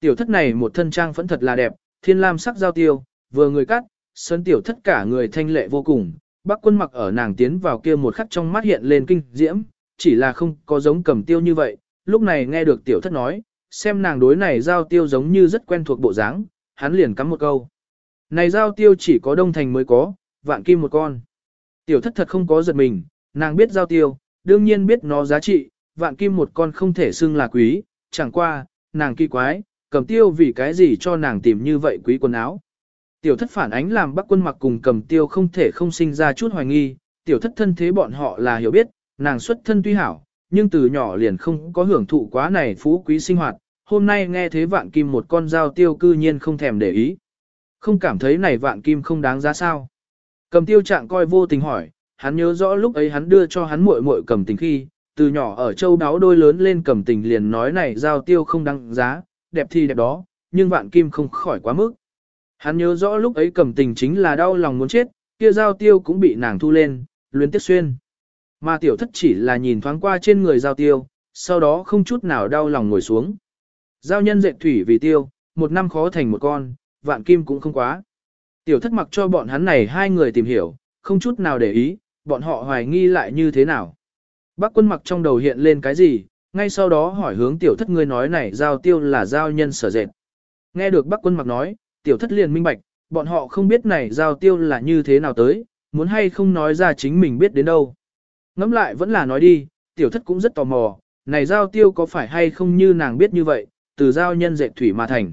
Tiểu thất này một thân trang vẫn thật là đẹp, thiên lam sắc giao tiêu, vừa người cắt, sơn tiểu thất cả người thanh lệ vô cùng, bác quân mặc ở nàng tiến vào kia một khắc trong mắt hiện lên kinh diễm, chỉ là không có giống cầm tiêu như vậy, lúc này nghe được tiểu thất nói, xem nàng đối này giao tiêu giống như rất quen thuộc bộ dáng, hắn liền cắm một câu. Này giao tiêu chỉ có đông thành mới có, vạn kim một con. Tiểu thất thật không có giật mình, nàng biết giao tiêu, đương nhiên biết nó giá trị, vạn kim một con không thể xưng là quý, chẳng qua, nàng kỳ quái, cầm tiêu vì cái gì cho nàng tìm như vậy quý quần áo. Tiểu thất phản ánh làm bắc quân mặc cùng cầm tiêu không thể không sinh ra chút hoài nghi, tiểu thất thân thế bọn họ là hiểu biết, nàng xuất thân tuy hảo, nhưng từ nhỏ liền không có hưởng thụ quá này phú quý sinh hoạt, hôm nay nghe thế vạn kim một con dao tiêu cư nhiên không thèm để ý. Không cảm thấy này vạn kim không đáng giá sao. Cầm tiêu trạng coi vô tình hỏi, hắn nhớ rõ lúc ấy hắn đưa cho hắn muội muội cầm tình khi, từ nhỏ ở châu đáo đôi lớn lên cầm tình liền nói này giao tiêu không đáng giá, đẹp thì đẹp đó, nhưng vạn kim không khỏi quá mức. Hắn nhớ rõ lúc ấy cầm tình chính là đau lòng muốn chết, kia giao tiêu cũng bị nàng thu lên, luyến tiếc xuyên. Mà tiểu thất chỉ là nhìn thoáng qua trên người giao tiêu, sau đó không chút nào đau lòng ngồi xuống. Giao nhân dệt thủy vì tiêu, một năm khó thành một con, vạn kim cũng không quá. Tiểu thất mặc cho bọn hắn này hai người tìm hiểu, không chút nào để ý, bọn họ hoài nghi lại như thế nào. Bác quân mặc trong đầu hiện lên cái gì, ngay sau đó hỏi hướng tiểu thất ngươi nói này giao tiêu là giao nhân sở dệt. Nghe được bác quân mặc nói, tiểu thất liền minh bạch, bọn họ không biết này giao tiêu là như thế nào tới, muốn hay không nói ra chính mình biết đến đâu. Ngắm lại vẫn là nói đi, tiểu thất cũng rất tò mò, này giao tiêu có phải hay không như nàng biết như vậy, từ giao nhân dệt thủy mà thành.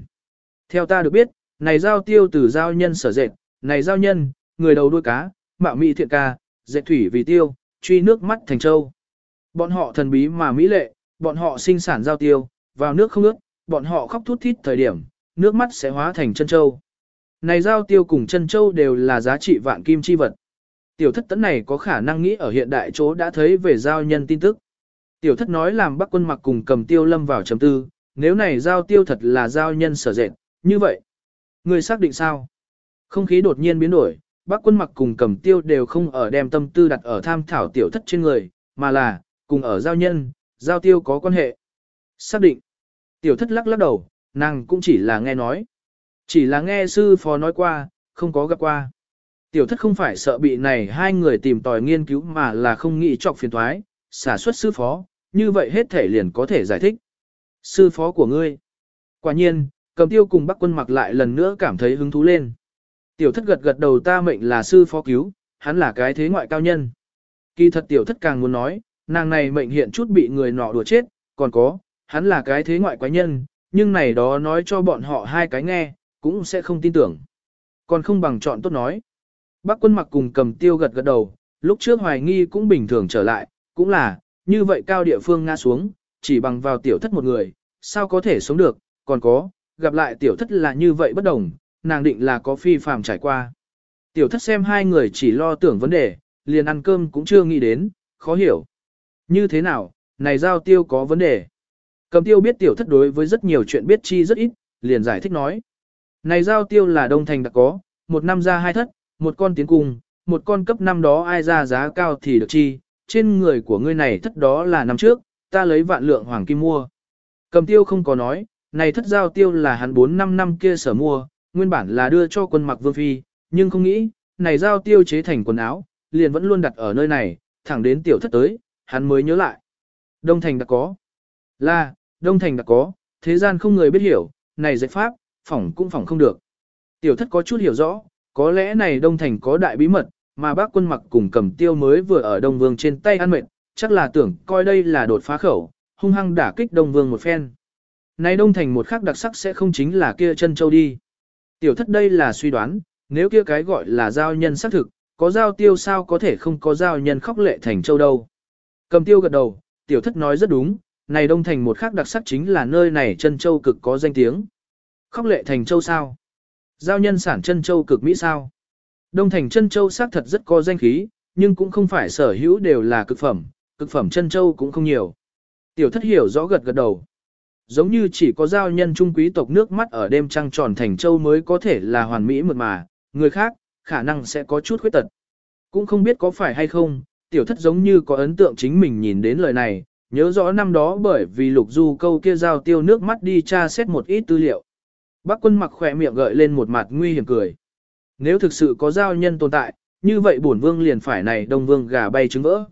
Theo ta được biết, này giao tiêu từ giao nhân sở dệt, này giao nhân, người đầu đuôi cá, mạo mị thiện ca, dệt thủy vì tiêu, truy nước mắt thành châu. Bọn họ thần bí mà mỹ lệ, bọn họ sinh sản giao tiêu, vào nước không ướt, bọn họ khóc thút thít thời điểm, nước mắt sẽ hóa thành chân châu. Này giao tiêu cùng chân châu đều là giá trị vạn kim chi vật. Tiểu thất tấn này có khả năng nghĩ ở hiện đại chỗ đã thấy về giao nhân tin tức. Tiểu thất nói làm bắc quân mặc cùng cầm tiêu lâm vào chấm tư, nếu này giao tiêu thật là giao nhân sở dệt, như vậy. Người xác định sao? Không khí đột nhiên biến đổi, bác quân mặc cùng cầm tiêu đều không ở đem tâm tư đặt ở tham thảo tiểu thất trên người, mà là, cùng ở giao nhân, giao tiêu có quan hệ. Xác định. Tiểu thất lắc lắc đầu, nàng cũng chỉ là nghe nói. Chỉ là nghe sư phó nói qua, không có gặp qua. Tiểu thất không phải sợ bị này hai người tìm tòi nghiên cứu mà là không nghĩ trọc phiền thoái, xả xuất sư phó, như vậy hết thể liền có thể giải thích. Sư phó của ngươi. Quả nhiên, cầm tiêu cùng bác quân mặc lại lần nữa cảm thấy hứng thú lên. Tiểu thất gật gật đầu ta mệnh là sư phó cứu, hắn là cái thế ngoại cao nhân. Kỳ thật tiểu thất càng muốn nói, nàng này mệnh hiện chút bị người nọ đùa chết, còn có, hắn là cái thế ngoại quái nhân, nhưng này đó nói cho bọn họ hai cái nghe, cũng sẽ không tin tưởng. Còn không bằng chọn tốt nói. Bác quân mặc cùng cầm tiêu gật gật đầu, lúc trước hoài nghi cũng bình thường trở lại, cũng là, như vậy cao địa phương ngã xuống, chỉ bằng vào tiểu thất một người, sao có thể sống được, còn có, gặp lại tiểu thất là như vậy bất đồng, nàng định là có phi phàm trải qua. Tiểu thất xem hai người chỉ lo tưởng vấn đề, liền ăn cơm cũng chưa nghĩ đến, khó hiểu. Như thế nào, này giao tiêu có vấn đề. Cầm tiêu biết tiểu thất đối với rất nhiều chuyện biết chi rất ít, liền giải thích nói. Này giao tiêu là đông thành đã có, một năm ra hai thất, một con tiến cùng, một con cấp năm đó ai ra giá cao thì được chi, trên người của ngươi này thất đó là năm trước, ta lấy vạn lượng hoàng kim mua. Cầm tiêu không có nói, này thất giao tiêu là hắn 4-5 năm kia sở mua, nguyên bản là đưa cho quân mặc vương phi, nhưng không nghĩ, này giao tiêu chế thành quần áo, liền vẫn luôn đặt ở nơi này, thẳng đến tiểu thất tới, hắn mới nhớ lại. Đông Thành đã có. Là, Đông Thành đã có, thế gian không người biết hiểu, này dạy pháp, phỏng cũng phỏng không được. Tiểu thất có chút hiểu rõ, có lẽ này Đông Thành có đại bí mật, mà bác quân mặc cùng cầm tiêu mới vừa ở Đông Vương trên tay ăn mệt, chắc là tưởng coi đây là đột phá khẩu, hung hăng đả kích Đông Vương một phen. Này Đông Thành một khác đặc sắc sẽ không chính là kia chân châu đi. Tiểu thất đây là suy đoán, nếu kia cái gọi là giao nhân xác thực, có giao tiêu sao có thể không có giao nhân khóc lệ thành châu đâu. Cầm tiêu gật đầu, tiểu thất nói rất đúng, này Đông Thành một khác đặc sắc chính là nơi này chân châu cực có danh tiếng. Khóc lệ thành châu sao? Giao nhân sản chân châu cực Mỹ sao? Đông Thành chân châu xác thật rất có danh khí, nhưng cũng không phải sở hữu đều là cực phẩm, cực phẩm chân châu cũng không nhiều. Tiểu thất hiểu rõ gật gật đầu. Giống như chỉ có giao nhân trung quý tộc nước mắt ở đêm trăng tròn thành châu mới có thể là hoàn mỹ mượt mà, người khác, khả năng sẽ có chút khuyết tật. Cũng không biết có phải hay không, tiểu thất giống như có ấn tượng chính mình nhìn đến lời này, nhớ rõ năm đó bởi vì lục du câu kia giao tiêu nước mắt đi tra xét một ít tư liệu. Bác quân mặc khỏe miệng gợi lên một mặt nguy hiểm cười. Nếu thực sự có giao nhân tồn tại, như vậy bổn vương liền phải này đông vương gà bay trứng vỡ.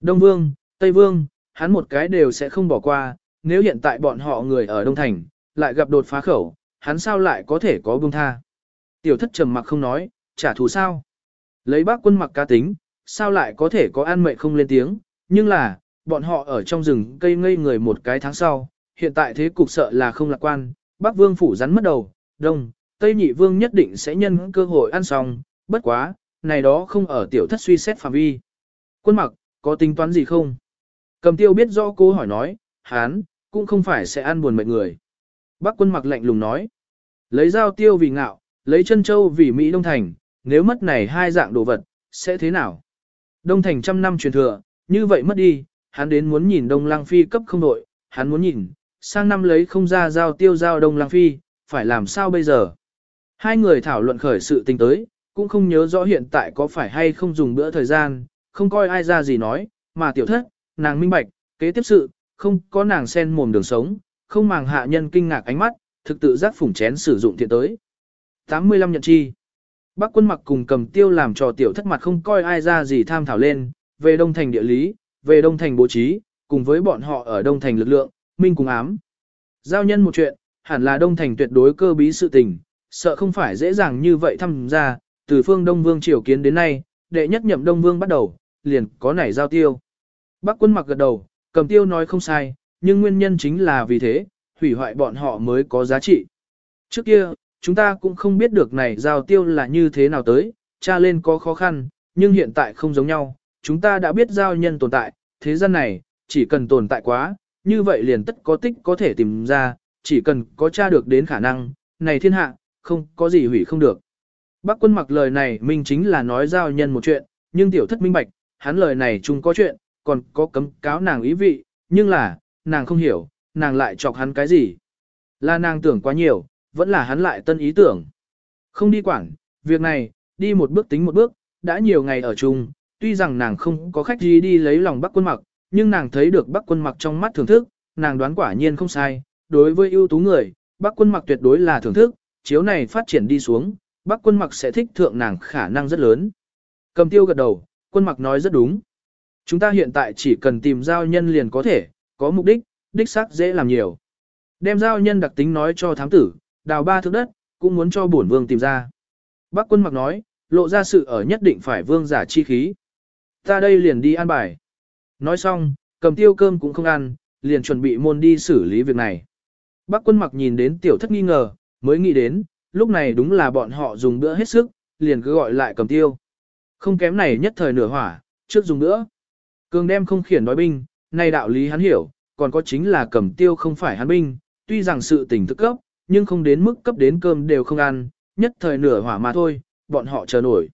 Đông vương, Tây vương, hắn một cái đều sẽ không bỏ qua, nếu hiện tại bọn họ người ở Đông Thành, lại gặp đột phá khẩu, hắn sao lại có thể có buông tha. Tiểu thất trầm mặc không nói, trả thù sao. Lấy bác quân mặc cá tính, sao lại có thể có an mệnh không lên tiếng, nhưng là, bọn họ ở trong rừng cây ngây người một cái tháng sau, hiện tại thế cục sợ là không lạc quan, bác vương phủ rắn mất đầu, đông, tây nhị vương nhất định sẽ nhân cơ hội ăn xong, bất quá, này đó không ở tiểu thất suy xét phạm vi. Quân mặc, có tính toán gì không? Cầm tiêu biết rõ cô hỏi nói, hán, cũng không phải sẽ ăn buồn mệnh người. Bác quân mặc lạnh lùng nói, lấy dao tiêu vì ngạo, lấy chân châu vì Mỹ Đông Thành, nếu mất này hai dạng đồ vật, sẽ thế nào? Đông Thành trăm năm truyền thừa, như vậy mất đi, hắn đến muốn nhìn Đông Lăng Phi cấp không đội, hắn muốn nhìn, sang năm lấy không ra giao tiêu giao Đông Lăng Phi, phải làm sao bây giờ? Hai người thảo luận khởi sự tình tới, cũng không nhớ rõ hiện tại có phải hay không dùng bữa thời gian, không coi ai ra gì nói, mà tiểu thất, nàng minh bạch, kế tiếp sự, không có nàng sen mồm đường sống, không màng hạ nhân kinh ngạc ánh mắt, thực tự giác phủng chén sử dụng thiện tới. 85 nhận chi. Bác quân mặc cùng cầm tiêu làm trò tiểu thất mặt không coi ai ra gì tham thảo lên, về Đông Thành địa lý, về Đông Thành bố trí, cùng với bọn họ ở Đông Thành lực lượng, minh cùng ám. Giao nhân một chuyện, hẳn là Đông Thành tuyệt đối cơ bí sự tình, sợ không phải dễ dàng như vậy thăm ra, từ phương Đông Vương triều kiến đến nay, đệ nhất nhậm Đông Vương bắt đầu, liền có nảy giao tiêu. Bác quân mặc gật đầu, cầm tiêu nói không sai, nhưng nguyên nhân chính là vì thế, hủy hoại bọn họ mới có giá trị. Trước kia, chúng ta cũng không biết được này giao tiêu là như thế nào tới, tra lên có khó khăn, nhưng hiện tại không giống nhau, chúng ta đã biết giao nhân tồn tại, thế gian này, chỉ cần tồn tại quá, như vậy liền tất có tích có thể tìm ra, chỉ cần có tra được đến khả năng, này thiên hạ, không có gì hủy không được. Bác quân mặc lời này mình chính là nói giao nhân một chuyện, nhưng tiểu thất minh bạch, hắn lời này chung có chuyện, còn có cấm cáo nàng ý vị, nhưng là, nàng không hiểu, nàng lại chọc hắn cái gì. Là nàng tưởng quá nhiều, vẫn là hắn lại tân ý tưởng. Không đi quản, việc này, đi một bước tính một bước, đã nhiều ngày ở chung, tuy rằng nàng không có khách gì đi lấy lòng bác quân mặc, nhưng nàng thấy được bác quân mặc trong mắt thưởng thức, nàng đoán quả nhiên không sai, đối với ưu tú người, bác quân mặc tuyệt đối là thưởng thức, chiếu này phát triển đi xuống, bác quân mặc sẽ thích thượng nàng khả năng rất lớn. Cầm tiêu gật đầu, quân mặc nói rất đúng. Chúng ta hiện tại chỉ cần tìm giao nhân liền có thể, có mục đích, đích xác dễ làm nhiều. Đem giao nhân đặc tính nói cho thám tử, đào ba thước đất, cũng muốn cho bổn vương tìm ra. Bác quân mặc nói, lộ ra sự ở nhất định phải vương giả chi khí. Ta đây liền đi ăn bài. Nói xong, cầm tiêu cơm cũng không ăn, liền chuẩn bị môn đi xử lý việc này. Bác quân mặc nhìn đến tiểu thất nghi ngờ, mới nghĩ đến, lúc này đúng là bọn họ dùng bữa hết sức, liền cứ gọi lại cầm tiêu. Không kém này nhất thời nửa hỏa, trước dùng bữa. Cường đem không khiển nói binh, nay đạo lý hắn hiểu, còn có chính là cầm tiêu không phải hắn binh, tuy rằng sự tình thức cấp, nhưng không đến mức cấp đến cơm đều không ăn, nhất thời nửa hỏa mà thôi, bọn họ chờ nổi.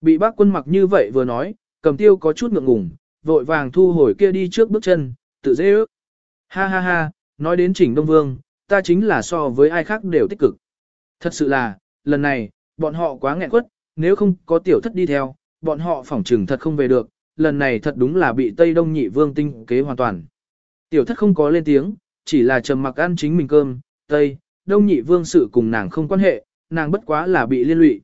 Bị bác quân mặc như vậy vừa nói, cầm tiêu có chút ngượng ngùng, vội vàng thu hồi kia đi trước bước chân, tự dễ ước. Ha ha ha, nói đến chỉnh Đông Vương, ta chính là so với ai khác đều tích cực. Thật sự là, lần này, bọn họ quá nghẹn quất, nếu không có tiểu thất đi theo, bọn họ phỏng trừng thật không về được, lần này thật đúng là bị Tây Đông Nhị Vương tinh kế hoàn toàn. Tiểu thất không có lên tiếng, chỉ là trầm mặc ăn chính mình cơm, Tây, Đông Nhị Vương sự cùng nàng không quan hệ, nàng bất quá là bị liên lụy.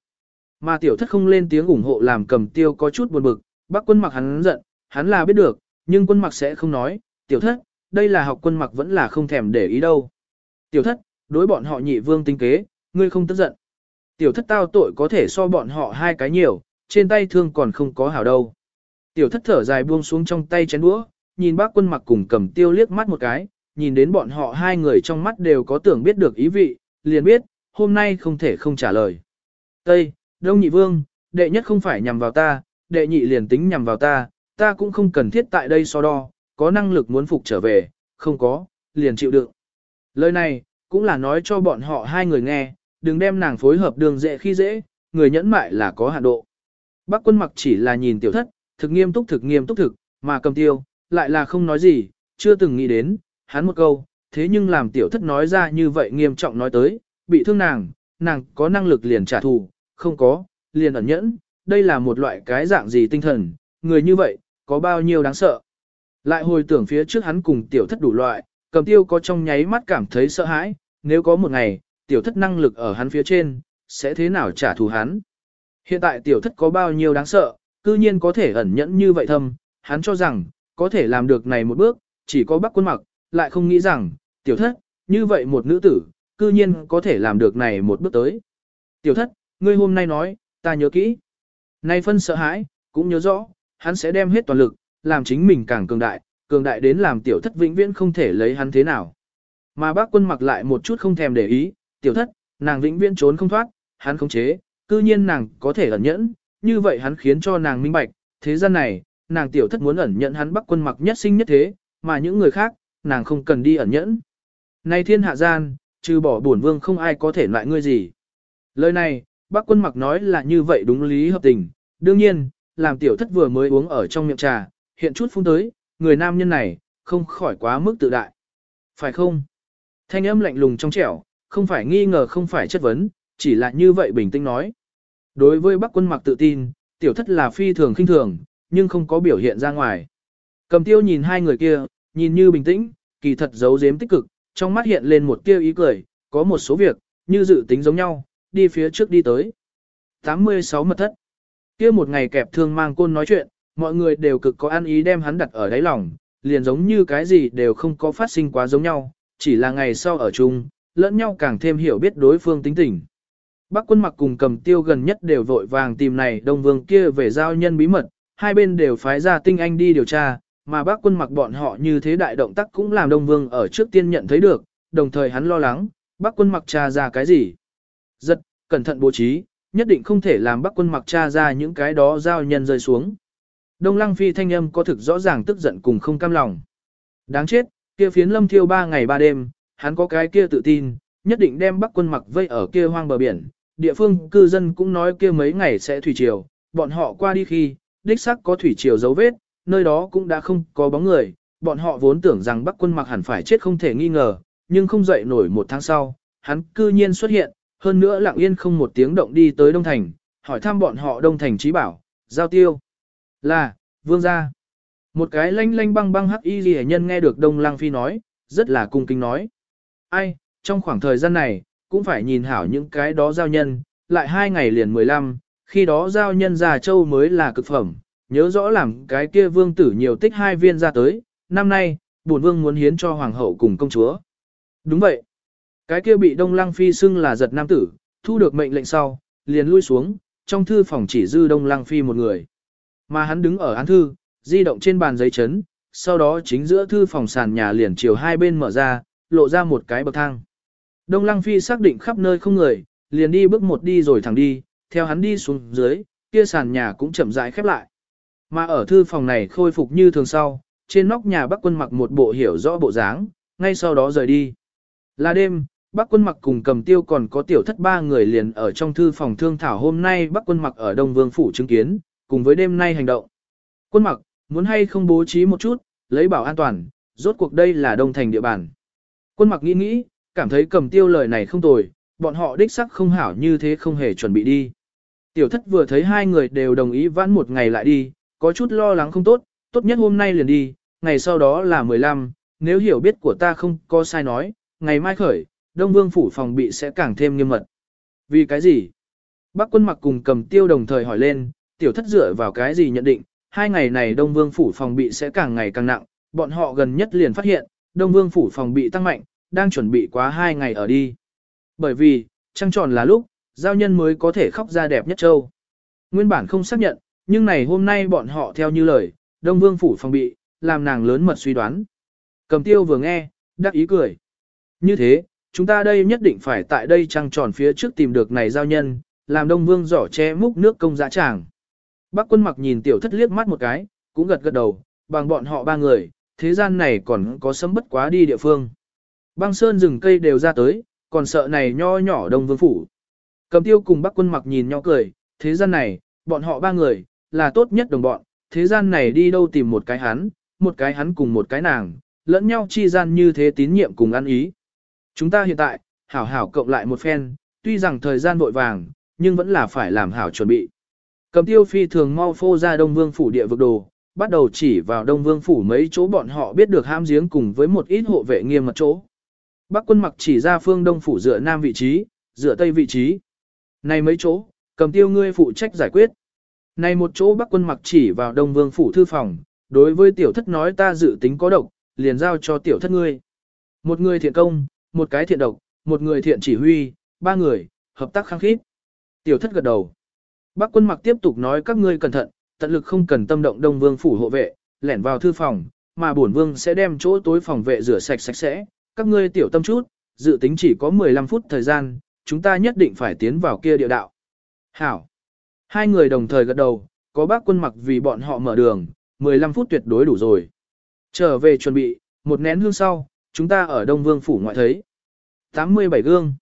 Mà tiểu thất không lên tiếng ủng hộ làm cầm tiêu có chút buồn bực, bác quân mặc hắn giận, hắn là biết được, nhưng quân mặc sẽ không nói, tiểu thất, đây là học quân mặc vẫn là không thèm để ý đâu. Tiểu thất, đối bọn họ nhị vương tinh kế, ngươi không tức giận. Tiểu thất tao tội có thể so bọn họ hai cái nhiều, trên tay thương còn không có hảo đâu. Tiểu thất thở dài buông xuống trong tay chén đũa, nhìn bác quân mặc cùng cầm tiêu liếc mắt một cái, nhìn đến bọn họ hai người trong mắt đều có tưởng biết được ý vị, liền biết, hôm nay không thể không trả lời. Tây, Đông Nhị Vương, đệ nhất không phải nhằm vào ta, đệ nhị liền tính nhằm vào ta, ta cũng không cần thiết tại đây so đo, có năng lực muốn phục trở về, không có, liền chịu đựng. Lời này, cũng là nói cho bọn họ hai người nghe, đừng đem nàng phối hợp đường dễ khi dễ, người nhẫn mại là có hạn độ. Bác quân mặc chỉ là nhìn tiểu thất, thực nghiêm túc thực nghiêm túc thực, mà cầm tiêu, lại là không nói gì, chưa từng nghĩ đến, hắn một câu, thế nhưng làm tiểu thất nói ra như vậy nghiêm trọng nói tới, bị thương nàng, nàng có năng lực liền trả thù, không có, liền ẩn nhẫn, đây là một loại cái dạng gì tinh thần, người như vậy, có bao nhiêu đáng sợ. Lại hồi tưởng phía trước hắn cùng tiểu thất đủ loại, cầm tiêu có trong nháy mắt cảm thấy sợ hãi, nếu có một ngày, tiểu thất năng lực ở hắn phía trên, sẽ thế nào trả thù hắn. Hiện tại tiểu thất có bao nhiêu đáng sợ, cư nhiên có thể ẩn nhẫn như vậy thâm, hắn cho rằng, có thể làm được này một bước, chỉ có bác quân mặc, lại không nghĩ rằng, tiểu thất, như vậy một nữ tử, cư nhiên có thể làm được này một bước tới. Tiểu thất, ngươi hôm nay nói, ta nhớ kỹ. Nay phân sợ hãi, cũng nhớ rõ, hắn sẽ đem hết toàn lực, làm chính mình càng cường đại, cường đại đến làm tiểu thất vĩnh viễn không thể lấy hắn thế nào. Mà bác quân mặc lại một chút không thèm để ý, tiểu thất, nàng vĩnh viễn trốn không thoát, hắn không chế, cư nhiên nàng có thể ẩn nhẫn, như vậy hắn khiến cho nàng minh bạch, thế gian này, nàng tiểu thất muốn ẩn nhẫn hắn bắc quân mặc nhất sinh nhất thế, mà những người khác, nàng không cần đi ẩn nhẫn. Nay thiên hạ gian, trừ bỏ bổn vương không ai có thể loại ngươi gì. Lời này, bác quân mặc nói là như vậy đúng lý hợp tình, đương nhiên, làm tiểu thất vừa mới uống ở trong miệng trà, hiện chút phun tới, người nam nhân này, không khỏi quá mức tự đại. Phải không? Thanh âm lạnh lùng trong trẻo, không phải nghi ngờ không phải chất vấn, chỉ là như vậy bình tĩnh nói. Đối với bác quân mặc tự tin, tiểu thất là phi thường khinh thường, nhưng không có biểu hiện ra ngoài. Cầm tiêu nhìn hai người kia, nhìn như bình tĩnh, kỳ thật giấu giếm tích cực, trong mắt hiện lên một tia ý cười, có một số việc, như dự tính giống nhau, đi phía trước đi tới. 86 mật thất. Kia một ngày kẹp thương mang côn nói chuyện, mọi người đều cực có ăn ý đem hắn đặt ở đáy lòng, liền giống như cái gì đều không có phát sinh quá giống nhau, chỉ là ngày sau ở chung, lẫn nhau càng thêm hiểu biết đối phương tính tình. Bác quân mặc cùng cầm tiêu gần nhất đều vội vàng tìm này đông vương kia về giao nhân bí mật, hai bên đều phái ra tinh anh đi điều tra, mà bác quân mặc bọn họ như thế đại động tác cũng làm đông vương ở trước tiên nhận thấy được, đồng thời hắn lo lắng, bác quân mặc tra ra cái gì. giật, cẩn thận bố trí, nhất định không thể làm bác quân mặc tra ra những cái đó giao nhân rơi xuống. Đông lăng phi thanh âm có thực rõ ràng tức giận cùng không cam lòng. Đáng chết, kia phiến lâm thiêu ba ngày ba đêm, hắn có cái kia tự tin, nhất định đem bắc quân mặc vây ở kia hoang bờ biển. Địa phương cư dân cũng nói kia mấy ngày sẽ thủy triều, bọn họ qua đi khi, đích xác có thủy triều dấu vết, nơi đó cũng đã không có bóng người, bọn họ vốn tưởng rằng bắc quân mặc hẳn phải chết không thể nghi ngờ, nhưng không dậy nổi một tháng sau, hắn cư nhiên xuất hiện, hơn nữa lặng yên không một tiếng động đi tới Đông Thành, hỏi thăm bọn họ Đông Thành trí bảo, giao tiêu. Là, vương gia. Một cái lanh lanh băng băng hắc y ghi nhân nghe được Đông Lăng Phi nói, rất là cung kính nói. Ai, trong khoảng thời gian này, cũng phải nhìn hảo những cái đó giao nhân, lại hai ngày liền 15, khi đó giao nhân già châu mới là cực phẩm, nhớ rõ làm cái kia vương tử nhiều tích hai viên ra tới, năm nay, bổn vương muốn hiến cho hoàng hậu cùng công chúa. Đúng vậy. Cái kia bị Đông Lăng Phi xưng là giật nam tử, thu được mệnh lệnh sau, liền lui xuống, trong thư phòng chỉ dư Đông Lăng Phi một người. Mà hắn đứng ở án thư, di động trên bàn giấy chấn, sau đó chính giữa thư phòng sàn nhà liền chiều hai bên mở ra, lộ ra một cái bậc thang. Đông Lăng Phi xác định khắp nơi không người, liền đi bước một đi rồi thẳng đi, theo hắn đi xuống dưới, kia sàn nhà cũng chậm rãi khép lại. Mà ở thư phòng này khôi phục như thường sau, trên nóc nhà Bắc Quân mặc một bộ hiểu rõ bộ dáng, ngay sau đó rời đi. Là đêm, Bắc Quân mặc cùng cầm tiêu còn có tiểu thất ba người liền ở trong thư phòng thương thảo hôm nay Bắc Quân mặc ở Đông Vương Phủ chứng kiến, cùng với đêm nay hành động. Quân mặc, muốn hay không bố trí một chút, lấy bảo an toàn, rốt cuộc đây là Đông Thành địa bàn. Quân mặc nghĩ nghĩ, cảm thấy cầm tiêu lời này không tồi, bọn họ đích sắc không hảo như thế không hề chuẩn bị đi. Tiểu thất vừa thấy hai người đều đồng ý vãn một ngày lại đi, có chút lo lắng không tốt, tốt nhất hôm nay liền đi, ngày sau đó là 15, nếu hiểu biết của ta không có sai nói, ngày mai khởi, Đông Vương phủ phòng bị sẽ càng thêm nghiêm mật. Vì cái gì? Bác quân mặc cùng cầm tiêu đồng thời hỏi lên, tiểu thất dựa vào cái gì nhận định, hai ngày này Đông Vương phủ phòng bị sẽ càng ngày càng nặng, bọn họ gần nhất liền phát hiện, Đông Vương phủ phòng bị tăng mạnh, đang chuẩn bị quá hai ngày ở đi. Bởi vì, trăng tròn là lúc, giao nhân mới có thể khóc ra đẹp nhất châu. Nguyên bản không xác nhận, nhưng này hôm nay bọn họ theo như lời, Đông Vương phủ phòng bị, làm nàng lớn mật suy đoán. Cầm tiêu vừa nghe, đắc ý cười. Như thế, chúng ta đây nhất định phải tại đây trăng tròn phía trước tìm được này giao nhân, làm Đông Vương giỏ che múc nước công dã tràng. Bác quân mặc nhìn tiểu thất liếc mắt một cái, cũng gật gật đầu, bằng bọn họ ba người, thế gian này còn có sấm bất quá đi địa phương. Băng sơn rừng cây đều ra tới, còn sợ này nho nhỏ đông vương phủ. Cầm tiêu cùng bác quân mặc nhìn nhau cười, thế gian này, bọn họ ba người, là tốt nhất đồng bọn, thế gian này đi đâu tìm một cái hắn, một cái hắn cùng một cái nàng, lẫn nhau chi gian như thế tín nhiệm cùng ăn ý. Chúng ta hiện tại, hảo hảo cộng lại một phen, tuy rằng thời gian vội vàng, nhưng vẫn là phải làm hảo chuẩn bị. Cầm tiêu phi thường mau phô ra đông vương phủ địa vực đồ, bắt đầu chỉ vào Đông Vương phủ mấy chỗ bọn họ biết được ham giếng cùng với một ít hộ vệ nghiêm mật chỗ. Bắc quân mặc chỉ ra phương Đông phủ dựa Nam vị trí, dựa Tây vị trí. Này mấy chỗ, cầm tiêu ngươi phụ trách giải quyết. Này một chỗ Bắc quân mặc chỉ vào Đông Vương phủ thư phòng, đối với tiểu thất nói ta dự tính có độc, liền giao cho tiểu thất ngươi. Một người thiện công, một cái thiện độc, một người thiện chỉ huy, ba người, hợp tác khăng khít. Tiểu thất gật đầu. Bác quân mặc tiếp tục nói các ngươi cẩn thận, tận lực không cần tâm động đông vương phủ hộ vệ, lẻn vào thư phòng, mà bổn vương sẽ đem chỗ tối phòng vệ rửa sạch sạch sẽ. Các ngươi tiểu tâm chút, dự tính chỉ có 15 phút thời gian, chúng ta nhất định phải tiến vào kia địa đạo. Hảo. Hai người đồng thời gật đầu, có bác quân mặc vì bọn họ mở đường, 15 phút tuyệt đối đủ rồi. Trở về chuẩn bị, một nén hương sau, chúng ta ở Đông Vương Phủ ngoại thấy. 87 gương.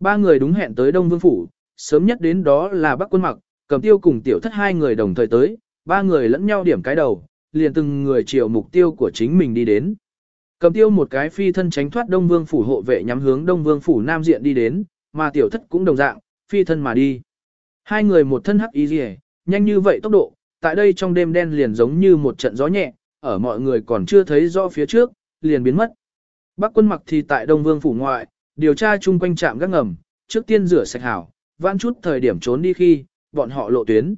Ba người đúng hẹn tới Đông Vương Phủ, sớm nhất đến đó là bác quân mặc, cầm tiêu cùng tiểu thất hai người đồng thời tới, ba người lẫn nhau điểm cái đầu, liền từng người chiều mục tiêu của chính mình đi đến. Cầm tiêu một cái phi thân tránh thoát Đông Vương Phủ hộ vệ nhắm hướng Đông Vương Phủ Nam diện đi đến, mà tiểu thất cũng đồng dạng, phi thân mà đi. Hai người một thân hắc y rìa, nhanh như vậy tốc độ, tại đây trong đêm đen liền giống như một trận gió nhẹ, ở mọi người còn chưa thấy rõ phía trước, liền biến mất. Bắc quân mặc thì tại Đông Vương phủ ngoại, điều tra chung quanh trạm gác ngầm, trước tiên rửa sạch hảo, vãn chút thời điểm trốn đi khi, bọn họ lộ tuyến.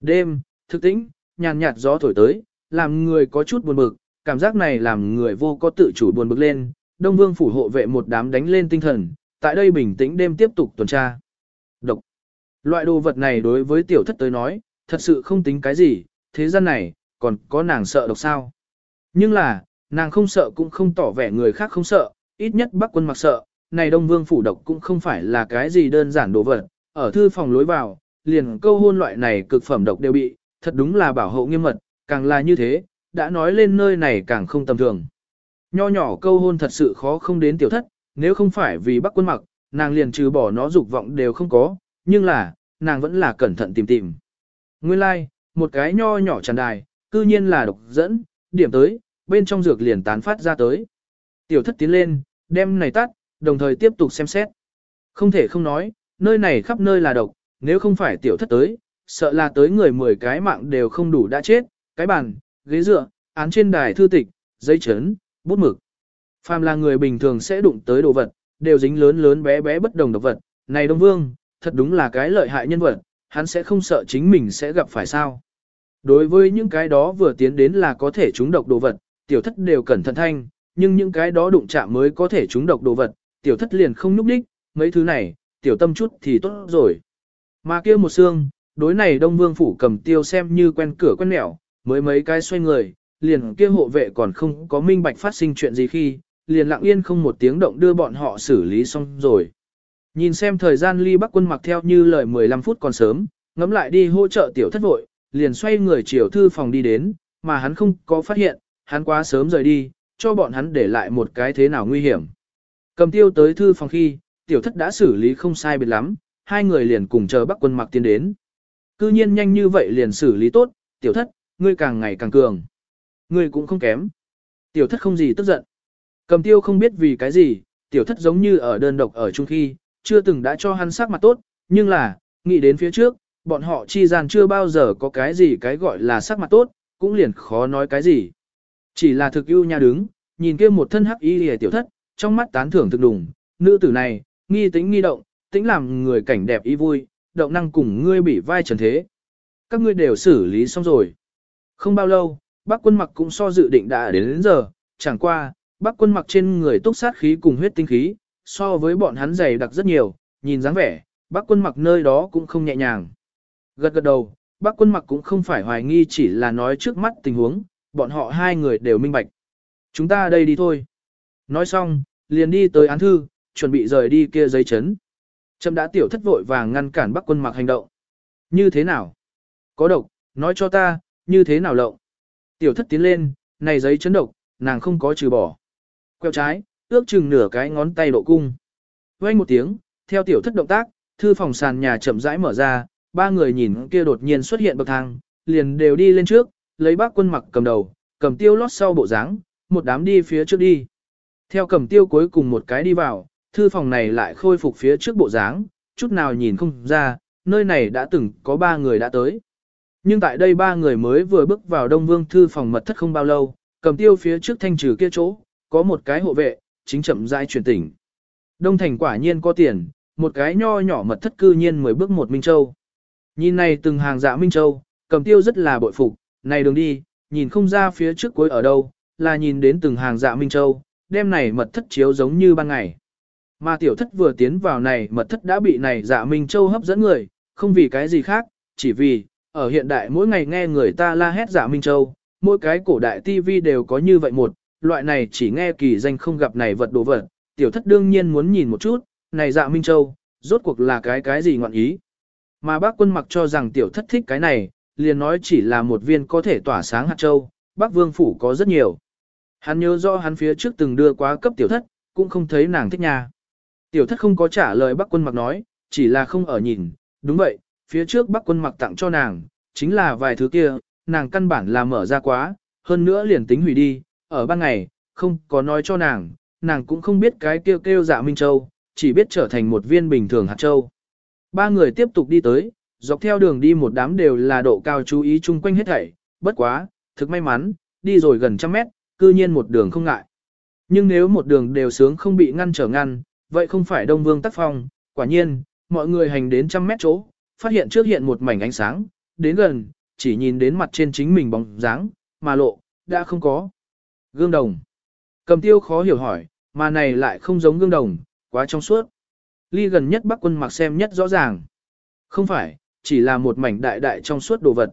Đêm, thực tĩnh, nhàn nhạt gió thổi tới, làm người có chút buồn bực, cảm giác này làm người vô có tự chủ buồn bực lên, Đông Vương phủ hộ vệ một đám đánh lên tinh thần, tại đây bình tĩnh đêm tiếp tục tuần tra. Độc. Loại đồ vật này đối với tiểu thất tới nói, thật sự không tính cái gì, thế gian này, còn có nàng sợ độc sao. Nhưng là, nàng không sợ cũng không tỏ vẻ người khác không sợ, ít nhất bác quân mặc sợ, này Đông Vương phủ độc cũng không phải là cái gì đơn giản đồ vật, ở thư phòng lối vào, liền câu hôn loại này cực phẩm độc đều bị, thật đúng là bảo hộ nghiêm mật, càng là như thế, đã nói lên nơi này càng không tầm thường. Nho nhỏ câu hôn thật sự khó không đến tiểu thất, nếu không phải vì bác quân mặc, nàng liền trừ bỏ nó dục vọng đều không có, nhưng là, nàng vẫn là cẩn thận tìm tìm. Nguyên lai, like, một cái nho nhỏ tràn đài, cư nhiên là độc dẫn, điểm tới, bên trong dược liền tán phát ra tới. Tiểu thất tiến lên, đem này tắt, đồng thời tiếp tục xem xét. Không thể không nói, nơi này khắp nơi là độc, nếu không phải tiểu thất tới, sợ là tới người 10 cái mạng đều không đủ đã chết, cái bàn, ghế dựa, án trên đài thư tịch, giấy chấn, bút mực. Phàm là người bình thường sẽ đụng tới đồ vật, đều dính lớn lớn bé bé bất đồng độc vật. Này Đông Vương, thật đúng là cái lợi hại nhân vật, hắn sẽ không sợ chính mình sẽ gặp phải sao. Đối với những cái đó vừa tiến đến là có thể trúng độc đồ vật, tiểu thất đều cẩn thận thanh, nhưng những cái đó đụng chạm mới có thể trúng độc đồ vật, tiểu thất liền không nhúc đích, mấy thứ này, tiểu tâm chút thì tốt rồi. Mà kia một xương, đối này Đông Vương phủ cầm tiêu xem như quen cửa quen nẻo, mới mấy cái xoay người, liền kia hộ vệ còn không có minh bạch phát sinh chuyện gì khi, liền lặng yên không một tiếng động đưa bọn họ xử lý xong rồi. Nhìn xem thời gian ly bắc quân mặc theo như lời 15 phút còn sớm, ngắm lại đi hỗ trợ tiểu thất vội, liền xoay người chiều thư phòng đi đến, mà hắn không có phát hiện, hắn quá sớm rời đi, cho bọn hắn để lại một cái thế nào nguy hiểm. Cầm tiêu tới thư phòng khi, tiểu thất đã xử lý không sai biệt lắm, hai người liền cùng chờ bắc quân mặc tiến đến. Cư nhiên nhanh như vậy liền xử lý tốt, tiểu thất, ngươi càng ngày càng cường. Ngươi cũng không kém. Tiểu thất không gì tức giận. Cầm tiêu không biết vì cái gì, tiểu thất giống như ở đơn độc ở chung khi, chưa từng đã cho hắn sắc mặt tốt, nhưng là, nghĩ đến phía trước, bọn họ chi gian chưa bao giờ có cái gì cái gọi là sắc mặt tốt, cũng liền khó nói cái gì. Chỉ là thực ưu nha đứng, nhìn kia một thân hắc y hề tiểu thất, trong mắt tán thưởng thực đùng, nữ tử này, nghi tính nghi động, tính làm người cảnh đẹp y vui, động năng cùng ngươi bị vai trần thế. Các ngươi đều xử lý xong rồi. Không bao lâu, bác quân mặc cũng so dự định đã đến, đến giờ, chẳng qua, bác quân mặc trên người túc sát khí cùng huyết tinh khí, so với bọn hắn dày đặc rất nhiều, nhìn dáng vẻ, bác quân mặc nơi đó cũng không nhẹ nhàng. Gật gật đầu, bác quân mặc cũng không phải hoài nghi chỉ là nói trước mắt tình huống, bọn họ hai người đều minh bạch. Chúng ta đây đi thôi. Nói xong, liền đi tới án thư, chuẩn bị rời đi kia giấy chấn. Trâm đã tiểu thất vội vàng ngăn cản bác quân mặc hành động. Như thế nào? Có độc, nói cho ta, như thế nào lộng? Tiểu thất tiến lên, này giấy chấn độc, nàng không có trừ bỏ. Quẹo trái, ước chừng nửa cái ngón tay độ cung. vang một tiếng, theo tiểu thất động tác, thư phòng sàn nhà chậm rãi mở ra, ba người nhìn kia đột nhiên xuất hiện bậc thang, liền đều đi lên trước, lấy bác quân mặc cầm đầu, cầm tiêu lót sau bộ dáng, một đám đi phía trước đi. Theo cầm tiêu cuối cùng một cái đi vào, thư phòng này lại khôi phục phía trước bộ dáng, chút nào nhìn không ra, nơi này đã từng có ba người đã tới. Nhưng tại đây ba người mới vừa bước vào Đông Vương thư phòng mật thất không bao lâu, cầm tiêu phía trước thanh trừ kia chỗ, có một cái hộ vệ, chính chậm rãi chuyển tỉnh. Đông thành quả nhiên có tiền, một cái nho nhỏ mật thất cư nhiên mới bước một Minh Châu. Nhìn này từng hàng dạ Minh Châu, cầm tiêu rất là bội phục, này đường đi, nhìn không ra phía trước cuối ở đâu, là nhìn đến từng hàng dạ Minh Châu, đêm này mật thất chiếu giống như ban ngày. Mà tiểu thất vừa tiến vào này mật thất đã bị này dạ Minh Châu hấp dẫn người, không vì cái gì khác, chỉ vì, ở hiện đại mỗi ngày nghe người ta la hét dạ Minh Châu, mỗi cái cổ đại TV đều có như vậy một, loại này chỉ nghe kỳ danh không gặp này vật đồ vật, tiểu thất đương nhiên muốn nhìn một chút, này dạ Minh Châu, rốt cuộc là cái cái gì ngọn ý. Mà bác quân mặc cho rằng tiểu thất thích cái này, liền nói chỉ là một viên có thể tỏa sáng hạt châu, bác vương phủ có rất nhiều. Hắn nhớ rõ hắn phía trước từng đưa quá cấp tiểu thất, cũng không thấy nàng thích nhà. Tiểu thất không có trả lời bác quân mặc nói, chỉ là không ở nhìn, đúng vậy, phía trước bác quân mặc tặng cho nàng, chính là vài thứ kia, nàng căn bản là mở ra quá, hơn nữa liền tính hủy đi, ở ban ngày, không có nói cho nàng, nàng cũng không biết cái kêu kêu dạ Minh Châu, chỉ biết trở thành một viên bình thường hạt châu. Ba người tiếp tục đi tới, dọc theo đường đi một đám đều là độ cao chú ý chung quanh hết thảy, bất quá, thực may mắn, đi rồi gần trăm mét, cư nhiên một đường không ngại. Nhưng nếu một đường đều sướng không bị ngăn trở ngăn, vậy không phải Đông Vương tác phong, quả nhiên, mọi người hành đến trăm mét chỗ, phát hiện trước hiện một mảnh ánh sáng, đến gần, chỉ nhìn đến mặt trên chính mình bóng dáng, mà lộ, đã không có. Gương đồng. Cầm tiêu khó hiểu hỏi, mà này lại không giống gương đồng, quá trong suốt. Ly gần nhất bắc quân mặc xem nhất rõ ràng. Không phải, chỉ là một mảnh đại đại trong suốt đồ vật.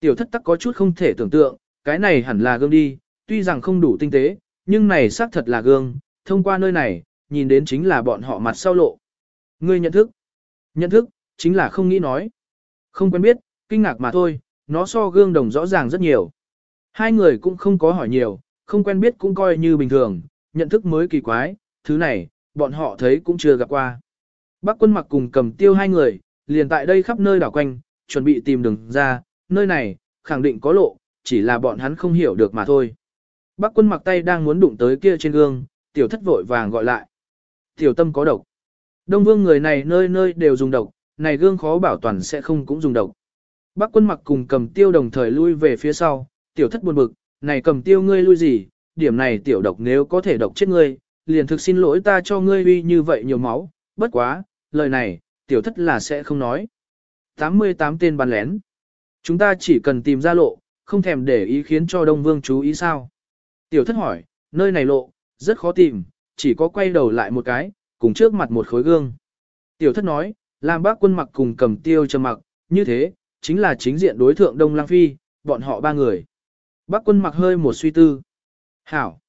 Tiểu thất tắc có chút không thể tưởng tượng, cái này hẳn là gương đi, tuy rằng không đủ tinh tế, nhưng này xác thật là gương, thông qua nơi này, nhìn đến chính là bọn họ mặt sau lộ. Ngươi nhận thức. Nhận thức, chính là không nghĩ nói. Không quen biết, kinh ngạc mà thôi, nó so gương đồng rõ ràng rất nhiều. Hai người cũng không có hỏi nhiều, không quen biết cũng coi như bình thường, nhận thức mới kỳ quái, thứ này, bọn họ thấy cũng chưa gặp qua. Bác quân mặc cùng cầm tiêu hai người, liền tại đây khắp nơi đảo quanh, chuẩn bị tìm đường ra, nơi này, khẳng định có lộ, chỉ là bọn hắn không hiểu được mà thôi. Bác quân mặc tay đang muốn đụng tới kia trên gương, tiểu thất vội vàng gọi lại. Tiểu tâm có độc. Đông vương người này nơi nơi đều dùng độc, này gương khó bảo toàn sẽ không cũng dùng độc. Bác quân mặc cùng cầm tiêu đồng thời lui về phía sau, tiểu thất buồn bực, này cầm tiêu ngươi lui gì, điểm này tiểu độc nếu có thể độc chết ngươi, liền thực xin lỗi ta cho ngươi uy như vậy nhiều máu, bất quá, lời này, tiểu thất là sẽ không nói. 88 tên bắn lén. Chúng ta chỉ cần tìm ra lộ, không thèm để ý khiến cho Đông Vương chú ý sao. Tiểu thất hỏi, nơi này lộ, rất khó tìm, chỉ có quay đầu lại một cái, cùng trước mặt một khối gương. Tiểu thất nói, làm bác quân mặc cùng cầm tiêu cho mặc, như thế, chính là chính diện đối thượng Đông Lang Phi, bọn họ ba người. Bác quân mặc hơi một suy tư. Hảo.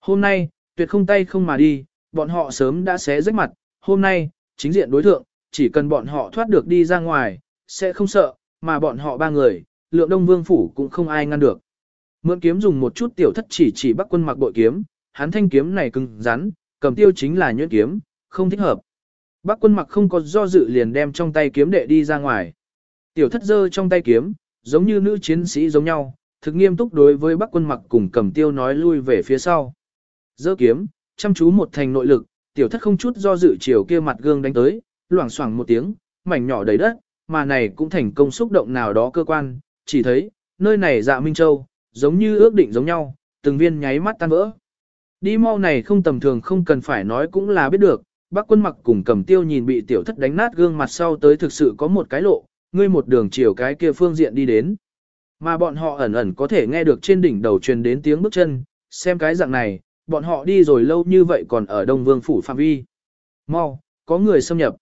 Hôm nay, tuyệt không tay không mà đi, bọn họ sớm đã xé rách mặt, hôm nay, chính diện đối thượng, chỉ cần bọn họ thoát được đi ra ngoài, sẽ không sợ, mà bọn họ ba người, lượng đông vương phủ cũng không ai ngăn được. Mượn kiếm dùng một chút tiểu thất chỉ chỉ bắc quân mặc bội kiếm, hắn thanh kiếm này cứng rắn, cầm tiêu chính là nhuyễn kiếm, không thích hợp. Bắc quân mặc không có do dự liền đem trong tay kiếm đệ đi ra ngoài. Tiểu thất giơ trong tay kiếm, giống như nữ chiến sĩ giống nhau, thực nghiêm túc đối với bắc quân mặc cùng cầm tiêu nói lui về phía sau. Dơ kiếm, chăm chú một thành nội lực, tiểu thất không chút do dự chiều kia mặt gương đánh tới, loảng xoảng một tiếng, mảnh nhỏ đầy đất, mà này cũng thành công xúc động nào đó cơ quan, chỉ thấy, nơi này dạ Minh Châu, giống như ước định giống nhau, từng viên nháy mắt tan vỡ. Đi mau này không tầm thường không cần phải nói cũng là biết được, bác quân mặc cùng cầm tiêu nhìn bị tiểu thất đánh nát gương mặt sau tới thực sự có một cái lộ, ngươi một đường chiều cái kia phương diện đi đến. Mà bọn họ ẩn ẩn có thể nghe được trên đỉnh đầu truyền đến tiếng bước chân, xem cái dạng này, bọn họ đi rồi lâu như vậy còn ở Đông Vương Phủ phạm vi. Mau, có người xâm nhập.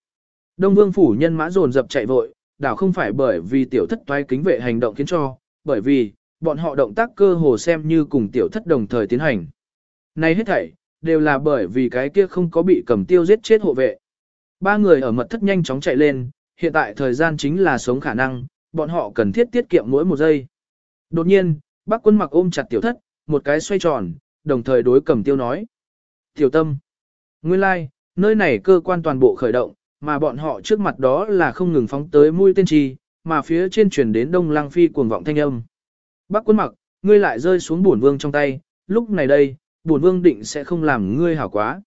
Đông Vương Phủ nhân mã dồn dập chạy vội, đảo không phải bởi vì tiểu thất toái kính vệ hành động khiến cho, bởi vì, bọn họ động tác cơ hồ xem như cùng tiểu thất đồng thời tiến hành. Này hết thảy, đều là bởi vì cái kia không có bị cầm tiêu giết chết hộ vệ. Ba người ở mật thất nhanh chóng chạy lên, hiện tại thời gian chính là sống khả năng, bọn họ cần thiết tiết kiệm mỗi một giây. Đột nhiên, bác quân mặc ôm chặt tiểu thất, một cái xoay tròn, đồng thời đối cầm tiêu nói. Tiểu tâm, nguyên lai, like, nơi này cơ quan toàn bộ khởi động, mà bọn họ trước mặt đó là không ngừng phóng tới mũi tên trì, mà phía trên chuyển đến đông lăng phi cuồng vọng thanh âm. Bác quân mặc, ngươi lại rơi xuống bổn vương trong tay, lúc này đây, bổn vương định sẽ không làm ngươi hảo quá.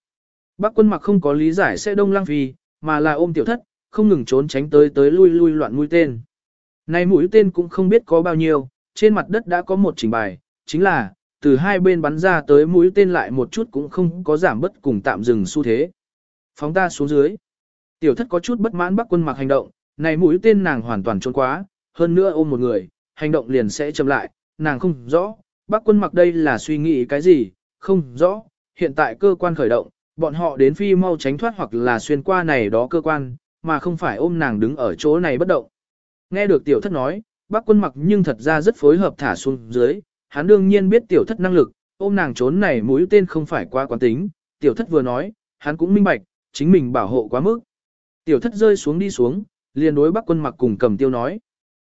Bác quân mặc không có lý giải sẽ đông lăng phi, mà là ôm tiểu thất, không ngừng trốn tránh tới tới lui lui loạn mũi tên. Này mũi tên cũng không biết có bao nhiêu, trên mặt đất đã có một trình bài, chính là, từ hai bên bắn ra tới mũi tên lại một chút cũng không có giảm bất cùng tạm dừng xu thế. Phóng ta xuống dưới. Tiểu thất có chút bất mãn bắc quân mặc hành động, này mũi tên nàng hoàn toàn trốn quá, hơn nữa ôm một người, hành động liền sẽ chậm lại, nàng không rõ, bắc quân mặc đây là suy nghĩ cái gì, không rõ, hiện tại cơ quan khởi động, bọn họ đến phi mau tránh thoát hoặc là xuyên qua này đó cơ quan, mà không phải ôm nàng đứng ở chỗ này bất động. Nghe được tiểu thất nói, bác quân mặc nhưng thật ra rất phối hợp thả xuống dưới, hắn đương nhiên biết tiểu thất năng lực, ôm nàng trốn này mũi tên không phải quá quán tính, tiểu thất vừa nói, hắn cũng minh bạch, chính mình bảo hộ quá mức. Tiểu thất rơi xuống đi xuống, liền đối bác quân mặc cùng cầm tiêu nói.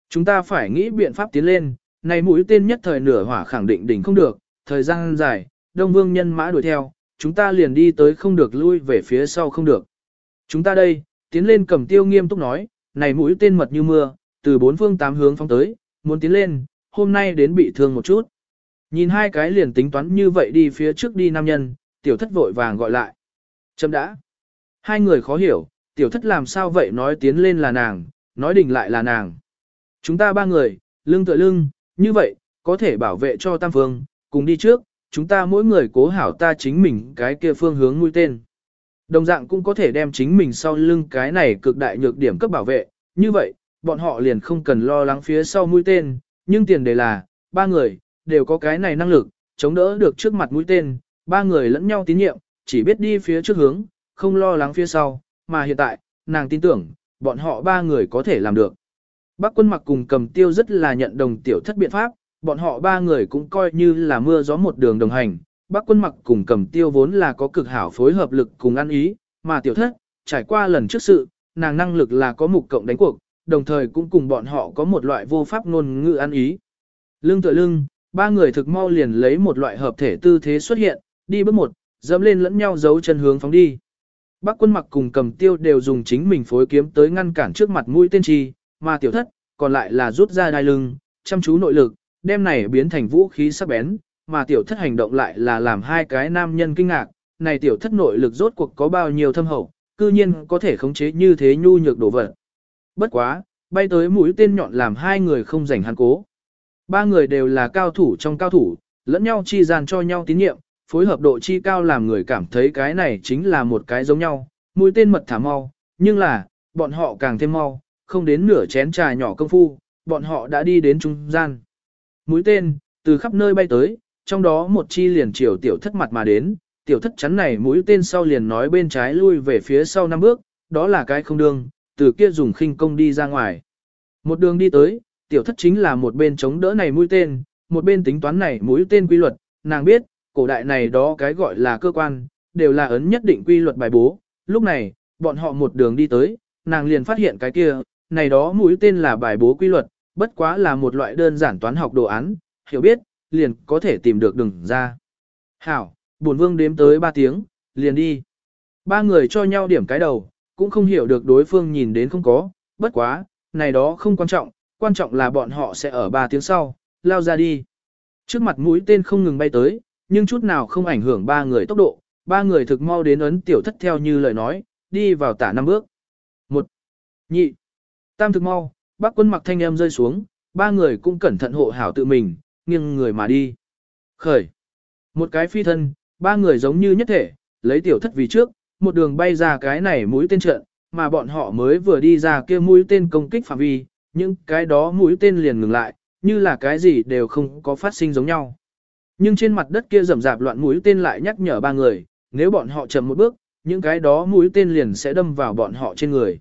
Chúng ta phải nghĩ biện pháp tiến lên, này mũi tên nhất thời nửa hỏa khẳng định đỉnh không được, thời gian dài, đông vương nhân mã đuổi theo, chúng ta liền đi tới không được lui về phía sau không được. Chúng ta đây, tiến lên cầm tiêu nghiêm túc nói, này mũi tên mật như mưa, từ bốn phương tám hướng phóng tới, muốn tiến lên, hôm nay đến bị thương một chút. Nhìn hai cái liền tính toán như vậy đi phía trước đi nam nhân, tiểu thất vội vàng gọi lại. Chấm đã. Hai người khó hiểu, tiểu thất làm sao vậy nói tiến lên là nàng, nói đình lại là nàng. Chúng ta ba người, lưng tựa lưng, như vậy, có thể bảo vệ cho tam phương, cùng đi trước, chúng ta mỗi người cố hảo ta chính mình cái kia phương hướng mũi tên. Đồng dạng cũng có thể đem chính mình sau lưng cái này cực đại nhược điểm cấp bảo vệ, như vậy, bọn họ liền không cần lo lắng phía sau mũi tên, nhưng tiền đề là, ba người, đều có cái này năng lực, chống đỡ được trước mặt mũi tên, ba người lẫn nhau tín nhiệm, chỉ biết đi phía trước hướng, không lo lắng phía sau, mà hiện tại, nàng tin tưởng, bọn họ ba người có thể làm được. Bác quân mặc cùng cầm tiêu rất là nhận đồng tiểu thất biện pháp, bọn họ ba người cũng coi như là mưa gió một đường đồng hành. Bác quân mặc cùng cầm tiêu vốn là có cực hảo phối hợp lực cùng ăn ý, mà tiểu thất, trải qua lần trước sự, nàng năng lực là có mục cộng đánh cuộc, đồng thời cũng cùng bọn họ có một loại vô pháp ngôn ngữ ăn ý. Lưng tựa lưng, ba người thực mau liền lấy một loại hợp thể tư thế xuất hiện, đi bước một, dẫm lên lẫn nhau giấu chân hướng phóng đi. Bác quân mặc cùng cầm tiêu đều dùng chính mình phối kiếm tới ngăn cản trước mặt mũi tên trì, mà tiểu thất, còn lại là rút ra đai lưng, chăm chú nội lực, đem này biến thành vũ khí sắc bén, mà tiểu thất hành động lại là làm hai cái nam nhân kinh ngạc, này tiểu thất nội lực rốt cuộc có bao nhiêu thâm hậu, cư nhiên có thể khống chế như thế nhu nhược đổ vật. Bất quá, bay tới mũi tên nhọn làm hai người không rảnh hắn cố. Ba người đều là cao thủ trong cao thủ, lẫn nhau chi gian cho nhau tín nhiệm, phối hợp độ chi cao làm người cảm thấy cái này chính là một cái giống nhau, mũi tên mật thả mau, nhưng là, bọn họ càng thêm mau, không đến nửa chén trà nhỏ công phu, bọn họ đã đi đến trung gian. Mũi tên, từ khắp nơi bay tới, trong đó một chi liền chiều tiểu thất mặt mà đến, tiểu thất chắn này mũi tên sau liền nói bên trái lui về phía sau năm bước, đó là cái không đương, từ kia dùng khinh công đi ra ngoài. Một đường đi tới, tiểu thất chính là một bên chống đỡ này mũi tên, một bên tính toán này mũi tên quy luật, nàng biết, cổ đại này đó cái gọi là cơ quan, đều là ấn nhất định quy luật bài bố, lúc này, bọn họ một đường đi tới, nàng liền phát hiện cái kia, này đó mũi tên là bài bố quy luật, bất quá là một loại đơn giản toán học đồ án, hiểu biết, liền có thể tìm được đường ra. Hảo, bổn vương đếm tới 3 tiếng, liền đi. Ba người cho nhau điểm cái đầu, cũng không hiểu được đối phương nhìn đến không có, bất quá, này đó không quan trọng, quan trọng là bọn họ sẽ ở 3 tiếng sau, lao ra đi. Trước mặt mũi tên không ngừng bay tới, nhưng chút nào không ảnh hưởng ba người tốc độ, ba người thực mau đến ấn tiểu thất theo như lời nói, đi vào tả năm bước. Một, nhị, tam thực mau, bác quân mặc thanh em rơi xuống, ba người cũng cẩn thận hộ hảo tự mình, nghiêng người mà đi. Khởi, một cái phi thân, ba người giống như nhất thể, lấy tiểu thất vì trước, một đường bay ra cái này mũi tên trận, mà bọn họ mới vừa đi ra kia mũi tên công kích phạm vi, những cái đó mũi tên liền ngừng lại, như là cái gì đều không có phát sinh giống nhau. Nhưng trên mặt đất kia rầm rạp loạn mũi tên lại nhắc nhở ba người, nếu bọn họ chậm một bước, những cái đó mũi tên liền sẽ đâm vào bọn họ trên người.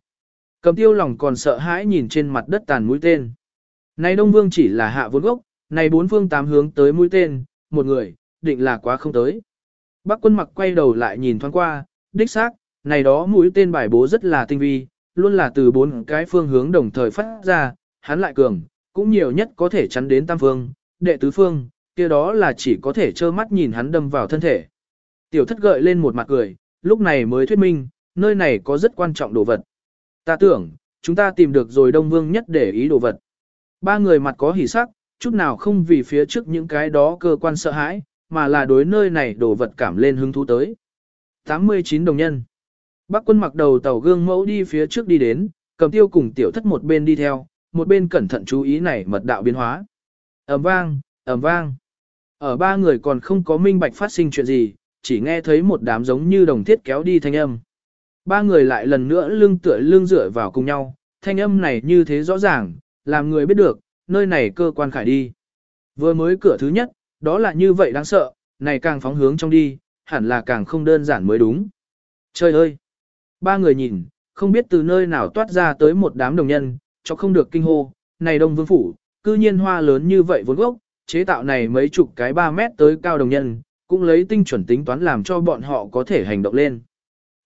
Cầm tiêu lòng còn sợ hãi nhìn trên mặt đất tàn mũi tên. Này Đông Vương chỉ là hạ vốn gốc, này bốn phương tám hướng tới mũi tên, một người, định là quá không tới. Bác quân mặc quay đầu lại nhìn thoáng qua, đích xác, này đó mũi tên bài bố rất là tinh vi, luôn là từ bốn cái phương hướng đồng thời phát ra, hắn lại cường, cũng nhiều nhất có thể chắn đến tam phương, đệ tứ phương, kia đó là chỉ có thể trơ mắt nhìn hắn đâm vào thân thể. Tiểu thất gợi lên một mặt cười, lúc này mới thuyết minh, nơi này có rất quan trọng đồ vật. Ta tưởng, chúng ta tìm được rồi Đông Vương nhất để ý đồ vật. Ba người mặt có hỉ sắc, chút nào không vì phía trước những cái đó cơ quan sợ hãi, mà là đối nơi này đồ vật cảm lên hứng thú tới. 89 đồng nhân. Bác quân mặc đầu tàu gương mẫu đi phía trước đi đến, cầm tiêu cùng tiểu thất một bên đi theo, một bên cẩn thận chú ý này mật đạo biến hóa. ầm vang, ầm vang. Ở ba người còn không có minh bạch phát sinh chuyện gì, chỉ nghe thấy một đám giống như đồng thiết kéo đi thanh âm. Ba người lại lần nữa lưng tựa lưng dựa vào cùng nhau, thanh âm này như thế rõ ràng, làm người biết được, nơi này cơ quan khải đi. Vừa mới cửa thứ nhất, đó là như vậy đáng sợ, này càng phóng hướng trong đi, hẳn là càng không đơn giản mới đúng. Trời ơi! Ba người nhìn, không biết từ nơi nào toát ra tới một đám đồng nhân, cho không được kinh hô, này đông vương phủ, cư nhiên hoa lớn như vậy vốn gốc, chế tạo này mấy chục cái 3 mét tới cao đồng nhân, cũng lấy tinh chuẩn tính toán làm cho bọn họ có thể hành động lên.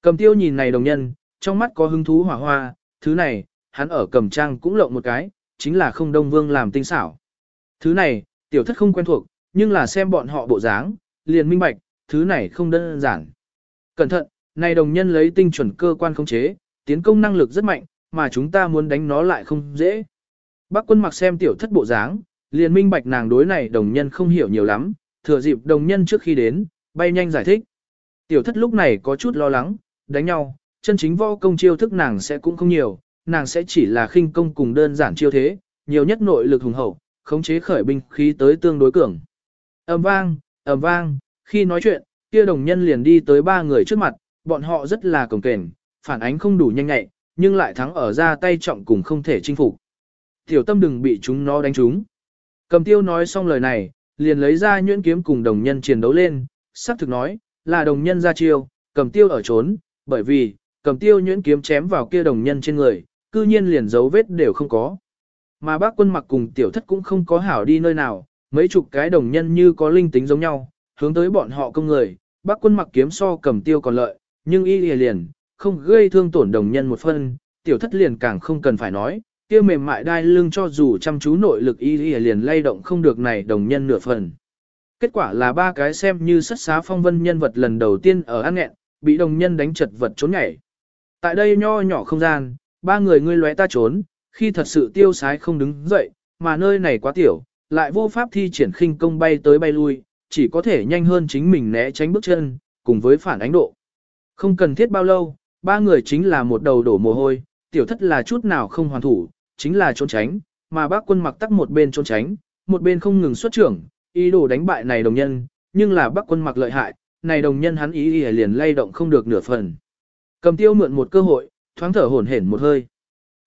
Cầm tiêu nhìn này đồng nhân, trong mắt có hứng thú hỏa hoa, thứ này, hắn ở cầm trang cũng lộng một cái, chính là không đông vương làm tinh xảo. Thứ này, tiểu thất không quen thuộc, nhưng là xem bọn họ bộ dáng, liền minh bạch, thứ này không đơn giản. Cẩn thận, này đồng nhân lấy tinh chuẩn cơ quan khống chế, tiến công năng lực rất mạnh, mà chúng ta muốn đánh nó lại không dễ. Bác quân mặc xem tiểu thất bộ dáng, liền minh bạch nàng đối này đồng nhân không hiểu nhiều lắm, thừa dịp đồng nhân trước khi đến, bay nhanh giải thích. Tiểu thất lúc này có chút lo lắng, đánh nhau, chân chính võ công chiêu thức nàng sẽ cũng không nhiều, nàng sẽ chỉ là khinh công cùng đơn giản chiêu thế, nhiều nhất nội lực hùng hậu, khống chế khởi binh khí tới tương đối cường. ầm vang, ầm vang, khi nói chuyện, kia đồng nhân liền đi tới ba người trước mặt, bọn họ rất là cồng kềnh, phản ánh không đủ nhanh nhạy, nhưng lại thắng ở ra tay trọng cùng không thể chinh phục. Tiểu tâm đừng bị chúng nó đánh trúng. Cầm tiêu nói xong lời này, liền lấy ra nhuyễn kiếm cùng đồng nhân chiến đấu lên, sắc thực nói, là đồng nhân ra chiêu, cầm tiêu ở trốn, bởi vì, cầm tiêu nhuyễn kiếm chém vào kia đồng nhân trên người, cư nhiên liền dấu vết đều không có. Mà bác quân mặc cùng tiểu thất cũng không có hảo đi nơi nào, mấy chục cái đồng nhân như có linh tính giống nhau, hướng tới bọn họ công người, bác quân mặc kiếm so cầm tiêu còn lợi, nhưng y liền, liền không gây thương tổn đồng nhân một phân, tiểu thất liền càng không cần phải nói, kia mềm mại đai lưng cho dù chăm chú nội lực y liền lay động không được này đồng nhân nửa phần. Kết quả là ba cái xem như sất xá phong vân nhân vật lần đầu tiên ở ăn nghẹn, bị đồng nhân đánh chật vật trốn nhảy. Tại đây nho nhỏ không gian, ba người ngươi lóe ta trốn, khi thật sự tiêu sái không đứng dậy, mà nơi này quá tiểu, lại vô pháp thi triển khinh công bay tới bay lui, chỉ có thể nhanh hơn chính mình né tránh bước chân, cùng với phản ánh độ. Không cần thiết bao lâu, ba người chính là một đầu đổ mồ hôi, tiểu thất là chút nào không hoàn thủ, chính là trốn tránh, mà bác quân mặc tắc một bên trốn tránh, một bên không ngừng xuất trưởng, ý đồ đánh bại này đồng nhân, nhưng là bác quân mặc lợi hại, này đồng nhân hắn ý ý liền lay động không được nửa phần. Cầm tiêu mượn một cơ hội, thoáng thở hổn hển một hơi.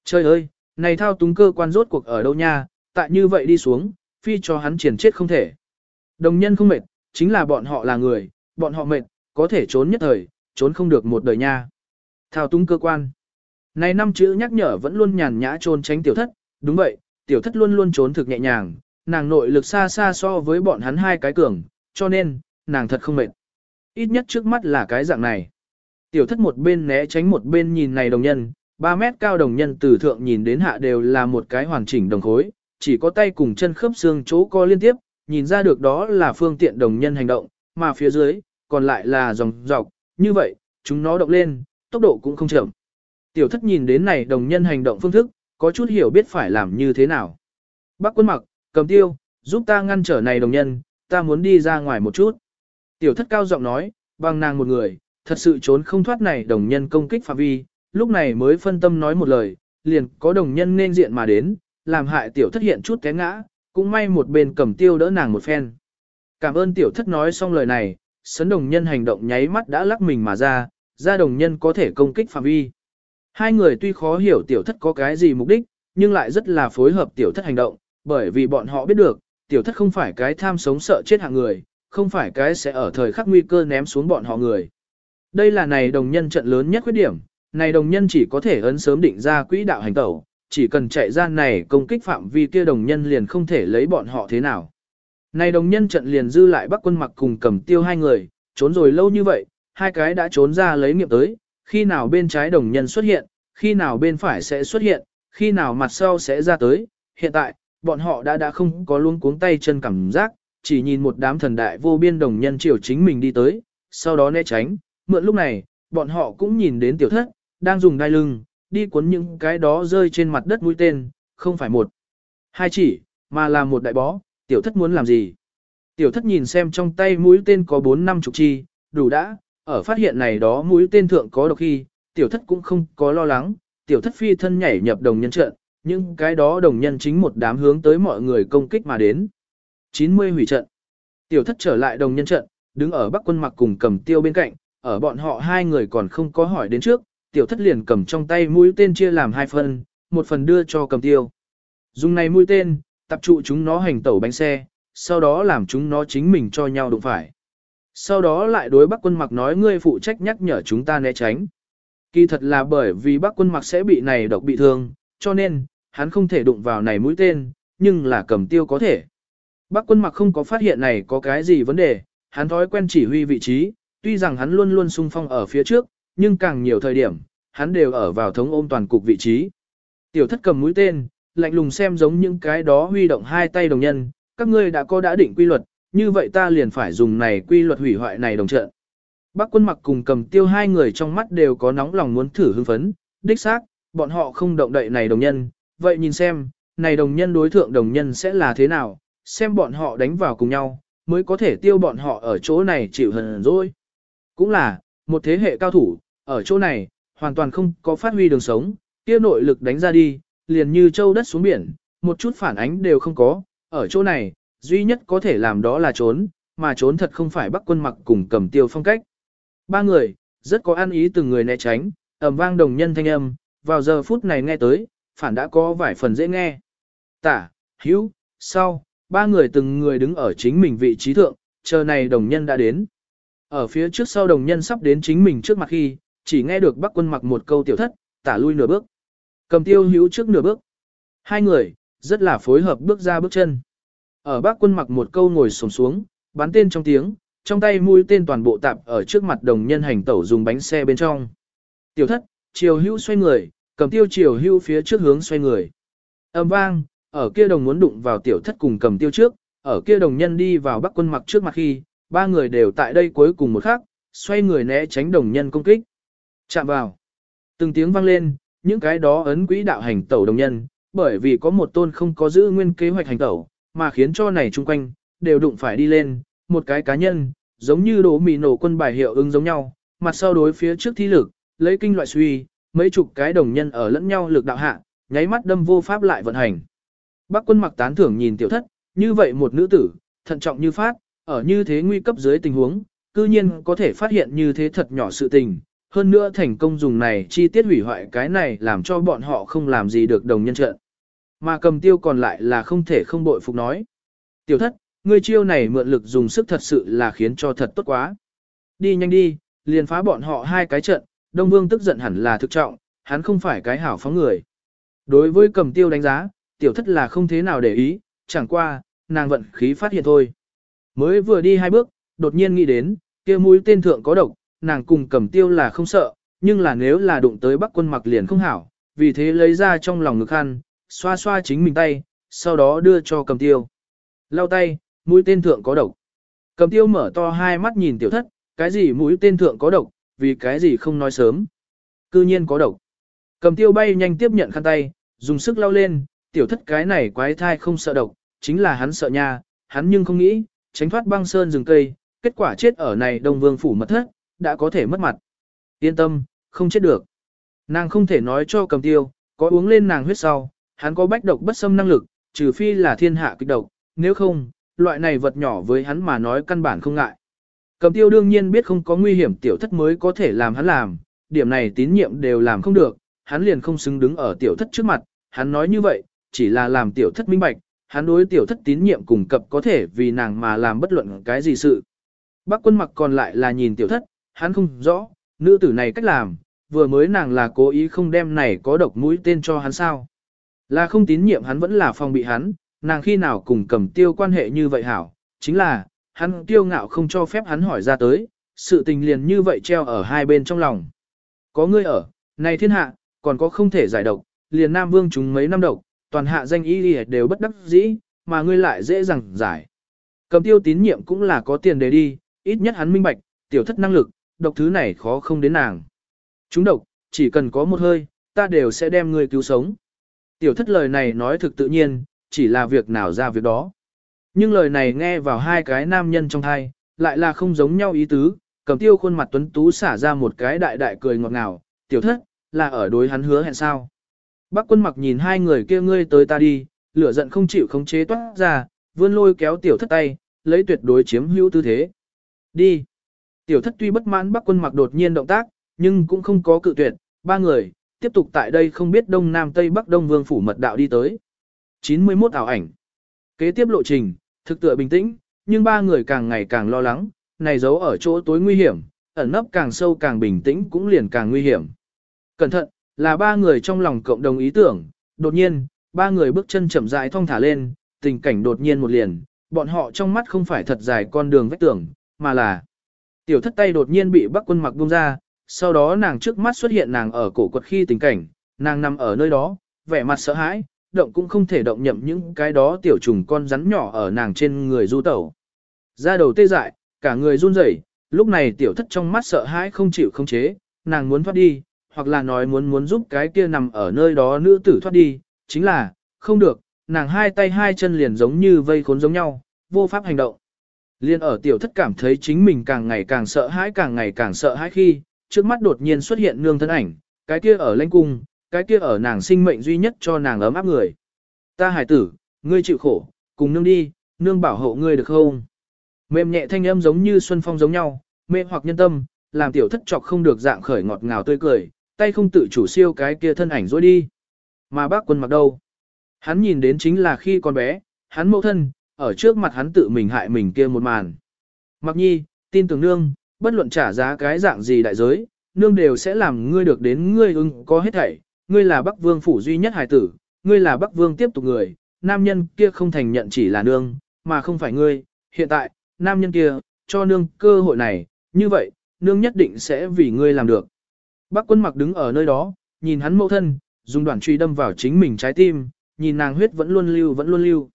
Trời ơi, này thao túng cơ quan rốt cuộc ở đâu nha, tại như vậy đi xuống, phi cho hắn triển chết không thể. Đồng nhân không mệt, chính là bọn họ là người, bọn họ mệt, có thể trốn nhất thời, trốn không được một đời nha. Thao túng cơ quan. Này năm chữ nhắc nhở vẫn luôn nhàn nhã trốn tránh tiểu thất, đúng vậy, tiểu thất luôn luôn trốn thực nhẹ nhàng, nàng nội lực xa xa so với bọn hắn hai cái cường, cho nên, nàng thật không mệt. Ít nhất trước mắt là cái dạng này. Tiểu thất một bên né tránh một bên nhìn này đồng nhân, 3 mét cao đồng nhân từ thượng nhìn đến hạ đều là một cái hoàn chỉnh đồng khối, chỉ có tay cùng chân khớp xương chỗ co liên tiếp, nhìn ra được đó là phương tiện đồng nhân hành động, mà phía dưới, còn lại là dòng dọc, như vậy, chúng nó động lên, tốc độ cũng không chậm. Tiểu thất nhìn đến này đồng nhân hành động phương thức, có chút hiểu biết phải làm như thế nào. Bác quân mặc, cầm tiêu, giúp ta ngăn trở này đồng nhân, ta muốn đi ra ngoài một chút. Tiểu thất cao giọng nói, bằng nàng một người, thật sự trốn không thoát này đồng nhân công kích phạm vi, lúc này mới phân tâm nói một lời, liền có đồng nhân nên diện mà đến, làm hại tiểu thất hiện chút té ngã, cũng may một bên cầm tiêu đỡ nàng một phen. Cảm ơn tiểu thất nói xong lời này, sấn đồng nhân hành động nháy mắt đã lắc mình mà ra, ra đồng nhân có thể công kích phạm vi. Hai người tuy khó hiểu tiểu thất có cái gì mục đích, nhưng lại rất là phối hợp tiểu thất hành động, bởi vì bọn họ biết được, tiểu thất không phải cái tham sống sợ chết hạng người, không phải cái sẽ ở thời khắc nguy cơ ném xuống bọn họ người. Đây là này đồng nhân trận lớn nhất khuyết điểm, này đồng nhân chỉ có thể ấn sớm định ra quỹ đạo hành tẩu, chỉ cần chạy ra này công kích phạm vi kia đồng nhân liền không thể lấy bọn họ thế nào. Này đồng nhân trận liền dư lại bắc quân mặc cùng cầm tiêu hai người, trốn rồi lâu như vậy, hai cái đã trốn ra lấy nghiệm tới, khi nào bên trái đồng nhân xuất hiện, khi nào bên phải sẽ xuất hiện, khi nào mặt sau sẽ ra tới, hiện tại, bọn họ đã đã không có luôn cuống tay chân cảm giác, chỉ nhìn một đám thần đại vô biên đồng nhân chiều chính mình đi tới, sau đó né tránh, mượn lúc này, bọn họ cũng nhìn đến tiểu thất, đang dùng đai lưng, đi cuốn những cái đó rơi trên mặt đất mũi tên, không phải một, hai chỉ, mà là một đại bó, tiểu thất muốn làm gì. Tiểu thất nhìn xem trong tay mũi tên có bốn năm chục chi, đủ đã, ở phát hiện này đó mũi tên thượng có độc khi, tiểu thất cũng không có lo lắng, tiểu thất phi thân nhảy nhập đồng nhân trận, những cái đó đồng nhân chính một đám hướng tới mọi người công kích mà đến. 90 hủy trận. Tiểu thất trở lại đồng nhân trận, đứng ở bắc quân mặc cùng cầm tiêu bên cạnh, ở bọn họ hai người còn không có hỏi đến trước, tiểu thất liền cầm trong tay mũi tên chia làm hai phần, một phần đưa cho cầm tiêu. Dùng này mũi tên, tập trụ chúng nó hành tẩu bánh xe, sau đó làm chúng nó chính mình cho nhau đụng phải. Sau đó lại đối bắc quân mặc nói ngươi phụ trách nhắc nhở chúng ta né tránh. Kỳ thật là bởi vì bắc quân mặc sẽ bị này độc bị thương, cho nên, hắn không thể đụng vào này mũi tên, nhưng là cầm tiêu có thể. Bắc quân mặc không có phát hiện này có cái gì vấn đề, hắn thói quen chỉ huy vị trí, tuy rằng hắn luôn luôn sung phong ở phía trước, nhưng càng nhiều thời điểm, hắn đều ở vào thống ôm toàn cục vị trí. Tiểu thất cầm mũi tên, lạnh lùng xem giống những cái đó huy động hai tay đồng nhân, các ngươi đã có đã định quy luật, như vậy ta liền phải dùng này quy luật hủy hoại này đồng trận. Bác quân mặc cùng cầm tiêu hai người trong mắt đều có nóng lòng muốn thử hưng phấn, đích xác, bọn họ không động đậy này đồng nhân, vậy nhìn xem, này đồng nhân đối thượng đồng nhân sẽ là thế nào, xem bọn họ đánh vào cùng nhau, mới có thể tiêu bọn họ ở chỗ này chịu hờn rồi. Cũng là, một thế hệ cao thủ, ở chỗ này, hoàn toàn không có phát huy đường sống, kia nội lực đánh ra đi, liền như châu đất xuống biển, một chút phản ánh đều không có, ở chỗ này, duy nhất có thể làm đó là trốn, mà trốn thật không phải bắc quân mặc cùng cầm tiêu phong cách. Ba người, rất có ăn ý từng người né tránh, ầm vang đồng nhân thanh âm, vào giờ phút này nghe tới, phản đã có vài phần dễ nghe. Tả, hữu, sau, ba người từng người đứng ở chính mình vị trí thượng, chờ này đồng nhân đã đến. Ở phía trước sau đồng nhân sắp đến chính mình trước mặt khi, chỉ nghe được bắc quân mặc một câu tiểu thất, tả lui nửa bước. Cầm tiêu hữu trước nửa bước. Hai người, rất là phối hợp bước ra bước chân. Ở bác quân mặc một câu ngồi sổng xuống, bắn tên trong tiếng, trong tay mũi tên toàn bộ tạp ở trước mặt đồng nhân hành tẩu dùng bánh xe bên trong. Tiểu thất, chiều hữu xoay người, cầm tiêu chiều hữu phía trước hướng xoay người. Âm vang, ở kia đồng muốn đụng vào tiểu thất cùng cầm tiêu trước, ở kia đồng nhân đi vào bắc quân mặc trước mặt khi, ba người đều tại đây cuối cùng một khắc, xoay người né tránh đồng nhân công kích. Chạm vào. Từng tiếng vang lên, những cái đó ấn quỹ đạo hành tẩu đồng nhân, bởi vì có một tôn không có giữ nguyên kế hoạch hành tẩu, mà khiến cho này chung quanh, đều đụng phải đi lên, một cái cá nhân, giống như đổ mì nổ quân bài hiệu ứng giống nhau, mặt sau đối phía trước thi lực, lấy kinh loại suy, mấy chục cái đồng nhân ở lẫn nhau lực đạo hạ, nháy mắt đâm vô pháp lại vận hành. Bác quân mặc tán thưởng nhìn tiểu thất, như vậy một nữ tử, thận trọng như phát, ở như thế nguy cấp dưới tình huống, cư nhiên có thể phát hiện như thế thật nhỏ sự tình, hơn nữa thành công dùng này chi tiết hủy hoại cái này làm cho bọn họ không làm gì được đồng nhân trận. Mà cầm tiêu còn lại là không thể không bội phục nói. Tiểu thất, ngươi chiêu này mượn lực dùng sức thật sự là khiến cho thật tốt quá. Đi nhanh đi, liền phá bọn họ hai cái trận, Đông Vương tức giận hẳn là thực trọng, hắn không phải cái hảo phóng người. Đối với cầm tiêu đánh giá, tiểu thất là không thế nào để ý, chẳng qua, nàng vận khí phát hiện thôi. Mới vừa đi hai bước, đột nhiên nghĩ đến, kia mũi tên thượng có độc, nàng cùng cầm tiêu là không sợ, nhưng là nếu là đụng tới bắc quân mặc liền không hảo, vì thế lấy ra trong lòng ngực khăn, xoa xoa chính mình tay, sau đó đưa cho cầm tiêu. Lau tay, mũi tên thượng có độc. Cầm tiêu mở to hai mắt nhìn tiểu thất, cái gì mũi tên thượng có độc, vì cái gì không nói sớm. Cư nhiên có độc. Cầm tiêu bay nhanh tiếp nhận khăn tay, dùng sức lau lên, tiểu thất cái này quái thai không sợ độc, chính là hắn sợ nha, hắn nhưng không nghĩ, tránh thoát băng sơn rừng cây, kết quả chết ở này đông vương phủ mật thất, đã có thể mất mặt. Yên tâm, không chết được. Nàng không thể nói cho cầm tiêu, có uống lên nàng huyết sau, hắn có bách độc bất xâm năng lực, trừ phi là thiên hạ kịch độc, nếu không, loại này vật nhỏ với hắn mà nói căn bản không ngại. Cầm tiêu đương nhiên biết không có nguy hiểm tiểu thất mới có thể làm hắn làm, điểm này tín nhiệm đều làm không được, hắn liền không xứng đứng ở tiểu thất trước mặt, hắn nói như vậy, chỉ là làm tiểu thất minh bạch, hắn đối tiểu thất tín nhiệm cùng cập có thể vì nàng mà làm bất luận cái gì sự. Bác quân mặc còn lại là nhìn tiểu thất, hắn không rõ, nữ tử này cách làm, vừa mới nàng là cố ý không đem này có độc mũi tên cho hắn sao. Là không tín nhiệm hắn vẫn là phòng bị hắn, nàng khi nào cùng cầm tiêu quan hệ như vậy hảo, chính là, hắn tiêu ngạo không cho phép hắn hỏi ra tới, sự tình liền như vậy treo ở hai bên trong lòng. Có ngươi ở, này thiên hạ, còn có không thể giải độc, liền Nam Vương chúng mấy năm độc, toàn hạ danh y đều bất đắc dĩ, mà ngươi lại dễ dàng giải. Cầm tiêu tín nhiệm cũng là có tiền để đi, ít nhất hắn minh bạch, tiểu thất năng lực, độc thứ này khó không đến nàng. Chúng độc, chỉ cần có một hơi, ta đều sẽ đem ngươi cứu sống. Tiểu thất lời này nói thực tự nhiên, chỉ là việc nào ra việc đó. Nhưng lời này nghe vào hai cái nam nhân trong thai, lại là không giống nhau ý tứ, cầm tiêu khuôn mặt tuấn tú xả ra một cái đại đại cười ngọt ngào, tiểu thất, là ở đối hắn hứa hẹn sao. Bác quân mặc nhìn hai người kia ngươi tới ta đi, lửa giận không chịu khống chế toát ra, vươn lôi kéo tiểu thất tay, lấy tuyệt đối chiếm hữu tư thế. Đi. Tiểu thất tuy bất mãn bắc quân mặc đột nhiên động tác, nhưng cũng không có cự tuyệt, ba người, tiếp tục tại đây không biết đông nam tây bắc đông vương phủ mật đạo đi tới. 91 ảo ảnh. Kế tiếp lộ trình, thực tựa bình tĩnh, nhưng ba người càng ngày càng lo lắng, này giấu ở chỗ tối nguy hiểm, ẩn nấp càng sâu càng bình tĩnh cũng liền càng nguy hiểm. Cẩn thận, là ba người trong lòng cộng đồng ý tưởng, đột nhiên, ba người bước chân chậm rãi thong thả lên, tình cảnh đột nhiên một liền, bọn họ trong mắt không phải thật dài con đường vách tường, mà là tiểu thất tay đột nhiên bị bắc quân mặc buông ra, sau đó nàng trước mắt xuất hiện nàng ở cổ quật khi tình cảnh, nàng nằm ở nơi đó, vẻ mặt sợ hãi, động cũng không thể động nhậm những cái đó tiểu trùng con rắn nhỏ ở nàng trên người du tẩu. Ra đầu tê dại, cả người run rẩy, lúc này tiểu thất trong mắt sợ hãi không chịu không chế, nàng muốn thoát đi, hoặc là nói muốn muốn giúp cái kia nằm ở nơi đó nữ tử thoát đi, chính là, không được, nàng hai tay hai chân liền giống như vây khốn giống nhau, vô pháp hành động. Liên ở tiểu thất cảm thấy chính mình càng ngày càng sợ hãi càng ngày càng sợ hãi khi, trước mắt đột nhiên xuất hiện nương thân ảnh, cái kia ở lãnh cung, cái kia ở nàng sinh mệnh duy nhất cho nàng ấm áp người. Ta hải tử, ngươi chịu khổ, cùng nương đi, nương bảo hộ ngươi được không? Mềm nhẹ thanh âm giống như xuân phong giống nhau, mê hoặc nhân tâm, làm tiểu thất chọc không được dạng khởi ngọt ngào tươi cười, tay không tự chủ siêu cái kia thân ảnh dối đi. Mà bác quân mặc đâu? Hắn nhìn đến chính là khi còn bé, hắn mẫu thân, ở trước mặt hắn tự mình hại mình kia một màn. Mặc nhi, tin tưởng nương, bất luận trả giá cái dạng gì đại giới, nương đều sẽ làm ngươi được đến ngươi ưng có hết thảy, ngươi là Bắc Vương phủ duy nhất hài tử, ngươi là Bắc Vương tiếp tục người, nam nhân kia không thành nhận chỉ là nương, mà không phải ngươi, hiện tại, nam nhân kia, cho nương cơ hội này, như vậy, nương nhất định sẽ vì ngươi làm được. Bác quân mặc đứng ở nơi đó, nhìn hắn mẫu thân, dùng đoạn truy đâm vào chính mình trái tim, nhìn nàng huyết vẫn luôn lưu vẫn luôn lưu.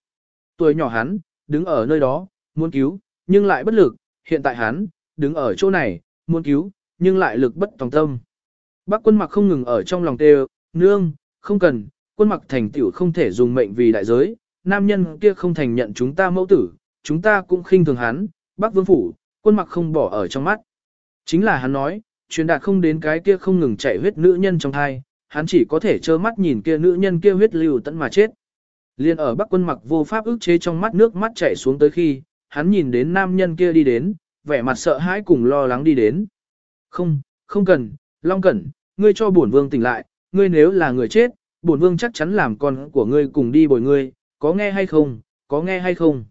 Tuổi nhỏ hắn, đứng ở nơi đó, muốn cứu, nhưng lại bất lực, hiện tại hắn, đứng ở chỗ này, muốn cứu, nhưng lại lực bất tòng tâm. Bác quân mặc không ngừng ở trong lòng tê nương, không cần, quân mặc thành tiểu không thể dùng mệnh vì đại giới, nam nhân kia không thành nhận chúng ta mẫu tử, chúng ta cũng khinh thường hắn, bác vương phủ, quân mặc không bỏ ở trong mắt. Chính là hắn nói, truyền đạt không đến cái kia không ngừng chảy huyết nữ nhân trong thai, hắn chỉ có thể trơ mắt nhìn kia nữ nhân kia huyết lưu tận mà chết. Liên ở bắc quân mặc vô pháp ức chế trong mắt nước mắt chảy xuống tới khi, hắn nhìn đến nam nhân kia đi đến, vẻ mặt sợ hãi cùng lo lắng đi đến. Không, không cần, Long Cẩn, ngươi cho bổn vương tỉnh lại, ngươi nếu là người chết, bổn vương chắc chắn làm con của ngươi cùng đi bồi ngươi, có nghe hay không, có nghe hay không.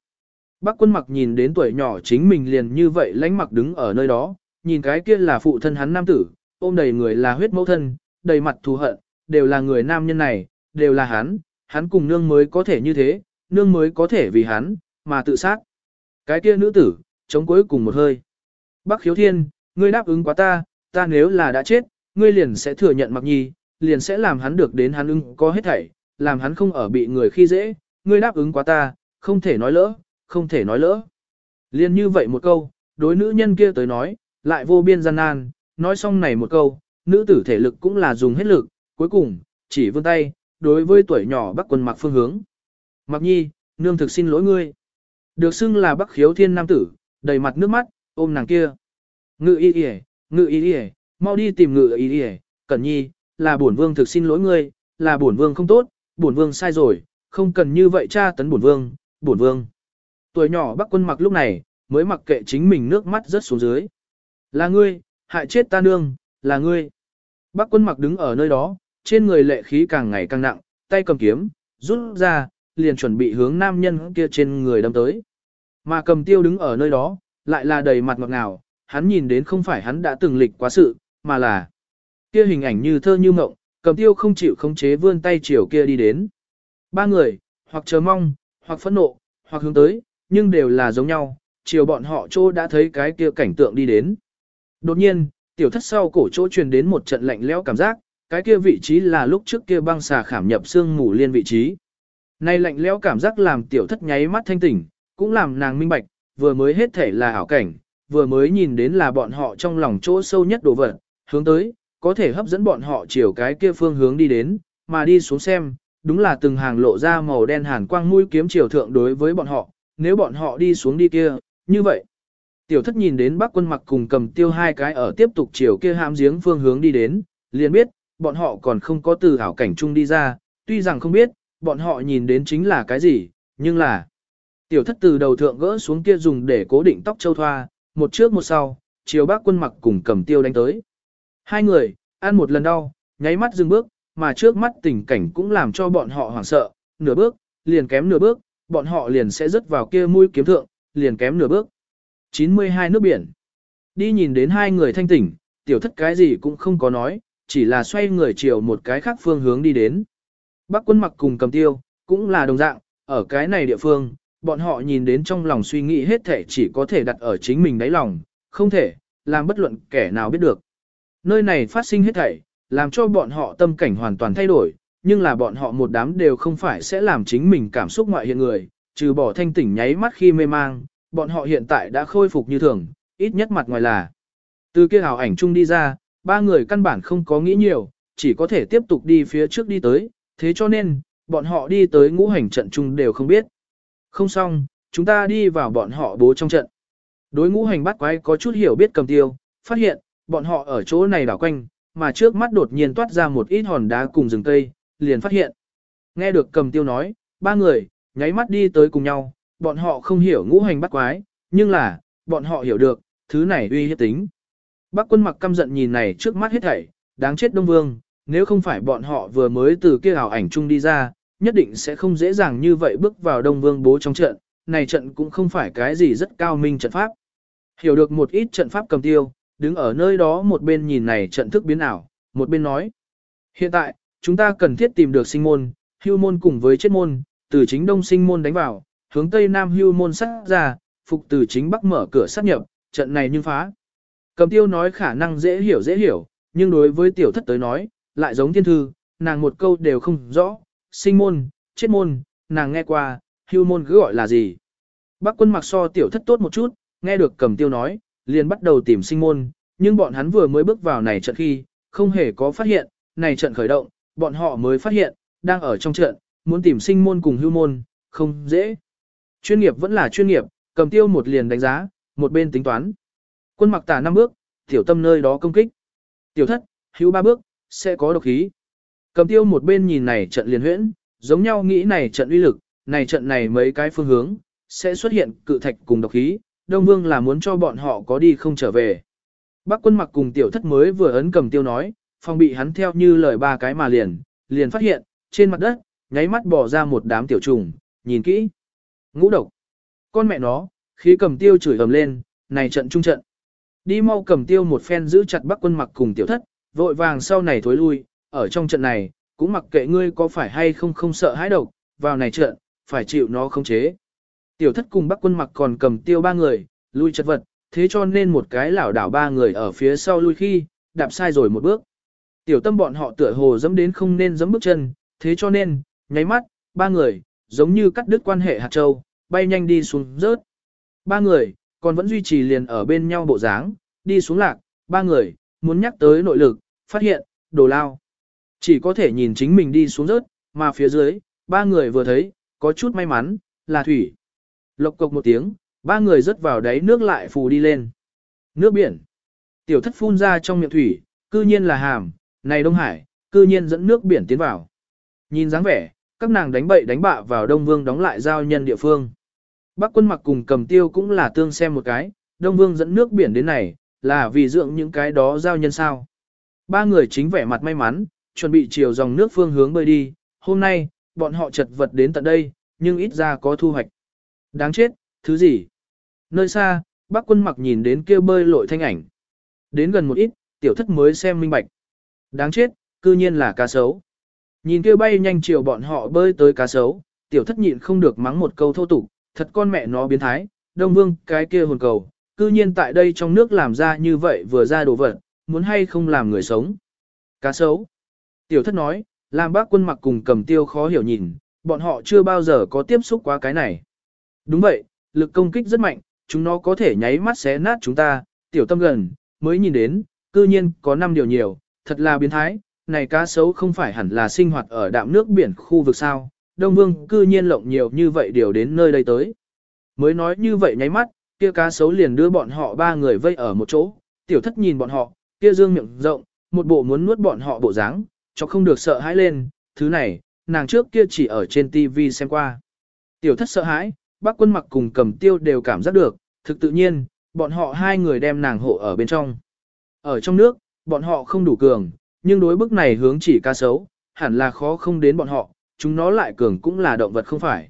Bác quân mặc nhìn đến tuổi nhỏ chính mình liền như vậy lánh mặc đứng ở nơi đó, nhìn cái kia là phụ thân hắn nam tử, ôm đầy người là huyết mẫu thân, đầy mặt thù hận, đều là người nam nhân này, đều là hắn, hắn cùng nương mới có thể như thế, nương mới có thể vì hắn, mà tự sát. Cái kia nữ tử, chống cuối cùng một hơi. Bác khiếu thiên, ngươi đáp ứng quá ta, ta nếu là đã chết, ngươi liền sẽ thừa nhận mặc nhi, liền sẽ làm hắn được đến hắn ưng có hết thảy, làm hắn không ở bị người khi dễ, ngươi đáp ứng quá ta, không thể nói lỡ, không thể nói lỡ. Liên như vậy một câu, đối nữ nhân kia tới nói, lại vô biên gian nan, nói xong này một câu, nữ tử thể lực cũng là dùng hết lực, cuối cùng, chỉ vươn tay, đối với tuổi nhỏ bắc quân mặc phương hướng. Mặc nhi, nương thực xin lỗi ngươi. Được xưng là bắc khiếu thiên nam tử, đầy mặt nước mắt, ôm nàng kia. Ngự y y, ngự y y, mau đi tìm ngự y y, cẩn nhi, là bổn vương thực xin lỗi ngươi, là bổn vương không tốt, bổn vương sai rồi, không cần như vậy cha tấn bổn vương, bổn vương. Tuổi nhỏ bắc quân mặc lúc này, mới mặc kệ chính mình nước mắt rớt xuống dưới. Là ngươi, hại chết ta nương, là ngươi. Bắc quân mặc đứng ở nơi đó, trên người lệ khí càng ngày càng nặng, tay cầm kiếm, rút ra, liền chuẩn bị hướng nam nhân kia trên người đâm tới. Mà cầm tiêu đứng ở nơi đó, lại là đầy mặt ngọt ngào, hắn nhìn đến không phải hắn đã từng lịch quá sự, mà là kia hình ảnh như thơ như mộng, cầm tiêu không chịu khống chế vươn tay chiều kia đi đến. Ba người, hoặc chờ mong, hoặc phẫn nộ, hoặc hướng tới, nhưng đều là giống nhau, chiều bọn họ chỗ đã thấy cái kia cảnh tượng đi đến. Đột nhiên, tiểu thất sau cổ chỗ truyền đến một trận lạnh lẽo cảm giác, cái kia vị trí là lúc trước kia băng xà khảm nhập xương ngủ liên vị trí. Nay lạnh lẽo cảm giác làm tiểu thất nháy mắt thanh tỉnh, cũng làm nàng minh bạch, vừa mới hết thể là ảo cảnh, vừa mới nhìn đến là bọn họ trong lòng chỗ sâu nhất đồ vật, hướng tới, có thể hấp dẫn bọn họ chiều cái kia phương hướng đi đến, mà đi xuống xem, đúng là từng hàng lộ ra màu đen hàn quang mũi kiếm chiều thượng đối với bọn họ, nếu bọn họ đi xuống đi kia, như vậy. Tiểu thất nhìn đến bác quân mặc cùng cầm tiêu hai cái ở tiếp tục chiều kia hãm giếng phương hướng đi đến, liền biết, bọn họ còn không có từ ảo cảnh chung đi ra, tuy rằng không biết, bọn họ nhìn đến chính là cái gì, nhưng là tiểu thất từ đầu thượng gỡ xuống kia dùng để cố định tóc châu thoa, một trước một sau, chiều bác quân mặc cùng cầm tiêu đánh tới. Hai người, ăn một lần đau, nháy mắt dừng bước, mà trước mắt tình cảnh cũng làm cho bọn họ hoảng sợ, nửa bước, liền kém nửa bước, bọn họ liền sẽ rớt vào kia mũi kiếm thượng, liền kém nửa bước. 92 nước biển. Đi nhìn đến hai người thanh tỉnh, tiểu thất cái gì cũng không có nói, chỉ là xoay người chiều một cái khác phương hướng đi đến. Bác quân mặc cùng cầm tiêu, cũng là đồng dạng, ở cái này địa phương, bọn họ nhìn đến trong lòng suy nghĩ hết thể chỉ có thể đặt ở chính mình đáy lòng, không thể, làm bất luận kẻ nào biết được. Nơi này phát sinh hết thảy, làm cho bọn họ tâm cảnh hoàn toàn thay đổi, nhưng là bọn họ một đám đều không phải sẽ làm chính mình cảm xúc ngoại hiện người, trừ bỏ thanh tỉnh nháy mắt khi mê mang, bọn họ hiện tại đã khôi phục như thường, ít nhất mặt ngoài là. Từ kia hào ảnh chung đi ra, ba người căn bản không có nghĩ nhiều, chỉ có thể tiếp tục đi phía trước đi tới, thế cho nên, bọn họ đi tới ngũ hành trận chung đều không biết. Không xong, chúng ta đi vào bọn họ bố trong trận. Đối ngũ hành bắt quái có chút hiểu biết cầm tiêu, phát hiện, bọn họ ở chỗ này đảo quanh, mà trước mắt đột nhiên toát ra một ít hòn đá cùng rừng cây, liền phát hiện. Nghe được cầm tiêu nói, ba người, nháy mắt đi tới cùng nhau, bọn họ không hiểu ngũ hành bắt quái, nhưng là, bọn họ hiểu được, thứ này uy hiếp tính. Bác quân mặc căm giận nhìn này trước mắt hết thảy, đáng chết Đông Vương, nếu không phải bọn họ vừa mới từ kia ảo ảnh chung đi ra, nhất định sẽ không dễ dàng như vậy bước vào Đông Vương bố trong trận, này trận cũng không phải cái gì rất cao minh trận pháp. Hiểu được một ít trận pháp cầm tiêu, đứng ở nơi đó một bên nhìn này trận thức biến ảo, một bên nói. Hiện tại, chúng ta cần thiết tìm được sinh môn, hưu môn cùng với chết môn, từ chính đông sinh môn đánh vào, hướng tây nam hưu môn sát ra, phục từ chính bắc mở cửa sát nhập, trận này nhưng phá. Cầm tiêu nói khả năng dễ hiểu dễ hiểu, nhưng đối với tiểu thất tới nói, lại giống thiên thư, nàng một câu đều không rõ, sinh môn, chết môn, nàng nghe qua, hưu môn cứ gọi là gì. Bác quân mặc so tiểu thất tốt một chút, nghe được cầm tiêu nói, liền bắt đầu tìm sinh môn, nhưng bọn hắn vừa mới bước vào này trận khi, không hề có phát hiện, này trận khởi động, bọn họ mới phát hiện, đang ở trong trận, muốn tìm sinh môn cùng hưu môn, không dễ. Chuyên nghiệp vẫn là chuyên nghiệp, cầm tiêu một liền đánh giá, một bên tính toán. Quân mặc tả năm bước, tiểu tâm nơi đó công kích. Tiểu thất, hữu ba bước, sẽ có độc khí. Cầm tiêu một bên nhìn này trận liền huyễn, giống nhau nghĩ này trận uy lực, này trận này mấy cái phương hướng, sẽ xuất hiện cự thạch cùng độc khí, Đông Vương là muốn cho bọn họ có đi không trở về. Bác quân mặc cùng tiểu thất mới vừa ấn cầm tiêu nói, phòng bị hắn theo như lời ba cái mà liền, liền phát hiện, trên mặt đất, nháy mắt bỏ ra một đám tiểu trùng, nhìn kỹ. Ngũ độc. Con mẹ nó, khí cầm tiêu chửi ầm lên, này trận trung trận. Đi mau cầm tiêu một phen giữ chặt bắc quân mặc cùng tiểu thất, vội vàng sau này thối lui, ở trong trận này, cũng mặc kệ ngươi có phải hay không không sợ hãi độc, vào này trận, phải chịu nó không chế. Tiểu thất cùng bắc quân mặc còn cầm tiêu ba người, lui chật vật, thế cho nên một cái lảo đảo ba người ở phía sau lui khi, đạp sai rồi một bước. Tiểu tâm bọn họ tựa hồ dẫm đến không nên dẫm bước chân, thế cho nên, nháy mắt, ba người, giống như cắt đứt quan hệ hạt châu, bay nhanh đi xuống rớt. Ba người, còn vẫn duy trì liền ở bên nhau bộ dáng, đi xuống lạc, ba người, muốn nhắc tới nội lực, phát hiện, đồ lao. Chỉ có thể nhìn chính mình đi xuống rớt, mà phía dưới, ba người vừa thấy, có chút may mắn, là thủy. Lộc cộc một tiếng, ba người rớt vào đáy nước lại phù đi lên. Nước biển. Tiểu thất phun ra trong miệng thủy, cư nhiên là hàm, này Đông Hải, cư nhiên dẫn nước biển tiến vào. Nhìn dáng vẻ, các nàng đánh bậy đánh bạ vào Đông Vương đóng lại giao nhân địa phương. Bắc quân mặc cùng cầm tiêu cũng là tương xem một cái, Đông Vương dẫn nước biển đến này, là vì dưỡng những cái đó giao nhân sao. Ba người chính vẻ mặt may mắn, chuẩn bị chiều dòng nước phương hướng bơi đi, hôm nay, bọn họ chật vật đến tận đây, nhưng ít ra có thu hoạch. Đáng chết, thứ gì? Nơi xa, bác quân mặc nhìn đến kia bơi lội thanh ảnh. Đến gần một ít, tiểu thất mới xem minh bạch. Đáng chết, cư nhiên là cá sấu. Nhìn kia bay nhanh chiều bọn họ bơi tới cá sấu, tiểu thất nhịn không được mắng một câu thô tục, thật con mẹ nó biến thái, đông vương cái kia hồn cầu, cư nhiên tại đây trong nước làm ra như vậy vừa ra đồ vật, muốn hay không làm người sống. Cá sấu. Tiểu thất nói, làm bác quân mặc cùng cầm tiêu khó hiểu nhìn, bọn họ chưa bao giờ có tiếp xúc qua cái này. Đúng vậy, lực công kích rất mạnh, chúng nó có thể nháy mắt xé nát chúng ta, tiểu tâm gần, mới nhìn đến, cư nhiên có 5 điều nhiều, thật là biến thái, này cá sấu không phải hẳn là sinh hoạt ở đạm nước biển khu vực sao, Đông Vương cư nhiên lộng nhiều như vậy điều đến nơi đây tới. Mới nói như vậy nháy mắt, kia cá sấu liền đưa bọn họ ba người vây ở một chỗ, tiểu thất nhìn bọn họ, kia dương miệng rộng, một bộ muốn nuốt bọn họ bộ dáng, cho không được sợ hãi lên, thứ này, nàng trước kia chỉ ở trên TV xem qua. Tiểu thất sợ hãi, bác quân mặc cùng cầm tiêu đều cảm giác được, thực tự nhiên, bọn họ hai người đem nàng hộ ở bên trong. Ở trong nước, bọn họ không đủ cường, nhưng đối bức này hướng chỉ ca sấu, hẳn là khó không đến bọn họ, chúng nó lại cường cũng là động vật không phải.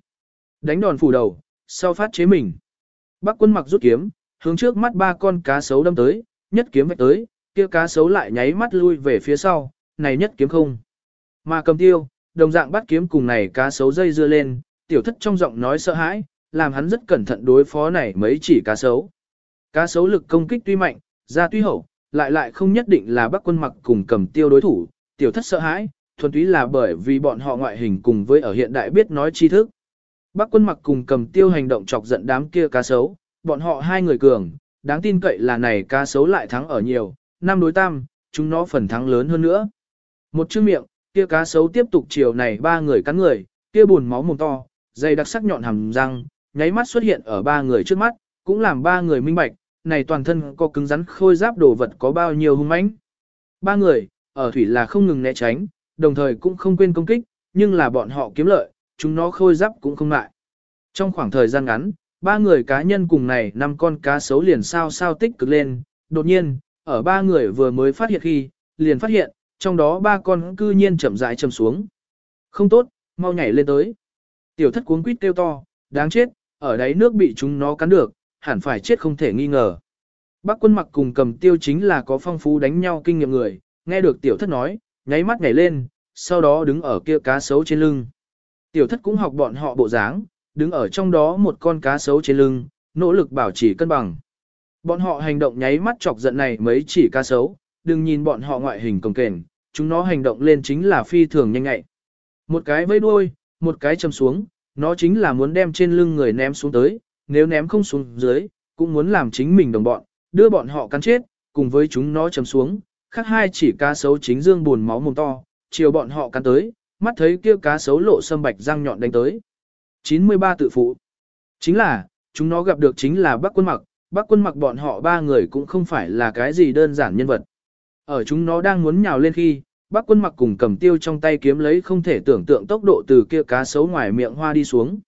Đánh đòn phủ đầu, sau phát chế mình. Bác quân mặc rút kiếm, hướng trước mắt ba con cá sấu đâm tới, nhất kiếm vạch tới, kia cá sấu lại nháy mắt lui về phía sau, này nhất kiếm không. Mà cầm tiêu, đồng dạng bắt kiếm cùng này cá sấu dây dưa lên, tiểu thất trong giọng nói sợ hãi, làm hắn rất cẩn thận đối phó này mấy chỉ cá sấu. Cá sấu lực công kích tuy mạnh, ra tuy hậu, lại lại không nhất định là bác quân mặc cùng cầm tiêu đối thủ, tiểu thất sợ hãi, thuần túy là bởi vì bọn họ ngoại hình cùng với ở hiện đại biết nói tri thức. Bác quân mặc cùng cầm tiêu hành động chọc giận đám kia cá sấu, bọn họ hai người cường, đáng tin cậy là này cá sấu lại thắng ở nhiều, năm đối tam, chúng nó phần thắng lớn hơn nữa. Một chữ miệng, kia cá sấu tiếp tục chiều này ba người cắn người, kia buồn máu mồm to, dày đặc sắc nhọn hàm răng, nháy mắt xuất hiện ở ba người trước mắt, cũng làm ba người minh bạch, này toàn thân có cứng rắn khôi giáp đồ vật có bao nhiêu hung mãnh. Ba người, ở thủy là không ngừng né tránh, đồng thời cũng không quên công kích, nhưng là bọn họ kiếm lợi, chúng nó khôi giáp cũng không ngại. Trong khoảng thời gian ngắn, ba người cá nhân cùng này năm con cá sấu liền sao sao tích cực lên, đột nhiên, ở ba người vừa mới phát hiện khi, liền phát hiện, trong đó ba con cư nhiên chậm rãi chầm xuống. Không tốt, mau nhảy lên tới. Tiểu thất cuống quýt kêu to, đáng chết, ở đáy nước bị chúng nó cắn được, hẳn phải chết không thể nghi ngờ. Bác quân mặc cùng cầm tiêu chính là có phong phú đánh nhau kinh nghiệm người, nghe được tiểu thất nói, nháy mắt nhảy lên, sau đó đứng ở kia cá sấu trên lưng. Tiểu thất cũng học bọn họ bộ dáng, đứng ở trong đó một con cá sấu trên lưng, nỗ lực bảo trì cân bằng. Bọn họ hành động nháy mắt chọc giận này mấy chỉ cá sấu, đừng nhìn bọn họ ngoại hình cồng kềnh, chúng nó hành động lên chính là phi thường nhanh ngại. Một cái vây đuôi, một cái châm xuống, nó chính là muốn đem trên lưng người ném xuống tới, nếu ném không xuống dưới, cũng muốn làm chính mình đồng bọn, đưa bọn họ cắn chết, cùng với chúng nó chầm xuống, khác hai chỉ cá sấu chính dương buồn máu mồm to, chiều bọn họ cắn tới, mắt thấy kia cá sấu lộ sâm bạch răng nhọn đánh tới. 93 tự phụ. Chính là, chúng nó gặp được chính là bác quân mặc, bác quân mặc bọn họ ba người cũng không phải là cái gì đơn giản nhân vật. Ở chúng nó đang muốn nhào lên khi, bác quân mặc cùng cầm tiêu trong tay kiếm lấy không thể tưởng tượng tốc độ từ kia cá sấu ngoài miệng hoa đi xuống.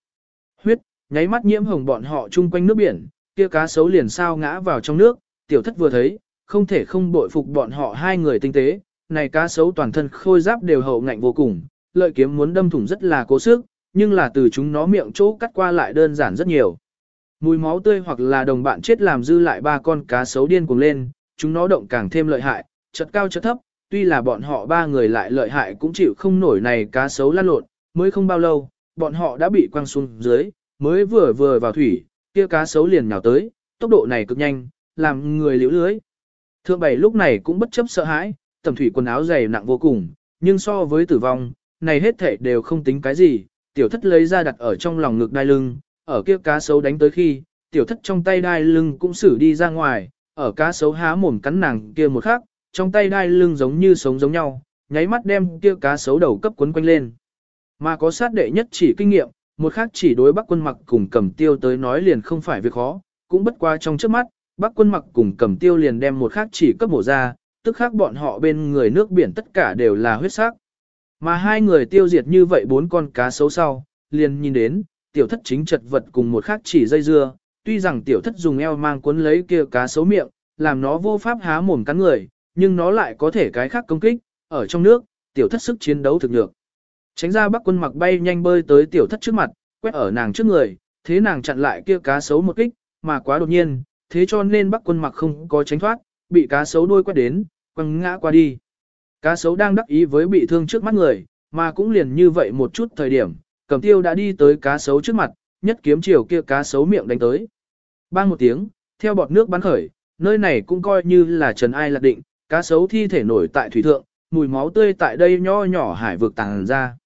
Huyết, nháy mắt nhiễm hồng bọn họ chung quanh nước biển, kia cá sấu liền sao ngã vào trong nước, tiểu thất vừa thấy, không thể không bội phục bọn họ hai người tinh tế, này cá sấu toàn thân khôi giáp đều hậu ngạnh vô cùng, lợi kiếm muốn đâm thủng rất là cố sức, nhưng là từ chúng nó miệng chỗ cắt qua lại đơn giản rất nhiều. Mùi máu tươi hoặc là đồng bạn chết làm dư lại ba con cá sấu điên cuồng lên, chúng nó động càng thêm lợi hại, chật cao chật thấp, tuy là bọn họ ba người lại lợi hại cũng chịu không nổi này cá sấu lăn lộn, mới không bao lâu, bọn họ đã bị quăng xuống dưới, mới vừa vừa vào thủy, kia cá sấu liền nhào tới, tốc độ này cực nhanh, làm người liễu lưới. Thượng bảy lúc này cũng bất chấp sợ hãi, tầm thủy quần áo dày nặng vô cùng, nhưng so với tử vong, này hết thể đều không tính cái gì, tiểu thất lấy ra đặt ở trong lòng ngực đai lưng, ở kia cá sấu đánh tới khi, tiểu thất trong tay đai lưng cũng xử đi ra ngoài, ở cá sấu há mồm cắn nàng kia một khắc, trong tay đai lưng giống như sống giống nhau, nháy mắt đem kia cá sấu đầu cấp quấn quanh lên. Mà có sát đệ nhất chỉ kinh nghiệm, một khác chỉ đối bắc quân mặc cùng cầm tiêu tới nói liền không phải việc khó, cũng bất qua trong trước mắt, bắc quân mặc cùng cầm tiêu liền đem một khác chỉ cấp mổ ra, tức khác bọn họ bên người nước biển tất cả đều là huyết sắc. Mà hai người tiêu diệt như vậy bốn con cá xấu sau, liền nhìn đến, tiểu thất chính chật vật cùng một khác chỉ dây dưa, tuy rằng tiểu thất dùng eo mang cuốn lấy kia cá xấu miệng, làm nó vô pháp há mồm cắn người, nhưng nó lại có thể cái khác công kích, ở trong nước, tiểu thất sức chiến đấu thực được. Tránh ra bắc quân mặc bay nhanh bơi tới tiểu thất trước mặt, quét ở nàng trước người, thế nàng chặn lại kia cá xấu một kích, mà quá đột nhiên, thế cho nên bắc quân mặc không có tránh thoát, bị cá sấu đuôi quét đến, quăng ngã qua đi. Cá sấu đang đắc ý với bị thương trước mắt người, mà cũng liền như vậy một chút thời điểm, cầm tiêu đã đi tới cá sấu trước mặt, nhất kiếm chiều kia cá sấu miệng đánh tới. Bang một tiếng, theo bọt nước bắn khởi, nơi này cũng coi như là trần ai lạc định, cá sấu thi thể nổi tại thủy thượng, mùi máu tươi tại đây nho nhỏ hải vực tàng ra.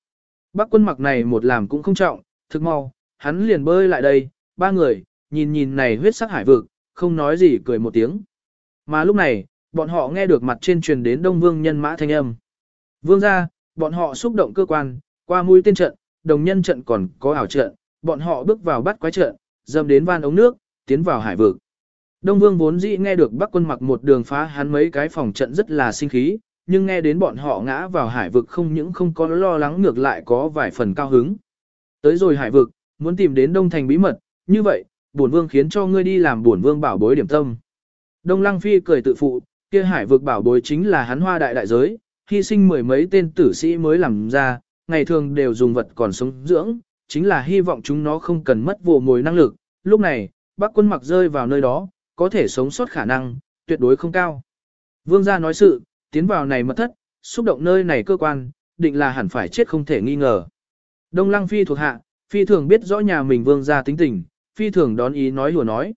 Bác quân mặc này một làm cũng không trọng, thực mau, hắn liền bơi lại đây, ba người, nhìn nhìn này huyết sắc hải vực, không nói gì cười một tiếng. Mà lúc này, bọn họ nghe được mặt trên truyền đến Đông Vương nhân mã thanh âm. Vương ra, bọn họ xúc động cơ quan, qua mũi tên trận, đồng nhân trận còn có ảo trận, bọn họ bước vào bắt quái trận, dâm đến van ống nước, tiến vào hải vực. Đông Vương vốn dĩ nghe được Bắc quân mặc một đường phá hắn mấy cái phòng trận rất là sinh khí, nhưng nghe đến bọn họ ngã vào hải vực không những không có lo lắng ngược lại có vài phần cao hứng. Tới rồi hải vực, muốn tìm đến Đông Thành bí mật, như vậy, bổn vương khiến cho ngươi đi làm bổn vương bảo bối điểm tâm. Đông Lăng Phi cười tự phụ, kia hải vực bảo bối chính là hắn hoa đại đại giới, hy sinh mười mấy tên tử sĩ mới làm ra, ngày thường đều dùng vật còn sống dưỡng, chính là hy vọng chúng nó không cần mất vô mồi năng lực. Lúc này, bác quân mặc rơi vào nơi đó, có thể sống sót khả năng, tuyệt đối không cao. Vương gia nói sự, tiến vào này mật thất, xúc động nơi này cơ quan, định là hẳn phải chết không thể nghi ngờ. Đông Lăng Phi thuộc hạ, Phi thường biết rõ nhà mình vương gia tính tình, Phi thường đón ý nói hùa nói.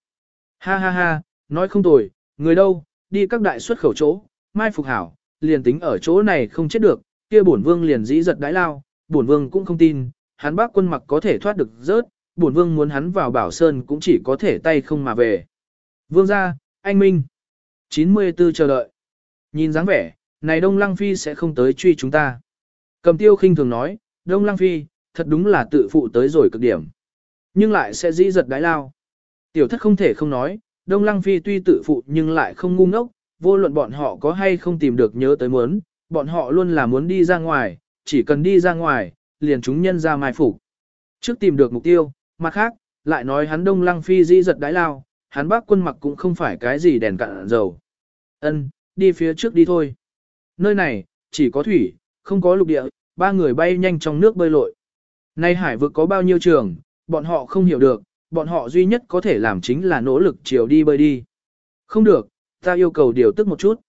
Ha ha ha, nói không tồi, người đâu, đi các đại xuất khẩu chỗ, mai phục hảo, liền tính ở chỗ này không chết được, kia bổn vương liền dĩ giật đãi lao, bổn vương cũng không tin, hắn bác quân mặc có thể thoát được rớt, bổn vương muốn hắn vào bảo sơn cũng chỉ có thể tay không mà về. Vương gia, anh Minh. 94 chờ đợi. Nhìn dáng vẻ, này Đông Lăng Phi sẽ không tới truy chúng ta. Cầm tiêu khinh thường nói, Đông Lăng Phi, thật đúng là tự phụ tới rồi cực điểm. Nhưng lại sẽ dĩ giật đái lao. Tiểu thất không thể không nói, Đông Lăng Phi tuy tự phụ nhưng lại không ngu ngốc, vô luận bọn họ có hay không tìm được nhớ tới muốn, bọn họ luôn là muốn đi ra ngoài, chỉ cần đi ra ngoài, liền chúng nhân ra mai phục. Trước tìm được mục tiêu, mặt khác, lại nói hắn Đông Lăng Phi dĩ giật đái lao, hắn bác quân mặc cũng không phải cái gì đèn cạn dầu. Ân, đi phía trước đi thôi. Nơi này, chỉ có thủy, không có lục địa, ba người bay nhanh trong nước bơi lội. Nay hải vực có bao nhiêu trường, bọn họ không hiểu được, bọn họ duy nhất có thể làm chính là nỗ lực chiều đi bơi đi. Không được, ta yêu cầu điều tức một chút.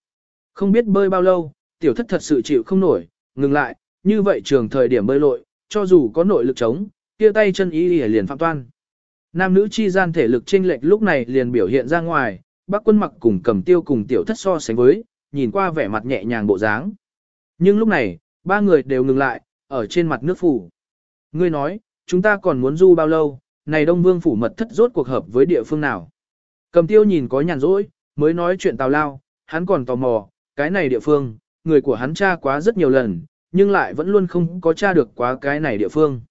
Không biết bơi bao lâu, tiểu thất thật sự chịu không nổi, ngừng lại, như vậy trường thời điểm bơi lội, cho dù có nội lực chống, kia tay chân ý liền phạm toan. Nam nữ chi gian thể lực chênh lệch lúc này liền biểu hiện ra ngoài, bác quân mặc cùng cầm tiêu cùng tiểu thất so sánh với, nhìn qua vẻ mặt nhẹ nhàng bộ dáng. Nhưng lúc này, ba người đều ngừng lại, ở trên mặt nước phủ. Ngươi nói, chúng ta còn muốn du bao lâu, này Đông Vương phủ mật thất rốt cuộc hợp với địa phương nào. Cầm tiêu nhìn có nhàn rỗi, mới nói chuyện tào lao, hắn còn tò mò, cái này địa phương, người của hắn tra quá rất nhiều lần, nhưng lại vẫn luôn không có tra được quá cái này địa phương.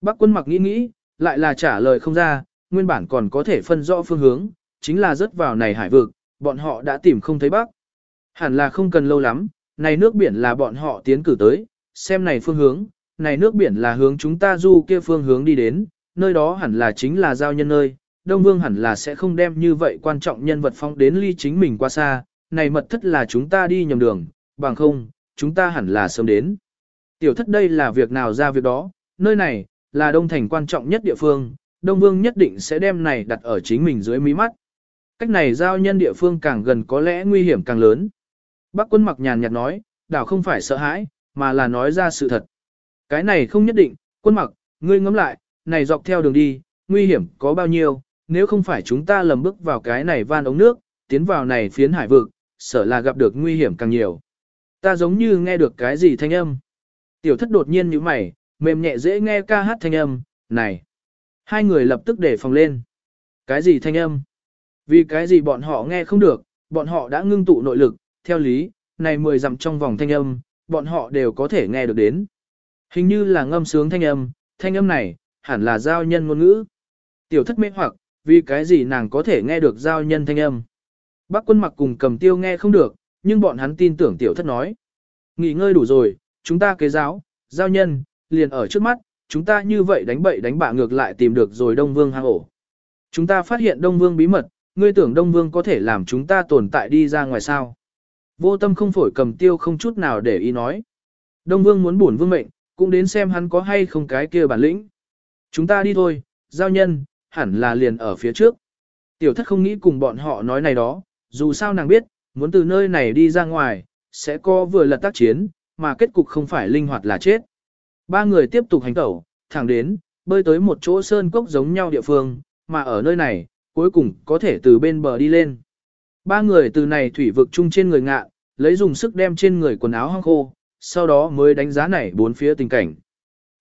Bác quân mặc nghĩ nghĩ, lại là trả lời không ra, nguyên bản còn có thể phân rõ phương hướng, chính là rớt vào này hải vực, bọn họ đã tìm không thấy bác. Hẳn là không cần lâu lắm, này nước biển là bọn họ tiến cử tới, xem này phương hướng, này nước biển là hướng chúng ta du kia phương hướng đi đến, nơi đó hẳn là chính là giao nhân nơi, Đông Vương hẳn là sẽ không đem như vậy quan trọng nhân vật phong đến ly chính mình qua xa, này mật thất là chúng ta đi nhầm đường, bằng không, chúng ta hẳn là sớm đến. Tiểu thất đây là việc nào ra việc đó, nơi này, là Đông Thành quan trọng nhất địa phương, Đông Vương nhất định sẽ đem này đặt ở chính mình dưới mí mắt. Cách này giao nhân địa phương càng gần có lẽ nguy hiểm càng lớn. Bác quân mặc nhàn nhạt nói, đảo không phải sợ hãi, mà là nói ra sự thật. Cái này không nhất định, quân mặc, ngươi ngẫm lại, này dọc theo đường đi, nguy hiểm có bao nhiêu, nếu không phải chúng ta lầm bước vào cái này van ống nước, tiến vào này phiến hải vực, sợ là gặp được nguy hiểm càng nhiều. Ta giống như nghe được cái gì thanh âm. Tiểu thất đột nhiên như mày, mềm nhẹ dễ nghe ca hát thanh âm, này. Hai người lập tức để phòng lên. Cái gì thanh âm? Vì cái gì bọn họ nghe không được, bọn họ đã ngưng tụ nội lực, theo lý, này mười dặm trong vòng thanh âm, bọn họ đều có thể nghe được đến. Hình như là ngâm sướng thanh âm, thanh âm này, hẳn là giao nhân ngôn ngữ. Tiểu thất mê hoặc, vì cái gì nàng có thể nghe được giao nhân thanh âm. Bác quân mặc cùng cầm tiêu nghe không được, nhưng bọn hắn tin tưởng tiểu thất nói. Nghỉ ngơi đủ rồi, chúng ta kế giáo, giao nhân, liền ở trước mắt, chúng ta như vậy đánh bậy đánh bạ ngược lại tìm được rồi Đông Vương hang ổ. Chúng ta phát hiện Đông Vương bí mật, ngươi tưởng Đông Vương có thể làm chúng ta tồn tại đi ra ngoài sao. Vô tâm không phổi cầm tiêu không chút nào để ý nói. Đông Vương muốn bổn vương mệnh, cũng đến xem hắn có hay không cái kia bản lĩnh. Chúng ta đi thôi, giao nhân, hẳn là liền ở phía trước. Tiểu thất không nghĩ cùng bọn họ nói này đó, dù sao nàng biết, muốn từ nơi này đi ra ngoài, sẽ có vừa lật tác chiến, mà kết cục không phải linh hoạt là chết. Ba người tiếp tục hành tẩu, thẳng đến, bơi tới một chỗ sơn cốc giống nhau địa phương, mà ở nơi này, cuối cùng có thể từ bên bờ đi lên. Ba người từ này thủy vực chung trên người ngạ, lấy dùng sức đem trên người quần áo hong khô, sau đó mới đánh giá này bốn phía tình cảnh.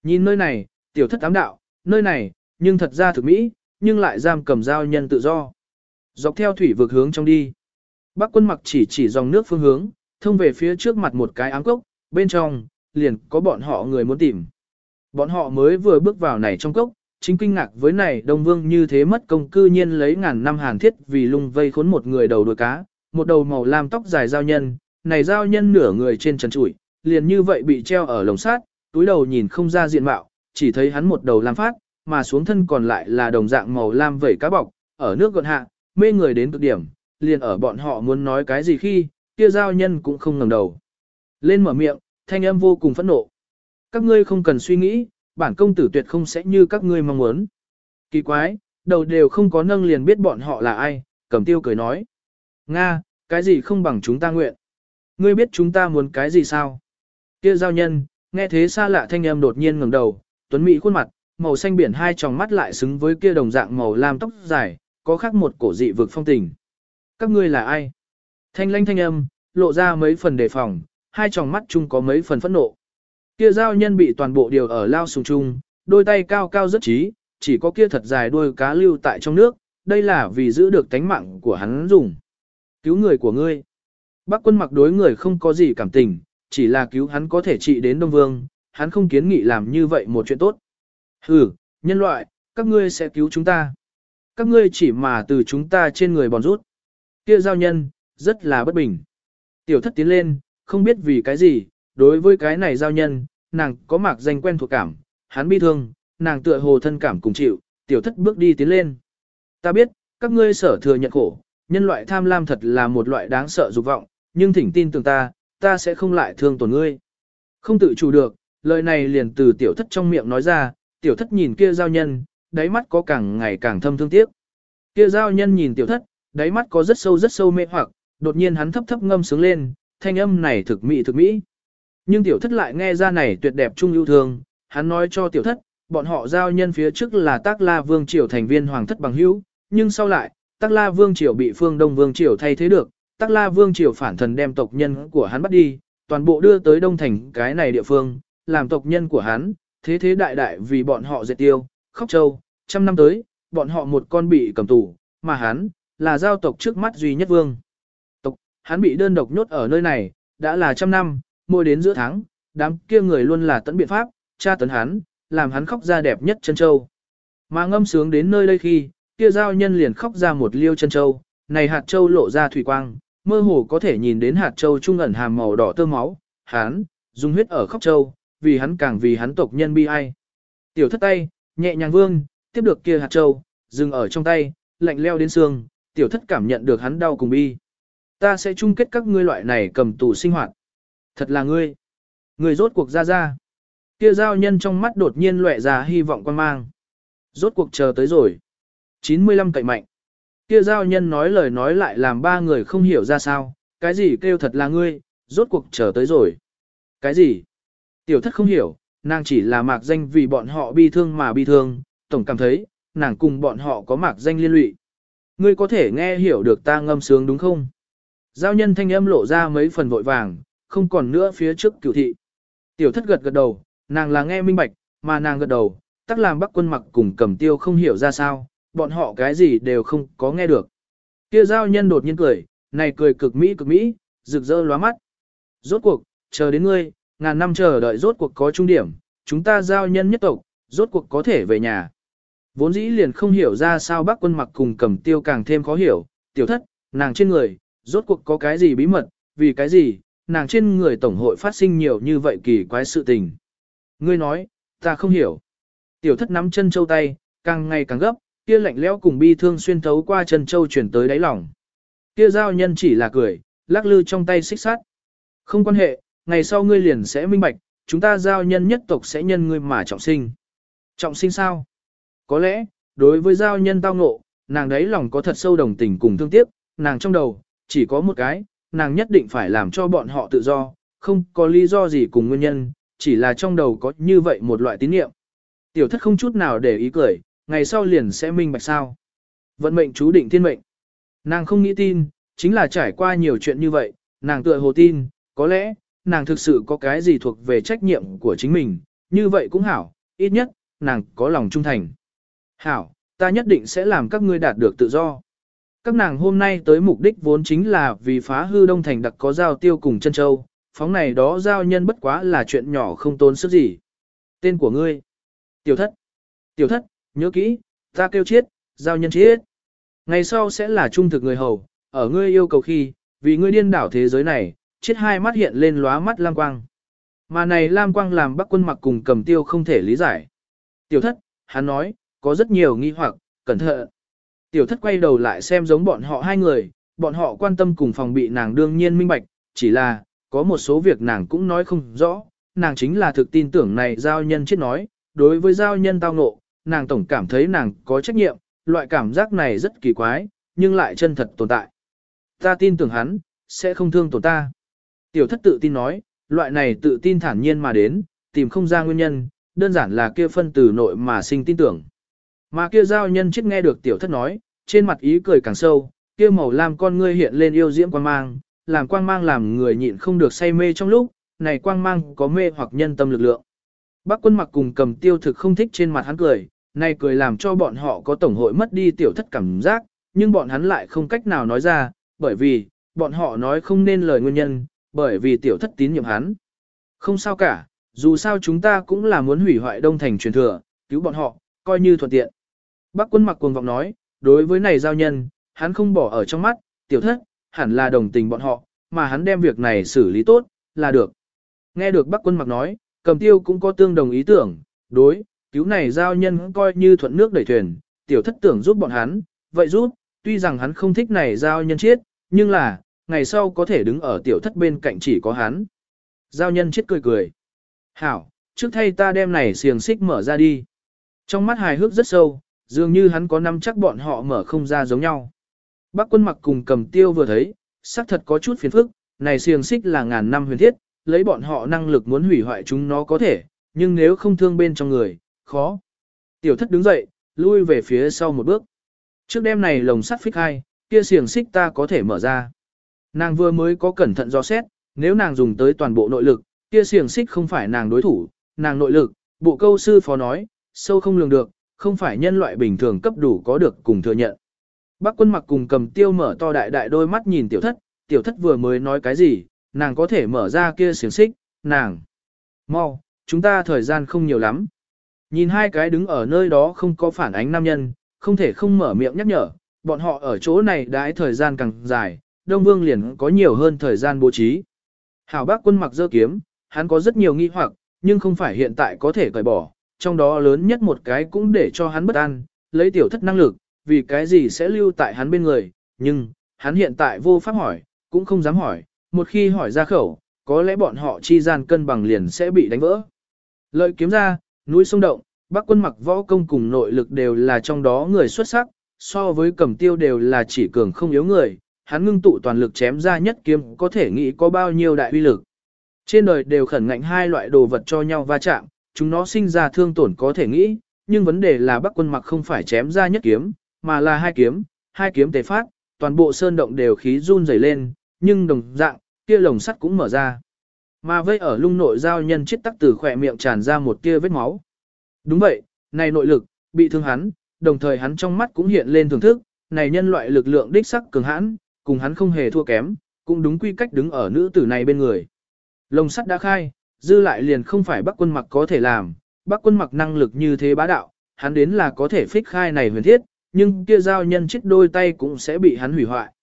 Nhìn nơi này, tiểu thất ám đạo, nơi này, nhưng thật ra thực mỹ, nhưng lại giam cầm giao nhân tự do. Dọc theo thủy vực hướng trong đi. Bác quân mặc chỉ chỉ dòng nước phương hướng, thông về phía trước mặt một cái áng cốc, bên trong, liền có bọn họ người muốn tìm. Bọn họ mới vừa bước vào này trong cốc, chính kinh ngạc với này Đông Vương như thế mất công cư nhiên lấy ngàn năm hàn thiết vì lung vây khốn một người đầu đuôi cá, một đầu màu lam tóc dài giao nhân, này giao nhân nửa người trên trần trụi, liền như vậy bị treo ở lồng sát, túi đầu nhìn không ra diện mạo, chỉ thấy hắn một đầu lam phát, mà xuống thân còn lại là đồng dạng màu lam vẩy cá bọc, ở nước gọn hạ, mê người đến cực điểm, liền ở bọn họ muốn nói cái gì khi, kia giao nhân cũng không ngẩng đầu. Lên mở miệng, thanh âm vô cùng phẫn nộ. Các ngươi không cần suy nghĩ, bản công tử tuyệt không sẽ như các ngươi mong muốn. Kỳ quái, đầu đều không có nâng liền biết bọn họ là ai, cầm tiêu cười nói. Nga, cái gì không bằng chúng ta nguyện. Ngươi biết chúng ta muốn cái gì sao? Kia giao nhân, nghe thế xa lạ thanh âm đột nhiên ngẩng đầu, tuấn mỹ khuôn mặt, màu xanh biển hai tròng mắt lại xứng với kia đồng dạng màu lam tóc dài, có khác một cổ dị vực phong tình. Các ngươi là ai? Thanh lanh thanh âm, lộ ra mấy phần đề phòng, hai tròng mắt chung có mấy phần phẫn nộ. Kia giao nhân bị toàn bộ điều ở lao sùng chung, đôi tay cao cao rất trí, chỉ có kia thật dài đuôi cá lưu tại trong nước, đây là vì giữ được tánh mạng của hắn dùng. Cứu người của ngươi. Bác quân mặc đối người không có gì cảm tình, chỉ là cứu hắn có thể trị đến Đông Vương, hắn không kiến nghị làm như vậy một chuyện tốt. Hừ, nhân loại, các ngươi sẽ cứu chúng ta. Các ngươi chỉ mà từ chúng ta trên người bòn rút. Kia giao nhân, rất là bất bình. Tiểu thất tiến lên, không biết vì cái gì, đối với cái này giao nhân, nàng có mạc danh quen thuộc cảm, hắn bi thương, nàng tựa hồ thân cảm cùng chịu, tiểu thất bước đi tiến lên. Ta biết, các ngươi sở thừa nhận khổ, nhân loại tham lam thật là một loại đáng sợ dục vọng, nhưng thỉnh tin tưởng ta, ta sẽ không lại thương tổn ngươi. Không tự chủ được, lời này liền từ tiểu thất trong miệng nói ra, tiểu thất nhìn kia giao nhân, đáy mắt có càng ngày càng thâm thương tiếc. Kia giao nhân nhìn tiểu thất, đáy mắt có rất sâu rất sâu mê hoặc, đột nhiên hắn thấp thấp ngâm sướng lên, thanh âm này thực mỹ thực mỹ. Nhưng tiểu thất lại nghe ra này tuyệt đẹp trung lưu thương, hắn nói cho tiểu thất, bọn họ giao nhân phía trước là tác la vương triều thành viên hoàng thất bằng hữu, nhưng sau lại, tác la vương triều bị phương đông vương triều thay thế được, tác la vương triều phản thần đem tộc nhân của hắn bắt đi, toàn bộ đưa tới đông thành cái này địa phương, làm tộc nhân của hắn, thế thế đại đại vì bọn họ diệt tiêu, khóc châu, trăm năm tới, bọn họ một con bị cầm tù, mà hắn, là giao tộc trước mắt duy nhất vương. Tộc, hắn bị đơn độc nhốt ở nơi này, đã là trăm năm, mỗi đến giữa tháng, đám kia người luôn là tận biện pháp, tra tấn hắn, làm hắn khóc ra đẹp nhất chân châu. Mà ngâm sướng đến nơi đây khi, kia giao nhân liền khóc ra một liêu chân châu, này hạt châu lộ ra thủy quang, mơ hồ có thể nhìn đến hạt châu trung ẩn hàm màu đỏ tơ máu, hắn, dùng huyết ở khóc châu, vì hắn càng vì hắn tộc nhân bi ai. Tiểu thất tay, nhẹ nhàng vương, tiếp được kia hạt châu, dừng ở trong tay, lạnh leo đến xương, tiểu thất cảm nhận được hắn đau cùng bi. Ta sẽ chung kết các ngươi loại này cầm tù sinh hoạt. Thật là ngươi. Ngươi rốt cuộc ra ra. Kia giao nhân trong mắt đột nhiên lóe ra hy vọng quan mang. Rốt cuộc chờ tới rồi. 95 cậy mạnh. Kia giao nhân nói lời nói lại làm ba người không hiểu ra sao, cái gì kêu thật là ngươi, rốt cuộc chờ tới rồi. Cái gì? Tiểu thất không hiểu, nàng chỉ là mạc danh vì bọn họ bi thương mà bi thương, tổng cảm thấy, nàng cùng bọn họ có mạc danh liên lụy. Ngươi có thể nghe hiểu được ta ngâm sướng đúng không? Giao nhân thanh âm lộ ra mấy phần vội vàng, không còn nữa phía trước cửu thị. Tiểu thất gật gật đầu, nàng là nghe minh bạch, mà nàng gật đầu, tắc làm bắc quân mặc cùng cầm tiêu không hiểu ra sao, bọn họ cái gì đều không có nghe được. Kia giao nhân đột nhiên cười, này cười cực mỹ cực mỹ, rực rỡ lóa mắt. Rốt cuộc, chờ đến ngươi, ngàn năm chờ đợi rốt cuộc có trung điểm, chúng ta giao nhân nhất tộc, rốt cuộc có thể về nhà. Vốn dĩ liền không hiểu ra sao bác quân mặc cùng cầm tiêu càng thêm khó hiểu, tiểu thất, nàng trên người, rốt cuộc có cái gì bí mật, vì cái gì, nàng trên người tổng hội phát sinh nhiều như vậy kỳ quái sự tình. Ngươi nói, ta không hiểu. Tiểu thất nắm chân châu tay, càng ngày càng gấp, kia lạnh lẽo cùng bi thương xuyên thấu qua chân châu chuyển tới đáy lòng. Kia giao nhân chỉ là cười, lắc lư trong tay xích sắt. Không quan hệ, ngày sau ngươi liền sẽ minh bạch, chúng ta giao nhân nhất tộc sẽ nhân ngươi mà trọng sinh. Trọng sinh sao? Có lẽ, đối với giao nhân tao ngộ, nàng đấy lòng có thật sâu đồng tình cùng thương tiếc, nàng trong đầu, chỉ có một cái, nàng nhất định phải làm cho bọn họ tự do, không có lý do gì cùng nguyên nhân, chỉ là trong đầu có như vậy một loại tín niệm. Tiểu thất không chút nào để ý cười, ngày sau liền sẽ minh bạch sao. Vận mệnh chú định thiên mệnh. Nàng không nghĩ tin, chính là trải qua nhiều chuyện như vậy, nàng tựa hồ tin, có lẽ, nàng thực sự có cái gì thuộc về trách nhiệm của chính mình, như vậy cũng hảo, ít nhất, nàng có lòng trung thành. Hảo, ta nhất định sẽ làm các ngươi đạt được tự do. Các nàng hôm nay tới mục đích vốn chính là vì phá hư đông thành đặc có giao tiêu cùng chân châu, phóng này đó giao nhân bất quá là chuyện nhỏ không tốn sức gì. Tên của ngươi. Tiểu thất. Tiểu thất, nhớ kỹ, ta kêu chiết, giao nhân chiết, Ngày sau sẽ là trung thực người hầu, ở ngươi yêu cầu khi, vì ngươi điên đảo thế giới này, chiết hai mắt hiện lên lóa mắt lam quang. Mà này lam quang làm bắc quân mặc cùng cầm tiêu không thể lý giải. Tiểu thất, hắn nói, có rất nhiều nghi hoặc, cẩn thận. Tiểu thất quay đầu lại xem giống bọn họ hai người, bọn họ quan tâm cùng phòng bị nàng đương nhiên minh bạch, chỉ là, có một số việc nàng cũng nói không rõ, nàng chính là thực tin tưởng này giao nhân chết nói, đối với giao nhân tao ngộ, nàng tổng cảm thấy nàng có trách nhiệm, loại cảm giác này rất kỳ quái, nhưng lại chân thật tồn tại. Ta tin tưởng hắn, sẽ không thương tổn ta. Tiểu thất tự tin nói, loại này tự tin thản nhiên mà đến, tìm không ra nguyên nhân, đơn giản là kia phân từ nội mà sinh tin tưởng. Mà kia giao nhân chết nghe được tiểu thất nói, trên mặt ý cười càng sâu, kia màu lam con ngươi hiện lên yêu diễm quang mang, làm quang mang làm người nhịn không được say mê trong lúc, này quang mang có mê hoặc nhân tâm lực lượng. Bác quân mặc cùng cầm tiêu thực không thích trên mặt hắn cười, này cười làm cho bọn họ có tổng hội mất đi tiểu thất cảm giác, nhưng bọn hắn lại không cách nào nói ra, bởi vì, bọn họ nói không nên lời nguyên nhân, bởi vì tiểu thất tín nhiệm hắn. Không sao cả, dù sao chúng ta cũng là muốn hủy hoại đông thành truyền thừa, cứu bọn họ, coi như thuận tiện. Bác quân mặc cuồng vọng nói, đối với này giao nhân, hắn không bỏ ở trong mắt, tiểu thất, hẳn là đồng tình bọn họ, mà hắn đem việc này xử lý tốt, là được. Nghe được bác quân mặc nói, cầm tiêu cũng có tương đồng ý tưởng, đối, cứu này giao nhân coi như thuận nước đẩy thuyền, tiểu thất tưởng giúp bọn hắn, vậy giúp, tuy rằng hắn không thích này giao nhân chết, nhưng là, ngày sau có thể đứng ở tiểu thất bên cạnh chỉ có hắn. Giao nhân chết cười cười. Hảo, trước thay ta đem này xiềng xích mở ra đi. Trong mắt hài hước rất sâu, dường như hắn có năm chắc bọn họ mở không ra giống nhau. Bác quân mặc cùng cầm tiêu vừa thấy, xác thật có chút phiền phức, này xiềng xích là ngàn năm huyền thiết, lấy bọn họ năng lực muốn hủy hoại chúng nó có thể, nhưng nếu không thương bên trong người, khó. Tiểu thất đứng dậy, lui về phía sau một bước. Trước đêm này lồng sắt phích hai, kia xiềng xích ta có thể mở ra. Nàng vừa mới có cẩn thận do xét, nếu nàng dùng tới toàn bộ nội lực, kia xiềng xích không phải nàng đối thủ, nàng nội lực, bộ câu sư phó nói, sâu không lường được, không phải nhân loại bình thường cấp đủ có được cùng thừa nhận. Bác quân mặc cùng cầm tiêu mở to đại đại đôi mắt nhìn tiểu thất, tiểu thất vừa mới nói cái gì, nàng có thể mở ra kia xiềng xích, nàng. Mau, chúng ta thời gian không nhiều lắm. Nhìn hai cái đứng ở nơi đó không có phản ánh nam nhân, không thể không mở miệng nhắc nhở, bọn họ ở chỗ này đãi thời gian càng dài, Đông Vương liền có nhiều hơn thời gian bố trí. Hảo bác quân mặc dơ kiếm, hắn có rất nhiều nghi hoặc, nhưng không phải hiện tại có thể cởi bỏ, trong đó lớn nhất một cái cũng để cho hắn bất an, lấy tiểu thất năng lực, vì cái gì sẽ lưu tại hắn bên người, nhưng, hắn hiện tại vô pháp hỏi, cũng không dám hỏi, một khi hỏi ra khẩu, có lẽ bọn họ chi gian cân bằng liền sẽ bị đánh vỡ. Lợi kiếm ra, núi sông động, bác quân mặc võ công cùng nội lực đều là trong đó người xuất sắc, so với cầm tiêu đều là chỉ cường không yếu người, hắn ngưng tụ toàn lực chém ra nhất kiếm có thể nghĩ có bao nhiêu đại uy lực. Trên đời đều khẩn ngạnh hai loại đồ vật cho nhau va chạm, chúng nó sinh ra thương tổn có thể nghĩ, nhưng vấn đề là bắc quân mặc không phải chém ra nhất kiếm, mà là hai kiếm, hai kiếm tề phát, toàn bộ sơn động đều khí run rẩy lên, nhưng đồng dạng, kia lồng sắt cũng mở ra. Mà vây ở lung nội giao nhân chết tắc từ khỏe miệng tràn ra một tia vết máu. Đúng vậy, này nội lực, bị thương hắn, đồng thời hắn trong mắt cũng hiện lên thưởng thức, này nhân loại lực lượng đích sắc cường hãn, cùng hắn không hề thua kém, cũng đúng quy cách đứng ở nữ tử này bên người. Lồng sắt đã khai, dư lại liền không phải bắc quân mặc có thể làm, bắc quân mặc năng lực như thế bá đạo, hắn đến là có thể phích khai này huyền thiết, nhưng kia giao nhân chết đôi tay cũng sẽ bị hắn hủy hoại.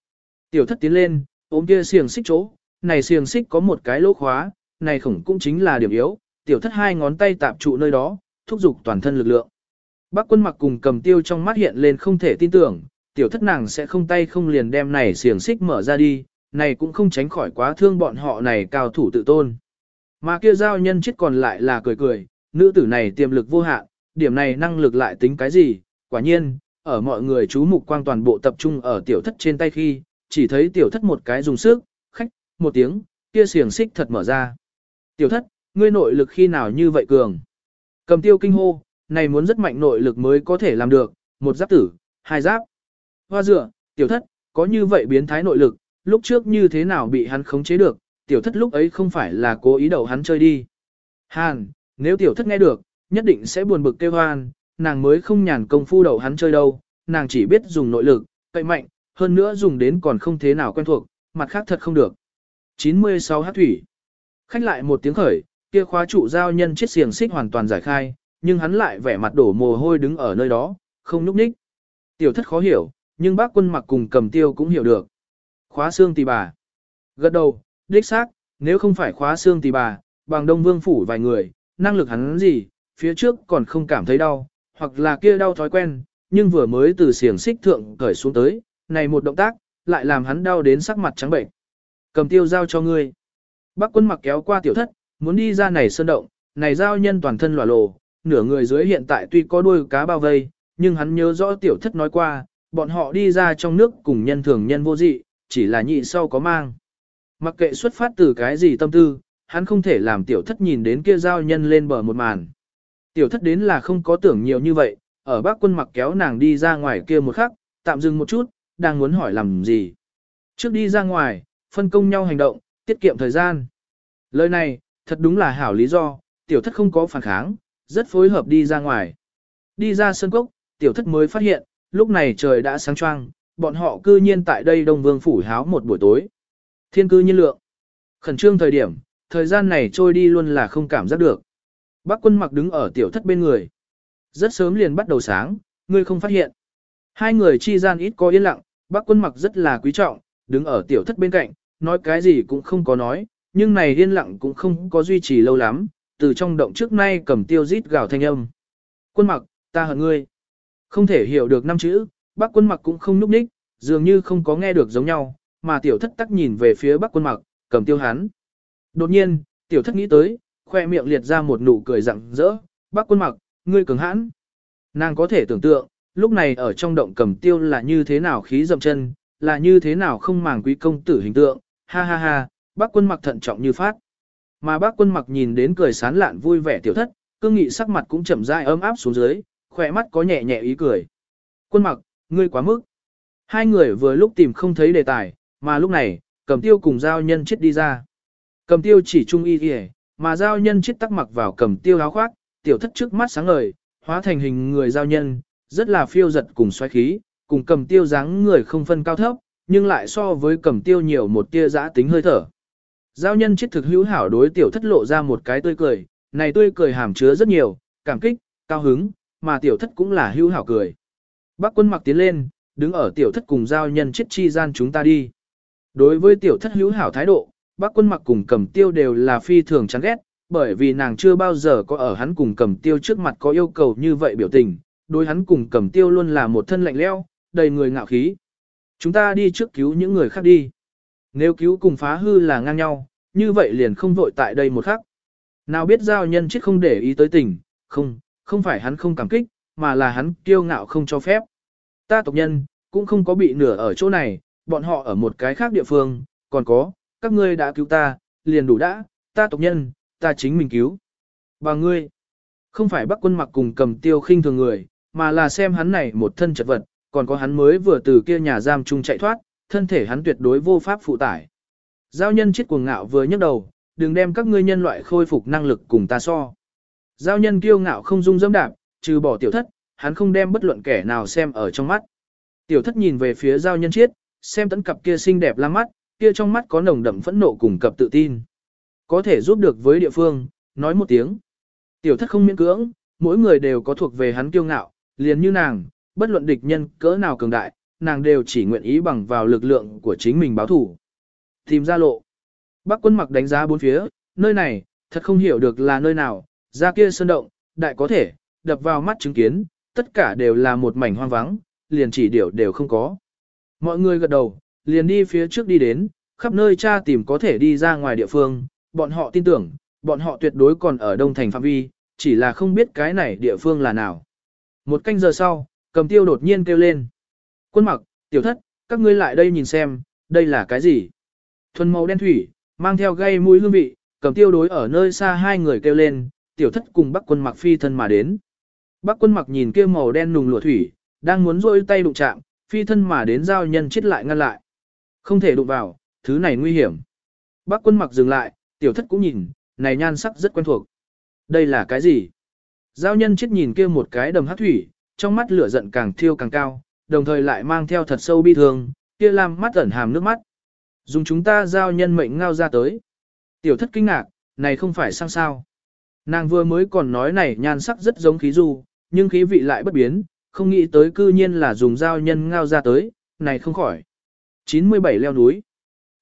Tiểu thất tiến lên, ôm kia xiềng xích chỗ, này xiềng xích có một cái lỗ khóa, này khổng cũng chính là điểm yếu, tiểu thất hai ngón tay tạp trụ nơi đó, thúc giục toàn thân lực lượng. Bác quân mặc cùng cầm tiêu trong mắt hiện lên không thể tin tưởng, tiểu thất nàng sẽ không tay không liền đem này xiềng xích mở ra đi, này cũng không tránh khỏi quá thương bọn họ này cao thủ tự tôn. Mà kia giao nhân chết còn lại là cười cười, nữ tử này tiềm lực vô hạn, điểm này năng lực lại tính cái gì, quả nhiên, ở mọi người chú mục quang toàn bộ tập trung ở tiểu thất trên tay khi, chỉ thấy tiểu thất một cái dùng sức, một tiếng, kia xiềng xích thật mở ra. Tiểu thất, ngươi nội lực khi nào như vậy cường? Cầm tiêu kinh hô, này muốn rất mạnh nội lực mới có thể làm được, một giáp tử, hai giáp. Hoa dựa, tiểu thất, có như vậy biến thái nội lực, lúc trước như thế nào bị hắn khống chế được, tiểu thất lúc ấy không phải là cố ý đầu hắn chơi đi. Hàn, nếu tiểu thất nghe được, nhất định sẽ buồn bực kêu hoan, nàng mới không nhàn công phu đầu hắn chơi đâu, nàng chỉ biết dùng nội lực, cậy mạnh, hơn nữa dùng đến còn không thế nào quen thuộc, mặt khác thật không được. 96 hát thủy. Khách lại một tiếng khởi, kia khóa trụ giao nhân chiếc xiềng xích hoàn toàn giải khai, nhưng hắn lại vẻ mặt đổ mồ hôi đứng ở nơi đó, không núp ních. Tiểu thất khó hiểu, nhưng bác quân mặc cùng cầm tiêu cũng hiểu được. Khóa xương tì bà. Gật đầu, đích xác, nếu không phải khóa xương tỳ bà, bằng đông vương phủ vài người, năng lực hắn gì, phía trước còn không cảm thấy đau, hoặc là kia đau thói quen, nhưng vừa mới từ xiềng xích thượng cởi xuống tới, này một động tác, lại làm hắn đau đến sắc mặt trắng bệnh. Cầm tiêu giao cho ngươi. Bác quân mặc kéo qua tiểu thất, muốn đi ra này sơn động, này giao nhân toàn thân lòa lồ, nửa người dưới hiện tại tuy có đuôi cá bao vây, nhưng hắn nhớ rõ tiểu thất nói qua, bọn họ đi ra trong nước cùng nhân thường nhân vô dị, chỉ là nhị sau có mang. Mặc kệ xuất phát từ cái gì tâm tư, hắn không thể làm tiểu thất nhìn đến kia giao nhân lên bờ một màn. Tiểu thất đến là không có tưởng nhiều như vậy, ở bác quân mặc kéo nàng đi ra ngoài kia một khắc, tạm dừng một chút, đang muốn hỏi làm gì. Trước đi ra ngoài, phân công nhau hành động, tiết kiệm thời gian. Lời này, thật đúng là hảo lý do, tiểu thất không có phản kháng, rất phối hợp đi ra ngoài. Đi ra sân cốc, tiểu thất mới phát hiện, lúc này trời đã sáng choang, bọn họ cư nhiên tại đây Đông Vương phủ háo một buổi tối. Thiên cư nhiên lượng. Khẩn trương thời điểm, thời gian này trôi đi luôn là không cảm giác được. Bác quân mặc đứng ở tiểu thất bên người. Rất sớm liền bắt đầu sáng, ngươi không phát hiện. Hai người chi gian ít có yên lặng, bác quân mặc rất là quý trọng, đứng ở tiểu thất bên cạnh, nói cái gì cũng không có nói, nhưng này yên lặng cũng không có duy trì lâu lắm, từ trong động trước nay cầm tiêu rít gào thanh âm. Quân mặc, ta hận ngươi. Không thể hiểu được năm chữ, bác quân mặc cũng không núp ních, dường như không có nghe được giống nhau, mà tiểu thất tắc nhìn về phía bác quân mặc, cầm tiêu hắn. Đột nhiên, tiểu thất nghĩ tới, khoe miệng liệt ra một nụ cười rặng rỡ, bác quân mặc, ngươi cường hãn. Nàng có thể tưởng tượng, lúc này ở trong động cầm tiêu là như thế nào khí dậm chân, là như thế nào không màng quý công tử hình tượng, ha ha ha, bác quân mặc thận trọng như phát. Mà bác quân mặc nhìn đến cười sán lạn vui vẻ tiểu thất, cương nghị sắc mặt cũng chậm rãi ấm áp xuống dưới, khỏe mắt có nhẹ nhẹ ý cười. Quân mặc, ngươi quá mức. Hai người vừa lúc tìm không thấy đề tài, mà lúc này, cầm tiêu cùng giao nhân chết đi ra. Cầm tiêu chỉ trung y kìa, mà giao nhân chết tắc mặc vào cầm tiêu áo khoác, tiểu thất trước mắt sáng ngời, hóa thành hình người giao nhân, rất là phiêu giật cùng xoáy khí, cùng cầm tiêu dáng người không phân cao thấp, nhưng lại so với cầm tiêu nhiều một tia giã tính hơi thở. Giao nhân chết thực hữu hảo đối tiểu thất lộ ra một cái tươi cười, này tươi cười hàm chứa rất nhiều, cảm kích, cao hứng, mà tiểu thất cũng là hữu hảo cười. Bác quân mặc tiến lên, đứng ở tiểu thất cùng giao nhân chết chi gian chúng ta đi. Đối với tiểu thất hữu hảo thái độ, bác quân mặc cùng cầm tiêu đều là phi thường chán ghét, bởi vì nàng chưa bao giờ có ở hắn cùng cầm tiêu trước mặt có yêu cầu như vậy biểu tình, đối hắn cùng cầm tiêu luôn là một thân lạnh leo, đầy người ngạo khí. Chúng ta đi trước cứu những người khác đi. Nếu cứu cùng phá hư là ngang nhau, như vậy liền không vội tại đây một khắc. Nào biết giao nhân chết không để ý tới tình, không, không phải hắn không cảm kích, mà là hắn kiêu ngạo không cho phép. Ta tộc nhân, cũng không có bị nửa ở chỗ này, bọn họ ở một cái khác địa phương, còn có, các ngươi đã cứu ta, liền đủ đã, ta tộc nhân, ta chính mình cứu. Bà ngươi, không phải bắt quân mặc cùng cầm tiêu khinh thường người, mà là xem hắn này một thân chật vật, còn có hắn mới vừa từ kia nhà giam chung chạy thoát, thân thể hắn tuyệt đối vô pháp phụ tải. Giao nhân chết cuồng ngạo vừa nhấc đầu, đừng đem các ngươi nhân loại khôi phục năng lực cùng ta so. Giao nhân kiêu ngạo không dung dâm đạp, trừ bỏ tiểu thất, hắn không đem bất luận kẻ nào xem ở trong mắt. Tiểu thất nhìn về phía giao nhân chiết, xem tấn cặp kia xinh đẹp lang mắt, kia trong mắt có nồng đậm phẫn nộ cùng cặp tự tin. Có thể giúp được với địa phương, nói một tiếng. Tiểu thất không miễn cưỡng, mỗi người đều có thuộc về hắn kiêu ngạo, liền như nàng, bất luận địch nhân cỡ nào cường đại, nàng đều chỉ nguyện ý bằng vào lực lượng của chính mình báo thủ. Tìm ra lộ. Bác quân mặc đánh giá bốn phía, nơi này, thật không hiểu được là nơi nào, ra kia sơn động, đại có thể, đập vào mắt chứng kiến, tất cả đều là một mảnh hoang vắng, liền chỉ điều đều không có. Mọi người gật đầu, liền đi phía trước đi đến, khắp nơi cha tìm có thể đi ra ngoài địa phương, bọn họ tin tưởng, bọn họ tuyệt đối còn ở đông thành phạm vi, chỉ là không biết cái này địa phương là nào. Một canh giờ sau, cầm tiêu đột nhiên kêu lên. Quân mặc, tiểu thất, các ngươi lại đây nhìn xem, đây là cái gì? Thuần màu đen thủy, mang theo gây mũi hương vị, cầm tiêu đối ở nơi xa hai người kêu lên, tiểu thất cùng bắc quân mặc phi thân mà đến. Bắc quân mặc nhìn kia màu đen nùng lụa thủy, đang muốn rôi tay đụng chạm, phi thân mà đến giao nhân chết lại ngăn lại. Không thể đụng vào, thứ này nguy hiểm. Bắc quân mặc dừng lại, tiểu thất cũng nhìn, này nhan sắc rất quen thuộc. Đây là cái gì? Giao nhân chết nhìn kia một cái đầm hát thủy, trong mắt lửa giận càng thiêu càng cao, đồng thời lại mang theo thật sâu bi thương, kia làm mắt ẩn hàm nước mắt. Dùng chúng ta giao nhân mệnh ngao ra tới. Tiểu thất kinh ngạc, này không phải sang sao. Nàng vừa mới còn nói này nhan sắc rất giống khí du, nhưng khí vị lại bất biến, không nghĩ tới cư nhiên là dùng giao nhân ngao ra tới, này không khỏi. 97 leo núi.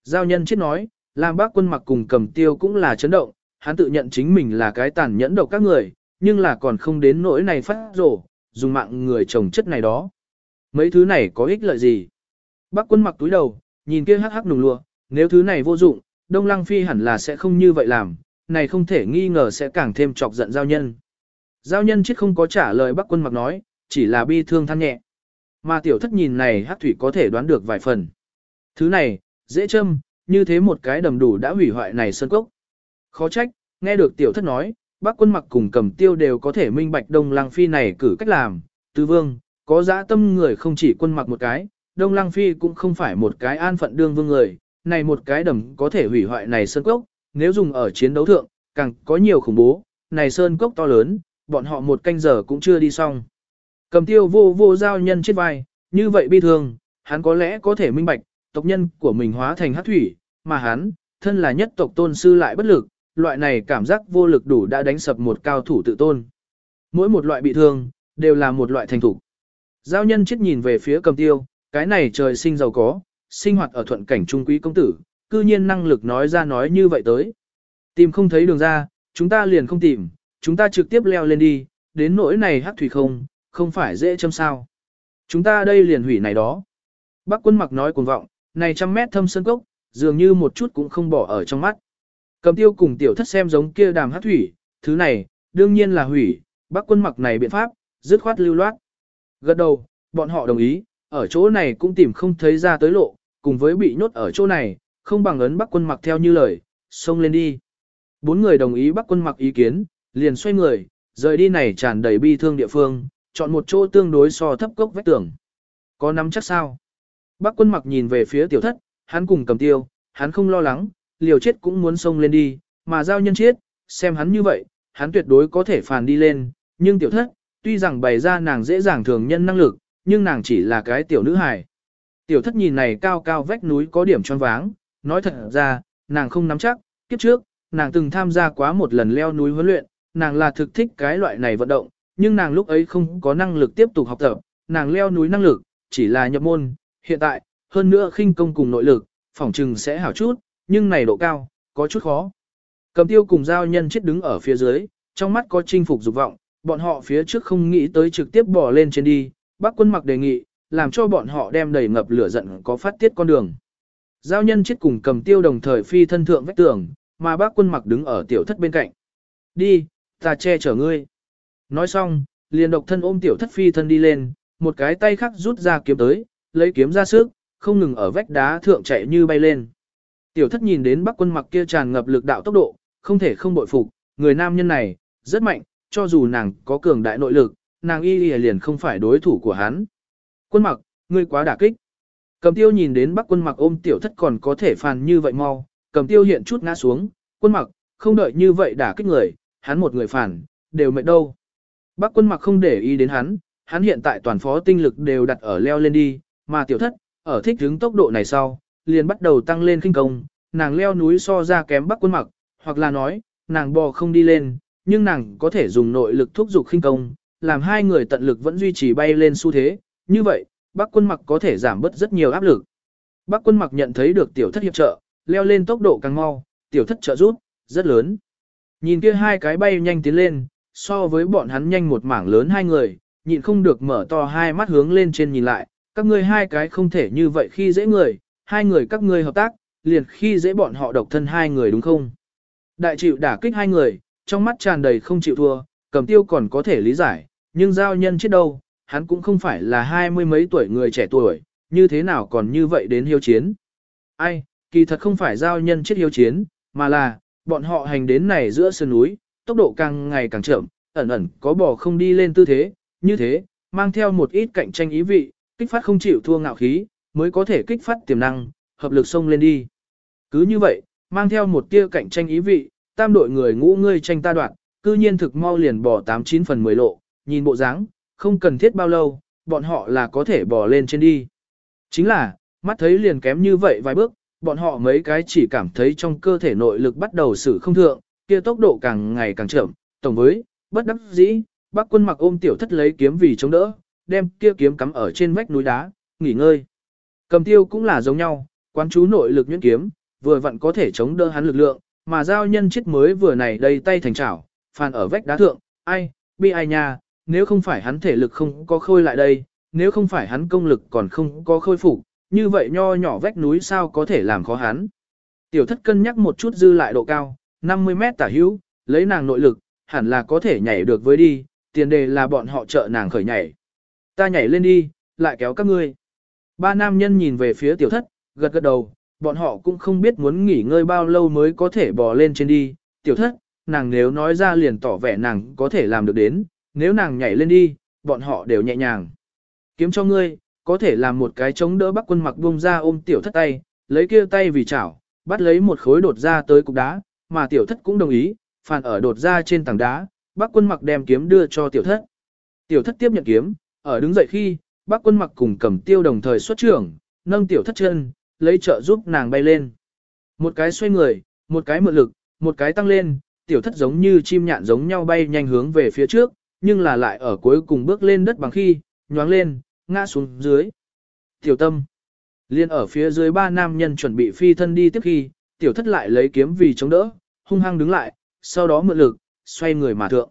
Giao nhân chết nói, làm bác quân mặc cùng cầm tiêu cũng là chấn động, hắn tự nhận chính mình là cái tàn nhẫn độc các người, nhưng là còn không đến nỗi này phát rổ, dùng mạng người trồng chất này đó. Mấy thứ này có ích lợi gì? Bác quân mặc túi đầu, nhìn kia hắc hắc nùng lụa, nếu thứ này vô dụng, Đông Lăng Phi hẳn là sẽ không như vậy làm, này không thể nghi ngờ sẽ càng thêm chọc giận giao nhân. Giao nhân chết không có trả lời bác quân mặc nói, chỉ là bi thương than nhẹ. Mà tiểu thất nhìn này hắc thủy có thể đoán được vài phần. Thứ này, dễ châm, như thế một cái đầm đủ đã hủy hoại này sơn cốc. Khó trách, nghe được tiểu thất nói, bác quân mặc cùng cầm tiêu đều có thể minh bạch đông lăng phi này cử cách làm. Tứ vương, có dã tâm người không chỉ quân mặc một cái, đông lăng phi cũng không phải một cái an phận đương vương người, này một cái đầm có thể hủy hoại này sơn cốc, nếu dùng ở chiến đấu thượng, càng có nhiều khủng bố, này sơn cốc to lớn, bọn họ một canh giờ cũng chưa đi xong. Cầm tiêu vô vô giao nhân chết vai, như vậy bi thương, hắn có lẽ có thể minh bạch, tộc nhân của mình hóa thành hát thủy, mà hắn, thân là nhất tộc tôn sư lại bất lực, loại này cảm giác vô lực đủ đã đánh sập một cao thủ tự tôn. Mỗi một loại bị thương, đều là một loại thành thủ. Giao nhân chết nhìn về phía cầm tiêu, cái này trời sinh giàu có, sinh hoạt ở thuận cảnh trung quý công tử, cư nhiên năng lực nói ra nói như vậy tới. Tìm không thấy đường ra, chúng ta liền không tìm, chúng ta trực tiếp leo lên đi, đến nỗi này hắc thủy không, không phải dễ châm sao. Chúng ta đây liền hủy này đó. Bác quân mặc nói cuồng vọng, này trăm mét thâm sơn cốc, dường như một chút cũng không bỏ ở trong mắt. Cầm tiêu cùng tiểu thất xem giống kia đàm hát thủy, thứ này, đương nhiên là hủy, bác quân mặc này biện pháp, dứt khoát lưu loát. Gật đầu, bọn họ đồng ý, ở chỗ này cũng tìm không thấy ra tới lộ, cùng với bị nhốt ở chỗ này, không bằng ấn bác quân mặc theo như lời, xông lên đi. Bốn người đồng ý bác quân mặc ý kiến, liền xoay người, rời đi này tràn đầy bi thương địa phương, chọn một chỗ tương đối so thấp cốc vách tường. Có nắm chắc sao? Bác quân mặc nhìn về phía tiểu thất, hắn cùng cầm tiêu, hắn không lo lắng, liều chết cũng muốn xông lên đi, mà giao nhân chết, xem hắn như vậy, hắn tuyệt đối có thể phàn đi lên, nhưng tiểu thất, tuy rằng bày ra nàng dễ dàng thường nhân năng lực, nhưng nàng chỉ là cái tiểu nữ hài. Tiểu thất nhìn này cao cao vách núi có điểm tròn váng, nói thật ra, nàng không nắm chắc, kiếp trước, nàng từng tham gia quá một lần leo núi huấn luyện, nàng là thực thích cái loại này vận động, nhưng nàng lúc ấy không có năng lực tiếp tục học tập, nàng leo núi năng lực, chỉ là nhập môn, hiện tại, hơn nữa khinh công cùng nội lực, phỏng trừng sẽ hảo chút, nhưng này độ cao, có chút khó. Cầm tiêu cùng giao nhân chết đứng ở phía dưới, trong mắt có chinh phục dục vọng, bọn họ phía trước không nghĩ tới trực tiếp bỏ lên trên đi, bác quân mặc đề nghị, làm cho bọn họ đem đầy ngập lửa giận có phát tiết con đường. Giao nhân chết cùng cầm tiêu đồng thời phi thân thượng vách tường, mà bác quân mặc đứng ở tiểu thất bên cạnh. Đi, ta che chở ngươi. Nói xong, liền độc thân ôm tiểu thất phi thân đi lên, một cái tay khác rút ra kiếm tới, lấy kiếm ra sức, không ngừng ở vách đá thượng chạy như bay lên. Tiểu thất nhìn đến bắc quân mặc kia tràn ngập lực đạo tốc độ, không thể không bội phục, người nam nhân này, rất mạnh, cho dù nàng có cường đại nội lực, nàng y y liền không phải đối thủ của hắn. Quân mặc, ngươi quá đả kích. Cầm tiêu nhìn đến bắc quân mặc ôm tiểu thất còn có thể phàn như vậy mau, cầm tiêu hiện chút ngã xuống, quân mặc, không đợi như vậy đả kích người, hắn một người phản, đều mệt đâu. Bác quân mặc không để ý đến hắn, hắn hiện tại toàn phó tinh lực đều đặt ở leo lên đi, mà tiểu thất, ở thích hướng tốc độ này sau, liền bắt đầu tăng lên kinh công, nàng leo núi so ra kém bắc quân mặc, hoặc là nói, nàng bò không đi lên, nhưng nàng có thể dùng nội lực thúc giục khinh công, làm hai người tận lực vẫn duy trì bay lên xu thế, như vậy, bắc quân mặc có thể giảm bớt rất nhiều áp lực. bắc quân mặc nhận thấy được tiểu thất hiệp trợ, leo lên tốc độ càng mau, tiểu thất trợ rút, rất lớn. Nhìn kia hai cái bay nhanh tiến lên, so với bọn hắn nhanh một mảng lớn hai người, nhịn không được mở to hai mắt hướng lên trên nhìn lại, các ngươi hai cái không thể như vậy khi dễ người, hai người các ngươi hợp tác, liền khi dễ bọn họ độc thân hai người đúng không? Đại chịu đả kích hai người, trong mắt tràn đầy không chịu thua, cầm tiêu còn có thể lý giải, nhưng giao nhân chết đâu, hắn cũng không phải là hai mươi mấy tuổi người trẻ tuổi, như thế nào còn như vậy đến hiếu chiến. Ai, kỳ thật không phải giao nhân chết hiếu chiến, mà là, bọn họ hành đến này giữa sơn núi, tốc độ càng ngày càng chậm, ẩn ẩn có bò không đi lên tư thế, như thế, mang theo một ít cạnh tranh ý vị, kích phát không chịu thua ngạo khí, mới có thể kích phát tiềm năng, hợp lực xông lên đi. Cứ như vậy, mang theo một tia cạnh tranh ý vị, tam đội người ngũ ngươi tranh ta đoạn, cư nhiên thực mau liền bỏ 89 phần 10 lộ, nhìn bộ dáng, không cần thiết bao lâu, bọn họ là có thể bỏ lên trên đi. Chính là, mắt thấy liền kém như vậy vài bước, bọn họ mấy cái chỉ cảm thấy trong cơ thể nội lực bắt đầu xử không thượng, kia tốc độ càng ngày càng chậm, tổng với, bất đắc dĩ, bác quân mặc ôm tiểu thất lấy kiếm vì chống đỡ, đem kia kiếm cắm ở trên vách núi đá, nghỉ ngơi. Cầm tiêu cũng là giống nhau, quán chú nội lực nhuyễn kiếm, vừa vặn có thể chống đỡ hắn lực lượng, mà giao nhân chết mới vừa này đây tay thành chảo, phàn ở vách đá thượng, ai, bi ai nha, nếu không phải hắn thể lực không có khôi lại đây, nếu không phải hắn công lực còn không có khôi phục, như vậy nho nhỏ vách núi sao có thể làm khó hắn. Tiểu thất cân nhắc một chút dư lại độ cao, 50 mét tả hữu, lấy nàng nội lực, hẳn là có thể nhảy được với đi, tiền đề là bọn họ trợ nàng khởi nhảy. Ta nhảy lên đi, lại kéo các ngươi. Ba nam nhân nhìn về phía tiểu thất, gật gật đầu, bọn họ cũng không biết muốn nghỉ ngơi bao lâu mới có thể bò lên trên đi. Tiểu thất, nàng nếu nói ra liền tỏ vẻ nàng có thể làm được đến, nếu nàng nhảy lên đi, bọn họ đều nhẹ nhàng. Kiếm cho ngươi, có thể làm một cái chống đỡ bắc quân mặc buông ra ôm tiểu thất tay, lấy kia tay vì chảo, bắt lấy một khối đột ra tới cục đá, mà tiểu thất cũng đồng ý, phản ở đột ra trên tảng đá, bắc quân mặc đem kiếm đưa cho tiểu thất. Tiểu thất tiếp nhận kiếm, ở đứng dậy khi, bắc quân mặc cùng cầm tiêu đồng thời xuất trưởng, nâng tiểu thất chân, lấy trợ giúp nàng bay lên. Một cái xoay người, một cái mượn lực, một cái tăng lên, tiểu thất giống như chim nhạn giống nhau bay nhanh hướng về phía trước, nhưng là lại ở cuối cùng bước lên đất bằng khi, nhoáng lên, ngã xuống dưới. Tiểu tâm. Liên ở phía dưới ba nam nhân chuẩn bị phi thân đi tiếp khi, tiểu thất lại lấy kiếm vì chống đỡ, hung hăng đứng lại, sau đó mượn lực, xoay người mà thượng.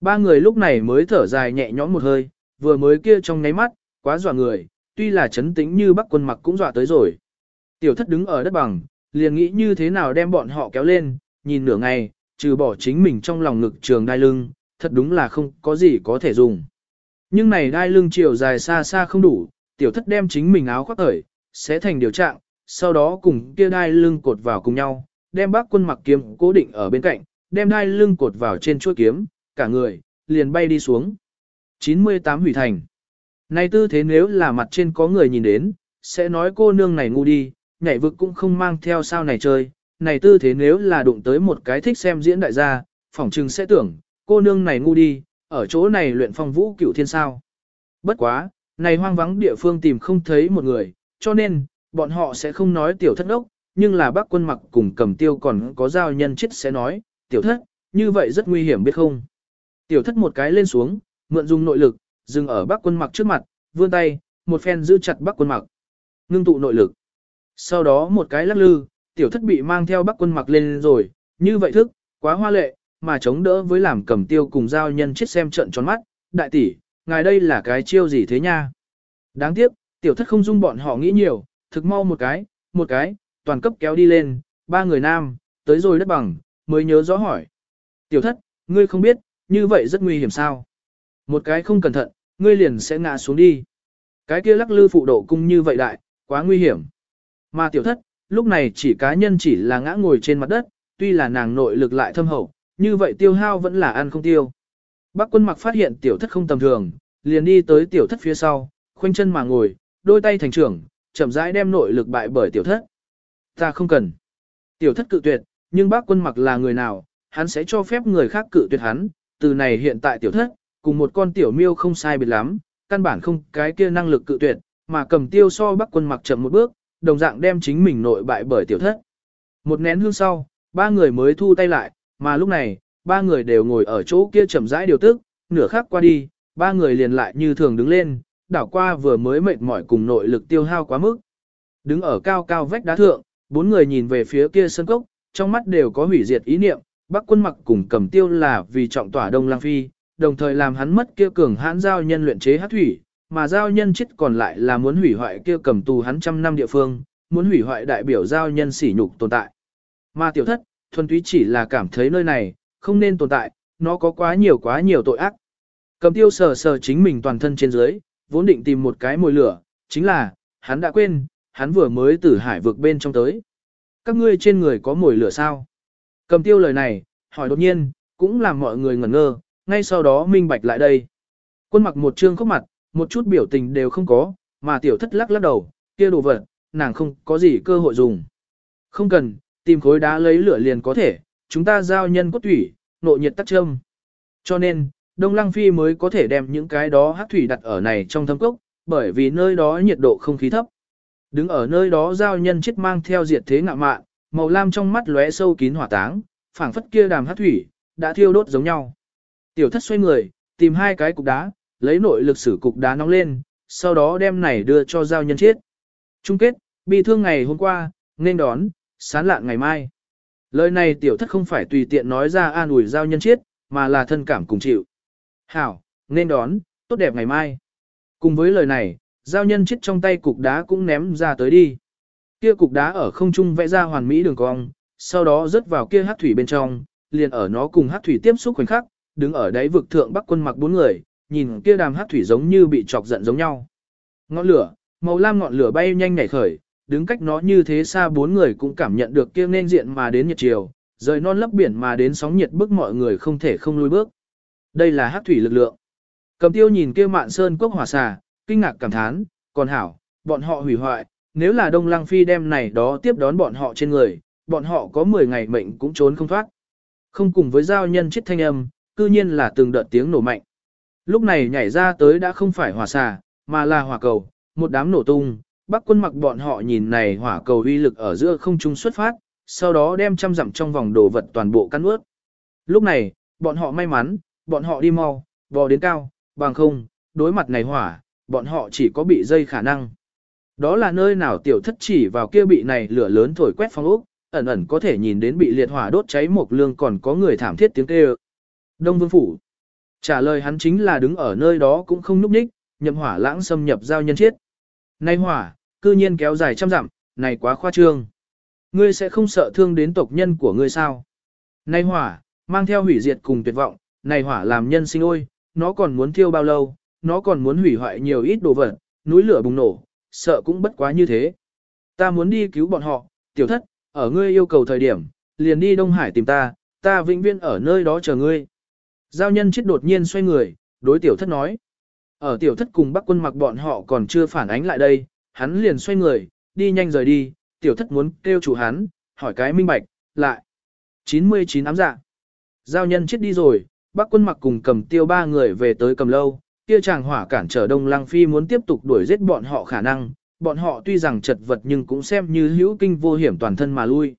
Ba người lúc này mới thở dài nhẹ nhõm một hơi, vừa mới kia trong nháy mắt, quá dọa người, tuy là chấn tĩnh như bắc quân mặc cũng dọa tới rồi. Tiểu thất đứng ở đất bằng, liền nghĩ như thế nào đem bọn họ kéo lên, nhìn nửa ngày, trừ bỏ chính mình trong lòng ngực trường đai lưng, thật đúng là không có gì có thể dùng. Nhưng này đai lưng chiều dài xa xa không đủ, tiểu thất đem chính mình áo khoác ởi, sẽ thành điều trạng, sau đó cùng kia đai lưng cột vào cùng nhau, đem bác quân mặc kiếm cố định ở bên cạnh, đem đai lưng cột vào trên chuôi kiếm, cả người, liền bay đi xuống. 98 hủy thành. Này tư thế nếu là mặt trên có người nhìn đến, sẽ nói cô nương này ngu đi, nhảy vực cũng không mang theo sao này chơi. Này tư thế nếu là đụng tới một cái thích xem diễn đại gia, phỏng chừng sẽ tưởng, cô nương này ngu đi, ở chỗ này luyện phong vũ cửu thiên sao. Bất quá, này hoang vắng địa phương tìm không thấy một người, cho nên, bọn họ sẽ không nói tiểu thất ốc, nhưng là bác quân mặc cùng cầm tiêu còn có giao nhân chết sẽ nói, tiểu thất, như vậy rất nguy hiểm biết không. Tiểu thất một cái lên xuống, mượn dùng nội lực, dừng ở bác quân mặc trước mặt, vươn tay, một phen giữ chặt bác quân mặc. Ngưng tụ nội lực. Sau đó một cái lắc lư, tiểu thất bị mang theo bác quân mặc lên rồi, như vậy thức, quá hoa lệ, mà chống đỡ với làm cầm tiêu cùng giao nhân chết xem trận tròn mắt, đại tỷ, ngài đây là cái chiêu gì thế nha. Đáng tiếc, tiểu thất không dung bọn họ nghĩ nhiều, thực mau một cái, một cái, toàn cấp kéo đi lên, ba người nam, tới rồi đất bằng, mới nhớ rõ hỏi. Tiểu thất, ngươi không biết, như vậy rất nguy hiểm sao? Một cái không cẩn thận, ngươi liền sẽ ngã xuống đi. Cái kia lắc lư phụ độ cung như vậy đại, quá nguy hiểm. Mà tiểu thất, lúc này chỉ cá nhân chỉ là ngã ngồi trên mặt đất, tuy là nàng nội lực lại thâm hậu, như vậy tiêu hao vẫn là ăn không tiêu. Bác quân mặc phát hiện tiểu thất không tầm thường, liền đi tới tiểu thất phía sau, khoanh chân mà ngồi, đôi tay thành trưởng, chậm rãi đem nội lực bại bởi tiểu thất. Ta không cần. Tiểu thất cự tuyệt, nhưng bác quân mặc là người nào, hắn sẽ cho phép người khác cự tuyệt hắn, từ này hiện tại tiểu thất, cùng một con tiểu miêu không sai biệt lắm, căn bản không cái kia năng lực cự tuyệt, mà cầm tiêu so Bắc quân mặc chậm một bước, đồng dạng đem chính mình nội bại bởi tiểu thất. Một nén hương sau, ba người mới thu tay lại, mà lúc này, ba người đều ngồi ở chỗ kia chậm rãi điều tức, nửa khắc qua đi, ba người liền lại như thường đứng lên, đảo qua vừa mới mệt mỏi cùng nội lực tiêu hao quá mức. Đứng ở cao cao vách đá thượng, bốn người nhìn về phía kia sân cốc, trong mắt đều có hủy diệt ý niệm, Bắc quân mặc cùng cầm tiêu là vì trọng tỏa Đông Lang Phi, đồng thời làm hắn mất kia cường hãn giao nhân luyện chế hát thủy, mà giao nhân chết còn lại là muốn hủy hoại kia cầm tù hắn trăm năm địa phương, muốn hủy hoại đại biểu giao nhân sỉ nhục tồn tại. Mà tiểu thất, thuần túy chỉ là cảm thấy nơi này, không nên tồn tại, nó có quá nhiều quá nhiều tội ác. Cầm tiêu sờ sờ chính mình toàn thân trên dưới, vốn định tìm một cái mồi lửa, chính là, hắn đã quên, hắn vừa mới từ hải vực bên trong tới. Các ngươi trên người có mồi lửa sao? Cầm tiêu lời này, hỏi đột nhiên, cũng làm mọi người ngẩn ngơ, ngay sau đó minh bạch lại đây. Quân mặc một trương khóc mặt, một chút biểu tình đều không có, mà tiểu thất lắc lắc đầu, kia đồ vật, nàng không có gì cơ hội dùng. Không cần, tìm khối đá lấy lửa liền có thể, chúng ta giao nhân cốt thủy, nộ nhiệt tắc châm. Cho nên, Đông Lăng Phi mới có thể đem những cái đó hát thủy đặt ở này trong thâm cốc, bởi vì nơi đó nhiệt độ không khí thấp. Đứng ở nơi đó giao nhân chết mang theo diệt thế ngạ mạn, màu lam trong mắt lóe sâu kín hỏa táng, phảng phất kia đàm hát thủy, đã thiêu đốt giống nhau. Tiểu thất xoay người, tìm hai cái cục đá, lấy nội lực sử cục đá nóng lên, sau đó đem này đưa cho giao nhân chết. Chung kết, bị thương ngày hôm qua, nên đón, sán lạn ngày mai. Lời này tiểu thất không phải tùy tiện nói ra an ủi giao nhân chết, mà là thân cảm cùng chịu. Hảo, nên đón, tốt đẹp ngày mai. Cùng với lời này, giao nhân chết trong tay cục đá cũng ném ra tới đi. Kia cục đá ở không trung vẽ ra hoàn mỹ đường cong, sau đó rớt vào kia hát thủy bên trong, liền ở nó cùng hát thủy tiếp xúc khoảnh khắc, đứng ở đáy vực thượng bắc quân mặc bốn người, nhìn kia đàm hát thủy giống như bị chọc giận giống nhau. Ngọn lửa, màu lam ngọn lửa bay nhanh nhảy khởi, đứng cách nó như thế xa bốn người cũng cảm nhận được kia nên diện mà đến nhiệt chiều, rời non lấp biển mà đến sóng nhiệt bức mọi người không thể không lùi bước. Đây là hát thủy lực lượng. Cầm tiêu nhìn kia mạn sơn quốc hỏa xà, kinh ngạc cảm thán, còn hảo, bọn họ hủy hoại, nếu là Đông Lăng Phi đem này đó tiếp đón bọn họ trên người, bọn họ có 10 ngày mệnh cũng trốn không thoát. Không cùng với giao nhân chết thanh âm, cư nhiên là từng đợt tiếng nổ mạnh. Lúc này nhảy ra tới đã không phải hỏa xà, mà là hỏa cầu, một đám nổ tung, Bắc quân mặc bọn họ nhìn này hỏa cầu uy lực ở giữa không trung xuất phát, sau đó đem trăm dặm trong vòng đồ vật toàn bộ căn ướt. Lúc này, bọn họ may mắn, bọn họ đi mau, bò đến cao, bằng không, đối mặt này hỏa, bọn họ chỉ có bị dây khả năng. Đó là nơi nào tiểu thất chỉ vào kia bị này lửa lớn thổi quét phong ốc, ẩn ẩn có thể nhìn đến bị liệt hỏa đốt cháy một lương còn có người thảm thiết tiếng kêu. Đông Vương Phủ Trả lời hắn chính là đứng ở nơi đó cũng không núp ních, nhậm hỏa lãng xâm nhập giao nhân chết. Nay hỏa, cư nhiên kéo dài trăm dặm, này quá khoa trương. Ngươi sẽ không sợ thương đến tộc nhân của ngươi sao? Nay hỏa, mang theo hủy diệt cùng tuyệt vọng, này hỏa làm nhân sinh ôi, nó còn muốn thiêu bao lâu, nó còn muốn hủy hoại nhiều ít đồ vật, núi lửa bùng nổ, sợ cũng bất quá như thế. Ta muốn đi cứu bọn họ, tiểu thất, ở ngươi yêu cầu thời điểm, liền đi Đông Hải tìm ta, ta vĩnh viễn ở nơi đó chờ ngươi. Giao nhân chết đột nhiên xoay người, đối tiểu thất nói. Ở tiểu thất cùng bắc quân mặc bọn họ còn chưa phản ánh lại đây, hắn liền xoay người, đi nhanh rời đi, tiểu thất muốn kêu chủ hắn, hỏi cái minh bạch, lại. 99 ám dạ. Giao nhân chết đi rồi, bắc quân mặc cùng cầm tiêu ba người về tới cầm lâu, kia chàng hỏa cản trở đông lăng phi muốn tiếp tục đuổi giết bọn họ khả năng, bọn họ tuy rằng chật vật nhưng cũng xem như hữu kinh vô hiểm toàn thân mà lui.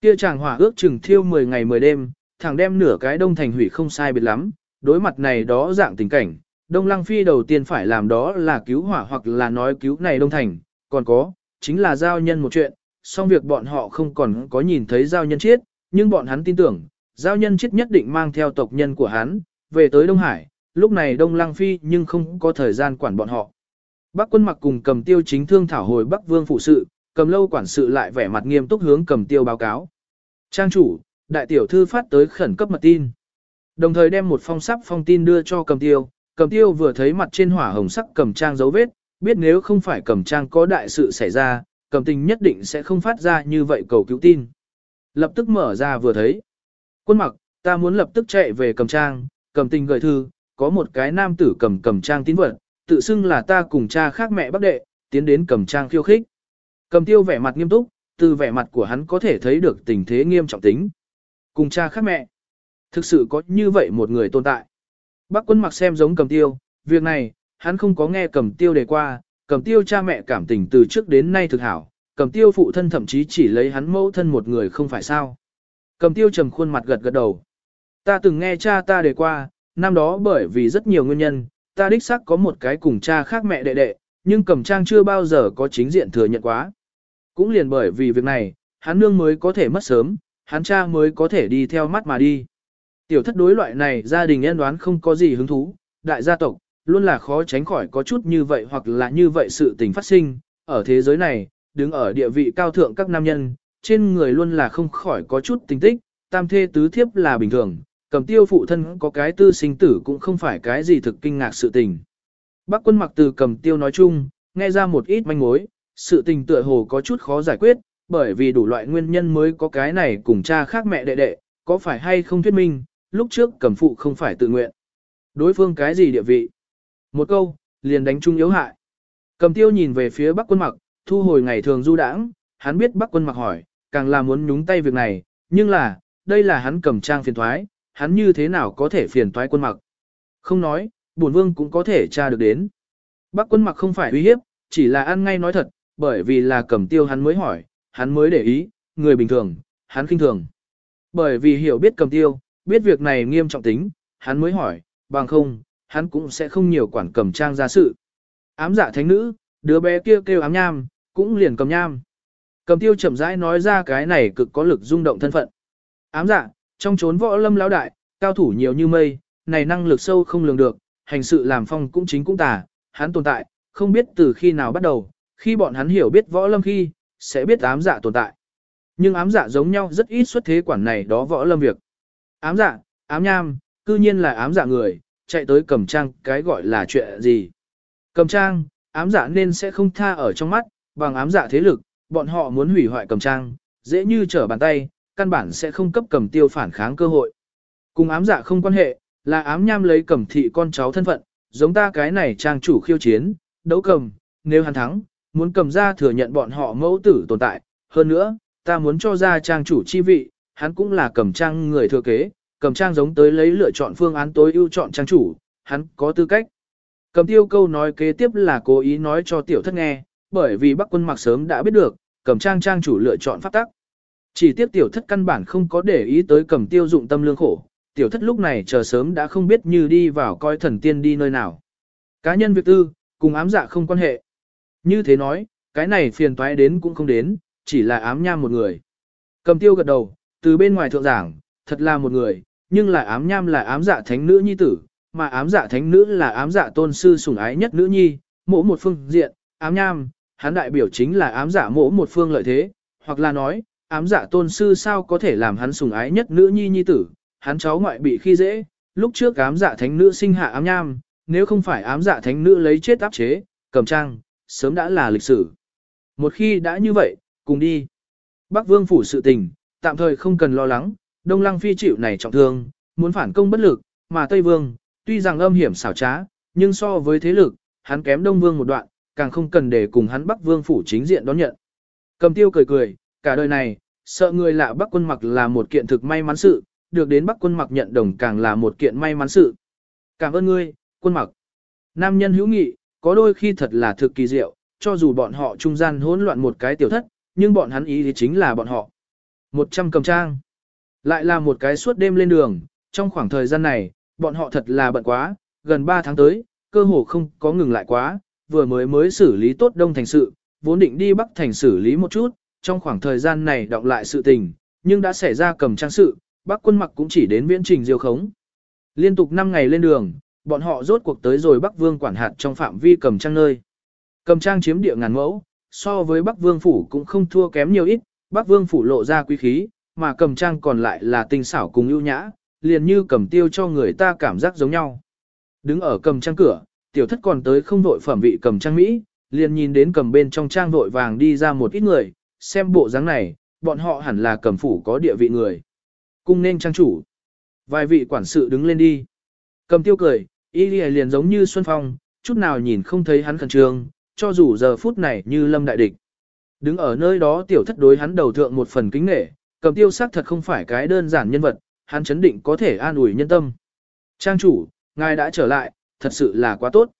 Kia chàng hỏa ước chừng thiêu 10 ngày 10 đêm, thẳng đem nửa cái đông thành hủy không sai biệt lắm, đối mặt này đó dạng tình cảnh, Đông Lăng Phi đầu tiên phải làm đó là cứu hỏa hoặc là nói cứu này Đông Thành, còn có, chính là giao nhân một chuyện, song việc bọn họ không còn có nhìn thấy giao nhân chết, nhưng bọn hắn tin tưởng, giao nhân chết nhất định mang theo tộc nhân của hắn, về tới Đông Hải, lúc này Đông Lăng Phi nhưng không có thời gian quản bọn họ. Bắc quân mặc cùng cầm tiêu chính thương thảo hồi Bắc Vương phụ sự, cầm lâu quản sự lại vẻ mặt nghiêm túc hướng cầm tiêu báo cáo. Trang chủ, đại tiểu thư phát tới khẩn cấp mật tin. Đồng thời đem một phong sắp phong tin đưa cho cầm tiêu, cầm tiêu vừa thấy mặt trên hỏa hồng sắc cầm trang dấu vết, biết nếu không phải cầm trang có đại sự xảy ra, cầm tình nhất định sẽ không phát ra như vậy cầu cứu tin. Lập tức mở ra vừa thấy. Quân mặc, ta muốn lập tức chạy về cầm trang, cầm tình gửi thư, có một cái nam tử cầm cầm trang tín vật, tự xưng là ta cùng cha khác mẹ bác đệ, tiến đến cầm trang khiêu khích. Cầm tiêu vẻ mặt nghiêm túc, từ vẻ mặt của hắn có thể thấy được tình thế nghiêm trọng tính. Cùng cha khác mẹ. Thực sự có như vậy một người tồn tại. Bác quân mặc xem giống cầm tiêu, việc này, hắn không có nghe cầm tiêu đề qua, cầm tiêu cha mẹ cảm tình từ trước đến nay thực hảo, cầm tiêu phụ thân thậm chí chỉ lấy hắn mẫu thân một người không phải sao. Cầm tiêu trầm khuôn mặt gật gật đầu. Ta từng nghe cha ta đề qua, năm đó bởi vì rất nhiều nguyên nhân, ta đích xác có một cái cùng cha khác mẹ đệ đệ, nhưng cầm trang chưa bao giờ có chính diện thừa nhận quá. Cũng liền bởi vì việc này, hắn nương mới có thể mất sớm, hắn cha mới có thể đi theo mắt mà đi. Tiểu thất đối loại này gia đình nhân đoán không có gì hứng thú, đại gia tộc, luôn là khó tránh khỏi có chút như vậy hoặc là như vậy sự tình phát sinh, ở thế giới này, đứng ở địa vị cao thượng các nam nhân, trên người luôn là không khỏi có chút tình tích, tam thê tứ thiếp là bình thường, cầm tiêu phụ thân có cái tư sinh tử cũng không phải cái gì thực kinh ngạc sự tình. Bác quân mặc từ cầm tiêu nói chung, nghe ra một ít manh mối, sự tình tựa hồ có chút khó giải quyết, bởi vì đủ loại nguyên nhân mới có cái này cùng cha khác mẹ đệ đệ, có phải hay không thuyết minh, lúc trước cầm phụ không phải tự nguyện. Đối phương cái gì địa vị? Một câu, liền đánh chung yếu hại. Cầm tiêu nhìn về phía bắc quân mặc, thu hồi ngày thường du đãng, hắn biết bắc quân mặc hỏi, càng là muốn nhúng tay việc này, nhưng là, đây là hắn cầm trang phiền thoái, hắn như thế nào có thể phiền toái quân mặc. Không nói, bổn vương cũng có thể tra được đến. Bắc quân mặc không phải uy hiếp, chỉ là ăn ngay nói thật, bởi vì là cầm tiêu hắn mới hỏi, hắn mới để ý, người bình thường, hắn khinh thường. Bởi vì hiểu biết cầm tiêu, biết việc này nghiêm trọng tính, hắn mới hỏi, bằng không, hắn cũng sẽ không nhiều quản cầm trang ra sự. Ám dạ thánh nữ, đứa bé kia kêu, kêu ám nham, cũng liền cầm nham. Cầm tiêu chậm rãi nói ra cái này cực có lực rung động thân phận. Ám dạ, trong chốn võ lâm lão đại, cao thủ nhiều như mây, này năng lực sâu không lường được, hành sự làm phong cũng chính cũng tà, hắn tồn tại, không biết từ khi nào bắt đầu, khi bọn hắn hiểu biết võ lâm khi, sẽ biết ám dạ tồn tại. Nhưng ám dạ giống nhau rất ít xuất thế quản này đó võ lâm việc. Ám dạ, ám nham, cư nhiên là ám dạ người, chạy tới cầm trang cái gọi là chuyện gì. Cầm trang, ám dạ nên sẽ không tha ở trong mắt, bằng ám dạ thế lực, bọn họ muốn hủy hoại cầm trang, dễ như trở bàn tay, căn bản sẽ không cấp cầm tiêu phản kháng cơ hội. Cùng ám dạ không quan hệ, là ám nham lấy cầm thị con cháu thân phận, giống ta cái này trang chủ khiêu chiến, đấu cầm, nếu hắn thắng, muốn cầm ra thừa nhận bọn họ mẫu tử tồn tại, hơn nữa, ta muốn cho ra trang chủ chi vị, hắn cũng là cầm trang người thừa kế, cầm trang giống tới lấy lựa chọn phương án tối ưu chọn trang chủ, hắn có tư cách. Cầm tiêu câu nói kế tiếp là cố ý nói cho tiểu thất nghe, bởi vì bắc quân mặc sớm đã biết được, cầm trang trang chủ lựa chọn pháp tắc. Chỉ tiếp tiểu thất căn bản không có để ý tới cầm tiêu dụng tâm lương khổ, tiểu thất lúc này chờ sớm đã không biết như đi vào coi thần tiên đi nơi nào. Cá nhân việc tư, cùng ám dạ không quan hệ. Như thế nói, cái này phiền toái đến cũng không đến, chỉ là ám nham một người. Cầm tiêu gật đầu, từ bên ngoài thượng giảng, thật là một người, nhưng là ám nham là ám dạ thánh nữ nhi tử, mà ám dạ thánh nữ là ám dạ tôn sư sủng ái nhất nữ nhi, mỗ một phương diện, ám nham, hắn đại biểu chính là ám dạ mỗ một phương lợi thế, hoặc là nói, ám dạ tôn sư sao có thể làm hắn sủng ái nhất nữ nhi nhi tử, hắn cháu ngoại bị khi dễ, lúc trước ám dạ thánh nữ sinh hạ ám nham, nếu không phải ám dạ thánh nữ lấy chết áp chế, cầm trang, sớm đã là lịch sử. Một khi đã như vậy, cùng đi. Bắc vương phủ sự tình, tạm thời không cần lo lắng, Đông Lăng Phi chịu này trọng thương, muốn phản công bất lực, mà Tây Vương, tuy rằng âm hiểm xảo trá, nhưng so với thế lực, hắn kém Đông Vương một đoạn, càng không cần để cùng hắn Bắc Vương phủ chính diện đón nhận. Cầm tiêu cười cười, cả đời này, sợ người lạ Bắc quân mặc là một kiện thực may mắn sự, được đến Bắc quân mặc nhận đồng càng là một kiện may mắn sự. Cảm ơn ngươi, quân mặc. Nam nhân hữu nghị, có đôi khi thật là thực kỳ diệu, cho dù bọn họ trung gian hỗn loạn một cái tiểu thất, nhưng bọn hắn ý thì chính là bọn họ. Một trăm cầm trang. Lại là một cái suốt đêm lên đường, trong khoảng thời gian này, bọn họ thật là bận quá, gần 3 tháng tới, cơ hồ không có ngừng lại quá, vừa mới mới xử lý tốt đông thành sự, vốn định đi bắc thành xử lý một chút, trong khoảng thời gian này đọc lại sự tình, nhưng đã xảy ra cầm trang sự, bắc quân mặc cũng chỉ đến viễn trình diêu khống. Liên tục 5 ngày lên đường, bọn họ rốt cuộc tới rồi bắc vương quản hạt trong phạm vi cầm trang nơi. Cầm trang chiếm địa ngàn mẫu, so với bắc vương phủ cũng không thua kém nhiều ít, bắc vương phủ lộ ra quý khí, mà cầm trang còn lại là tinh xảo cùng ưu nhã, liền như cầm tiêu cho người ta cảm giác giống nhau. Đứng ở cầm trang cửa, tiểu thất còn tới không vội phẩm vị cầm trang Mỹ, liền nhìn đến cầm bên trong trang vội vàng đi ra một ít người, xem bộ dáng này, bọn họ hẳn là cầm phủ có địa vị người. Cung nên trang chủ. Vài vị quản sự đứng lên đi. Cầm tiêu cười, y liền giống như Xuân Phong, chút nào nhìn không thấy hắn khẩn trương, cho dù giờ phút này như lâm đại địch. Đứng ở nơi đó tiểu thất đối hắn đầu thượng một phần kính nghệ, cầm tiêu sắc thật không phải cái đơn giản nhân vật, hắn chấn định có thể an ủi nhân tâm. Trang chủ, ngài đã trở lại, thật sự là quá tốt.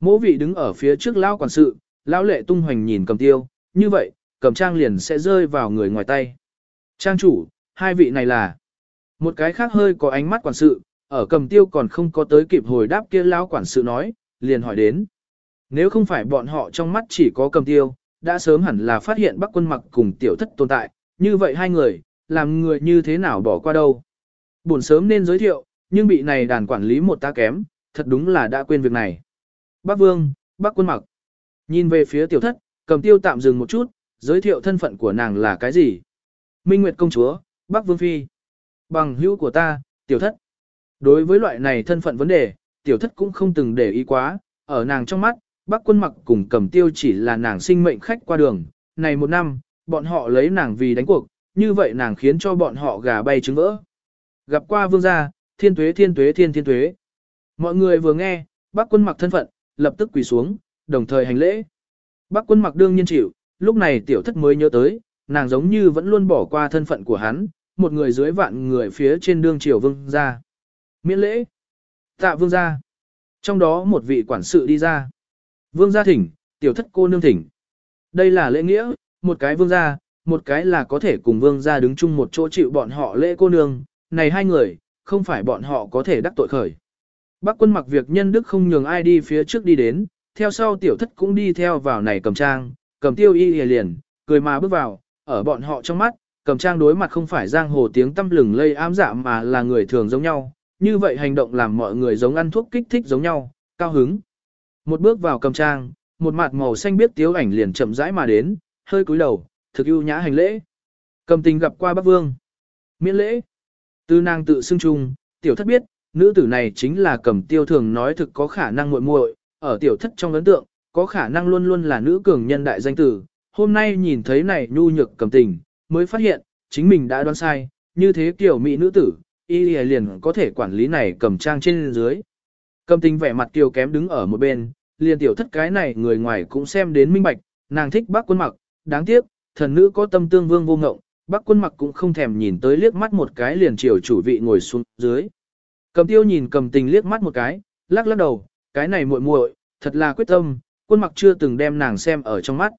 Mỗ vị đứng ở phía trước lao quản sự, lao lệ tung hoành nhìn cầm tiêu, như vậy, cầm trang liền sẽ rơi vào người ngoài tay. Trang chủ, hai vị này là một cái khác hơi có ánh mắt quản sự, ở cầm tiêu còn không có tới kịp hồi đáp kia lão quản sự nói, liền hỏi đến. Nếu không phải bọn họ trong mắt chỉ có cầm tiêu, đã sớm hẳn là phát hiện bắc quân mặc cùng tiểu thất tồn tại, như vậy hai người, làm người như thế nào bỏ qua đâu. Buồn sớm nên giới thiệu, nhưng bị này đàn quản lý một ta kém, thật đúng là đã quên việc này. Bác Vương, bác quân mặc. Nhìn về phía tiểu thất, cầm tiêu tạm dừng một chút, giới thiệu thân phận của nàng là cái gì. Minh Nguyệt công chúa, bác Vương Phi. Bằng hữu của ta, tiểu thất. Đối với loại này thân phận vấn đề, tiểu thất cũng không từng để ý quá, ở nàng trong mắt, bác quân mặc cùng cầm tiêu chỉ là nàng sinh mệnh khách qua đường. Này một năm, bọn họ lấy nàng vì đánh cuộc, như vậy nàng khiến cho bọn họ gà bay trứng vỡ. Gặp qua vương gia, thiên tuế thiên tuế thiên thiên tuế. Mọi người vừa nghe, bác quân mặc thân phận, lập tức quỳ xuống, đồng thời hành lễ. Bác quân mặc đương nhiên chịu, lúc này tiểu thất mới nhớ tới, nàng giống như vẫn luôn bỏ qua thân phận của hắn, một người dưới vạn người phía trên đương triều vương gia. Miễn lễ. Tạ vương gia. Trong đó một vị quản sự đi ra. Vương gia thỉnh, tiểu thất cô nương thỉnh. Đây là lễ nghĩa, một cái vương gia, một cái là có thể cùng vương gia đứng chung một chỗ chịu bọn họ lễ cô nương, này hai người, không phải bọn họ có thể đắc tội khởi. Bác quân mặc việc nhân đức không nhường ai đi phía trước đi đến, theo sau tiểu thất cũng đi theo vào này cầm trang, cầm tiêu y liền, cười mà bước vào, ở bọn họ trong mắt, cầm trang đối mặt không phải giang hồ tiếng tâm lừng lây ám dạ mà là người thường giống nhau, như vậy hành động làm mọi người giống ăn thuốc kích thích giống nhau, cao hứng. Một bước vào cầm trang, một mặt màu xanh biết tiếu ảnh liền chậm rãi mà đến, hơi cúi đầu, thực ưu nhã hành lễ. Cầm tình gặp qua bác vương. Miễn lễ. Tư nàng tự xưng chung, tiểu thất biết, nữ tử này chính là cầm tiêu thường nói thực có khả năng muội muội, ở tiểu thất trong ấn tượng, có khả năng luôn luôn là nữ cường nhân đại danh tử. Hôm nay nhìn thấy này nhu nhược cầm tình, mới phát hiện, chính mình đã đoán sai, như thế kiểu mỹ nữ tử, y liền có thể quản lý này cầm trang trên dưới. Cầm tình vẻ mặt kiều kém đứng ở một bên, liền tiểu thất cái này người ngoài cũng xem đến minh bạch, nàng thích bác quân mặc, đáng tiếc, thần nữ có tâm tương vương vô ngộng, bác quân mặc cũng không thèm nhìn tới liếc mắt một cái liền chiều chủ vị ngồi xuống dưới. Cầm tiêu nhìn cầm tình liếc mắt một cái, lắc lắc đầu, cái này muội muội, thật là quyết tâm, quân mặc chưa từng đem nàng xem ở trong mắt.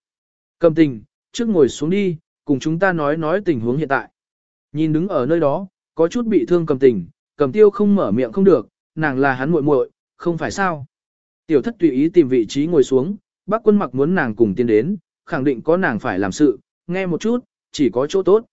Cầm tình, trước ngồi xuống đi, cùng chúng ta nói nói tình huống hiện tại. Nhìn đứng ở nơi đó, có chút bị thương cầm tình, cầm tiêu không mở miệng không được, nàng là hắn muội muội, không phải sao. Tiểu thất tùy ý tìm vị trí ngồi xuống, bác quân mặc muốn nàng cùng tiến đến, khẳng định có nàng phải làm sự, nghe một chút, chỉ có chỗ tốt.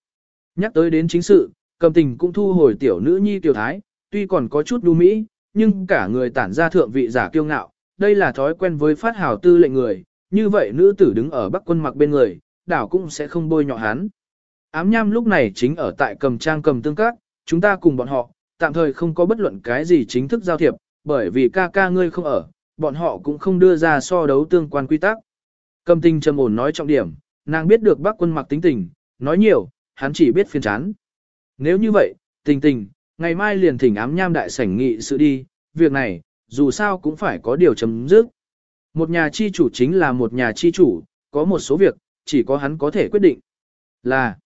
Nhắc tới đến chính sự, cầm tình cũng thu hồi tiểu nữ nhi tiểu thái, tuy còn có chút đu mỹ, nhưng cả người tản ra thượng vị giả kiêu ngạo, đây là thói quen với phát hào tư lệnh người, như vậy nữ tử đứng ở bắc quân mặc bên người, đảo cũng sẽ không bôi nhọ hắn. Ám nham lúc này chính ở tại cầm trang cầm tương các, chúng ta cùng bọn họ, tạm thời không có bất luận cái gì chính thức giao thiệp, bởi vì ca ca ngươi không ở, bọn họ cũng không đưa ra so đấu tương quan quy tắc. Cầm Tinh trầm ổn nói trọng điểm, nàng biết được bác quân mặc tính tình, nói nhiều, hắn chỉ biết phiền chán. Nếu như vậy, tình tình, ngày mai liền thỉnh ám nham đại sảnh nghị sự đi, việc này, dù sao cũng phải có điều chấm dứt. Một nhà chi chủ chính là một nhà chi chủ, có một số việc, chỉ có hắn có thể quyết định. Là,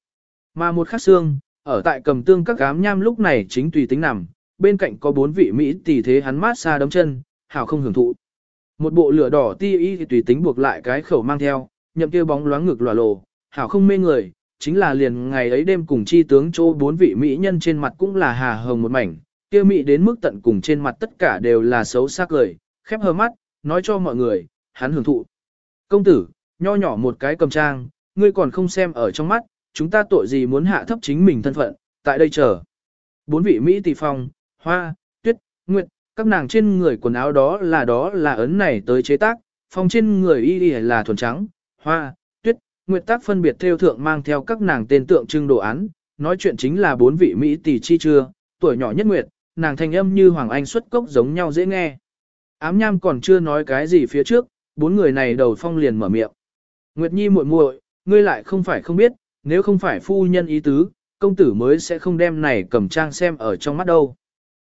mà một khắc xương, ở tại cầm tương các ám nham lúc này chính tùy tính nằm, bên cạnh có bốn vị Mỹ tỷ thế hắn mát xa đấm chân, hảo không hưởng thụ. Một bộ lửa đỏ ti y thì tùy tính buộc lại cái khẩu mang theo, nhậm kia bóng loáng ngực lòa lồ, hảo không mê người, chính là liền ngày ấy đêm cùng chi tướng chỗ bốn vị mỹ nhân trên mặt cũng là hà hồng một mảnh, kia mỹ đến mức tận cùng trên mặt tất cả đều là xấu sắc cười, khép hờ mắt, nói cho mọi người, hắn hưởng thụ. Công tử, nho nhỏ một cái cầm trang, ngươi còn không xem ở trong mắt, chúng ta tội gì muốn hạ thấp chính mình thân phận, tại đây chờ. Bốn vị Mỹ tỷ phong, hoa, tuyết, nguyệt, các nàng trên người quần áo đó là đó là ấn này tới chế tác, phong trên người y y là thuần trắng, hoa, tuyết, nguyệt tác phân biệt theo thượng mang theo các nàng tên tượng trưng đồ án, nói chuyện chính là bốn vị Mỹ tỷ chi chưa, tuổi nhỏ nhất nguyệt, nàng thanh âm như Hoàng Anh xuất cốc giống nhau dễ nghe. Ám nham còn chưa nói cái gì phía trước, bốn người này đầu phong liền mở miệng. Nguyệt Nhi muội muội, ngươi lại không phải không biết, nếu không phải phu nhân ý tứ, công tử mới sẽ không đem này cầm trang xem ở trong mắt đâu.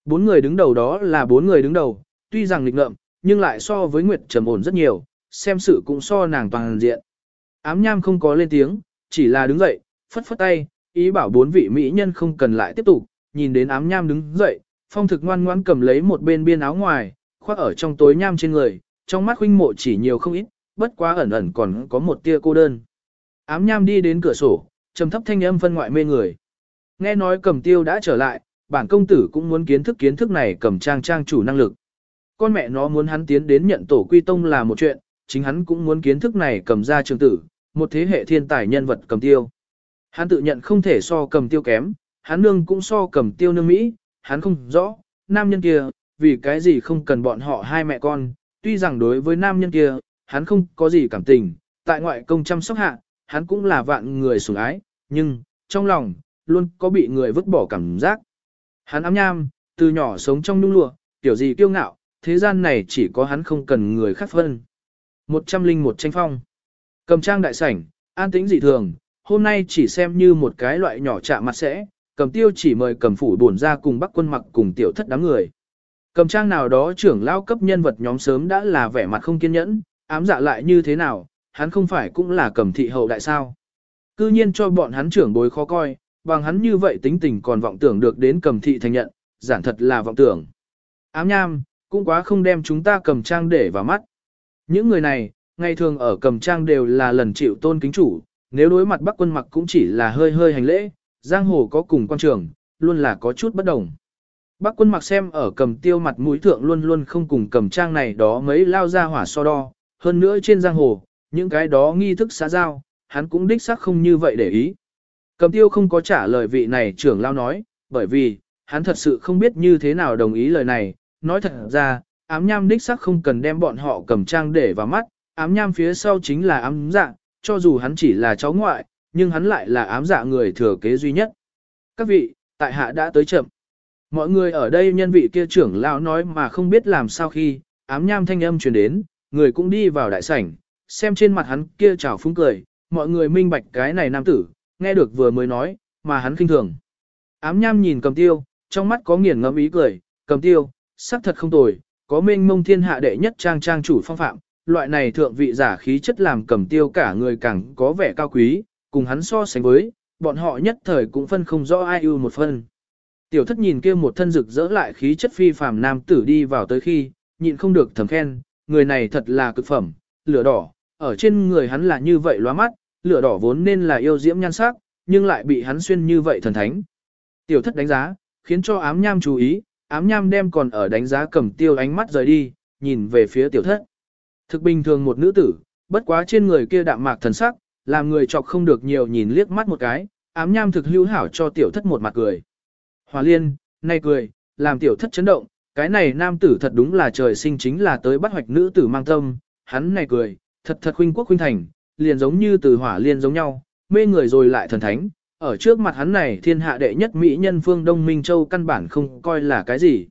Bốn người đứng đầu đó là bốn người đứng đầu, tuy rằng lịch ngợm, nhưng lại so với Nguyệt trầm ổn rất nhiều, xem sự cũng so nàng toàn diện. Ám nham không có lên tiếng, chỉ là đứng dậy, phất phất tay, ý bảo bốn vị mỹ nhân không cần lại tiếp tục, nhìn đến ám nham đứng dậy, phong thực ngoan ngoãn cầm lấy một bên biên áo ngoài, khoác ở trong tối nham trên người, trong mắt huynh mộ chỉ nhiều không ít, bất quá ẩn ẩn còn có một tia cô đơn. Ám nham đi đến cửa sổ, trầm thấp thanh âm phân ngoại mê người. Nghe nói cầm tiêu đã trở lại, bản công tử cũng muốn kiến thức kiến thức này cầm trang trang chủ năng lực. Con mẹ nó muốn hắn tiến đến nhận tổ quy tông là một chuyện, chính hắn cũng muốn kiến thức này cầm ra trường tử, một thế hệ thiên tài nhân vật cầm tiêu. Hắn tự nhận không thể so cầm tiêu kém, hắn nương cũng so cầm tiêu nương Mỹ, hắn không rõ, nam nhân kia, vì cái gì không cần bọn họ hai mẹ con, tuy rằng đối với nam nhân kia, hắn không có gì cảm tình, tại ngoại công chăm sóc hạ, hắn cũng là vạn người sủng ái, nhưng, trong lòng, luôn có bị người vứt bỏ cảm giác. Hắn ám nham, từ nhỏ sống trong nung lụa, tiểu gì kiêu ngạo, thế gian này chỉ có hắn không cần người khác phân. Một trăm linh một tranh phong. Cầm trang đại sảnh, an tĩnh dị thường, hôm nay chỉ xem như một cái loại nhỏ chạm mặt sẽ, cầm tiêu chỉ mời cầm phủ bổn ra cùng bắc quân mặc cùng tiểu thất đám người. Cầm trang nào đó trưởng lao cấp nhân vật nhóm sớm đã là vẻ mặt không kiên nhẫn, ám dạ lại như thế nào, hắn không phải cũng là cầm thị hậu đại sao. Cư nhiên cho bọn hắn trưởng bối khó coi, bằng hắn như vậy tính tình còn vọng tưởng được đến cầm thị thành nhận, giản thật là vọng tưởng. Ám nham, cũng quá không đem chúng ta cầm trang để vào mắt. Những người này, ngày thường ở cầm trang đều là lần chịu tôn kính chủ, nếu đối mặt bắc quân mặc cũng chỉ là hơi hơi hành lễ, giang hồ có cùng quan trường, luôn là có chút bất đồng. Bắc quân mặc xem ở cầm tiêu mặt mũi thượng luôn luôn không cùng cầm trang này đó mấy lao ra hỏa so đo, hơn nữa trên giang hồ, những cái đó nghi thức xã giao, hắn cũng đích xác không như vậy để ý. Cầm tiêu không có trả lời vị này trưởng lao nói, bởi vì, hắn thật sự không biết như thế nào đồng ý lời này, nói thật ra, ám nham đích xác không cần đem bọn họ cầm trang để vào mắt, ám nham phía sau chính là ám dạ, cho dù hắn chỉ là cháu ngoại, nhưng hắn lại là ám dạ người thừa kế duy nhất. Các vị, tại hạ đã tới chậm. Mọi người ở đây nhân vị kia trưởng lão nói mà không biết làm sao khi, ám nham thanh âm truyền đến, người cũng đi vào đại sảnh, xem trên mặt hắn kia trào phúng cười, mọi người minh bạch cái này nam tử, nghe được vừa mới nói, mà hắn kinh thường. Ám nham nhìn cầm tiêu, trong mắt có nghiền ngẫm ý cười, cầm tiêu, sắc thật không tồi, có minh mông thiên hạ đệ nhất trang trang chủ phong phạm, loại này thượng vị giả khí chất làm cầm tiêu cả người càng có vẻ cao quý, cùng hắn so sánh với, bọn họ nhất thời cũng phân không rõ ai ưu một phân. Tiểu thất nhìn kia một thân rực rỡ lại khí chất phi phàm nam tử đi vào tới khi, nhịn không được thầm khen, người này thật là cực phẩm, lửa đỏ, ở trên người hắn là như vậy lóa mắt, lửa đỏ vốn nên là yêu diễm nhan sắc, nhưng lại bị hắn xuyên như vậy thần thánh. Tiểu thất đánh giá, khiến cho ám nham chú ý, ám nham đem còn ở đánh giá cầm tiêu ánh mắt rời đi, nhìn về phía tiểu thất. Thực bình thường một nữ tử, bất quá trên người kia đạm mạc thần sắc, làm người chọc không được nhiều nhìn liếc mắt một cái, ám nham thực hữu hảo cho tiểu thất một mặt cười. Hòa liên, nay cười, làm tiểu thất chấn động, cái này nam tử thật đúng là trời sinh chính là tới bắt hoạch nữ tử mang tâm, hắn này cười, thật thật khuynh quốc khuynh thành, liền giống như từ hỏa liên giống nhau, mê người rồi lại thần thánh, ở trước mặt hắn này thiên hạ đệ nhất mỹ nhân phương Đông Minh Châu căn bản không coi là cái gì.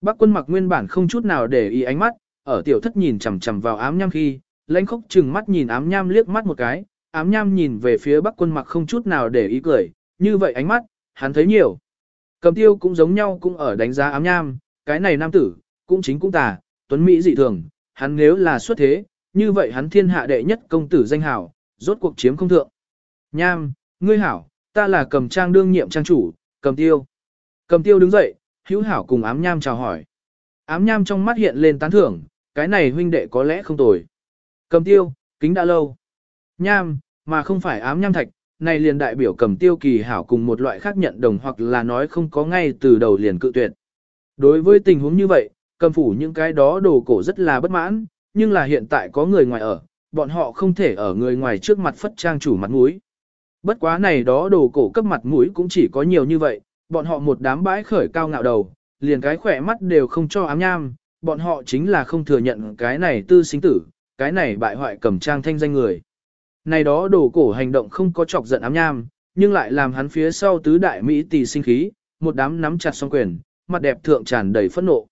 Bác quân mặc nguyên bản không chút nào để ý ánh mắt, ở tiểu thất nhìn chằm chằm vào ám nham khi, lãnh khốc chừng mắt nhìn ám nham liếc mắt một cái, ám nham nhìn về phía bắc quân mặc không chút nào để ý cười, như vậy ánh mắt, hắn thấy nhiều. Cầm tiêu cũng giống nhau cũng ở đánh giá ám nham, cái này nam tử, cũng chính cũng tà, tuấn Mỹ dị thường, hắn nếu là xuất thế, như vậy hắn thiên hạ đệ nhất công tử danh hảo, rốt cuộc chiếm không thượng. Nham, ngươi hảo, ta là cầm trang đương nhiệm trang chủ, cầm tiêu. Cầm tiêu đứng dậy, hữu hảo cùng ám nham chào hỏi. Ám nham trong mắt hiện lên tán thưởng, cái này huynh đệ có lẽ không tồi. Cầm tiêu, kính đã lâu. Nham, mà không phải ám nham thạch, này liền đại biểu cầm tiêu kỳ hảo cùng một loại khác nhận đồng hoặc là nói không có ngay từ đầu liền cự tuyệt. Đối với tình huống như vậy, cầm phủ những cái đó đồ cổ rất là bất mãn, nhưng là hiện tại có người ngoài ở, bọn họ không thể ở người ngoài trước mặt phất trang chủ mặt mũi. Bất quá này đó đồ cổ cấp mặt mũi cũng chỉ có nhiều như vậy, bọn họ một đám bãi khởi cao ngạo đầu, liền cái khỏe mắt đều không cho ám nham, bọn họ chính là không thừa nhận cái này tư sinh tử, cái này bại hoại cầm trang thanh danh người. Này đó đồ cổ hành động không có chọc giận ám nham, nhưng lại làm hắn phía sau tứ đại Mỹ tỷ sinh khí, một đám nắm chặt song quyền, mặt đẹp thượng tràn đầy phẫn nộ.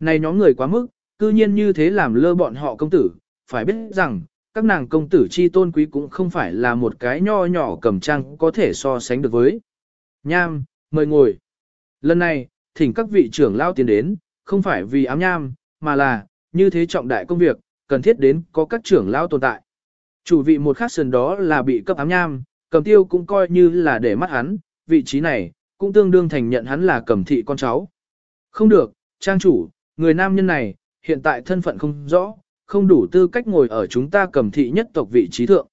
Này nhóm người quá mức, cư nhiên như thế làm lơ bọn họ công tử, phải biết rằng, các nàng công tử chi tôn quý cũng không phải là một cái nho nhỏ cầm trang có thể so sánh được với. Nham, mời ngồi. Lần này, thỉnh các vị trưởng lao tiến đến, không phải vì ám nham, mà là, như thế trọng đại công việc, cần thiết đến có các trưởng lao tồn tại. Chủ vị một khắc sườn đó là bị cấp ám nham, cầm tiêu cũng coi như là để mắt hắn, vị trí này, cũng tương đương thành nhận hắn là cầm thị con cháu. Không được, trang chủ, người nam nhân này, hiện tại thân phận không rõ, không đủ tư cách ngồi ở chúng ta cầm thị nhất tộc vị trí thượng.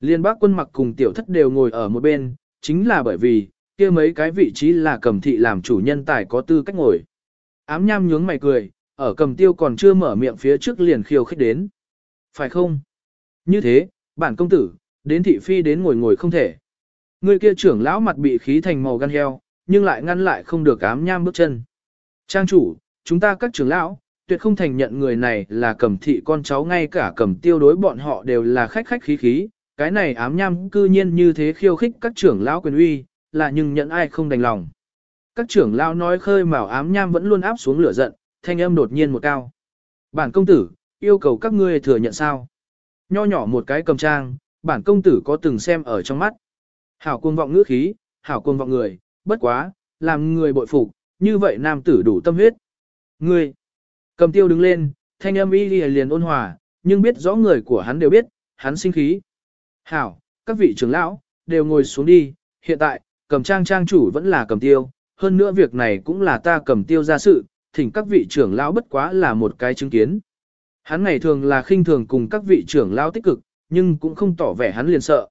Liên bác quân mặc cùng tiểu thất đều ngồi ở một bên, chính là bởi vì, kia mấy cái vị trí là cầm thị làm chủ nhân tài có tư cách ngồi. Ám nham nhướng mày cười, ở cầm tiêu còn chưa mở miệng phía trước liền khiêu khích đến. Phải không? Như thế, bản công tử, đến thị phi đến ngồi ngồi không thể. Người kia trưởng lão mặt bị khí thành màu gan heo, nhưng lại ngăn lại không được ám nham bước chân. Trang chủ, chúng ta các trưởng lão, tuyệt không thành nhận người này là cầm thị con cháu ngay cả cầm tiêu đối bọn họ đều là khách khách khí khí. Cái này ám nham cư nhiên như thế khiêu khích các trưởng lão quyền uy, là nhưng nhận ai không đành lòng. Các trưởng lão nói khơi mào ám nham vẫn luôn áp xuống lửa giận, thanh âm đột nhiên một cao. Bản công tử, yêu cầu các ngươi thừa nhận sao? Nho nhỏ một cái cầm trang, bản công tử có từng xem ở trong mắt. Hảo cuồng vọng ngữ khí, hảo cuồng vọng người, bất quá, làm người bội phục, như vậy nam tử đủ tâm huyết. Ngươi, cầm tiêu đứng lên, thanh âm y liền ôn hòa, nhưng biết rõ người của hắn đều biết, hắn sinh khí. Hảo, các vị trưởng lão, đều ngồi xuống đi, hiện tại, cầm trang trang chủ vẫn là cầm tiêu, hơn nữa việc này cũng là ta cầm tiêu ra sự, thỉnh các vị trưởng lão bất quá là một cái chứng kiến. Hắn ngày thường là khinh thường cùng các vị trưởng lão tích cực, nhưng cũng không tỏ vẻ hắn liền sợ.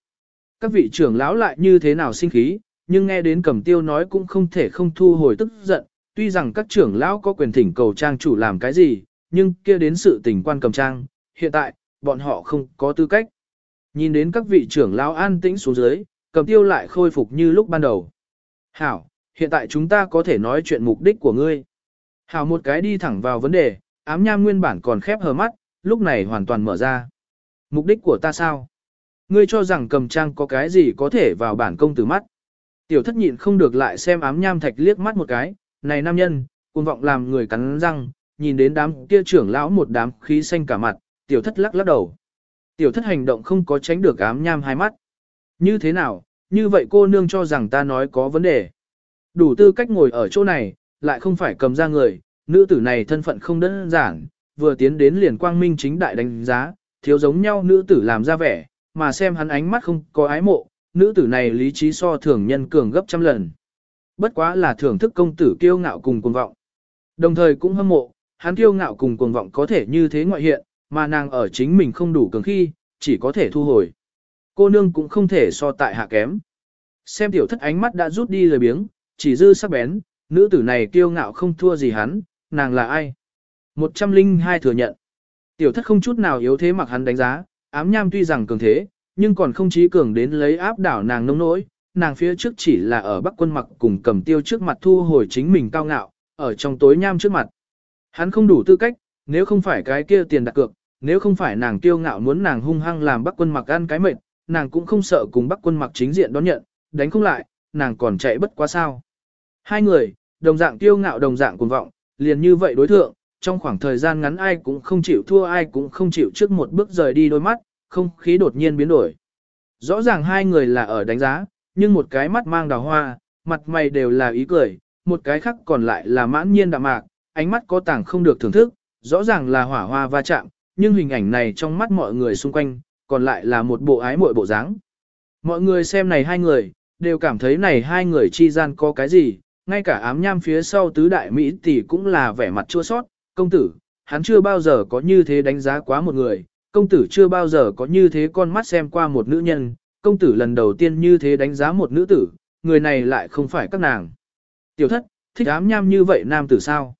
Các vị trưởng lão lại như thế nào sinh khí, nhưng nghe đến cầm tiêu nói cũng không thể không thu hồi tức giận, tuy rằng các trưởng lão có quyền thỉnh cầu trang chủ làm cái gì, nhưng kia đến sự tình quan cầm trang, hiện tại, bọn họ không có tư cách. Nhìn đến các vị trưởng lão an tĩnh xuống dưới, cầm tiêu lại khôi phục như lúc ban đầu. Hảo, hiện tại chúng ta có thể nói chuyện mục đích của ngươi. Hảo một cái đi thẳng vào vấn đề, ám nham nguyên bản còn khép hờ mắt, lúc này hoàn toàn mở ra. Mục đích của ta sao? Ngươi cho rằng cầm trang có cái gì có thể vào bản công tử mắt. Tiểu thất nhịn không được lại xem ám nham thạch liếc mắt một cái, này nam nhân, cuồng vọng làm người cắn răng, nhìn đến đám kia trưởng lão một đám khí xanh cả mặt, tiểu thất lắc lắc đầu. Tiểu thất hành động không có tránh được ám nham hai mắt. Như thế nào, như vậy cô nương cho rằng ta nói có vấn đề. Đủ tư cách ngồi ở chỗ này, lại không phải cầm ra người, nữ tử này thân phận không đơn giản, vừa tiến đến liền quang minh chính đại đánh giá, thiếu giống nhau nữ tử làm ra vẻ, mà xem hắn ánh mắt không có ái mộ, nữ tử này lý trí so thường nhân cường gấp trăm lần. Bất quá là thưởng thức công tử kiêu ngạo cùng cuồng vọng. Đồng thời cũng hâm mộ, hắn kiêu ngạo cùng cuồng vọng có thể như thế ngoại hiện, mà nàng ở chính mình không đủ cường khi, chỉ có thể thu hồi. Cô nương cũng không thể so tại hạ kém. Xem tiểu thất ánh mắt đã rút đi lời biếng, chỉ dư sắc bén, nữ tử này kiêu ngạo không thua gì hắn, nàng là ai? 102 thừa nhận. Tiểu thất không chút nào yếu thế mặc hắn đánh giá, ám nham tuy rằng cường thế, nhưng còn không chí cường đến lấy áp đảo nàng nông nỗi, nàng phía trước chỉ là ở bắc quân mặc cùng cầm tiêu trước mặt thu hồi chính mình cao ngạo, ở trong tối nham trước mặt. Hắn không đủ tư cách, nếu không phải cái kia tiền đặt cược, nếu không phải nàng tiêu ngạo muốn nàng hung hăng làm bắc quân mặc ăn cái mệt, nàng cũng không sợ cùng bắc quân mặc chính diện đón nhận, đánh không lại, nàng còn chạy bất quá sao. Hai người, đồng dạng tiêu ngạo đồng dạng cuồng vọng, liền như vậy đối thượng, trong khoảng thời gian ngắn ai cũng không chịu thua ai cũng không chịu trước một bước rời đi đôi mắt, không khí đột nhiên biến đổi. Rõ ràng hai người là ở đánh giá, nhưng một cái mắt mang đào hoa, mặt mày đều là ý cười, một cái khác còn lại là mãn nhiên đạm mạc, ánh mắt có tảng không được thưởng thức, rõ ràng là hỏa hoa va chạm, nhưng hình ảnh này trong mắt mọi người xung quanh, còn lại là một bộ ái muội bộ dáng. Mọi người xem này hai người, đều cảm thấy này hai người chi gian có cái gì, ngay cả ám nham phía sau tứ đại Mỹ tỷ cũng là vẻ mặt chua sót, công tử, hắn chưa bao giờ có như thế đánh giá quá một người, công tử chưa bao giờ có như thế con mắt xem qua một nữ nhân, công tử lần đầu tiên như thế đánh giá một nữ tử, người này lại không phải các nàng. Tiểu thất, thích ám nham như vậy nam tử sao?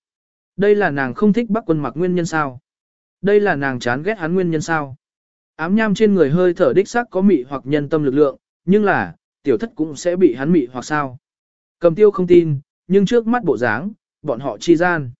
Đây là nàng không thích bắc quân mặc nguyên nhân sao? Đây là nàng chán ghét hắn nguyên nhân sao? Ám nham trên người hơi thở đích sắc có mị hoặc nhân tâm lực lượng, nhưng là, tiểu thất cũng sẽ bị hắn mị hoặc sao? Cầm tiêu không tin, nhưng trước mắt bộ dáng, bọn họ chi gian.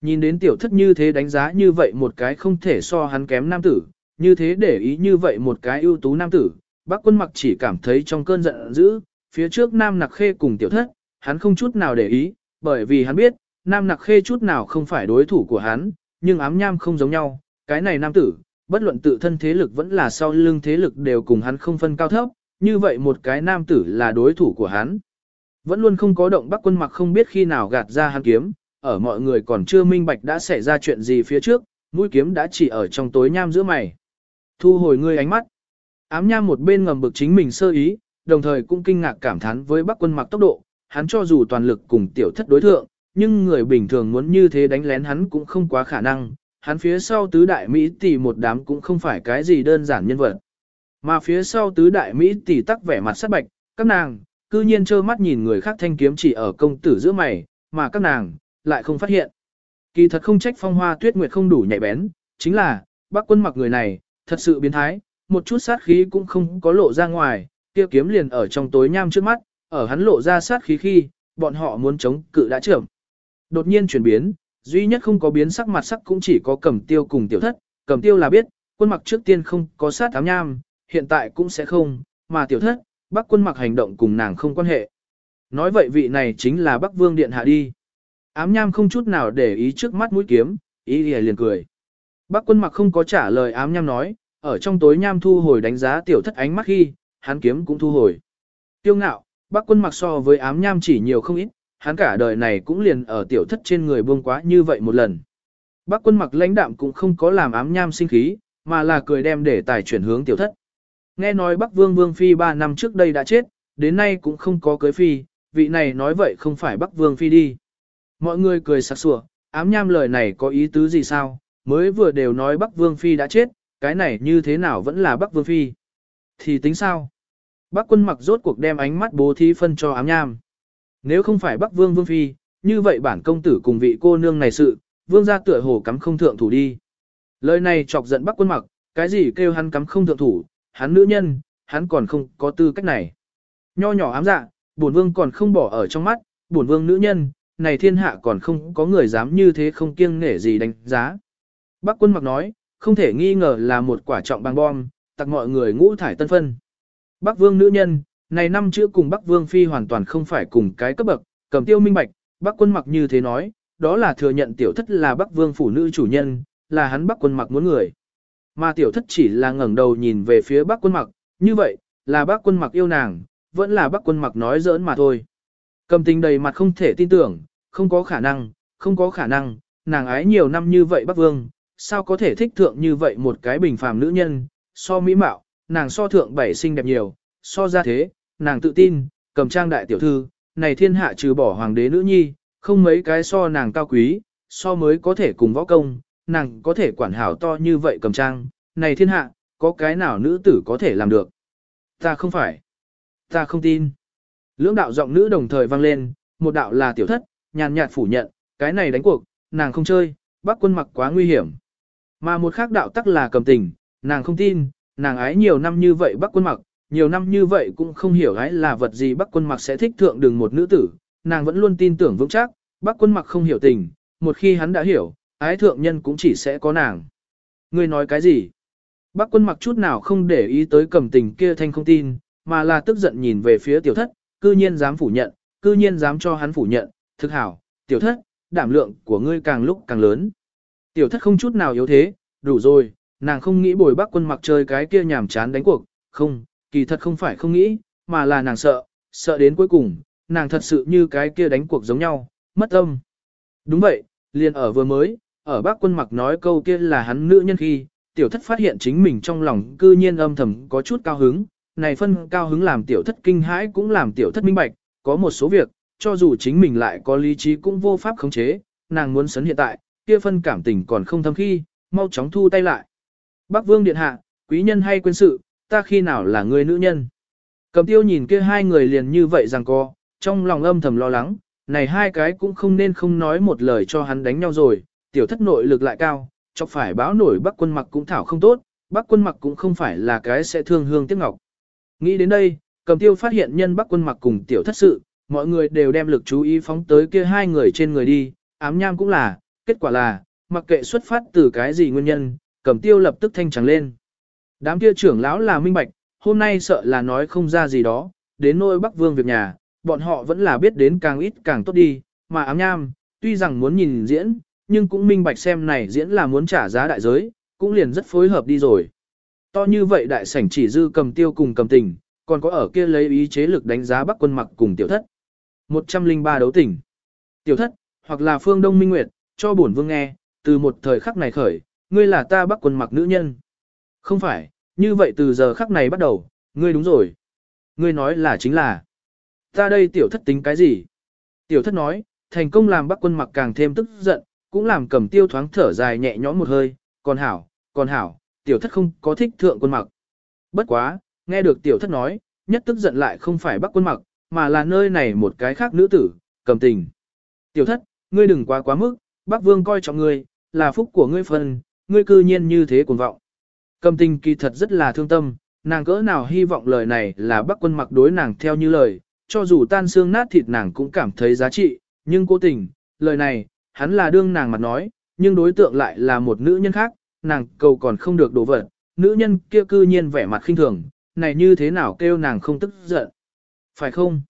Nhìn đến tiểu thất như thế đánh giá như vậy một cái không thể so hắn kém nam tử, như thế để ý như vậy một cái ưu tú nam tử, bác quân mặc chỉ cảm thấy trong cơn giận dữ, phía trước nam nặc khê cùng tiểu thất, hắn không chút nào để ý, bởi vì hắn biết, nam nặc khê chút nào không phải đối thủ của hắn, nhưng ám nham không giống nhau, cái này nam tử, bất luận tự thân thế lực vẫn là sau lưng thế lực đều cùng hắn không phân cao thấp, như vậy một cái nam tử là đối thủ của hắn. Vẫn luôn không có động bắc quân mặc không biết khi nào gạt ra hắn kiếm, ở mọi người còn chưa minh bạch đã xảy ra chuyện gì phía trước, mũi kiếm đã chỉ ở trong tối nham giữa mày. Thu hồi ngươi ánh mắt. Ám nham một bên ngầm bực chính mình sơ ý, đồng thời cũng kinh ngạc cảm thán với bắc quân mặc tốc độ, hắn cho dù toàn lực cùng tiểu thất đối thượng, nhưng người bình thường muốn như thế đánh lén hắn cũng không quá khả năng, hắn phía sau tứ đại Mỹ tỷ một đám cũng không phải cái gì đơn giản nhân vật. Mà phía sau tứ đại Mỹ tỷ tắc vẻ mặt sắc bạch, các nàng, cư nhiên trơ mắt nhìn người khác thanh kiếm chỉ ở công tử giữa mày, mà các nàng, lại không phát hiện. Kỳ thật không trách phong hoa tuyết nguyệt không đủ nhạy bén, chính là, bác quân mặc người này, thật sự biến thái, một chút sát khí cũng không có lộ ra ngoài, kia kiếm liền ở trong tối nham trước mắt, ở hắn lộ ra sát khí khi, bọn họ muốn chống cự đã trưởng. Đột nhiên chuyển biến, duy nhất không có biến sắc mặt sắc cũng chỉ có cầm tiêu cùng tiểu thất, cầm tiêu là biết, quân mặc trước tiên không có sát ám nham, hiện tại cũng sẽ không, mà tiểu thất, bác quân mặc hành động cùng nàng không quan hệ. Nói vậy vị này chính là Bắc Vương Điện Hạ đi. Ám nham không chút nào để ý trước mắt mũi kiếm, ý thì liền cười. Bác quân mặc không có trả lời ám nham nói, ở trong tối nham thu hồi đánh giá tiểu thất ánh mắt khi, hắn kiếm cũng thu hồi. Tiêu ngạo, bác quân mặc so với ám nham chỉ nhiều không ít, hắn cả đời này cũng liền ở tiểu thất trên người buông quá như vậy một lần. Bác quân mặc lãnh đạm cũng không có làm ám nham sinh khí, mà là cười đem để tài chuyển hướng tiểu thất. Nghe nói Bắc Vương Vương Phi 3 năm trước đây đã chết, đến nay cũng không có cưới Phi, vị này nói vậy không phải Bắc Vương Phi đi. Mọi người cười sặc sủa, ám nham lời này có ý tứ gì sao, mới vừa đều nói Bắc Vương Phi đã chết, cái này như thế nào vẫn là Bắc Vương Phi. Thì tính sao? Bắc quân mặc rốt cuộc đem ánh mắt bố thí phân cho ám nham. Nếu không phải Bắc Vương Vương Phi, như vậy bản công tử cùng vị cô nương này sự, vương gia tựa hồ cắm không thượng thủ đi. Lời này chọc giận Bắc quân mặc, cái gì kêu hắn cắm không thượng thủ, hắn nữ nhân, hắn còn không có tư cách này. Nho nhỏ ám dạ, bổn vương còn không bỏ ở trong mắt, bổn vương nữ nhân, này thiên hạ còn không có người dám như thế không kiêng nể gì đánh giá. bắc quân mặc nói, không thể nghi ngờ là một quả trọng bằng bom, tặc mọi người ngũ thải tân phân. Bắc vương nữ nhân, này năm chữ cùng Bắc vương phi hoàn toàn không phải cùng cái cấp bậc, cầm tiêu minh bạch, Bắc quân mặc như thế nói, đó là thừa nhận tiểu thất là Bắc vương phủ nữ chủ nhân, là hắn Bắc quân mặc muốn người. Mà tiểu thất chỉ là ngẩng đầu nhìn về phía Bắc quân mặc, như vậy, là Bắc quân mặc yêu nàng, vẫn là Bắc quân mặc nói giỡn mà thôi. Cầm tình đầy mặt không thể tin tưởng, không có khả năng, không có khả năng, nàng ái nhiều năm như vậy Bắc vương, sao có thể thích thượng như vậy một cái bình phàm nữ nhân, so mỹ mạo, nàng so thượng bảy xinh đẹp nhiều, so ra thế, nàng tự tin, cầm trang đại tiểu thư, này thiên hạ trừ bỏ hoàng đế nữ nhi, không mấy cái so nàng cao quý, so mới có thể cùng võ công, nàng có thể quản hảo to như vậy cầm trang, này thiên hạ, có cái nào nữ tử có thể làm được. Ta không phải. Ta không tin. Lưỡng đạo giọng nữ đồng thời vang lên, một đạo là tiểu thất, nhàn nhạt phủ nhận, cái này đánh cuộc, nàng không chơi, bác quân mặc quá nguy hiểm. Mà một khác đạo tắc là cầm tình, nàng không tin, nàng ái nhiều năm như vậy bác quân mặc, nhiều năm như vậy cũng không hiểu ái là vật gì bác quân mặc sẽ thích thượng đường một nữ tử, nàng vẫn luôn tin tưởng vững chắc, bác quân mặc không hiểu tình, một khi hắn đã hiểu, ái thượng nhân cũng chỉ sẽ có nàng. Ngươi nói cái gì? Bác quân mặc chút nào không để ý tới cầm tình kia thanh không tin, mà là tức giận nhìn về phía tiểu thất, cư nhiên dám phủ nhận, cư nhiên dám cho hắn phủ nhận, thực hảo, tiểu thất, đảm lượng của ngươi càng lúc càng lớn. Tiểu thất không chút nào yếu thế, đủ rồi, nàng không nghĩ bồi bác quân mặc chơi cái kia nhảm chán đánh cuộc, không, kỳ thật không phải không nghĩ, mà là nàng sợ, sợ đến cuối cùng, nàng thật sự như cái kia đánh cuộc giống nhau, mất âm. Đúng vậy, liền ở vừa mới, ở bác quân mặc nói câu kia là hắn nữ nhân khi, tiểu thất phát hiện chính mình trong lòng cư nhiên âm thầm có chút cao hứng, này phân cao hứng làm tiểu thất kinh hãi cũng làm tiểu thất minh bạch, có một số việc, cho dù chính mình lại có lý trí cũng vô pháp khống chế, nàng muốn sấn hiện tại, kia phân cảm tình còn không thâm khi, mau chóng thu tay lại. Bắc Vương Điện Hạ, quý nhân hay quên sự, ta khi nào là người nữ nhân. Cầm tiêu nhìn kia hai người liền như vậy rằng co, trong lòng âm thầm lo lắng, này hai cái cũng không nên không nói một lời cho hắn đánh nhau rồi, tiểu thất nội lực lại cao, chọc phải báo nổi bắc quân mặc cũng thảo không tốt, bắc quân mặc cũng không phải là cái sẽ thương hương tiếc ngọc. Nghĩ đến đây, cầm tiêu phát hiện nhân bắc quân mặc cùng tiểu thất sự, mọi người đều đem lực chú ý phóng tới kia hai người trên người đi, ám nham cũng là, kết quả là, mặc kệ xuất phát từ cái gì nguyên nhân, cầm tiêu lập tức thanh trắng lên. Đám kia trưởng lão là minh bạch, hôm nay sợ là nói không ra gì đó, đến nôi bắc vương việc nhà, bọn họ vẫn là biết đến càng ít càng tốt đi, mà ám nham, tuy rằng muốn nhìn diễn, nhưng cũng minh bạch xem này diễn là muốn trả giá đại giới, cũng liền rất phối hợp đi rồi. To như vậy đại sảnh chỉ dư cầm tiêu cùng cầm tình, còn có ở kia lấy ý chế lực đánh giá bắc quân mặc cùng tiểu thất. 103 đấu tỉnh. Tiểu thất, hoặc là phương đông minh nguyệt, cho bổn vương nghe, từ một thời khắc này khởi, ngươi là ta bắc quân mặc nữ nhân. Không phải, như vậy từ giờ khắc này bắt đầu, ngươi đúng rồi. Ngươi nói là chính là. Ta đây tiểu thất tính cái gì? Tiểu thất nói, thành công làm bắc quân mặc càng thêm tức giận, cũng làm cầm tiêu thoáng thở dài nhẹ nhõm một hơi, còn hảo, còn hảo, tiểu thất không có thích thượng quân mặc. Bất quá, nghe được tiểu thất nói, nhất tức giận lại không phải bắc quân mặc, mà là nơi này một cái khác nữ tử, cầm tình. Tiểu thất, ngươi đừng quá quá mức, bác vương coi trọng ngươi, là phúc của ngươi phần, ngươi cư nhiên như thế cuồng vọng. Cầm tình kỳ thật rất là thương tâm, nàng cỡ nào hy vọng lời này là bác quân mặc đối nàng theo như lời, cho dù tan xương nát thịt nàng cũng cảm thấy giá trị, nhưng cố tình, lời này, hắn là đương nàng mặt nói, nhưng đối tượng lại là một nữ nhân khác, nàng cầu còn không được đổ vật, nữ nhân kia cư nhiên vẻ mặt khinh thường, này như thế nào kêu nàng không tức giận. Phải không?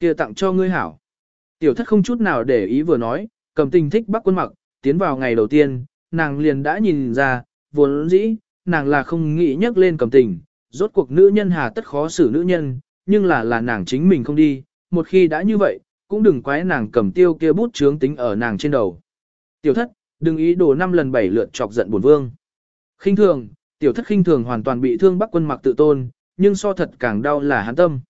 kia tặng cho ngươi hảo. Tiểu thất không chút nào để ý vừa nói, cầm tình thích bắc quân mặc, tiến vào ngày đầu tiên, nàng liền đã nhìn ra, vốn dĩ, nàng là không nghĩ nhắc lên cầm tình, rốt cuộc nữ nhân hà tất khó xử nữ nhân, nhưng là là nàng chính mình không đi, một khi đã như vậy, cũng đừng quái nàng cầm tiêu kia bút chướng tính ở nàng trên đầu. Tiểu thất, đừng ý đồ năm lần bảy lượt chọc giận buồn vương. khinh thường, tiểu thất khinh thường hoàn toàn bị thương bắc quân mặc tự tôn, nhưng so thật càng đau là hắn tâm.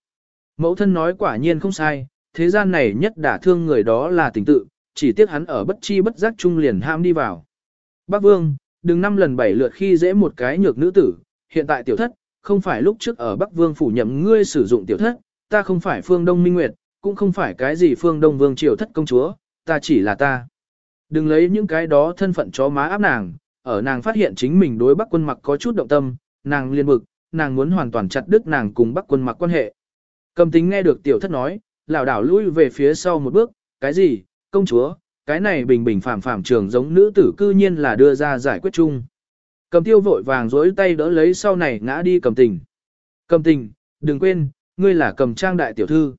Mẫu thân nói quả nhiên không sai, thế gian này nhất đả thương người đó là tình tự, chỉ tiếc hắn ở bất chi bất giác trung liền ham đi vào. Bác Vương, đừng năm lần bảy lượt khi dễ một cái nhược nữ tử, hiện tại tiểu thất, không phải lúc trước ở Bắc Vương phủ nhậm ngươi sử dụng tiểu thất, ta không phải phương Đông Minh Nguyệt, cũng không phải cái gì phương Đông Vương triều thất công chúa, ta chỉ là ta. Đừng lấy những cái đó thân phận chó má áp nàng, ở nàng phát hiện chính mình đối Bắc quân mặc có chút động tâm, nàng liên bực, nàng muốn hoàn toàn chặt đứt nàng cùng Bắc quân mặc quan hệ. Cầm tính nghe được tiểu thất nói, lảo đảo lui về phía sau một bước, cái gì, công chúa, cái này bình bình phàm phàm trường giống nữ tử cư nhiên là đưa ra giải quyết chung. Cầm tiêu vội vàng dối tay đỡ lấy sau này ngã đi cầm tình. Cầm tình, đừng quên, ngươi là cầm trang đại tiểu thư.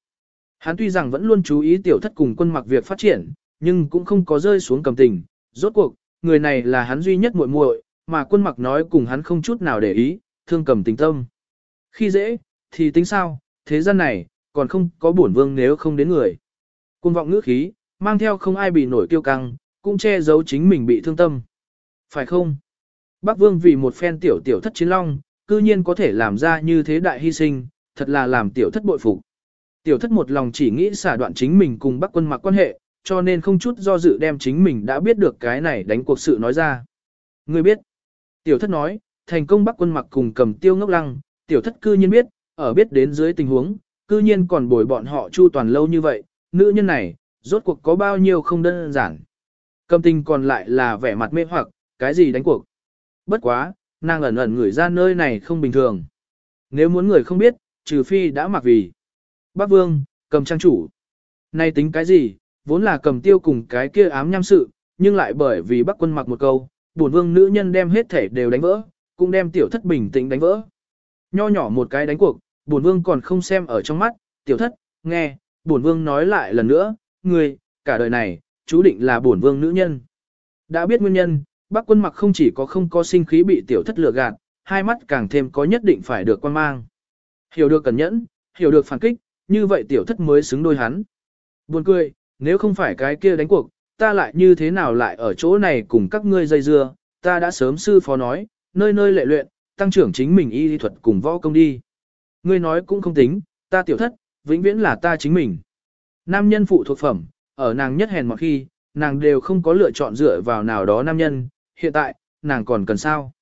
Hắn tuy rằng vẫn luôn chú ý tiểu thất cùng quân mặc việc phát triển, nhưng cũng không có rơi xuống cầm tình. Rốt cuộc, người này là hắn duy nhất muội muội, mà quân mặc nói cùng hắn không chút nào để ý, thương cầm tình tâm. Khi dễ, thì tính sao, thế gian này, còn không có bổn vương nếu không đến người. Quân vọng ngữ khí, mang theo không ai bị nổi kiêu căng, cũng che giấu chính mình bị thương tâm. Phải không? Bắc vương vì một phen tiểu tiểu thất chiến long, cư nhiên có thể làm ra như thế đại hy sinh, thật là làm tiểu thất bội phục. Tiểu thất một lòng chỉ nghĩ xả đoạn chính mình cùng bắc quân mặc quan hệ, cho nên không chút do dự đem chính mình đã biết được cái này đánh cuộc sự nói ra. Ngươi biết. Tiểu thất nói, thành công bắc quân mặc cùng cầm tiêu ngốc lăng, tiểu thất cư nhiên biết, ở biết đến dưới tình huống, cư nhiên còn bồi bọn họ chu toàn lâu như vậy, nữ nhân này, rốt cuộc có bao nhiêu không đơn giản. Cầm tình còn lại là vẻ mặt mê hoặc, cái gì đánh cuộc. Bất quá, nàng ẩn ẩn người ra nơi này không bình thường. Nếu muốn người không biết, trừ phi đã mặc vì. Bác Vương, cầm trang chủ. Nay tính cái gì, vốn là cầm tiêu cùng cái kia ám nham sự, nhưng lại bởi vì bác quân mặc một câu, bổn vương nữ nhân đem hết thể đều đánh vỡ, cũng đem tiểu thất bình tĩnh đánh vỡ. Nho nhỏ một cái đánh cuộc, bổn vương còn không xem ở trong mắt, tiểu thất, nghe, bổn vương nói lại lần nữa, người, cả đời này, chú định là bổn vương nữ nhân. Đã biết nguyên nhân, bác quân mặc không chỉ có không có sinh khí bị tiểu thất lừa gạt, hai mắt càng thêm có nhất định phải được quan mang. Hiểu được cẩn nhẫn, hiểu được phản kích, như vậy tiểu thất mới xứng đôi hắn. Buồn cười, nếu không phải cái kia đánh cuộc, ta lại như thế nào lại ở chỗ này cùng các ngươi dây dưa, ta đã sớm sư phó nói, nơi nơi lệ luyện, tăng trưởng chính mình y lý thuật cùng võ công đi. Ngươi nói cũng không tính, ta tiểu thất, vĩnh viễn là ta chính mình. Nam nhân phụ thuộc phẩm, ở nàng nhất hèn mọi khi, nàng đều không có lựa chọn dựa vào nào đó nam nhân, hiện tại, nàng còn cần sao.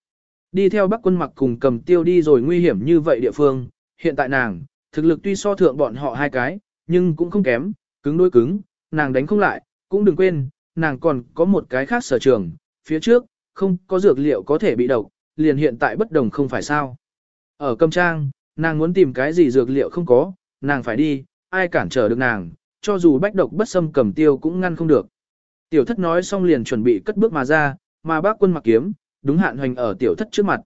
Đi theo bắc quân mặc cùng cầm tiêu đi rồi nguy hiểm như vậy địa phương, hiện tại nàng, thực lực tuy so thượng bọn họ hai cái, nhưng cũng không kém, cứng đôi cứng, nàng đánh không lại, cũng đừng quên, nàng còn có một cái khác sở trường, phía trước, không có dược liệu có thể bị độc, liền hiện tại bất đồng không phải sao. Ở cầm trang, nàng muốn tìm cái gì dược liệu không có, nàng phải đi, ai cản trở được nàng, cho dù bách độc bất xâm cầm tiêu cũng ngăn không được. Tiểu thất nói xong liền chuẩn bị cất bước mà ra, mà bác quân mặc kiếm, đúng hạn hoành ở tiểu thất trước mặt.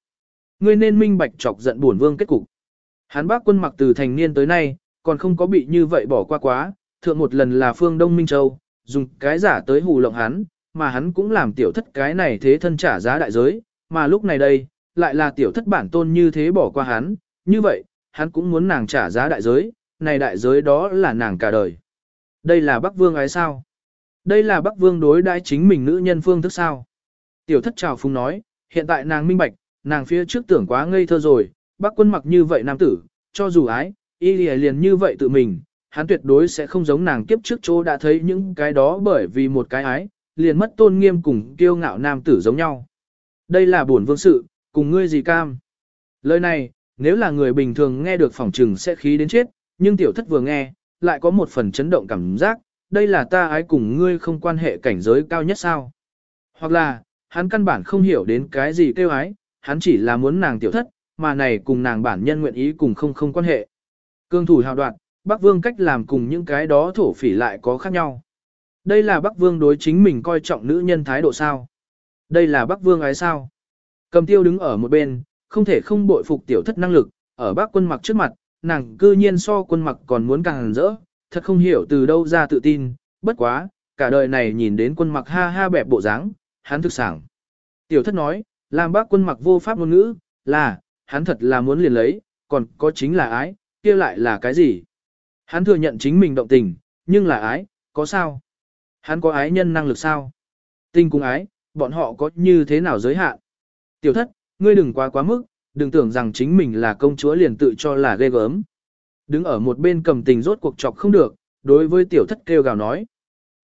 Ngươi nên minh bạch chọc giận buồn vương kết cục. Hắn bác quân mặc từ thành niên tới nay, còn không có bị như vậy bỏ qua quá, thượng một lần là phương Đông Minh Châu, dùng cái giả tới hù lộng hắn, mà hắn cũng làm tiểu thất cái này thế thân trả giá đại giới, mà lúc này đây, lại là tiểu thất bản tôn như thế bỏ qua hắn, như vậy, hắn cũng muốn nàng trả giá đại giới, này đại giới đó là nàng cả đời. Đây là Bắc Vương ái sao? Đây là Bắc Vương đối đãi chính mình nữ nhân phương thức sao? Tiểu thất trào phung nói, hiện tại nàng minh bạch, nàng phía trước tưởng quá ngây thơ rồi, bác quân mặc như vậy nam tử, cho dù ái, y liền như vậy tự mình, hắn tuyệt đối sẽ không giống nàng kiếp trước chỗ đã thấy những cái đó bởi vì một cái ái, liền mất tôn nghiêm cùng kiêu ngạo nam tử giống nhau. Đây là buồn vương sự, cùng ngươi gì cam. Lời này, nếu là người bình thường nghe được phỏng trừng sẽ khí đến chết, nhưng tiểu thất vừa nghe, lại có một phần chấn động cảm giác, đây là ta ái cùng ngươi không quan hệ cảnh giới cao nhất sao. Hoặc là, hắn căn bản không hiểu đến cái gì kêu ái, hắn chỉ là muốn nàng tiểu thất, mà này cùng nàng bản nhân nguyện ý cùng không không quan hệ. Cương thủ hào đoạn, Bắc Vương cách làm cùng những cái đó thổ phỉ lại có khác nhau. Đây là Bắc Vương đối chính mình coi trọng nữ nhân thái độ sao. Đây là Bắc Vương ái sao. Cầm tiêu đứng ở một bên, không thể không bội phục tiểu thất năng lực, ở bác quân mặc trước mặt, nàng cư nhiên so quân mặc còn muốn càng rỡ, thật không hiểu từ đâu ra tự tin, bất quá, cả đời này nhìn đến quân mặc ha ha bẹp bộ dáng, hắn thực sảng. Tiểu thất nói, làm bác quân mặc vô pháp ngôn ngữ, là, hắn thật là muốn liền lấy, còn có chính là ái, kia lại là cái gì? Hắn thừa nhận chính mình động tình, nhưng là ái, có sao? Hắn có ái nhân năng lực sao? Tình cùng ái, bọn họ có như thế nào giới hạn? Tiểu thất, ngươi đừng quá quá mức, đừng tưởng rằng chính mình là công chúa liền tự cho là ghê gớm. Đứng ở một bên cầm tình rốt cuộc chọc không được, đối với tiểu thất kêu gào nói.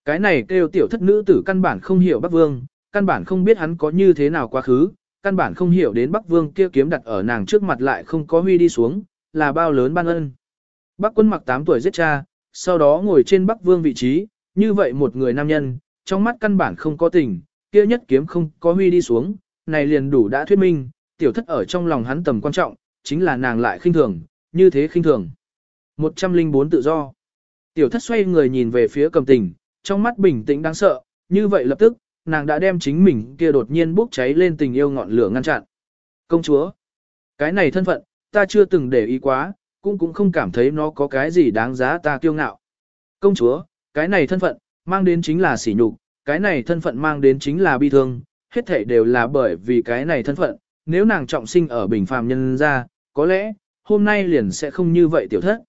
Cái này kêu tiểu thất nữ tử căn bản không hiểu Bắc Vương, căn bản không biết hắn có như thế nào quá khứ, căn bản không hiểu đến Bắc Vương kia kiếm đặt ở nàng trước mặt lại không có huy đi xuống, là bao lớn ban ân. Bắc quân mặc 8 tuổi giết cha, sau đó ngồi trên Bắc Vương vị trí, như vậy một người nam nhân, trong mắt căn bản không có tình, kia nhất kiếm không có huy đi xuống, này liền đủ đã thuyết minh, tiểu thất ở trong lòng hắn tầm quan trọng, chính là nàng lại khinh thường, như thế khinh thường. 104 tự do. Tiểu thất xoay người nhìn về phía cầm tình, trong mắt bình tĩnh đáng sợ, như vậy lập tức, nàng đã đem chính mình kia đột nhiên bốc cháy lên tình yêu ngọn lửa ngăn chặn. Công chúa, cái này thân phận, ta chưa từng để ý quá, cũng cũng không cảm thấy nó có cái gì đáng giá ta kiêu ngạo. Công chúa, cái này thân phận, mang đến chính là sỉ nhục, cái này thân phận mang đến chính là bi thương, hết thảy đều là bởi vì cái này thân phận, nếu nàng trọng sinh ở bình phàm nhân ra, có lẽ, hôm nay liền sẽ không như vậy tiểu thất.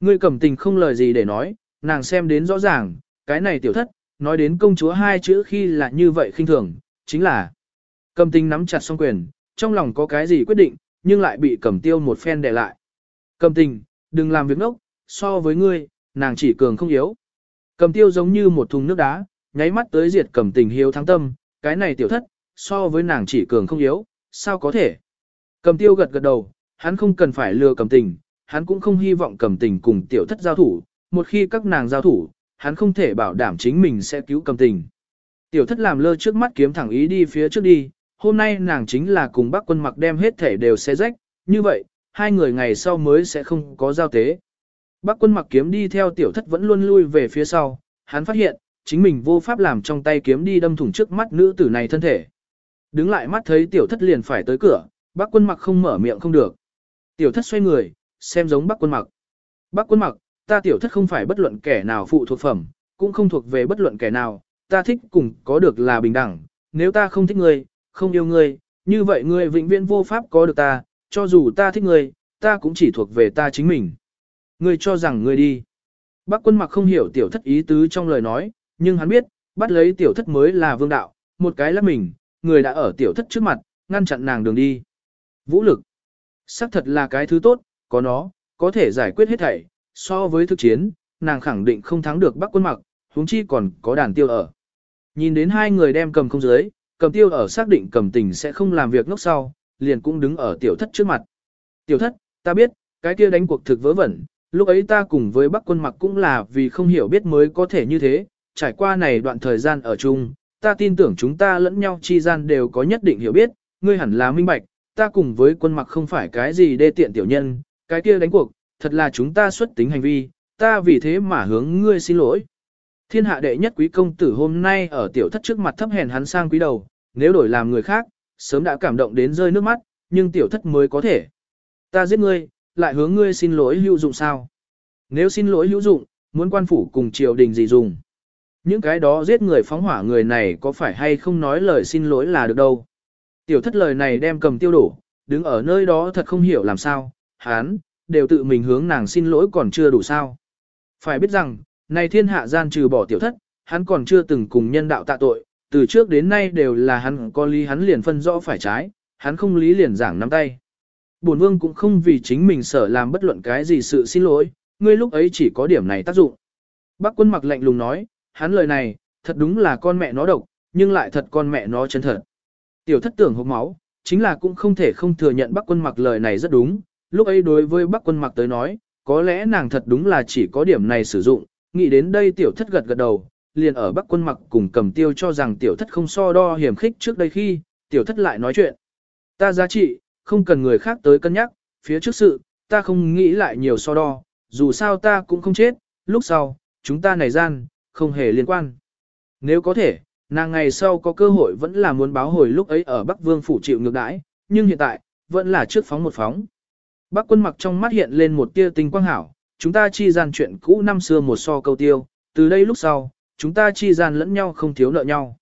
Ngươi cầm tình không lời gì để nói, nàng xem đến rõ ràng, cái này tiểu thất, nói đến công chúa hai chữ khi là như vậy khinh thường, chính là cầm tình nắm chặt song quyền, trong lòng có cái gì quyết định, nhưng lại bị cầm tiêu một phen đè lại. Cầm tình, đừng làm việc ngốc, so với ngươi, nàng chỉ cường không yếu. Cầm tiêu giống như một thùng nước đá, nháy mắt tới diệt cầm tình hiếu thắng tâm, cái này tiểu thất, so với nàng chỉ cường không yếu, sao có thể. Cầm tiêu gật gật đầu, hắn không cần phải lừa cầm tình, hắn cũng không hy vọng cầm tình cùng tiểu thất giao thủ, một khi các nàng giao thủ, hắn không thể bảo đảm chính mình sẽ cứu cầm tình. Tiểu thất làm lơ trước mắt kiếm thẳng ý đi phía trước đi, hôm nay nàng chính là cùng bác quân mặc đem hết thể đều xé rách, như vậy, hai người ngày sau mới sẽ không có giao tế. Bác quân mặc kiếm đi theo tiểu thất vẫn luôn lui về phía sau, hắn phát hiện, chính mình vô pháp làm trong tay kiếm đi đâm thủng trước mắt nữ tử này thân thể. Đứng lại mắt thấy tiểu thất liền phải tới cửa, bác quân mặc không mở miệng không được. Tiểu thất xoay người, xem giống bác quân mặc. Bác quân mặc, ta tiểu thất không phải bất luận kẻ nào phụ thuộc phẩm, cũng không thuộc về bất luận kẻ nào, ta thích cùng có được là bình đẳng, nếu ta không thích ngươi, không yêu ngươi, như vậy ngươi vĩnh viễn vô pháp có được ta, cho dù ta thích ngươi, ta cũng chỉ thuộc về ta chính mình. Ngươi cho rằng ngươi đi. Bác quân mặc không hiểu tiểu thất ý tứ trong lời nói, nhưng hắn biết, bắt lấy tiểu thất mới là vương đạo, một cái là mình, người đã ở tiểu thất trước mặt, ngăn chặn nàng đường đi. Vũ lực. xác thật là cái thứ tốt, có nó, có thể giải quyết hết thảy, so với thực chiến, nàng khẳng định không thắng được Bắc quân mặc, huống chi còn có đàn tiêu ở. Nhìn đến hai người đem cầm không dưới, cầm tiêu ở xác định cầm tình sẽ không làm việc ngốc sau, liền cũng đứng ở tiểu thất trước mặt. Tiểu thất, ta biết, cái kia đánh cuộc thực vớ vẩn, lúc ấy ta cùng với Bắc quân mặc cũng là vì không hiểu biết mới có thể như thế, trải qua này đoạn thời gian ở chung, ta tin tưởng chúng ta lẫn nhau chi gian đều có nhất định hiểu biết, ngươi hẳn là minh bạch, ta cùng với quân mặc không phải cái gì đê tiện tiểu nhân, cái kia đánh cuộc, thật là chúng ta xuất tính hành vi, ta vì thế mà hướng ngươi xin lỗi. Thiên hạ đệ nhất quý công tử hôm nay ở tiểu thất trước mặt thấp hèn hắn sang quý đầu, nếu đổi làm người khác, sớm đã cảm động đến rơi nước mắt, nhưng tiểu thất mới có thể. Ta giết ngươi, lại hướng ngươi xin lỗi hữu dụng sao? Nếu xin lỗi hữu dụng, muốn quan phủ cùng triều đình gì dùng? Những cái đó giết người phóng hỏa người này có phải hay không nói lời xin lỗi là được đâu? Tiểu thất lời này đem cầm tiêu đổ, đứng ở nơi đó thật không hiểu làm sao, hán, đều tự mình hướng nàng xin lỗi còn chưa đủ sao. Phải biết rằng, này thiên hạ gian trừ bỏ tiểu thất, hắn còn chưa từng cùng nhân đạo tạ tội, từ trước đến nay đều là hắn có lý hắn liền phân rõ phải trái, hắn không lý liền giảng nắm tay. Bổn vương cũng không vì chính mình sợ làm bất luận cái gì sự xin lỗi, ngươi lúc ấy chỉ có điểm này tác dụng. Bác quân mặc lạnh lùng nói, hắn lời này, thật đúng là con mẹ nó độc, nhưng lại thật con mẹ nó chân thật. Tiểu thất tưởng hộp máu, chính là cũng không thể không thừa nhận bác quân mặc lời này rất đúng, lúc ấy đối với bác quân mặc tới nói, có lẽ nàng thật đúng là chỉ có điểm này sử dụng, nghĩ đến đây tiểu thất gật gật đầu, liền ở bắc quân mặc cùng cầm tiêu cho rằng tiểu thất không so đo hiểm khích trước đây khi, tiểu thất lại nói chuyện. Ta giá trị, không cần người khác tới cân nhắc, phía trước sự, ta không nghĩ lại nhiều so đo, dù sao ta cũng không chết, lúc sau, chúng ta này gian, không hề liên quan. Nếu có thể, nàng ngày sau có cơ hội vẫn là muốn báo hồi lúc ấy ở Bắc Vương phủ chịu ngược đãi, nhưng hiện tại, vẫn là trước phóng một phóng. Bắc quân mặc trong mắt hiện lên một tia tinh quang hảo, chúng ta chi gian chuyện cũ năm xưa một so câu tiêu, từ đây lúc sau, chúng ta chi gian lẫn nhau không thiếu nợ nhau.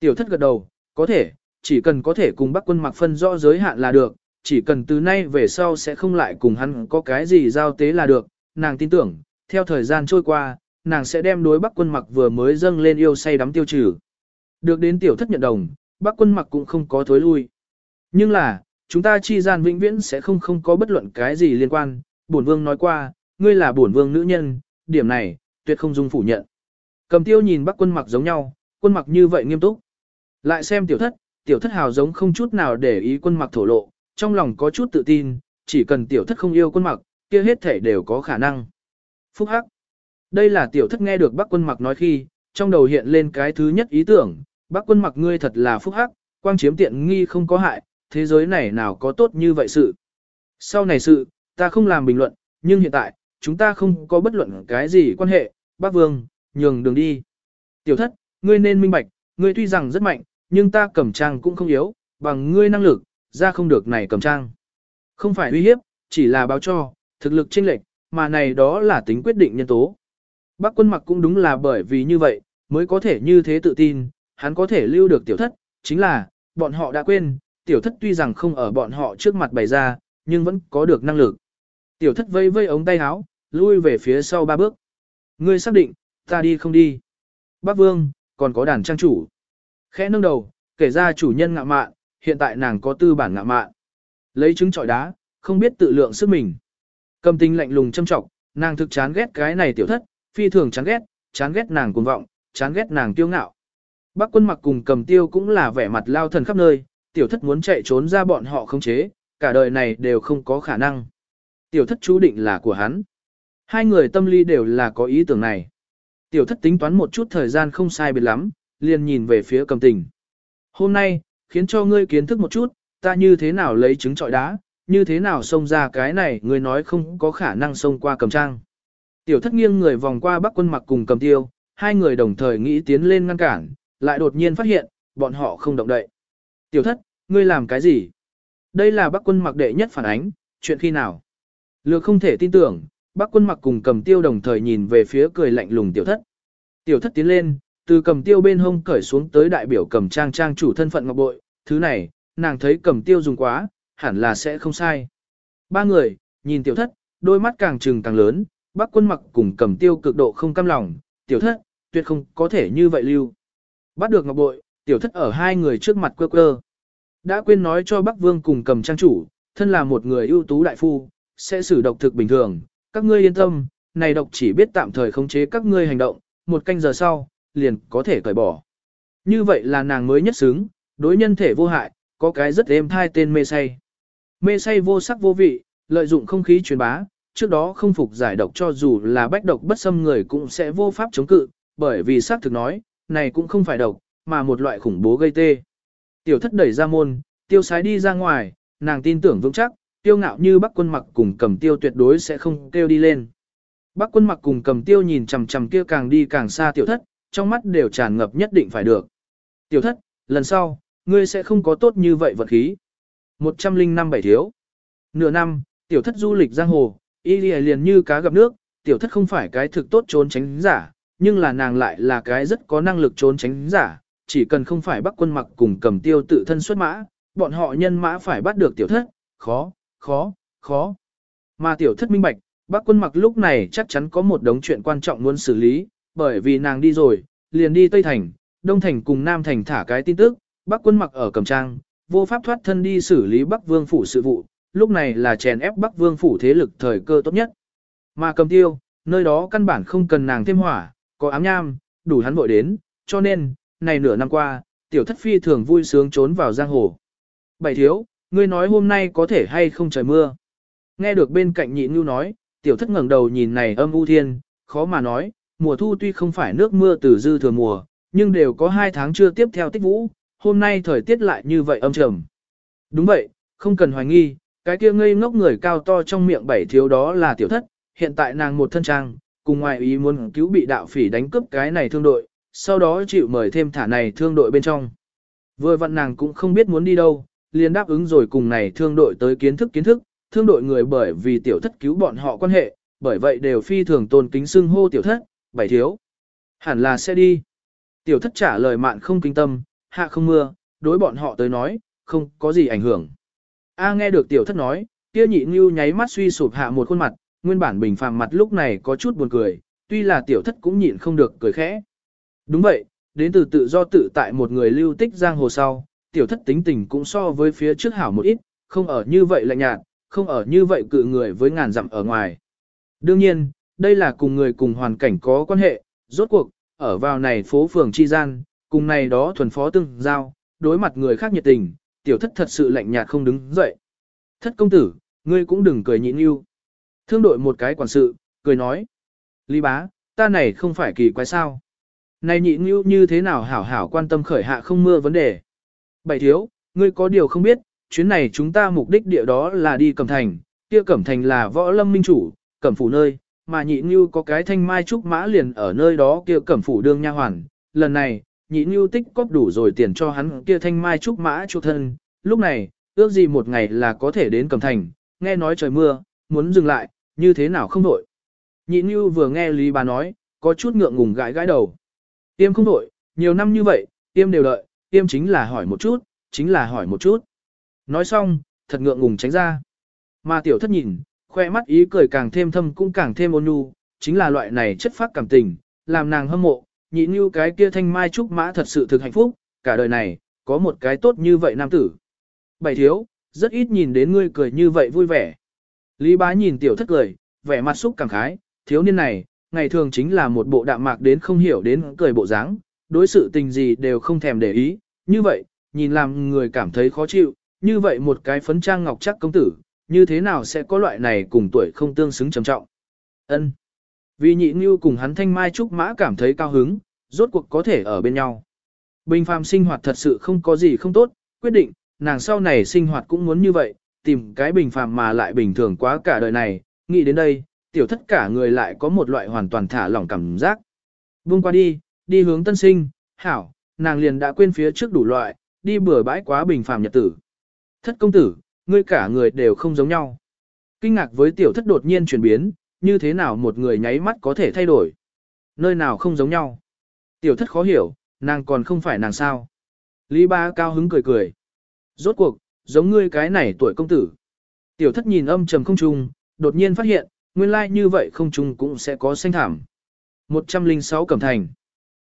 Tiểu thất gật đầu, có thể, chỉ cần có thể cùng Bắc quân mặc phân rõ giới hạn là được, chỉ cần từ nay về sau sẽ không lại cùng hắn có cái gì giao tế là được, nàng tin tưởng, theo thời gian trôi qua, nàng sẽ đem đối Bắc quân mặc vừa mới dâng lên yêu say đắm tiêu trừ. Được đến tiểu thất nhận đồng, Bắc quân mặc cũng không có thối lui. Nhưng là, chúng ta chi gian vĩnh viễn sẽ không không có bất luận cái gì liên quan, bổn vương nói qua, ngươi là bổn vương nữ nhân, điểm này, tuyệt không dung phủ nhận. Cầm tiêu nhìn bắc quân mặc giống nhau, quân mặc như vậy nghiêm túc. Lại xem tiểu thất, tiểu thất hào giống không chút nào để ý quân mặc thổ lộ, trong lòng có chút tự tin, chỉ cần tiểu thất không yêu quân mặc, kia hết thể đều có khả năng. Phúc Hắc. Đây là tiểu thất nghe được bác quân mặc nói khi, trong đầu hiện lên cái thứ nhất ý tưởng, bác quân mặc ngươi thật là phúc hắc, quang chiếm tiện nghi không có hại, thế giới này nào có tốt như vậy sự. Sau này sự, ta không làm bình luận, nhưng hiện tại, chúng ta không có bất luận cái gì quan hệ, bác vương, nhường đường đi. Tiểu thất, ngươi nên minh bạch, ngươi tuy rằng rất mạnh, nhưng ta cầm trang cũng không yếu, bằng ngươi năng lực, ra không được này cầm trang. Không phải uy hiếp, chỉ là báo cho, thực lực chênh lệch, mà này đó là tính quyết định nhân tố. Bác quân mặc cũng đúng là bởi vì như vậy, mới có thể như thế tự tin, hắn có thể lưu được tiểu thất, chính là, bọn họ đã quên, tiểu thất tuy rằng không ở bọn họ trước mặt bày ra, nhưng vẫn có được năng lực. Tiểu thất vây vây ống tay áo, lui về phía sau ba bước. Ngươi xác định, ta đi không đi. Bác Vương, còn có đàn trang chủ. Khẽ nâng đầu, kể ra chủ nhân ngạ mạn, hiện tại nàng có tư bản ngạ mạn. Lấy trứng trọi đá, không biết tự lượng sức mình. Cầm tinh lạnh lùng châm trọng, nàng thực chán ghét cái này tiểu thất, phi thường chán ghét, chán ghét nàng cuồng vọng, chán ghét nàng tiêu ngạo. Bác quân mặc cùng cầm tiêu cũng là vẻ mặt lao thần khắp nơi, tiểu thất muốn chạy trốn ra bọn họ không chế, cả đời này đều không có khả năng. Tiểu thất chú định là của hắn. Hai người tâm lý đều là có ý tưởng này. Tiểu thất tính toán một chút thời gian không sai biệt lắm, liền nhìn về phía cầm tình. Hôm nay, khiến cho ngươi kiến thức một chút, ta như thế nào lấy trứng trọi đá, như thế nào xông ra cái này ngươi nói không có khả năng xông qua cầm trang. Tiểu thất nghiêng người vòng qua bắc quân mặc cùng cầm tiêu, hai người đồng thời nghĩ tiến lên ngăn cản, lại đột nhiên phát hiện, bọn họ không động đậy. Tiểu thất, ngươi làm cái gì? Đây là bắc quân mặc đệ nhất phản ánh, chuyện khi nào? Lược không thể tin tưởng, bắc quân mặc cùng cầm tiêu đồng thời nhìn về phía cười lạnh lùng tiểu thất. Tiểu thất tiến lên, từ cầm tiêu bên hông cởi xuống tới đại biểu cầm trang trang chủ thân phận ngọc bội, thứ này, nàng thấy cầm tiêu dùng quá, hẳn là sẽ không sai. Ba người, nhìn tiểu thất, đôi mắt càng trừng càng lớn, bác quân mặc cùng cầm tiêu cực độ không cam lòng, tiểu thất, tuyệt không có thể như vậy lưu. Bắt được ngọc bội, tiểu thất ở hai người trước mặt quơ quơ. Đã quên nói cho bác vương cùng cầm trang chủ, thân là một người ưu tú đại phu, sẽ xử độc thực bình thường, các ngươi yên tâm, này độc chỉ biết tạm thời khống chế các ngươi hành động, một canh giờ sau, liền có thể cởi bỏ. Như vậy là nàng mới nhất xứng, đối nhân thể vô hại, có cái rất êm thai tên mê say. Mê say vô sắc vô vị, lợi dụng không khí truyền bá, trước đó không phục giải độc cho dù là bách độc bất xâm người cũng sẽ vô pháp chống cự, bởi vì xác thực nói, này cũng không phải độc, mà một loại khủng bố gây tê. Tiểu thất đẩy ra môn, tiêu sái đi ra ngoài, nàng tin tưởng vững chắc, tiêu ngạo như bắc quân mặc cùng cầm tiêu tuyệt đối sẽ không kêu đi lên. Bắc quân mặc cùng cầm tiêu nhìn chằm chằm kia càng đi càng xa tiểu thất, trong mắt đều tràn ngập nhất định phải được. Tiểu thất, lần sau, ngươi sẽ không có tốt như vậy vật khí. 105 bảy thiếu. Nửa năm, tiểu thất du lịch giang hồ, y liền như cá gặp nước, tiểu thất không phải cái thực tốt trốn tránh giả, nhưng là nàng lại là cái rất có năng lực trốn tránh giả, chỉ cần không phải bắt quân mặc cùng cầm tiêu tự thân xuất mã, bọn họ nhân mã phải bắt được tiểu thất, khó, khó, khó. Mà tiểu thất minh bạch, bác quân mặc lúc này chắc chắn có một đống chuyện quan trọng muốn xử lý, bởi vì nàng đi rồi, liền đi Tây Thành, Đông Thành cùng Nam Thành thả cái tin tức, bác quân mặc ở cầm trang, vô pháp thoát thân đi xử lý Bắc Vương phủ sự vụ, lúc này là chèn ép Bắc Vương phủ thế lực thời cơ tốt nhất. Mà cầm tiêu, nơi đó căn bản không cần nàng thêm hỏa, có ám nham, đủ hắn vội đến, cho nên, này nửa năm qua, tiểu thất phi thường vui sướng trốn vào giang hồ. Bảy thiếu, ngươi nói hôm nay có thể hay không trời mưa. Nghe được bên cạnh nhị ngưu nói, tiểu thất ngẩng đầu nhìn này âm u thiên, khó mà nói, mùa thu tuy không phải nước mưa từ dư thừa mùa, nhưng đều có hai tháng chưa tiếp theo tích vũ, hôm nay thời tiết lại như vậy âm trầm. Đúng vậy, không cần hoài nghi, cái kia ngây ngốc người cao to trong miệng bảy thiếu đó là tiểu thất, hiện tại nàng một thân trang, cùng ngoài ý muốn cứu bị đạo phỉ đánh cướp cái này thương đội, sau đó chịu mời thêm thả này thương đội bên trong. Vừa vặn nàng cũng không biết muốn đi đâu, liền đáp ứng rồi cùng này thương đội tới kiến thức kiến thức, thương đội người bởi vì tiểu thất cứu bọn họ quan hệ, bởi vậy đều phi thường tôn kính xưng hô tiểu thất, bảy thiếu. Hẳn là sẽ đi. Tiểu thất trả lời mạn không kinh tâm, hạ không mưa, đối bọn họ tới nói, không có gì ảnh hưởng. A nghe được tiểu thất nói, kia nhị ngưu nháy mắt suy sụp hạ một khuôn mặt, nguyên bản bình phàm mặt lúc này có chút buồn cười, tuy là tiểu thất cũng nhịn không được cười khẽ. Đúng vậy, đến từ tự do tự tại một người lưu tích giang hồ sau, tiểu thất tính tình cũng so với phía trước hảo một ít, không ở như vậy lạnh nhạt, không ở như vậy cự người với ngàn dặm ở ngoài. Đương nhiên, đây là cùng người cùng hoàn cảnh có quan hệ, rốt cuộc, ở vào này phố phường chi gian, cùng này đó thuần phó tương giao, đối mặt người khác nhiệt tình, tiểu thất thật sự lạnh nhạt không đứng dậy. Thất công tử, ngươi cũng đừng cười nhịn yêu. Thương đội một cái quản sự, cười nói. Lý bá, ta này không phải kỳ quái sao. Này nhịn yêu như thế nào hảo hảo quan tâm khởi hạ không mưa vấn đề. Bảy thiếu, ngươi có điều không biết, chuyến này chúng ta mục đích địa đó là đi cẩm thành, Kia Cẩm Thành là võ lâm minh chủ, Cẩm phủ nơi, mà nhị như có cái thanh mai trúc mã liền ở nơi đó kia Cẩm phủ đương nha hoàn. Lần này, nhị nưu tích cóp đủ rồi tiền cho hắn kia thanh mai trúc mã chu thân. Lúc này, ước gì một ngày là có thể đến Cẩm Thành, nghe nói trời mưa, muốn dừng lại, như thế nào không đổi. Nhị nưu vừa nghe Lý bà nói, có chút ngượng ngùng gãi gãi đầu. Tiêm không đổi, nhiều năm như vậy, tiêm đều đợi, tiêm chính là hỏi một chút, chính là hỏi một chút. Nói xong, thật ngượng ngùng tránh ra. Mà tiểu thất nhìn, khoe mắt ý cười càng thêm thâm cũng càng thêm ôn nhu, chính là loại này chất phát cảm tình, làm nàng hâm mộ, nhị như cái kia thanh mai trúc mã thật sự thực hạnh phúc, cả đời này, có một cái tốt như vậy nam tử. Bảy thiếu, rất ít nhìn đến ngươi cười như vậy vui vẻ. Lý bá nhìn tiểu thất cười, vẻ mặt xúc cảm khái, thiếu niên này, ngày thường chính là một bộ đạm mạc đến không hiểu đến cười bộ dáng, đối sự tình gì đều không thèm để ý, như vậy, nhìn làm người cảm thấy khó chịu, như vậy một cái phấn trang ngọc chắc công tử, như thế nào sẽ có loại này cùng tuổi không tương xứng trầm trọng. Ân. Vì nhị như cùng hắn thanh mai trúc mã cảm thấy cao hứng, rốt cuộc có thể ở bên nhau. Bình phàm sinh hoạt thật sự không có gì không tốt, quyết định, nàng sau này sinh hoạt cũng muốn như vậy, tìm cái bình phàm mà lại bình thường quá cả đời này, nghĩ đến đây, tiểu thất cả người lại có một loại hoàn toàn thả lỏng cảm giác. Buông qua đi, đi hướng tân sinh, hảo, nàng liền đã quên phía trước đủ loại, đi bừa bãi quá bình phàm nhật tử. Thất công tử, ngươi cả người đều không giống nhau. Kinh ngạc với tiểu thất đột nhiên chuyển biến, như thế nào một người nháy mắt có thể thay đổi. Nơi nào không giống nhau. Tiểu thất khó hiểu, nàng còn không phải nàng sao. Lý ba cao hứng cười cười. Rốt cuộc, giống ngươi cái này tuổi công tử. Tiểu thất nhìn âm trầm không trung, đột nhiên phát hiện, nguyên lai như vậy không trung cũng sẽ có xanh thảm. 106 Cẩm Thành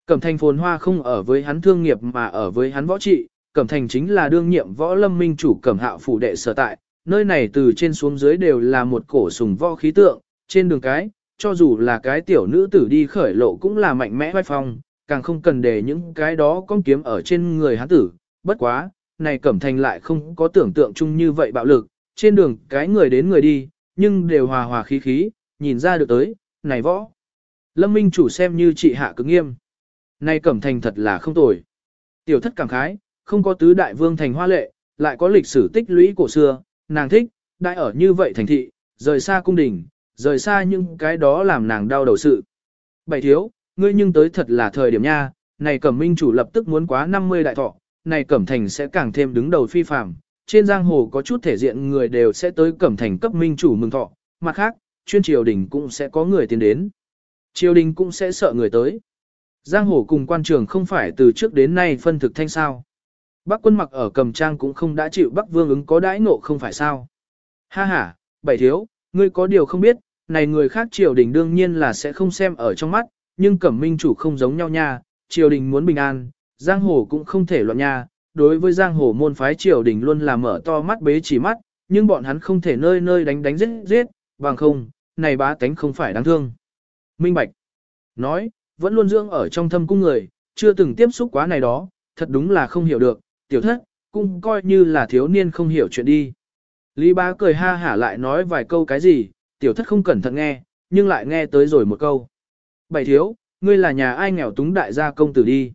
Cẩm Thành phồn hoa không ở với hắn thương nghiệp mà ở với hắn võ trị, Cẩm Thành chính là đương nhiệm võ lâm minh chủ Cẩm Hạo phủ đệ sở tại, nơi này từ trên xuống dưới đều là một cổ sùng võ khí tượng, trên đường cái, cho dù là cái tiểu nữ tử đi khởi lộ cũng là mạnh mẽ vai phong, càng không cần để những cái đó con kiếm ở trên người hắn tử, bất quá, này Cẩm Thành lại không có tưởng tượng chung như vậy bạo lực, trên đường cái người đến người đi, nhưng đều hòa hòa khí khí, nhìn ra được tới, này võ. Lâm Minh chủ xem như trị hạ cứng nghiêm. Này Cẩm Thành thật là không tồi. Tiểu thất cảm khái, không có tứ đại vương thành hoa lệ, lại có lịch sử tích lũy cổ xưa, nàng thích, đại ở như vậy thành thị, rời xa cung đình, rời xa những cái đó làm nàng đau đầu sự. Bảy thiếu, ngươi nhưng tới thật là thời điểm nha, này cẩm minh chủ lập tức muốn quá 50 đại thọ, này cẩm thành sẽ càng thêm đứng đầu phi phàm. Trên giang hồ có chút thể diện người đều sẽ tới cẩm thành cấp minh chủ mừng thọ, mặt khác, chuyên triều đình cũng sẽ có người tiến đến. Triều đình cũng sẽ sợ người tới. Giang hồ cùng quan trường không phải từ trước đến nay phân thực thanh sao. Bắc quân mặc ở cầm trang cũng không đã chịu Bắc vương ứng có đãi ngộ không phải sao. Ha ha, bảy thiếu, ngươi có điều không biết, này người khác triều đình đương nhiên là sẽ không xem ở trong mắt, nhưng cẩm minh chủ không giống nhau nha, triều đình muốn bình an, giang hồ cũng không thể loạn nha, đối với giang hồ môn phái triều đình luôn là mở to mắt bế chỉ mắt, nhưng bọn hắn không thể nơi nơi đánh đánh giết giết, bằng không, này bá tánh không phải đáng thương. Minh Bạch nói, vẫn luôn dưỡng ở trong thâm cung người, chưa từng tiếp xúc quá này đó, thật đúng là không hiểu được, tiểu thất, cũng coi như là thiếu niên không hiểu chuyện đi. Lý bá cười ha hả lại nói vài câu cái gì, tiểu thất không cẩn thận nghe, nhưng lại nghe tới rồi một câu. Bảy thiếu, ngươi là nhà ai nghèo túng đại gia công tử đi.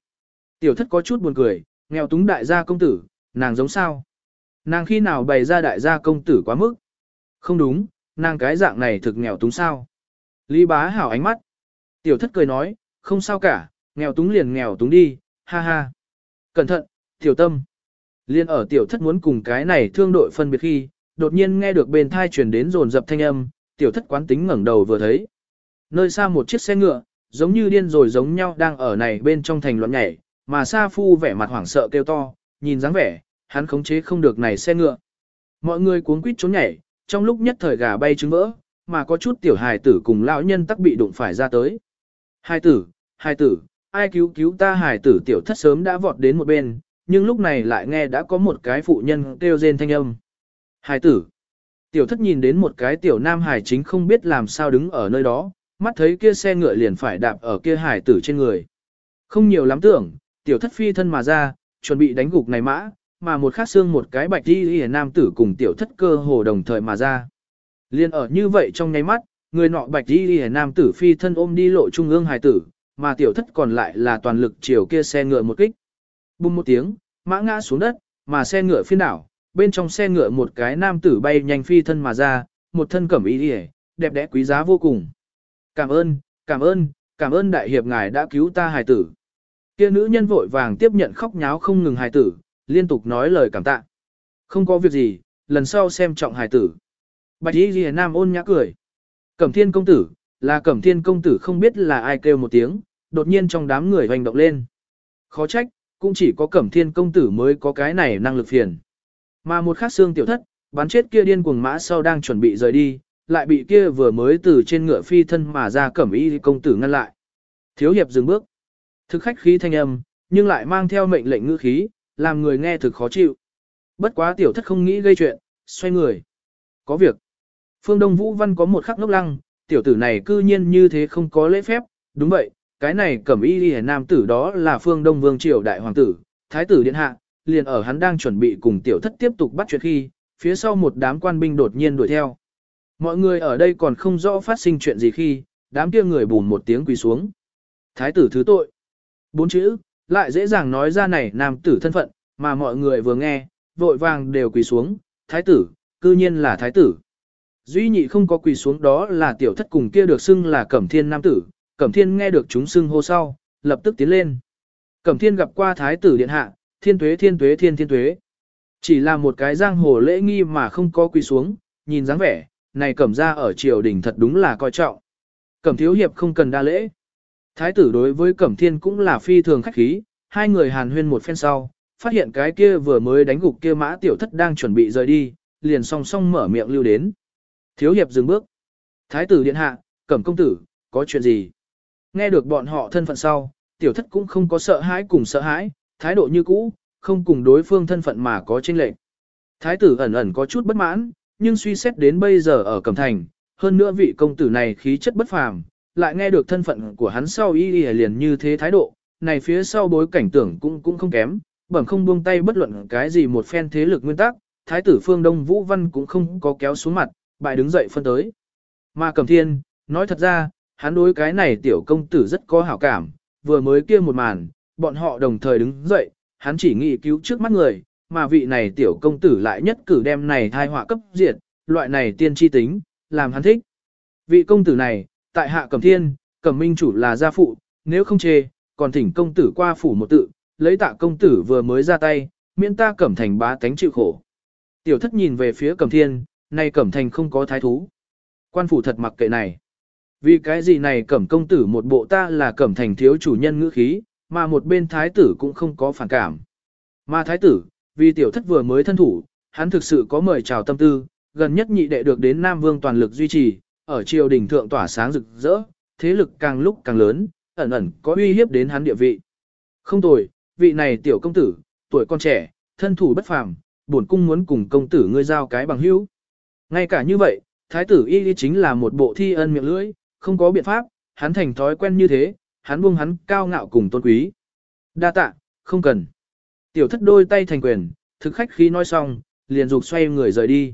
Tiểu thất có chút buồn cười, nghèo túng đại gia công tử, nàng giống sao? Nàng khi nào bày ra đại gia công tử quá mức? Không đúng, nàng cái dạng này thực nghèo túng sao? Lý bá hảo ánh mắt. Tiểu thất cười nói, không sao cả, nghèo túng liền nghèo túng đi, ha ha. Cẩn thận, tiểu tâm. Liên ở tiểu thất muốn cùng cái này thương đội phân biệt khi, đột nhiên nghe được bên thai truyền đến rồn dập thanh âm, tiểu thất quán tính ngẩng đầu vừa thấy. Nơi xa một chiếc xe ngựa, giống như điên rồi giống nhau đang ở này bên trong thành loạn nhảy, mà Sa Phu vẻ mặt hoảng sợ kêu to, nhìn dáng vẻ, hắn khống chế không được này xe ngựa. Mọi người cuống quýt trốn nhảy, trong lúc nhất thời gà bay trứng vỡ, mà có chút tiểu hài tử cùng lão nhân tắc bị đụng phải ra tới. Hài tử, hài tử, ai cứu cứu ta hài tử tiểu thất sớm đã vọt đến một bên, nhưng lúc này lại nghe đã có một cái phụ nhân kêu rên thanh âm. Hài tử, tiểu thất nhìn đến một cái tiểu nam Hải chính không biết làm sao đứng ở nơi đó, mắt thấy kia xe ngựa liền phải đạp ở kia Hải tử trên người. Không nhiều lắm tưởng, tiểu thất phi thân mà ra, chuẩn bị đánh gục này mã, mà một khát xương một cái bạch đi hề nam tử cùng tiểu thất cơ hồ đồng thời mà ra. Liên ở như vậy trong nháy mắt, người nọ bạch đi hề nam tử phi thân ôm đi lộ trung ương Hải tử, mà tiểu thất còn lại là toàn lực chiều kia xe ngựa một kích. Bùng một tiếng, mã ngã xuống đất, mà xe ngựa phiên đảo, bên trong xe ngựa một cái nam tử bay nhanh phi thân mà ra, một thân cẩm y đi đẹp đẽ quý giá vô cùng. Cảm ơn, cảm ơn, cảm ơn đại hiệp ngài đã cứu ta hài tử. Kia nữ nhân vội vàng tiếp nhận khóc nháo không ngừng hài tử, liên tục nói lời cảm tạ. Không có việc gì, lần sau xem trọng hài tử. Bạch y ghi nam ôn nhã cười. Cẩm thiên công tử, là cẩm thiên công tử không biết là ai kêu một tiếng, đột nhiên trong đám người hoành động lên. Khó trách, cũng chỉ có cẩm thiên công tử mới có cái này năng lực phiền. Mà một khắc xương tiểu thất, bắn chết kia điên cuồng mã sau đang chuẩn bị rời đi, lại bị kia vừa mới từ trên ngựa phi thân mà ra cẩm y công tử ngăn lại. Thiếu hiệp dừng bước. Thực khách khí thanh âm, nhưng lại mang theo mệnh lệnh ngữ khí, làm người nghe thực khó chịu. Bất quá tiểu thất không nghĩ gây chuyện, xoay người. Có việc. Phương Đông Vũ Văn có một khắc ngốc lăng, tiểu tử này cư nhiên như thế không có lễ phép, đúng vậy, cái này cẩm y đi nam tử đó là Phương Đông Vương Triều Đại Hoàng tử, Thái tử Điện Hạ, liền ở hắn đang chuẩn bị cùng tiểu thất tiếp tục bắt chuyện khi, phía sau một đám quan binh đột nhiên đuổi theo. Mọi người ở đây còn không rõ phát sinh chuyện gì khi, đám kia người bùn một tiếng quỳ xuống. Thái tử thứ tội. Bốn chữ, lại dễ dàng nói ra này nam tử thân phận, mà mọi người vừa nghe, vội vàng đều quỳ xuống, thái tử, cư nhiên là thái tử. Duy nhị không có quỳ xuống đó là tiểu thất cùng kia được xưng là cẩm thiên nam tử, cẩm thiên nghe được chúng xưng hô sau, lập tức tiến lên. Cẩm thiên gặp qua thái tử điện hạ, thiên tuế thiên tuế thiên thiên tuế. Chỉ là một cái giang hồ lễ nghi mà không có quỳ xuống, nhìn dáng vẻ, này cẩm ra ở triều đình thật đúng là coi trọng. Cẩm thiếu hiệp không cần đa lễ. Thái tử đối với cẩm thiên cũng là phi thường khách khí, hai người hàn huyên một phen sau, phát hiện cái kia vừa mới đánh gục kia mã tiểu thất đang chuẩn bị rời đi, liền song song mở miệng lưu đến. Thiếu hiệp dừng bước. Thái tử điện hạ, cẩm công tử, có chuyện gì? Nghe được bọn họ thân phận sau, tiểu thất cũng không có sợ hãi cùng sợ hãi, thái độ như cũ, không cùng đối phương thân phận mà có chênh lệch. Thái tử ẩn ẩn có chút bất mãn, nhưng suy xét đến bây giờ ở Cẩm Thành, hơn nữa vị công tử này khí chất bất phàm, lại nghe được thân phận của hắn sau y y liền như thế thái độ, này phía sau bối cảnh tưởng cũng cũng không kém, bẩm không buông tay bất luận cái gì một phen thế lực nguyên tắc, thái tử phương Đông Vũ Văn cũng không có kéo xuống mặt, bại đứng dậy phân tới. Mà Cẩm Thiên, nói thật ra, hắn đối cái này tiểu công tử rất có hảo cảm, vừa mới kia một màn, bọn họ đồng thời đứng dậy, hắn chỉ nghĩ cứu trước mắt người, mà vị này tiểu công tử lại nhất cử đem này thai họa cấp diệt, loại này tiên tri tính, làm hắn thích. Vị công tử này, tại hạ cẩm thiên, cẩm minh chủ là gia phụ, nếu không chê, còn thỉnh công tử qua phủ một tự, lấy tạ công tử vừa mới ra tay, miễn ta cẩm thành bá tánh chịu khổ. Tiểu thất nhìn về phía cẩm thiên, nay cẩm thành không có thái thú. Quan phủ thật mặc kệ này. Vì cái gì này cẩm công tử một bộ ta là cẩm thành thiếu chủ nhân ngữ khí, mà một bên thái tử cũng không có phản cảm. Mà thái tử, vì tiểu thất vừa mới thân thủ, hắn thực sự có mời chào tâm tư, gần nhất nhị đệ được đến Nam Vương toàn lực duy trì, ở triều đình thượng tỏa sáng rực rỡ, thế lực càng lúc càng lớn, ẩn ẩn có uy hiếp đến hắn địa vị. Không tồi, vị này tiểu công tử, tuổi con trẻ, thân thủ bất phàm, bổn cung muốn cùng công tử ngươi giao cái bằng hữu. Ngay cả như vậy, thái tử y chính là một bộ thi ân miệng lưỡi, không có biện pháp, hắn thành thói quen như thế, hắn buông hắn cao ngạo cùng tôn quý. Đa tạ, không cần. Tiểu thất đôi tay thành quyền, thực khách khí nói xong, liền dục xoay người rời đi.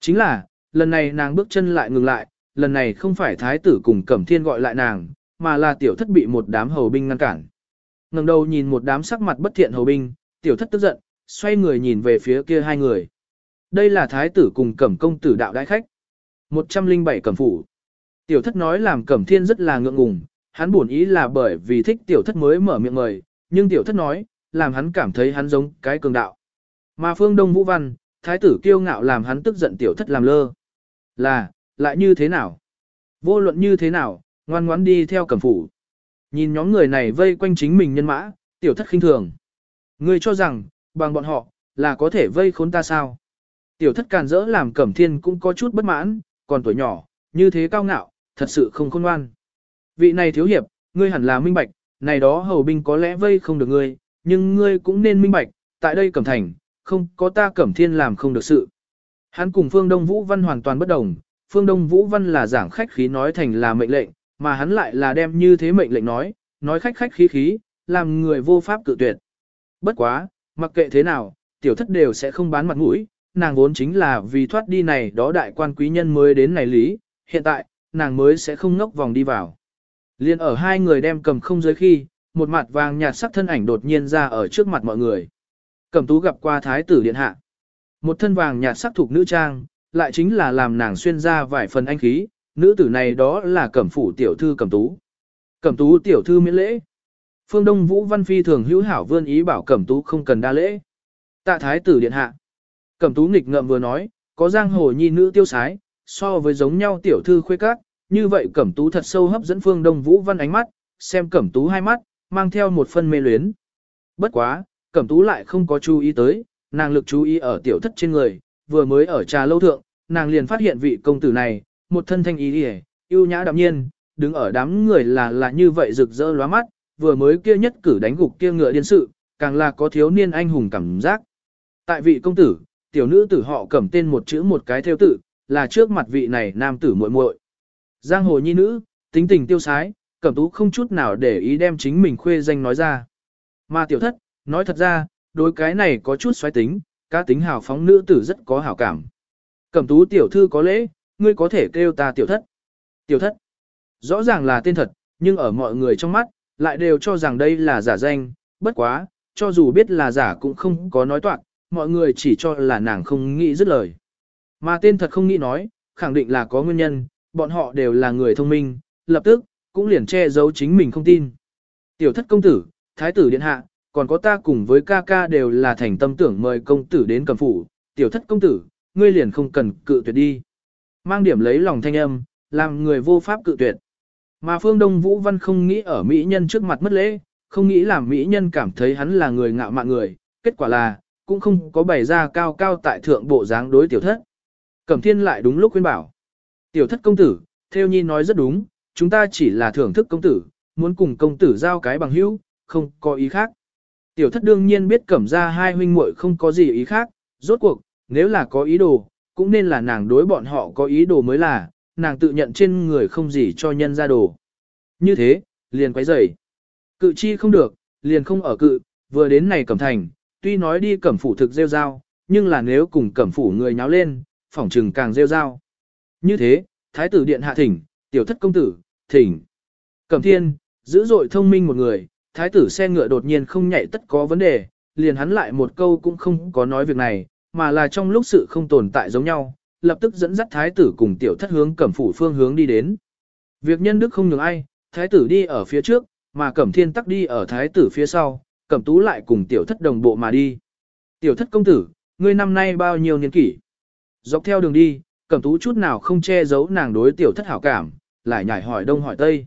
Chính là, lần này nàng bước chân lại ngừng lại, lần này không phải thái tử cùng cẩm thiên gọi lại nàng, mà là tiểu thất bị một đám hầu binh ngăn cản. ngẩng đầu nhìn một đám sắc mặt bất thiện hầu binh, tiểu thất tức giận, xoay người nhìn về phía kia hai người. Đây là thái tử cùng cẩm công tử đạo đại khách. 107 cẩm phủ. Tiểu thất nói làm cẩm thiên rất là ngượng ngùng, hắn buồn ý là bởi vì thích tiểu thất mới mở miệng mời, nhưng tiểu thất nói, làm hắn cảm thấy hắn giống cái cường đạo. Mà phương Đông Vũ Văn, thái tử kiêu ngạo làm hắn tức giận tiểu thất làm lơ. Là, lại như thế nào? Vô luận như thế nào, ngoan ngoãn đi theo cẩm phủ. Nhìn nhóm người này vây quanh chính mình nhân mã, tiểu thất khinh thường. Ngươi cho rằng, bằng bọn họ, là có thể vây khốn ta sao? Tiểu thất càn rỡ làm cẩm thiên cũng có chút bất mãn, còn tuổi nhỏ, như thế cao ngạo, thật sự không khôn ngoan. Vị này thiếu hiệp, ngươi hẳn là minh bạch, này đó hầu binh có lẽ vây không được ngươi, nhưng ngươi cũng nên minh bạch, tại đây cẩm thành, không có ta cẩm thiên làm không được sự. Hắn cùng Phương Đông Vũ Văn hoàn toàn bất đồng, Phương Đông Vũ Văn là giảng khách khí nói thành là mệnh lệnh, mà hắn lại là đem như thế mệnh lệnh nói, nói khách khách khí khí, làm người vô pháp cự tuyệt. Bất quá, mặc kệ thế nào, tiểu thất đều sẽ không bán mặt mũi, nàng vốn chính là vì thoát đi này đó đại quan quý nhân mới đến này lý, hiện tại, nàng mới sẽ không ngốc vòng đi vào. Liên ở hai người đem cầm không dưới khi, một mặt vàng nhạt sắc thân ảnh đột nhiên ra ở trước mặt mọi người. Cẩm tú gặp qua thái tử điện hạ. Một thân vàng nhạt sắc thuộc nữ trang, lại chính là làm nàng xuyên ra vài phần anh khí, nữ tử này đó là cẩm phủ tiểu thư cẩm tú. Cẩm tú tiểu thư miễn lễ. Phương Đông Vũ Văn Phi thường hữu hảo vươn ý bảo cẩm tú không cần đa lễ. Tạ thái tử điện hạ. Cẩm tú nghịch ngợm vừa nói, có giang hồ nhi nữ tiêu sái, so với giống nhau tiểu thư khuê các, như vậy cẩm tú thật sâu hấp dẫn Phương Đông Vũ Văn ánh mắt, xem cẩm tú hai mắt, mang theo một phân mê luyến. Bất quá, cẩm tú lại không có chú ý tới, nàng lực chú ý ở tiểu thất trên người, vừa mới ở trà lâu thượng, nàng liền phát hiện vị công tử này, một thân thanh ý hề, yêu nhã đạm nhiên, đứng ở đám người là là như vậy rực rỡ lóa mắt, vừa mới kia nhất cử đánh gục kia ngựa điên sự, càng là có thiếu niên anh hùng cảm giác. Tại vị công tử, tiểu nữ tử họ cầm tên một chữ một cái theo tự, là trước mặt vị này nam tử muội muội. Giang hồ nhi nữ, tính tình tiêu sái, cẩm tú không chút nào để ý đem chính mình khuê danh nói ra. Mà tiểu thất, nói thật ra, đối cái này có chút xoáy tính, cá tính hào phóng nữ tử rất có hảo cảm. Cẩm tú tiểu thư có lễ, ngươi có thể kêu ta tiểu thất. Tiểu thất, rõ ràng là tên thật, nhưng ở mọi người trong mắt, lại đều cho rằng đây là giả danh, bất quá, cho dù biết là giả cũng không có nói toạn, mọi người chỉ cho là nàng không nghĩ dứt lời. Mà tên thật không nghĩ nói, khẳng định là có nguyên nhân, bọn họ đều là người thông minh, lập tức, cũng liền che giấu chính mình không tin. Tiểu thất công tử, thái tử điện hạ, còn có ta cùng với ca ca đều là thành tâm tưởng mời công tử đến cầm phủ, tiểu thất công tử, ngươi liền không cần cự tuyệt đi. Mang điểm lấy lòng thanh âm, làm người vô pháp cự tuyệt. Mà phương Đông Vũ Văn không nghĩ ở Mỹ nhân trước mặt mất lễ, không nghĩ làm Mỹ nhân cảm thấy hắn là người ngạo mạn người, kết quả là, cũng không có bày ra cao cao tại thượng bộ dáng đối tiểu thất. Cẩm thiên lại đúng lúc khuyên bảo. Tiểu thất công tử, theo nhi nói rất đúng, chúng ta chỉ là thưởng thức công tử, muốn cùng công tử giao cái bằng hữu, không có ý khác. Tiểu thất đương nhiên biết cẩm ra hai huynh muội không có gì ý khác, rốt cuộc, nếu là có ý đồ, cũng nên là nàng đối bọn họ có ý đồ mới là, nàng tự nhận trên người không gì cho nhân ra đồ. Như thế, liền quấy rầy. Cự chi không được, liền không ở cự, vừa đến này cẩm thành, tuy nói đi cẩm phủ thực rêu rao, nhưng là nếu cùng cẩm phủ người nháo lên, phỏng trừng càng rêu rao. Như thế, thái tử điện hạ thỉnh, tiểu thất công tử, thỉnh. Cẩm thiên, dữ dội thông minh một người, thái tử xe ngựa đột nhiên không nhảy tất có vấn đề, liền hắn lại một câu cũng không có nói việc này, mà là trong lúc sự không tồn tại giống nhau, lập tức dẫn dắt thái tử cùng tiểu thất hướng cẩm phủ phương hướng đi đến. Việc nhân đức không nhường ai, thái tử đi ở phía trước, mà cẩm thiên tắc đi ở thái tử phía sau, cẩm tú lại cùng tiểu thất đồng bộ mà đi. Tiểu thất công tử, ngươi năm nay bao nhiêu niên kỷ? Dọc theo đường đi, cẩm tú chút nào không che giấu nàng đối tiểu thất hảo cảm, lại nhảy hỏi đông hỏi tây.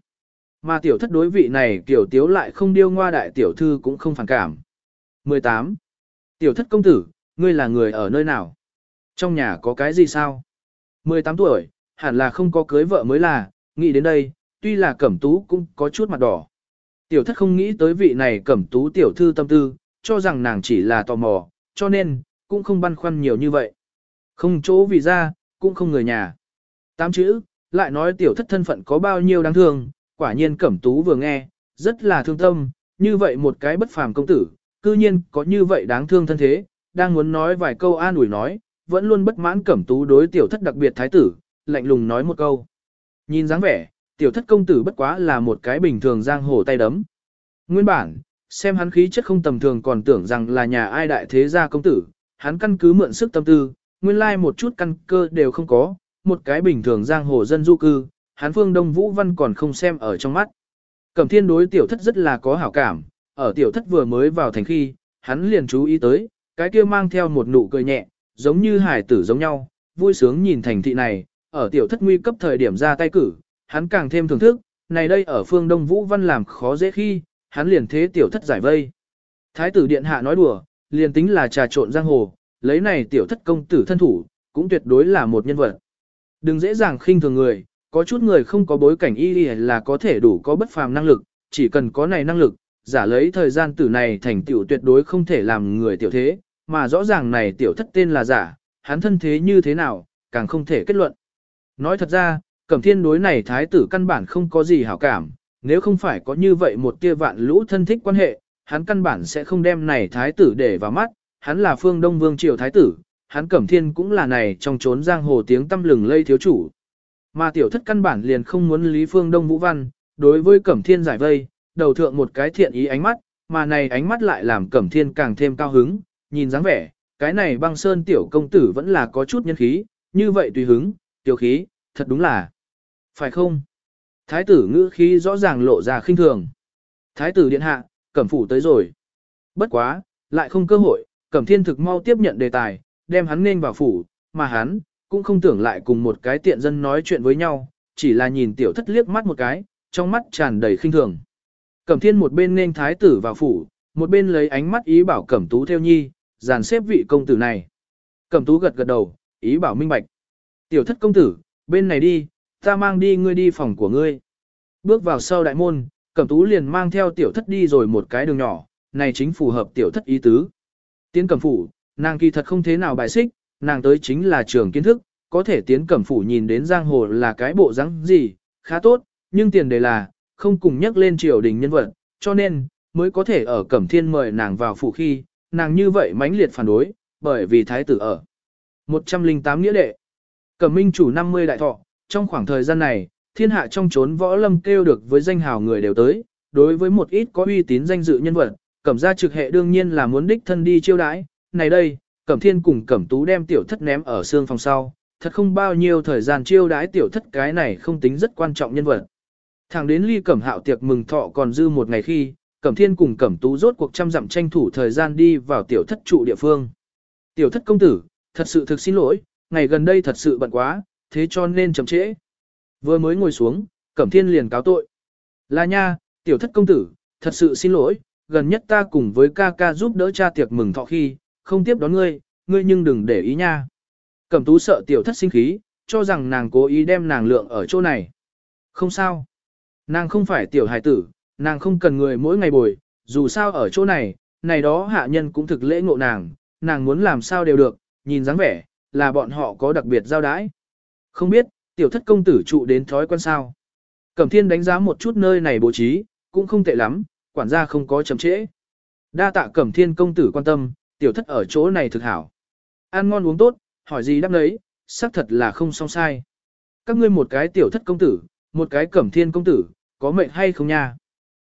Mà tiểu thất đối vị này tiểu tiếu lại không điêu ngoa đại tiểu thư cũng không phản cảm. 18. Tiểu thất công tử, ngươi là người ở nơi nào? Trong nhà có cái gì sao? 18 tuổi, hẳn là không có cưới vợ mới là, nghĩ đến đây, tuy là cẩm tú cũng có chút mặt đỏ. Tiểu thất không nghĩ tới vị này cẩm tú tiểu thư tâm tư, cho rằng nàng chỉ là tò mò, cho nên, cũng không băn khoăn nhiều như vậy. Không chỗ vì ra, cũng không người nhà. Tám chữ, lại nói tiểu thất thân phận có bao nhiêu đáng thương, quả nhiên cẩm tú vừa nghe, rất là thương tâm, như vậy một cái bất phàm công tử, cư nhiên có như vậy đáng thương thân thế, đang muốn nói vài câu an ủi nói, vẫn luôn bất mãn cẩm tú đối tiểu thất đặc biệt thái tử, lạnh lùng nói một câu. Nhìn dáng vẻ, tiểu thất công tử bất quá là một cái bình thường giang hồ tay đấm. Nguyên bản, xem hắn khí chất không tầm thường còn tưởng rằng là nhà ai đại thế gia công tử, hắn căn cứ mượn sức tâm tư, nguyên lai một chút căn cơ đều không có, một cái bình thường giang hồ dân du cư, Hán phương Đông Vũ Văn còn không xem ở trong mắt. Cẩm thiên đối tiểu thất rất là có hảo cảm, ở tiểu thất vừa mới vào thành khi, hắn liền chú ý tới, cái kia mang theo một nụ cười nhẹ, giống như hải tử giống nhau, vui sướng nhìn thành thị này, ở tiểu thất nguy cấp thời điểm ra tay cử, hắn càng thêm thưởng thức, này đây ở phương Đông Vũ Văn làm khó dễ khi, hắn liền thế tiểu thất giải vây. Thái tử điện hạ nói đùa, liền tính là trà trộn giang hồ, lấy này tiểu thất công tử thân thủ, cũng tuyệt đối là một nhân vật. Đừng dễ dàng khinh thường người, có chút người không có bối cảnh y là có thể đủ có bất phàm năng lực, chỉ cần có này năng lực, giả lấy thời gian tử này thành tiểu tuyệt đối không thể làm người tiểu thế, mà rõ ràng này tiểu thất tên là giả, hắn thân thế như thế nào, càng không thể kết luận. Nói thật ra, Cẩm Thiên đối này thái tử căn bản không có gì hảo cảm, nếu không phải có như vậy một tia vạn lũ thân thích quan hệ, hắn căn bản sẽ không đem này thái tử để vào mắt, hắn là phương Đông Vương Triều thái tử, hắn Cẩm Thiên cũng là này trong trốn giang hồ tiếng tâm lừng lây thiếu chủ. Mà tiểu thất căn bản liền không muốn Lý Phương Đông Vũ Văn, đối với Cẩm Thiên giải vây, đầu thượng một cái thiện ý ánh mắt, mà này ánh mắt lại làm Cẩm Thiên càng thêm cao hứng, nhìn dáng vẻ, cái này băng sơn tiểu công tử vẫn là có chút nhân khí, như vậy tùy hứng, tiểu khí, thật đúng là. Phải không? Thái tử ngữ khí rõ ràng lộ ra khinh thường. Thái tử điện hạ, cẩm phủ tới rồi. Bất quá, lại không cơ hội, cẩm thiên thực mau tiếp nhận đề tài, đem hắn nên vào phủ, mà hắn, cũng không tưởng lại cùng một cái tiện dân nói chuyện với nhau, chỉ là nhìn tiểu thất liếc mắt một cái, trong mắt tràn đầy khinh thường. Cẩm thiên một bên nên thái tử vào phủ, một bên lấy ánh mắt ý bảo cẩm tú theo nhi, dàn xếp vị công tử này. Cẩm tú gật gật đầu, ý bảo minh bạch. Tiểu thất công tử, bên này đi, ta mang đi ngươi đi phòng của ngươi. Bước vào sau đại môn, cẩm tú liền mang theo tiểu thất đi rồi một cái đường nhỏ, này chính phù hợp tiểu thất ý tứ. Tiến cẩm phủ, nàng kỳ thật không thế nào bài xích, nàng tới chính là trường kiến thức, có thể tiến cẩm phủ nhìn đến giang hồ là cái bộ rắn gì, khá tốt, nhưng tiền đề là, không cùng nhắc lên triều đình nhân vật, cho nên, mới có thể ở cẩm thiên mời nàng vào phủ khi, nàng như vậy mãnh liệt phản đối, bởi vì thái tử ở. 108 nghĩa đệ. Cẩm minh chủ 50 đại thọ, trong khoảng thời gian này, thiên hạ trong chốn võ lâm kêu được với danh hào người đều tới, đối với một ít có uy tín danh dự nhân vật, cẩm gia trực hệ đương nhiên là muốn đích thân đi chiêu đãi, này đây, cẩm thiên cùng cẩm tú đem tiểu thất ném ở xương phòng sau, thật không bao nhiêu thời gian chiêu đãi tiểu thất cái này không tính rất quan trọng nhân vật. Thẳng đến ly cẩm hạo tiệc mừng thọ còn dư một ngày khi, cẩm thiên cùng cẩm tú rốt cuộc trăm dặm tranh thủ thời gian đi vào tiểu thất trụ địa phương. Tiểu thất công tử, thật sự thực xin lỗi, ngày gần đây thật sự bận quá, thế cho nên chậm trễ. Vừa mới ngồi xuống, cẩm thiên liền cáo tội. Là nha, tiểu thất công tử, thật sự xin lỗi, gần nhất ta cùng với ca ca giúp đỡ cha tiệc mừng thọ khi, không tiếp đón ngươi, ngươi nhưng đừng để ý nha. Cẩm tú sợ tiểu thất sinh khí, cho rằng nàng cố ý đem nàng lượng ở chỗ này. Không sao. Nàng không phải tiểu hài tử, nàng không cần người mỗi ngày bồi, dù sao ở chỗ này, này đó hạ nhân cũng thực lễ ngộ nàng, nàng muốn làm sao đều được, nhìn dáng vẻ, là bọn họ có đặc biệt giao đãi. Không biết, tiểu thất công tử trụ đến thói quen sao. Cẩm thiên đánh giá một chút nơi này bố trí, cũng không tệ lắm, quản gia không có chậm trễ. Đa tạ cẩm thiên công tử quan tâm, tiểu thất ở chỗ này thực hảo. Ăn ngon uống tốt, hỏi gì đáp lấy, xác thật là không song sai. Các ngươi một cái tiểu thất công tử, một cái cẩm thiên công tử, có mệnh hay không nha?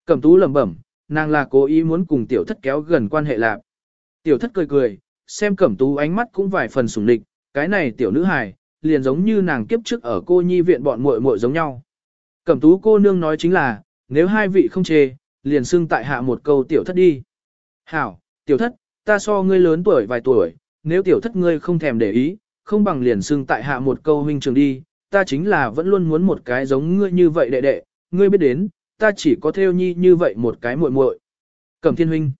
Cẩm tú lẩm bẩm, nàng là cố ý muốn cùng tiểu thất kéo gần quan hệ lạc. Tiểu thất cười cười, xem cẩm tú ánh mắt cũng vài phần sủng địch, cái này tiểu nữ hài, liền giống như nàng kiếp trước ở cô nhi viện bọn muội muội giống nhau. Cẩm tú cô nương nói chính là, nếu hai vị không chê, liền xưng tại hạ một câu tiểu thất đi. Hảo, tiểu thất, ta so ngươi lớn tuổi vài tuổi, nếu tiểu thất ngươi không thèm để ý, không bằng liền xưng tại hạ một câu huynh trường đi, ta chính là vẫn luôn muốn một cái giống ngươi như vậy đệ đệ, ngươi biết đến, ta chỉ có theo nhi như vậy một cái muội muội. Cẩm thiên huynh.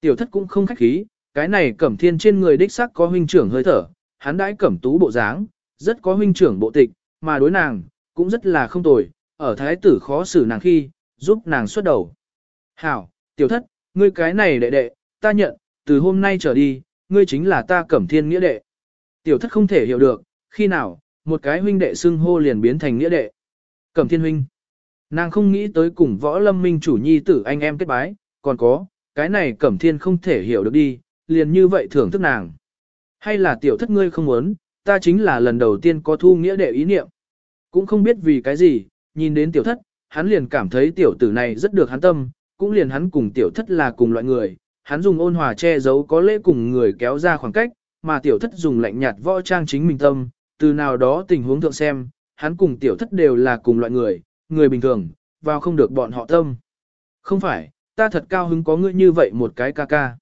Tiểu thất cũng không khách khí, cái này cẩm thiên trên người đích sắc có huynh trưởng hơi thở, hắn đãi cẩm tú bộ dáng, rất có huynh trưởng bộ tịch, mà đối nàng, cũng rất là không tồi, ở thái tử khó xử nàng khi, giúp nàng xuất đầu. Hảo, tiểu thất, ngươi cái này đệ đệ, ta nhận, từ hôm nay trở đi, ngươi chính là ta cẩm thiên nghĩa đệ. Tiểu thất không thể hiểu được, khi nào, một cái huynh đệ xưng hô liền biến thành nghĩa đệ. Cẩm thiên huynh. Nàng không nghĩ tới cùng võ lâm minh chủ nhi tử anh em kết bái, còn có, cái này cẩm thiên không thể hiểu được đi, liền như vậy thưởng thức nàng. Hay là tiểu thất ngươi không muốn, ta chính là lần đầu tiên có thu nghĩa đệ ý niệm. Cũng không biết vì cái gì, nhìn đến tiểu thất, hắn liền cảm thấy tiểu tử này rất được hắn tâm, cũng liền hắn cùng tiểu thất là cùng loại người, hắn dùng ôn hòa che giấu có lễ cùng người kéo ra khoảng cách, mà tiểu thất dùng lạnh nhạt võ trang chính mình tâm, từ nào đó tình huống thượng xem, hắn cùng tiểu thất đều là cùng loại người, người bình thường, vào không được bọn họ tâm. Không phải, ta thật cao hứng có ngươi như vậy một cái ca ca.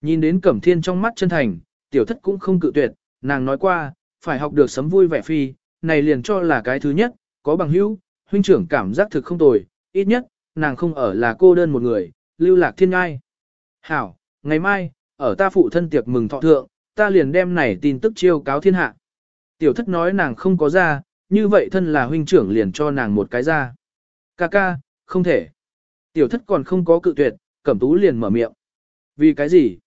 Nhìn đến cẩm thiên trong mắt chân thành, tiểu thất cũng không cự tuyệt, nàng nói qua, phải học được sấm vui vẻ phi, này liền cho là cái thứ nhất, có bằng hữu, huynh trưởng cảm giác thực không tồi, ít nhất, nàng không ở là cô đơn một người, lưu lạc thiên ngai. Hảo, ngày mai, ở ta phụ thân tiệc mừng thọ thượng, ta liền đem này tin tức chiêu cáo thiên hạ. Tiểu thất nói nàng không có ra, như vậy thân là huynh trưởng liền cho nàng một cái ra. Ca ca, không thể. Tiểu thất còn không có cự tuyệt, cẩm tú liền mở miệng. Vì cái gì?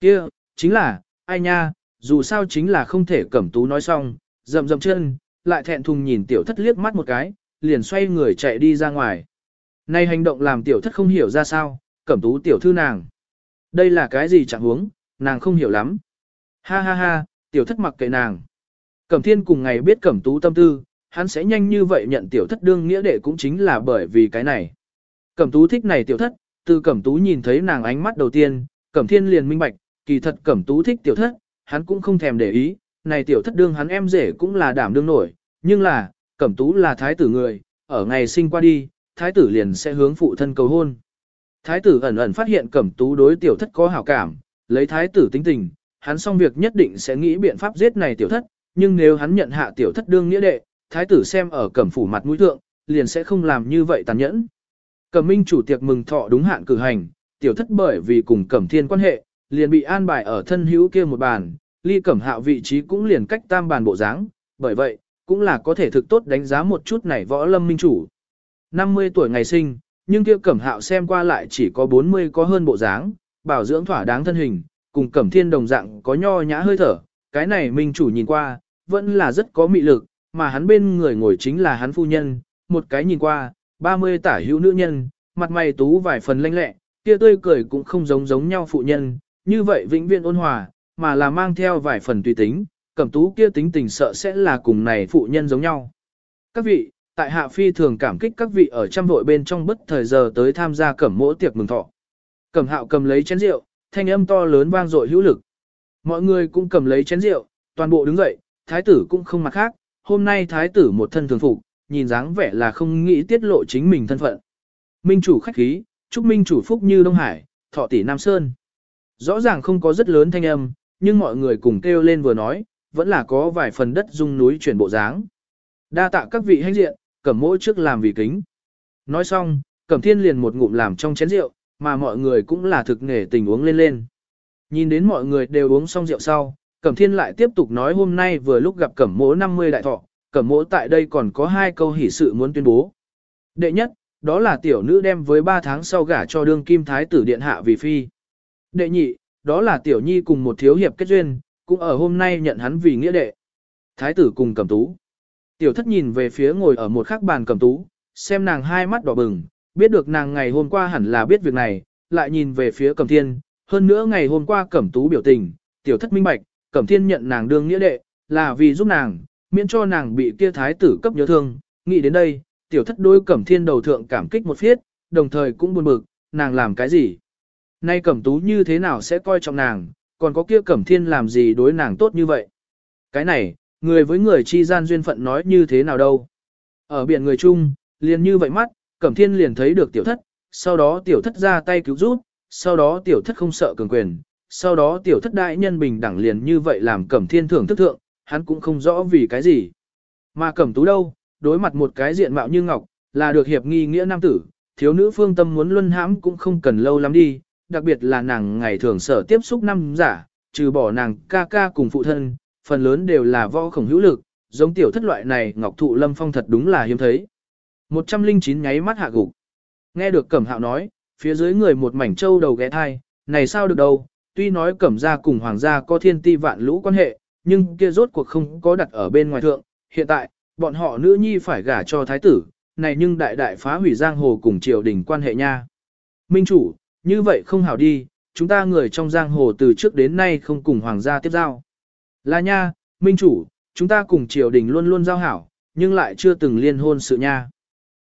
kia chính là, ai nha, dù sao chính là không thể cẩm tú nói xong, rầm rầm chân, lại thẹn thùng nhìn tiểu thất liếc mắt một cái, liền xoay người chạy đi ra ngoài. Này hành động làm tiểu thất không hiểu ra sao, cẩm tú tiểu thư nàng. Đây là cái gì chẳng huống, nàng không hiểu lắm. Ha ha ha, tiểu thất mặc kệ nàng. Cẩm thiên cùng ngày biết cẩm tú tâm tư, hắn sẽ nhanh như vậy nhận tiểu thất đương nghĩa đệ cũng chính là bởi vì cái này. Cẩm tú thích này tiểu thất, từ cẩm tú nhìn thấy nàng ánh mắt đầu tiên, cẩm thiên liền minh bạch, kỳ thật cẩm tú thích tiểu thất, hắn cũng không thèm để ý, này tiểu thất đương hắn em rể cũng là đảm đương nổi, nhưng là, cẩm tú là thái tử người, ở ngày sinh qua đi, thái tử liền sẽ hướng phụ thân cầu hôn. Thái tử ẩn ẩn phát hiện cẩm tú đối tiểu thất có hảo cảm, lấy thái tử tính tình, hắn xong việc nhất định sẽ nghĩ biện pháp giết này tiểu thất, nhưng nếu hắn nhận hạ tiểu thất đương nghĩa đệ, thái tử xem ở cẩm phủ mặt mũi thượng, liền sẽ không làm như vậy tàn nhẫn. Cẩm minh chủ tiệc mừng thọ đúng hạn cử hành, tiểu thất bởi vì cùng cẩm thiên quan hệ, liền bị an bài ở thân hữu kia một bàn, ly cẩm hạo vị trí cũng liền cách tam bàn bộ dáng, bởi vậy, cũng là có thể thực tốt đánh giá một chút này võ lâm minh chủ. 50 tuổi ngày sinh, nhưng kia cẩm hạo xem qua lại chỉ có 40 có hơn bộ dáng, bảo dưỡng thỏa đáng thân hình, cùng cẩm thiên đồng dạng có nho nhã hơi thở, cái này minh chủ nhìn qua, vẫn là rất có mị lực, mà hắn bên người ngồi chính là hắn phu nhân, một cái nhìn qua, 30 tả hữu nữ nhân, mặt mày tú vài phần lanh lẹ, kia tươi cười cũng không giống giống nhau phụ nhân, như vậy vĩnh viễn ôn hòa, mà là mang theo vài phần tùy tính, cẩm tú kia tính tình sợ sẽ là cùng này phụ nhân giống nhau. Các vị, tại hạ phi thường cảm kích các vị ở trăm vội bên trong bất thời giờ tới tham gia cẩm mỗ tiệc mừng thọ. Cẩm hạo cầm lấy chén rượu, thanh âm to lớn vang dội hữu lực. Mọi người cũng cầm lấy chén rượu, toàn bộ đứng dậy, thái tử cũng không mặt khác, hôm nay thái tử một thân thường phục, nhìn dáng vẻ là không nghĩ tiết lộ chính mình thân phận. Minh chủ khách khí, chúc minh chủ phúc như Đông Hải, thọ tỷ Nam Sơn. Rõ ràng không có rất lớn thanh âm, nhưng mọi người cùng kêu lên vừa nói, vẫn là có vài phần đất dung núi chuyển bộ dáng. Đa tạ các vị hãnh diện, cẩm mỗi trước làm vì kính. Nói xong, cẩm thiên liền một ngụm làm trong chén rượu, mà mọi người cũng là thực nghề tình uống lên lên. Nhìn đến mọi người đều uống xong rượu sau, cẩm thiên lại tiếp tục nói hôm nay vừa lúc gặp cẩm mỗ 50 đại thọ, cẩm mỗ tại đây còn có hai câu hỷ sự muốn tuyên bố. Đệ nhất, đó là tiểu nữ đem với 3 tháng sau gả cho đương kim thái tử điện hạ vì phi. Đệ nhị, đó là tiểu nhi cùng một thiếu hiệp kết duyên, cũng ở hôm nay nhận hắn vì nghĩa đệ. Thái tử cùng Cẩm tú. Tiểu thất nhìn về phía ngồi ở một khắc bàn cầm tú, xem nàng hai mắt đỏ bừng, biết được nàng ngày hôm qua hẳn là biết việc này, lại nhìn về phía cầm thiên, hơn nữa ngày hôm qua cẩm tú biểu tình, tiểu thất minh bạch, cẩm thiên nhận nàng đương nghĩa đệ, là vì giúp nàng, miễn cho nàng bị kia thái tử cấp nhớ thương, nghĩ đến đây, tiểu thất đôi cẩm thiên đầu thượng cảm kích một phiết, đồng thời cũng buồn bực, nàng làm cái gì? Nay cẩm tú như thế nào sẽ coi trọng nàng, còn có kia cẩm thiên làm gì đối nàng tốt như vậy? Cái này, người với người chi gian duyên phận nói như thế nào đâu? Ở biển người chung, liền như vậy mắt, cẩm thiên liền thấy được tiểu thất, sau đó tiểu thất ra tay cứu giúp, sau đó tiểu thất không sợ cường quyền, sau đó tiểu thất đại nhân bình đẳng liền như vậy làm cẩm thiên thưởng thức thượng, hắn cũng không rõ vì cái gì. Mà cẩm tú đâu, đối mặt một cái diện mạo như ngọc, là được hiệp nghi nghĩa nam tử, thiếu nữ phương tâm muốn luân hãm cũng không cần lâu lắm đi, đặc biệt là nàng ngày thường sở tiếp xúc năm giả, trừ bỏ nàng ca ca cùng phụ thân, phần lớn đều là võ khổng hữu lực, giống tiểu thất loại này ngọc thụ lâm phong thật đúng là hiếm thấy. 109 nháy mắt hạ gục. Nghe được cẩm hạo nói, phía dưới người một mảnh trâu đầu ghé thai, này sao được đâu, tuy nói cẩm gia cùng hoàng gia có thiên ti vạn lũ quan hệ, nhưng kia rốt cuộc không có đặt ở bên ngoài thượng, hiện tại, bọn họ nữ nhi phải gả cho thái tử, này nhưng đại đại phá hủy giang hồ cùng triều đình quan hệ nha. Minh chủ, như vậy không hảo đi, chúng ta người trong giang hồ từ trước đến nay không cùng hoàng gia tiếp giao. Là nha, minh chủ, chúng ta cùng triều đình luôn luôn giao hảo, nhưng lại chưa từng liên hôn sự nha.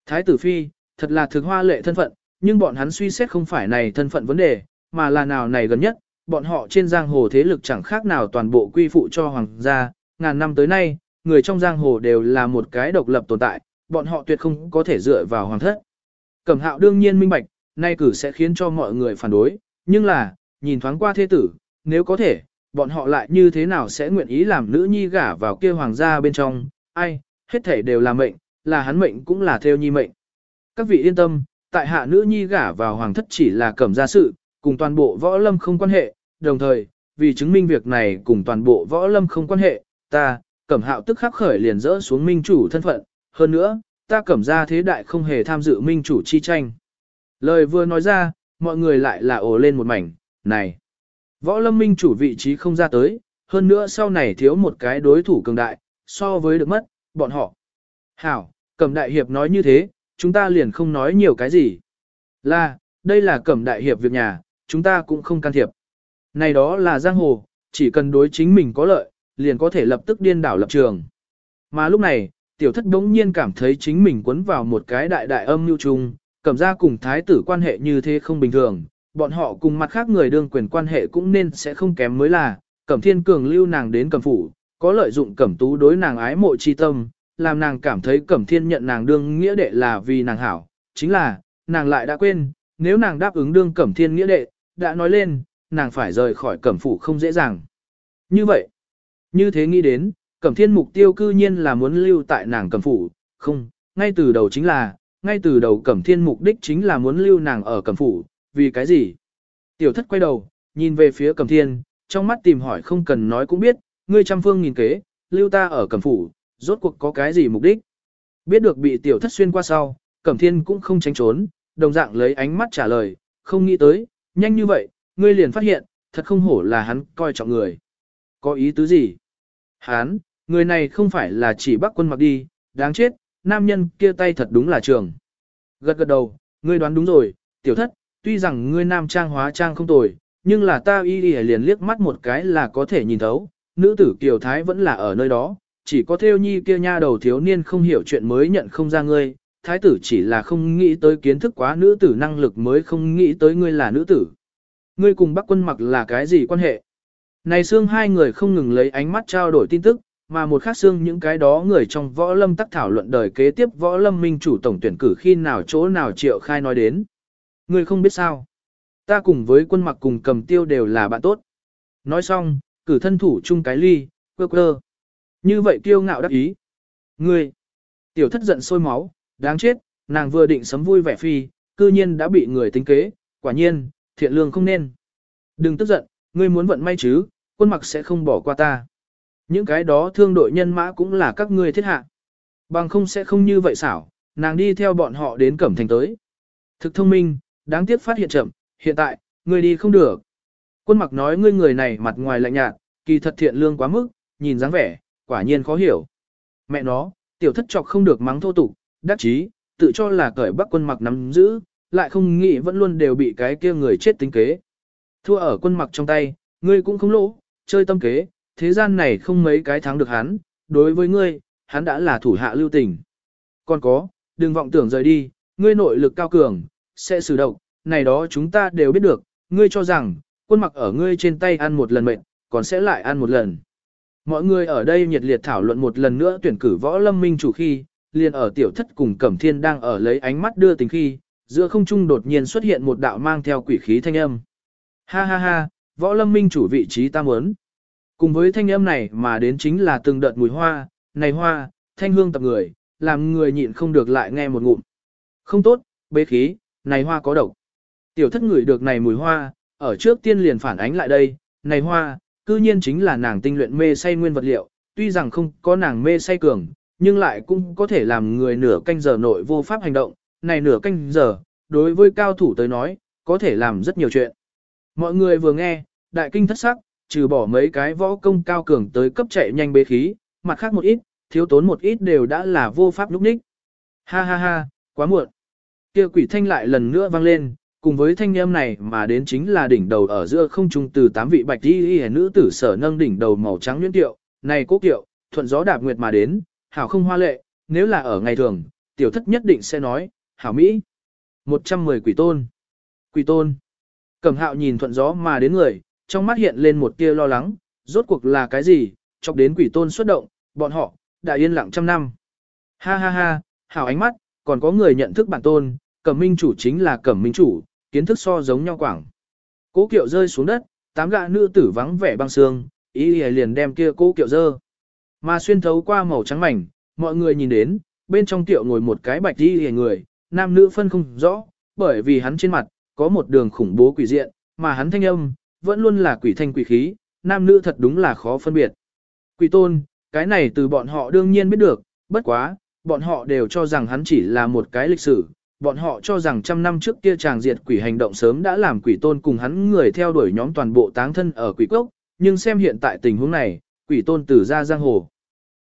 Thái tử phi, thật là thực hoa lệ thân phận, nhưng bọn hắn suy xét không phải này thân phận vấn đề, mà là nào này gần nhất, bọn họ trên giang hồ thế lực chẳng khác nào toàn bộ quy phụ cho hoàng gia, ngàn năm tới nay, người trong giang hồ đều là một cái độc lập tồn tại, bọn họ tuyệt không có thể dựa vào hoàng thất. Cẩm hạo đương nhiên minh bạch, nay cử sẽ khiến cho mọi người phản đối, nhưng là, nhìn thoáng qua thế tử, nếu có thể, bọn họ lại như thế nào sẽ nguyện ý làm nữ nhi gả vào kia hoàng gia bên trong, ai, hết thể đều là mệnh, là hắn mệnh cũng là theo nhi mệnh. Các vị yên tâm, tại hạ nữ nhi gả vào hoàng thất chỉ là cẩm gia sự, cùng toàn bộ võ lâm không quan hệ, đồng thời, vì chứng minh việc này cùng toàn bộ võ lâm không quan hệ, ta, cẩm hạo tức khắc khởi liền dỡ xuống minh chủ thân phận, hơn nữa, ta cẩm gia thế đại không hề tham dự minh chủ chi tranh. Lời vừa nói ra, mọi người lại là ồ lên một mảnh, này. Võ lâm minh chủ vị trí không ra tới, hơn nữa sau này thiếu một cái đối thủ cường đại, so với được mất, bọn họ. Hảo, cẩm đại hiệp nói như thế, chúng ta liền không nói nhiều cái gì. Là, đây là cẩm đại hiệp việc nhà, chúng ta cũng không can thiệp. Này đó là giang hồ, chỉ cần đối chính mình có lợi, liền có thể lập tức điên đảo lập trường. Mà lúc này, tiểu thất đống nhiên cảm thấy chính mình quấn vào một cái đại đại âm nhu chung, cẩm ra cùng thái tử quan hệ như thế không bình thường, bọn họ cùng mặt khác người đương quyền quan hệ cũng nên sẽ không kém mới là, cẩm thiên cường lưu nàng đến cẩm phủ, có lợi dụng cẩm tú đối nàng ái mộ chi tâm, làm nàng cảm thấy cẩm thiên nhận nàng đương nghĩa đệ là vì nàng hảo, chính là, nàng lại đã quên, nếu nàng đáp ứng đương cẩm thiên nghĩa đệ, đã nói lên, nàng phải rời khỏi cẩm phủ không dễ dàng. Như vậy, như thế nghĩ đến, cẩm thiên mục tiêu cư nhiên là muốn lưu tại nàng cẩm phủ, không, ngay từ đầu chính là, ngay từ đầu cẩm thiên mục đích chính là muốn lưu nàng ở cẩm phủ, vì cái gì? Tiểu thất quay đầu, nhìn về phía cẩm thiên, trong mắt tìm hỏi không cần nói cũng biết, ngươi trăm phương nghìn kế, lưu ta ở cẩm phủ, rốt cuộc có cái gì mục đích? Biết được bị tiểu thất xuyên qua sau, cẩm thiên cũng không tránh trốn, đồng dạng lấy ánh mắt trả lời, không nghĩ tới, nhanh như vậy, ngươi liền phát hiện, thật không hổ là hắn coi trọng người. Có ý tứ gì? Hắn, người này không phải là chỉ bắt quân mặc đi, đáng chết, nam nhân kia tay thật đúng là trường. Gật gật đầu, ngươi đoán đúng rồi, tiểu thất, tuy rằng ngươi nam trang hóa trang không tồi, nhưng là ta y y liền liếc mắt một cái là có thể nhìn thấu, nữ tử kiều thái vẫn là ở nơi đó, chỉ có theo nhi kia nha đầu thiếu niên không hiểu chuyện mới nhận không ra ngươi, thái tử chỉ là không nghĩ tới kiến thức quá nữ tử năng lực mới không nghĩ tới ngươi là nữ tử. Ngươi cùng bác quân mặc là cái gì quan hệ? Này xương hai người không ngừng lấy ánh mắt trao đổi tin tức, mà một khác xương những cái đó người trong võ lâm tắc thảo luận đời kế tiếp võ lâm minh chủ tổng tuyển cử khi nào chỗ nào triệu khai nói đến. Ngươi không biết sao. Ta cùng với quân mặc cùng cầm tiêu đều là bạn tốt. Nói xong, cử thân thủ chung cái ly, quơ quơ. Như vậy tiêu ngạo đắc ý. Ngươi, tiểu thất giận sôi máu, đáng chết, nàng vừa định sấm vui vẻ phi, cư nhiên đã bị người tính kế, quả nhiên, thiện lương không nên. Đừng tức giận, ngươi muốn vận may chứ, quân mặc sẽ không bỏ qua ta. Những cái đó thương đội nhân mã cũng là các ngươi thiết hạ. Bằng không sẽ không như vậy xảo, nàng đi theo bọn họ đến Cẩm Thành tới. Thực thông minh, đáng tiếc phát hiện chậm, hiện tại, ngươi đi không được. Quân mặc nói ngươi người này mặt ngoài lạnh nhạt, kỳ thật thiện lương quá mức, nhìn dáng vẻ, quả nhiên khó hiểu. Mẹ nó, tiểu thất trọc không được mắng thô tục, đắc chí, tự cho là cởi bắc quân mặc nắm giữ, lại không nghĩ vẫn luôn đều bị cái kia người chết tính kế. Thua ở quân mặc trong tay, ngươi cũng không lỗ, chơi tâm kế, thế gian này không mấy cái thắng được hắn, đối với ngươi, hắn đã là thủ hạ lưu tình. Còn có, đừng vọng tưởng rời đi, ngươi nội lực cao cường, sẽ xử độc, này đó chúng ta đều biết được, ngươi cho rằng, quân mặc ở ngươi trên tay ăn một lần mệnh, còn sẽ lại ăn một lần. Mọi người ở đây nhiệt liệt thảo luận một lần nữa tuyển cử võ lâm minh chủ khi, liền ở tiểu thất cùng Cẩm Thiên đang ở lấy ánh mắt đưa tình khi, giữa không trung đột nhiên xuất hiện một đạo mang theo quỷ khí thanh âm. Ha ha ha, võ lâm minh chủ vị trí ta muốn. Cùng với thanh âm này mà đến chính là từng đợt mùi hoa, này hoa, thanh hương tập người, làm người nhịn không được lại nghe một ngụm. Không tốt, bế khí, này hoa có độc. Tiểu thất ngửi được này mùi hoa, ở trước tiên liền phản ánh lại đây, này hoa, cư nhiên chính là nàng tinh luyện mê say nguyên vật liệu, tuy rằng không có nàng mê say cường, nhưng lại cũng có thể làm người nửa canh giờ nội vô pháp hành động, này nửa canh giờ, đối với cao thủ tới nói, có thể làm rất nhiều chuyện. Mọi người vừa nghe, đại kinh thất sắc, trừ bỏ mấy cái võ công cao cường tới cấp chạy nhanh bế khí, mặt khác một ít, thiếu tốn một ít đều đã là vô pháp lúc ních. Ha ha ha, quá muộn. Kia quỷ thanh lại lần nữa vang lên, cùng với thanh âm này mà đến chính là đỉnh đầu ở giữa không trung từ tám vị bạch y y nữ tử sở nâng đỉnh đầu màu trắng nhuyễn tiệu, này cố tiệu, thuận gió đạp nguyệt mà đến, hảo không hoa lệ, nếu là ở ngày thường, tiểu thất nhất định sẽ nói, hảo mỹ. 110 quỷ tôn. Quỷ tôn. Cẩm hạo nhìn thuận gió mà đến người, trong mắt hiện lên một tia lo lắng, rốt cuộc là cái gì, chọc đến quỷ tôn xuất động, bọn họ, đã yên lặng trăm năm. Ha ha ha, hảo ánh mắt, còn có người nhận thức bản tôn, cẩm minh chủ chính là cẩm minh chủ, kiến thức so giống nhau quảng. Cố kiệu rơi xuống đất, tám gã nữ tử vắng vẻ băng xương, ý liền đem kia cố kiệu dơ. Mà xuyên thấu qua màu trắng mảnh, mọi người nhìn đến, bên trong tiệu ngồi một cái bạch đi hề người, nam nữ phân không rõ, bởi vì hắn trên mặt, có một đường khủng bố quỷ diện, mà hắn thanh âm, vẫn luôn là quỷ thanh quỷ khí, nam nữ thật đúng là khó phân biệt. Quỷ tôn, cái này từ bọn họ đương nhiên biết được, bất quá, bọn họ đều cho rằng hắn chỉ là một cái lịch sử, bọn họ cho rằng trăm năm trước kia chàng diệt quỷ hành động sớm đã làm quỷ tôn cùng hắn người theo đuổi nhóm toàn bộ táng thân ở quỷ cốc, nhưng xem hiện tại tình huống này, quỷ tôn từ ra giang hồ.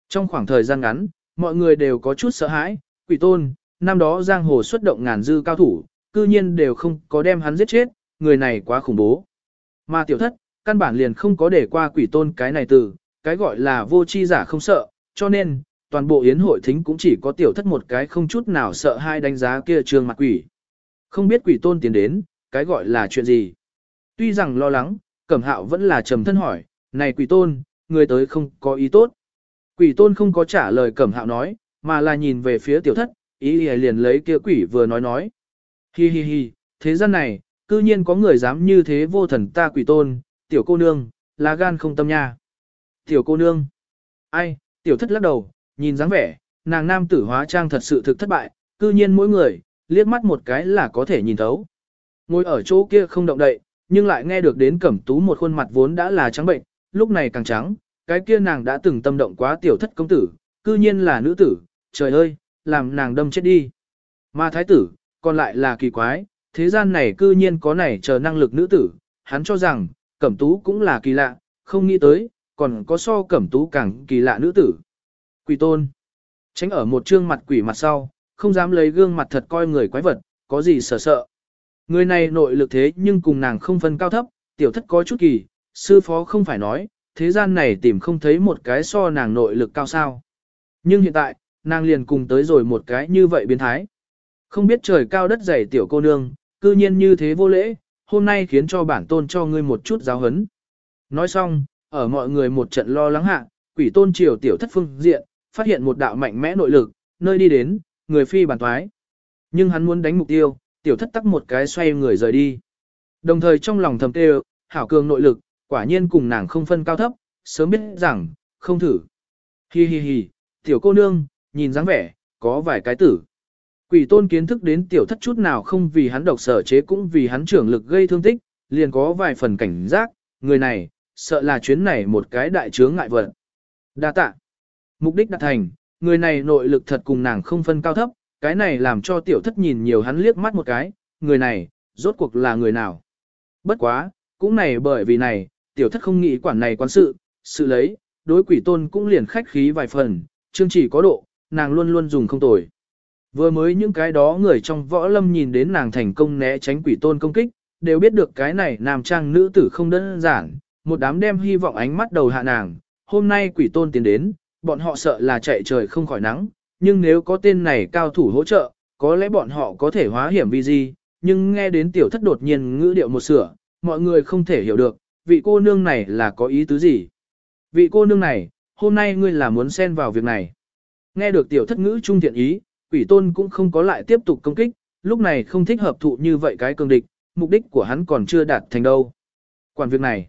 Trong khoảng thời gian ngắn, mọi người đều có chút sợ hãi, quỷ tôn, năm đó giang hồ xuất động ngàn dư cao thủ, cư nhiên đều không có đem hắn giết chết, người này quá khủng bố. Mà tiểu thất, căn bản liền không có để qua quỷ tôn cái này từ, cái gọi là vô chi giả không sợ, cho nên, toàn bộ yến hội thính cũng chỉ có tiểu thất một cái không chút nào sợ hai đánh giá kia trương mặt quỷ. Không biết quỷ tôn tiến đến, cái gọi là chuyện gì. Tuy rằng lo lắng, cẩm hạo vẫn là trầm thân hỏi, này quỷ tôn, người tới không có ý tốt. Quỷ tôn không có trả lời cẩm hạo nói, mà là nhìn về phía tiểu thất, ý liền lấy kia quỷ vừa nói nói. Hi hi hi, thế gian này, cư nhiên có người dám như thế vô thần ta quỷ tôn, tiểu cô nương, là gan không tâm nha. Tiểu cô nương, ai, tiểu thất lắc đầu, nhìn dáng vẻ, nàng nam tử hóa trang thật sự thực thất bại, cư nhiên mỗi người, liếc mắt một cái là có thể nhìn thấu. Ngồi ở chỗ kia không động đậy, nhưng lại nghe được đến cẩm tú một khuôn mặt vốn đã là trắng bệnh, lúc này càng trắng, cái kia nàng đã từng tâm động quá tiểu thất công tử, cư nhiên là nữ tử, trời ơi, làm nàng đâm chết đi. Mà thái tử, còn lại là kỳ quái, thế gian này cư nhiên có này chờ năng lực nữ tử, hắn cho rằng, cẩm tú cũng là kỳ lạ, không nghĩ tới, còn có so cẩm tú càng kỳ lạ nữ tử. Quỷ tôn, tránh ở một trương mặt quỷ mặt sau, không dám lấy gương mặt thật coi người quái vật, có gì sợ sợ. Người này nội lực thế nhưng cùng nàng không phân cao thấp, tiểu thất có chút kỳ, sư phó không phải nói, thế gian này tìm không thấy một cái so nàng nội lực cao sao. Nhưng hiện tại, nàng liền cùng tới rồi một cái như vậy biến thái. Không biết trời cao đất dày tiểu cô nương, cư nhiên như thế vô lễ, hôm nay khiến cho bản tôn cho ngươi một chút giáo hấn. Nói xong, ở mọi người một trận lo lắng hạ, quỷ tôn triều tiểu thất phương diện, phát hiện một đạo mạnh mẽ nội lực, nơi đi đến, người phi bản toái. Nhưng hắn muốn đánh mục tiêu, tiểu thất tắc một cái xoay người rời đi. Đồng thời trong lòng thầm tê hảo cường nội lực, quả nhiên cùng nàng không phân cao thấp, sớm biết rằng, không thử. Hi hi hi, tiểu cô nương, nhìn dáng vẻ, có vài cái tử. Quỷ tôn kiến thức đến tiểu thất chút nào không vì hắn độc sở chế cũng vì hắn trưởng lực gây thương tích, liền có vài phần cảnh giác, người này, sợ là chuyến này một cái đại chướng ngại vật. Đa tạ. Mục đích đạt thành, người này nội lực thật cùng nàng không phân cao thấp, cái này làm cho tiểu thất nhìn nhiều hắn liếc mắt một cái, người này, rốt cuộc là người nào. Bất quá, cũng này bởi vì này, tiểu thất không nghĩ quản này quan sự, sự lấy, đối quỷ tôn cũng liền khách khí vài phần, chương chỉ có độ, nàng luôn luôn dùng không tồi. Vừa mới những cái đó người trong võ lâm nhìn đến nàng thành công né tránh quỷ tôn công kích, đều biết được cái này nam trang nữ tử không đơn giản, một đám đem hy vọng ánh mắt đầu hạ nàng, hôm nay quỷ tôn tiến đến, bọn họ sợ là chạy trời không khỏi nắng, nhưng nếu có tên này cao thủ hỗ trợ, có lẽ bọn họ có thể hóa hiểm vì gì, nhưng nghe đến tiểu thất đột nhiên ngữ điệu một sửa, mọi người không thể hiểu được, vị cô nương này là có ý tứ gì. Vị cô nương này, hôm nay ngươi là muốn xen vào việc này. Nghe được tiểu thất ngữ trung thiện ý, quỷ tôn cũng không có lại tiếp tục công kích, lúc này không thích hợp thụ như vậy cái cường địch, mục đích của hắn còn chưa đạt thành đâu. Quản việc này,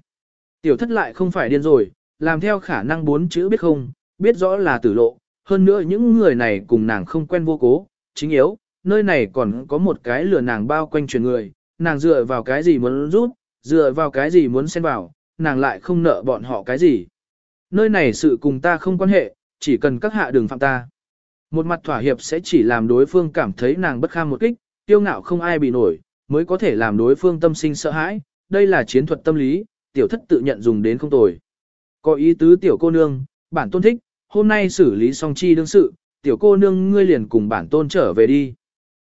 tiểu thất lại không phải điên rồi, làm theo khả năng bốn chữ biết không, biết rõ là tử lộ, hơn nữa những người này cùng nàng không quen vô cố, chính yếu, nơi này còn có một cái lừa nàng bao quanh truyền người, nàng dựa vào cái gì muốn rút, dựa vào cái gì muốn xen vào, nàng lại không nợ bọn họ cái gì. Nơi này sự cùng ta không quan hệ, chỉ cần các hạ đường phạm ta. Một mặt thỏa hiệp sẽ chỉ làm đối phương cảm thấy nàng bất kham một kích, tiêu ngạo không ai bị nổi, mới có thể làm đối phương tâm sinh sợ hãi, đây là chiến thuật tâm lý, tiểu thất tự nhận dùng đến không tồi. Có ý tứ tiểu cô nương, bản tôn thích, hôm nay xử lý xong chi đương sự, tiểu cô nương ngươi liền cùng bản tôn trở về đi.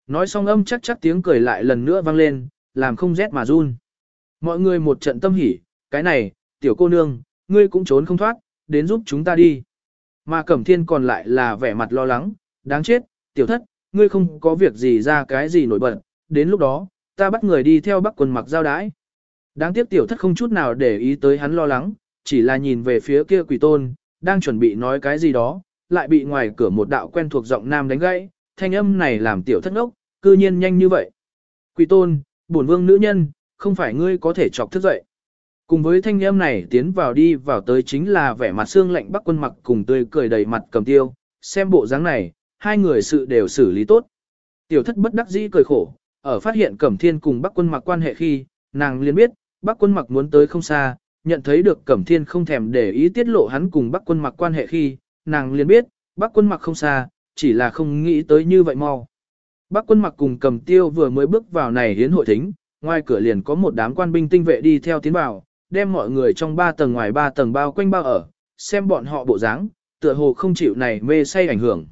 Nói xong âm chắc chắc tiếng cười lại lần nữa vang lên, làm không rét mà run. Mọi người một trận tâm hỉ, cái này, tiểu cô nương, ngươi cũng trốn không thoát, đến giúp chúng ta đi. Mà Cẩm Thiên còn lại là vẻ mặt lo lắng, đáng chết, tiểu thất, ngươi không có việc gì ra cái gì nổi bật, đến lúc đó, ta bắt người đi theo bắc quần mặc giao đái. Đáng tiếc tiểu thất không chút nào để ý tới hắn lo lắng, chỉ là nhìn về phía kia quỷ tôn, đang chuẩn bị nói cái gì đó, lại bị ngoài cửa một đạo quen thuộc giọng nam đánh gãy, thanh âm này làm tiểu thất ngốc, cư nhiên nhanh như vậy. Quỷ tôn, bổn vương nữ nhân, không phải ngươi có thể chọc thức dậy. Cùng với thanh âm này tiến vào đi vào tới chính là vẻ mặt xương lạnh bắc quân mặc cùng tươi cười đầy mặt cầm tiêu, xem bộ dáng này, hai người sự đều xử lý tốt. Tiểu thất bất đắc dĩ cười khổ, ở phát hiện Cẩm Thiên cùng Bắc Quân Mặc quan hệ khi, nàng liền biết, Bắc Quân Mặc muốn tới không xa, nhận thấy được Cẩm Thiên không thèm để ý tiết lộ hắn cùng Bắc Quân Mặc quan hệ khi, nàng liền biết, Bắc Quân Mặc không xa, chỉ là không nghĩ tới như vậy mau. Bắc Quân Mặc cùng Cầm Tiêu vừa mới bước vào này hiến hội thính, ngoài cửa liền có một đám quan binh tinh vệ đi theo tiến vào, đem mọi người trong ba tầng ngoài ba tầng bao quanh bao ở, xem bọn họ bộ dáng, tựa hồ không chịu này mê say ảnh hưởng.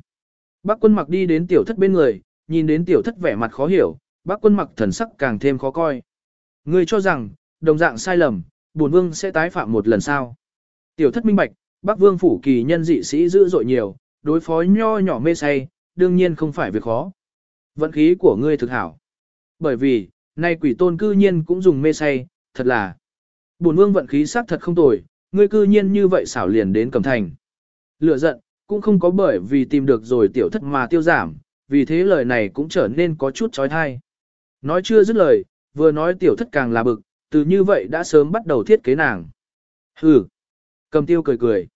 bắc quân mặc đi đến tiểu thất bên người, nhìn đến tiểu thất vẻ mặt khó hiểu, bắc quân mặc thần sắc càng thêm khó coi. Người cho rằng, đồng dạng sai lầm, bổn vương sẽ tái phạm một lần sau. Tiểu thất minh bạch, bác vương phủ kỳ nhân dị sĩ dữ dội nhiều, đối phó nho nhỏ mê say, đương nhiên không phải việc khó. Vận khí của ngươi thực hảo. Bởi vì, nay quỷ tôn cư nhiên cũng dùng mê say, thật là. Bổn vương vận khí xác thật không tồi, ngươi cư nhiên như vậy xảo liền đến cầm thành. Lửa giận, cũng không có bởi vì tìm được rồi tiểu thất mà tiêu giảm, vì thế lời này cũng trở nên có chút trói thai. Nói chưa dứt lời, vừa nói tiểu thất càng là bực, từ như vậy đã sớm bắt đầu thiết kế nàng. Hừ. Cầm tiêu cười cười.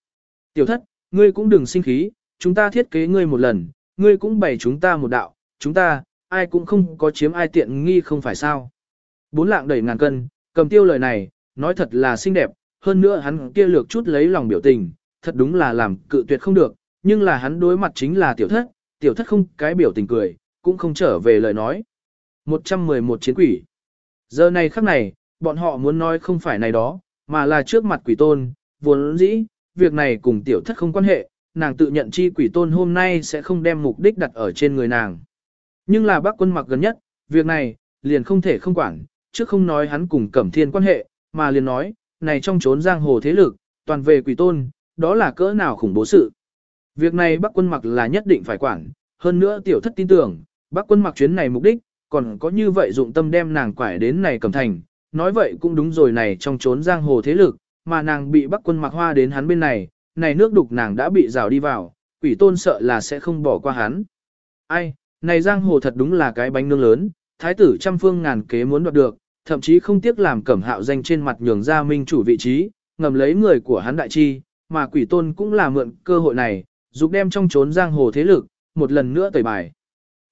Tiểu thất, ngươi cũng đừng sinh khí, chúng ta thiết kế ngươi một lần, ngươi cũng bày chúng ta một đạo, chúng ta, ai cũng không có chiếm ai tiện nghi không phải sao. Bốn lạng đẩy ngàn cân, cầm tiêu lời này, nói thật là xinh đẹp, hơn nữa hắn kia lược chút lấy lòng biểu tình, thật đúng là làm cự tuyệt không được, nhưng là hắn đối mặt chính là tiểu thất, tiểu thất không cái biểu tình cười, cũng không trở về lời nói. 111 chiến quỷ. Giờ này khắc này, bọn họ muốn nói không phải này đó, mà là trước mặt quỷ tôn, vốn dĩ, việc này cùng tiểu thất không quan hệ, nàng tự nhận chi quỷ tôn hôm nay sẽ không đem mục đích đặt ở trên người nàng. Nhưng là bác quân mặc gần nhất, việc này, liền không thể không quản, trước không nói hắn cùng cẩm thiên quan hệ, mà liền nói, này trong trốn giang hồ thế lực, toàn về quỷ tôn, đó là cỡ nào khủng bố sự. Việc này bác quân mặc là nhất định phải quản, hơn nữa tiểu thất tin tưởng, bác quân mặc chuyến này mục đích, còn có như vậy dụng tâm đem nàng quải đến này cầm thành, nói vậy cũng đúng rồi này trong trốn giang hồ thế lực, mà nàng bị bắc quân mặc hoa đến hắn bên này, này nước đục nàng đã bị rào đi vào, quỷ tôn sợ là sẽ không bỏ qua hắn. Ai, này giang hồ thật đúng là cái bánh nướng lớn, thái tử trăm phương ngàn kế muốn đoạt được, thậm chí không tiếc làm cẩm hạo danh trên mặt nhường ra minh chủ vị trí, ngầm lấy người của hắn đại chi, mà quỷ tôn cũng là mượn cơ hội này, dục đem trong trốn giang hồ thế lực, một lần nữa tẩy bài.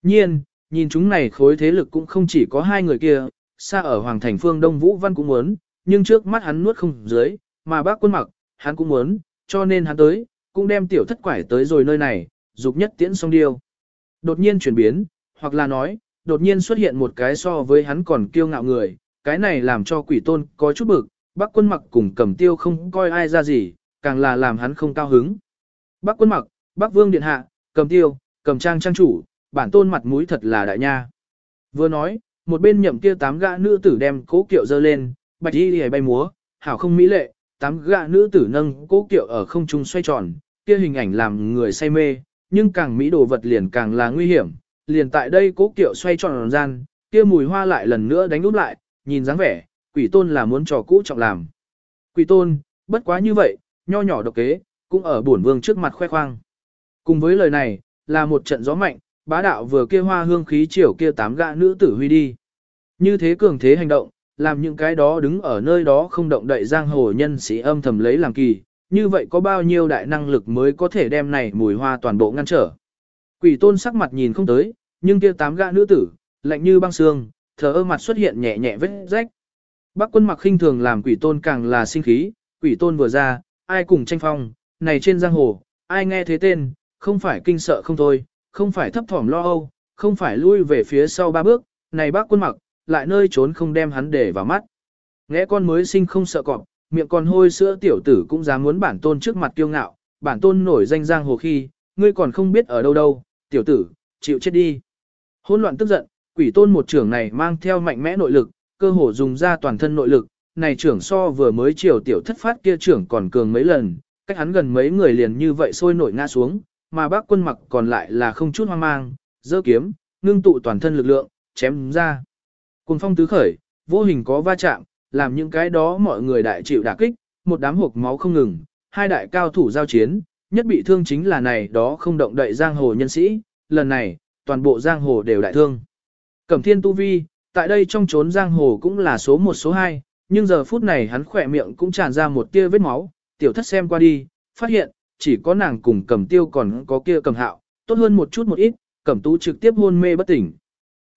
Nhiên, nhìn chúng này khối thế lực cũng không chỉ có hai người kia, xa ở Hoàng Thành Phương Đông Vũ Văn cũng muốn, nhưng trước mắt hắn nuốt không dưới, mà bác quân mặc, hắn cũng muốn, cho nên hắn tới, cũng đem tiểu thất quải tới rồi nơi này, dục nhất tiễn xong điêu. Đột nhiên chuyển biến, hoặc là nói, đột nhiên xuất hiện một cái so với hắn còn kiêu ngạo người, cái này làm cho quỷ tôn có chút bực, bác quân mặc cùng cầm tiêu không coi ai ra gì, càng là làm hắn không cao hứng. Bác quân mặc, bác vương điện hạ, cầm tiêu, cầm trang trang chủ, bản tôn mặt mũi thật là đại nha. Vừa nói, một bên nhậm kia tám gã nữ tử đem cố kiệu dơ lên, bạch y lìa bay múa, hảo không mỹ lệ, tám gã nữ tử nâng cố kiệu ở không trung xoay tròn, kia hình ảnh làm người say mê, nhưng càng mỹ đồ vật liền càng là nguy hiểm, liền tại đây cố kiệu xoay tròn gian, kia mùi hoa lại lần nữa đánh úp lại, nhìn dáng vẻ, quỷ tôn là muốn trò cũ trọng làm. Quỷ tôn, bất quá như vậy, nho nhỏ độc kế, cũng ở bổn vương trước mặt khoe khoang. Cùng với lời này, là một trận gió mạnh, bá đạo vừa kia hoa hương khí chiều kia tám gã nữ tử huy đi. Như thế cường thế hành động, làm những cái đó đứng ở nơi đó không động đậy giang hồ nhân sĩ âm thầm lấy làm kỳ, như vậy có bao nhiêu đại năng lực mới có thể đem này mùi hoa toàn bộ ngăn trở. Quỷ tôn sắc mặt nhìn không tới, nhưng kia tám gã nữ tử, lạnh như băng xương, thở ơ mặt xuất hiện nhẹ nhẹ vết rách. Bác quân mặc khinh thường làm quỷ tôn càng là sinh khí, quỷ tôn vừa ra, ai cùng tranh phong, này trên giang hồ, ai nghe thế tên, không phải kinh sợ không thôi, không phải thấp thỏm lo âu, không phải lui về phía sau ba bước, này bác quân mặc, lại nơi trốn không đem hắn để vào mắt. Nghe con mới sinh không sợ cọp, miệng còn hôi sữa tiểu tử cũng dám muốn bản tôn trước mặt kiêu ngạo, bản tôn nổi danh giang hồ khi, ngươi còn không biết ở đâu đâu, tiểu tử, chịu chết đi. Hôn loạn tức giận, quỷ tôn một trưởng này mang theo mạnh mẽ nội lực, cơ hồ dùng ra toàn thân nội lực, này trưởng so vừa mới chiều tiểu thất phát kia trưởng còn cường mấy lần, cách hắn gần mấy người liền như vậy sôi nổi ngã xuống, mà bác quân mặc còn lại là không chút hoang mang, dơ kiếm, ngưng tụ toàn thân lực lượng, chém ra. Cùng phong tứ khởi, vô hình có va chạm, làm những cái đó mọi người đại chịu đả kích, một đám hộp máu không ngừng, hai đại cao thủ giao chiến, nhất bị thương chính là này đó không động đậy giang hồ nhân sĩ, lần này, toàn bộ giang hồ đều đại thương. Cẩm thiên tu vi, tại đây trong chốn giang hồ cũng là số một số hai, nhưng giờ phút này hắn khỏe miệng cũng tràn ra một tia vết máu, tiểu thất xem qua đi, phát hiện, chỉ có nàng cùng cầm tiêu còn có kia cầm hạo, tốt hơn một chút một ít, cầm tú trực tiếp hôn mê bất tỉnh.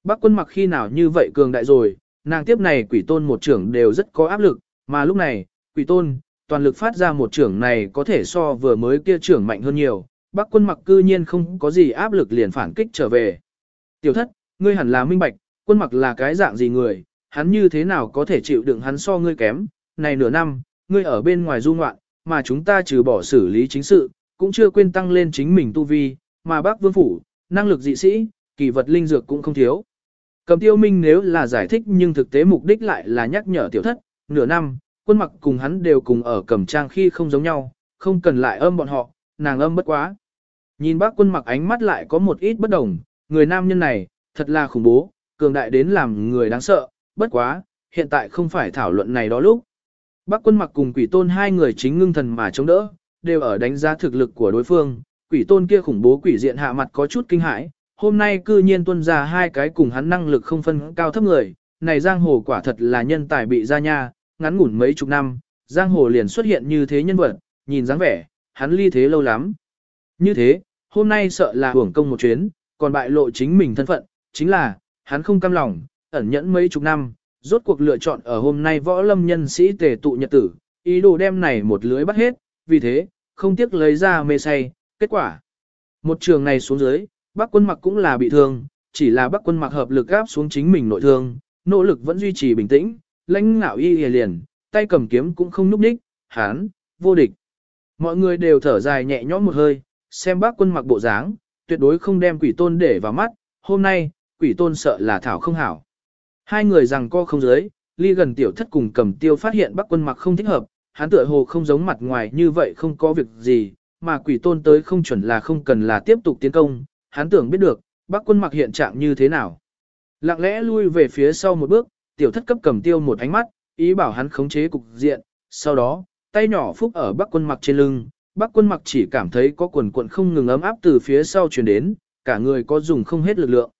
Bác quân mặc khi nào như vậy cường đại rồi, nàng tiếp này quỷ tôn một trưởng đều rất có áp lực, mà lúc này, quỷ tôn, toàn lực phát ra một trưởng này có thể so vừa mới kia trưởng mạnh hơn nhiều, bác quân mặc cư nhiên không có gì áp lực liền phản kích trở về. Tiểu thất, ngươi hẳn là minh bạch, quân mặc là cái dạng gì người, hắn như thế nào có thể chịu đựng hắn so ngươi kém, này nửa năm, ngươi ở bên ngoài du ngoạn, mà chúng ta trừ bỏ xử lý chính sự, cũng chưa quên tăng lên chính mình tu vi, mà bác vương phủ, năng lực dị sĩ, kỳ vật linh dược cũng không thiếu. Cầm tiêu minh nếu là giải thích nhưng thực tế mục đích lại là nhắc nhở tiểu thất, nửa năm, quân mặc cùng hắn đều cùng ở cầm trang khi không giống nhau, không cần lại âm bọn họ, nàng âm bất quá. Nhìn bác quân mặc ánh mắt lại có một ít bất đồng, người nam nhân này, thật là khủng bố, cường đại đến làm người đáng sợ, bất quá, hiện tại không phải thảo luận này đó lúc. Bác quân mặc cùng quỷ tôn hai người chính ngưng thần mà chống đỡ, đều ở đánh giá thực lực của đối phương, quỷ tôn kia khủng bố quỷ diện hạ mặt có chút kinh hãi, hôm nay cư nhiên tuân ra hai cái cùng hắn năng lực không phân cao thấp người, này giang hồ quả thật là nhân tài bị ra nha, ngắn ngủn mấy chục năm, giang hồ liền xuất hiện như thế nhân vật, nhìn dáng vẻ, hắn ly thế lâu lắm. Như thế, hôm nay sợ là hưởng công một chuyến, còn bại lộ chính mình thân phận, chính là, hắn không cam lòng, ẩn nhẫn mấy chục năm, rốt cuộc lựa chọn ở hôm nay võ lâm nhân sĩ tề tụ nhật tử, ý đồ đem này một lưới bắt hết, vì thế, không tiếc lấy ra mê say, kết quả. Một trường này xuống dưới, bác quân mặc cũng là bị thương, chỉ là bác quân mặc hợp lực áp xuống chính mình nội thương, nỗ lực vẫn duy trì bình tĩnh, lãnh ngạo y hề liền, tay cầm kiếm cũng không núp đích, hán, vô địch. Mọi người đều thở dài nhẹ nhõm một hơi, xem bác quân mặc bộ dáng, tuyệt đối không đem quỷ tôn để vào mắt, hôm nay, quỷ tôn sợ là thảo không hảo. Hai người rằng co không dưới, ly gần tiểu thất cùng cầm tiêu phát hiện bác quân mặc không thích hợp, hắn tựa hồ không giống mặt ngoài như vậy không có việc gì, mà quỷ tôn tới không chuẩn là không cần là tiếp tục tiến công, hắn tưởng biết được, bác quân mặc hiện trạng như thế nào. Lặng lẽ lui về phía sau một bước, tiểu thất cấp cầm tiêu một ánh mắt, ý bảo hắn khống chế cục diện, sau đó, tay nhỏ phúc ở bác quân mặc trên lưng, bác quân mặc chỉ cảm thấy có quần cuộn không ngừng ấm áp từ phía sau truyền đến, cả người có dùng không hết lực lượng.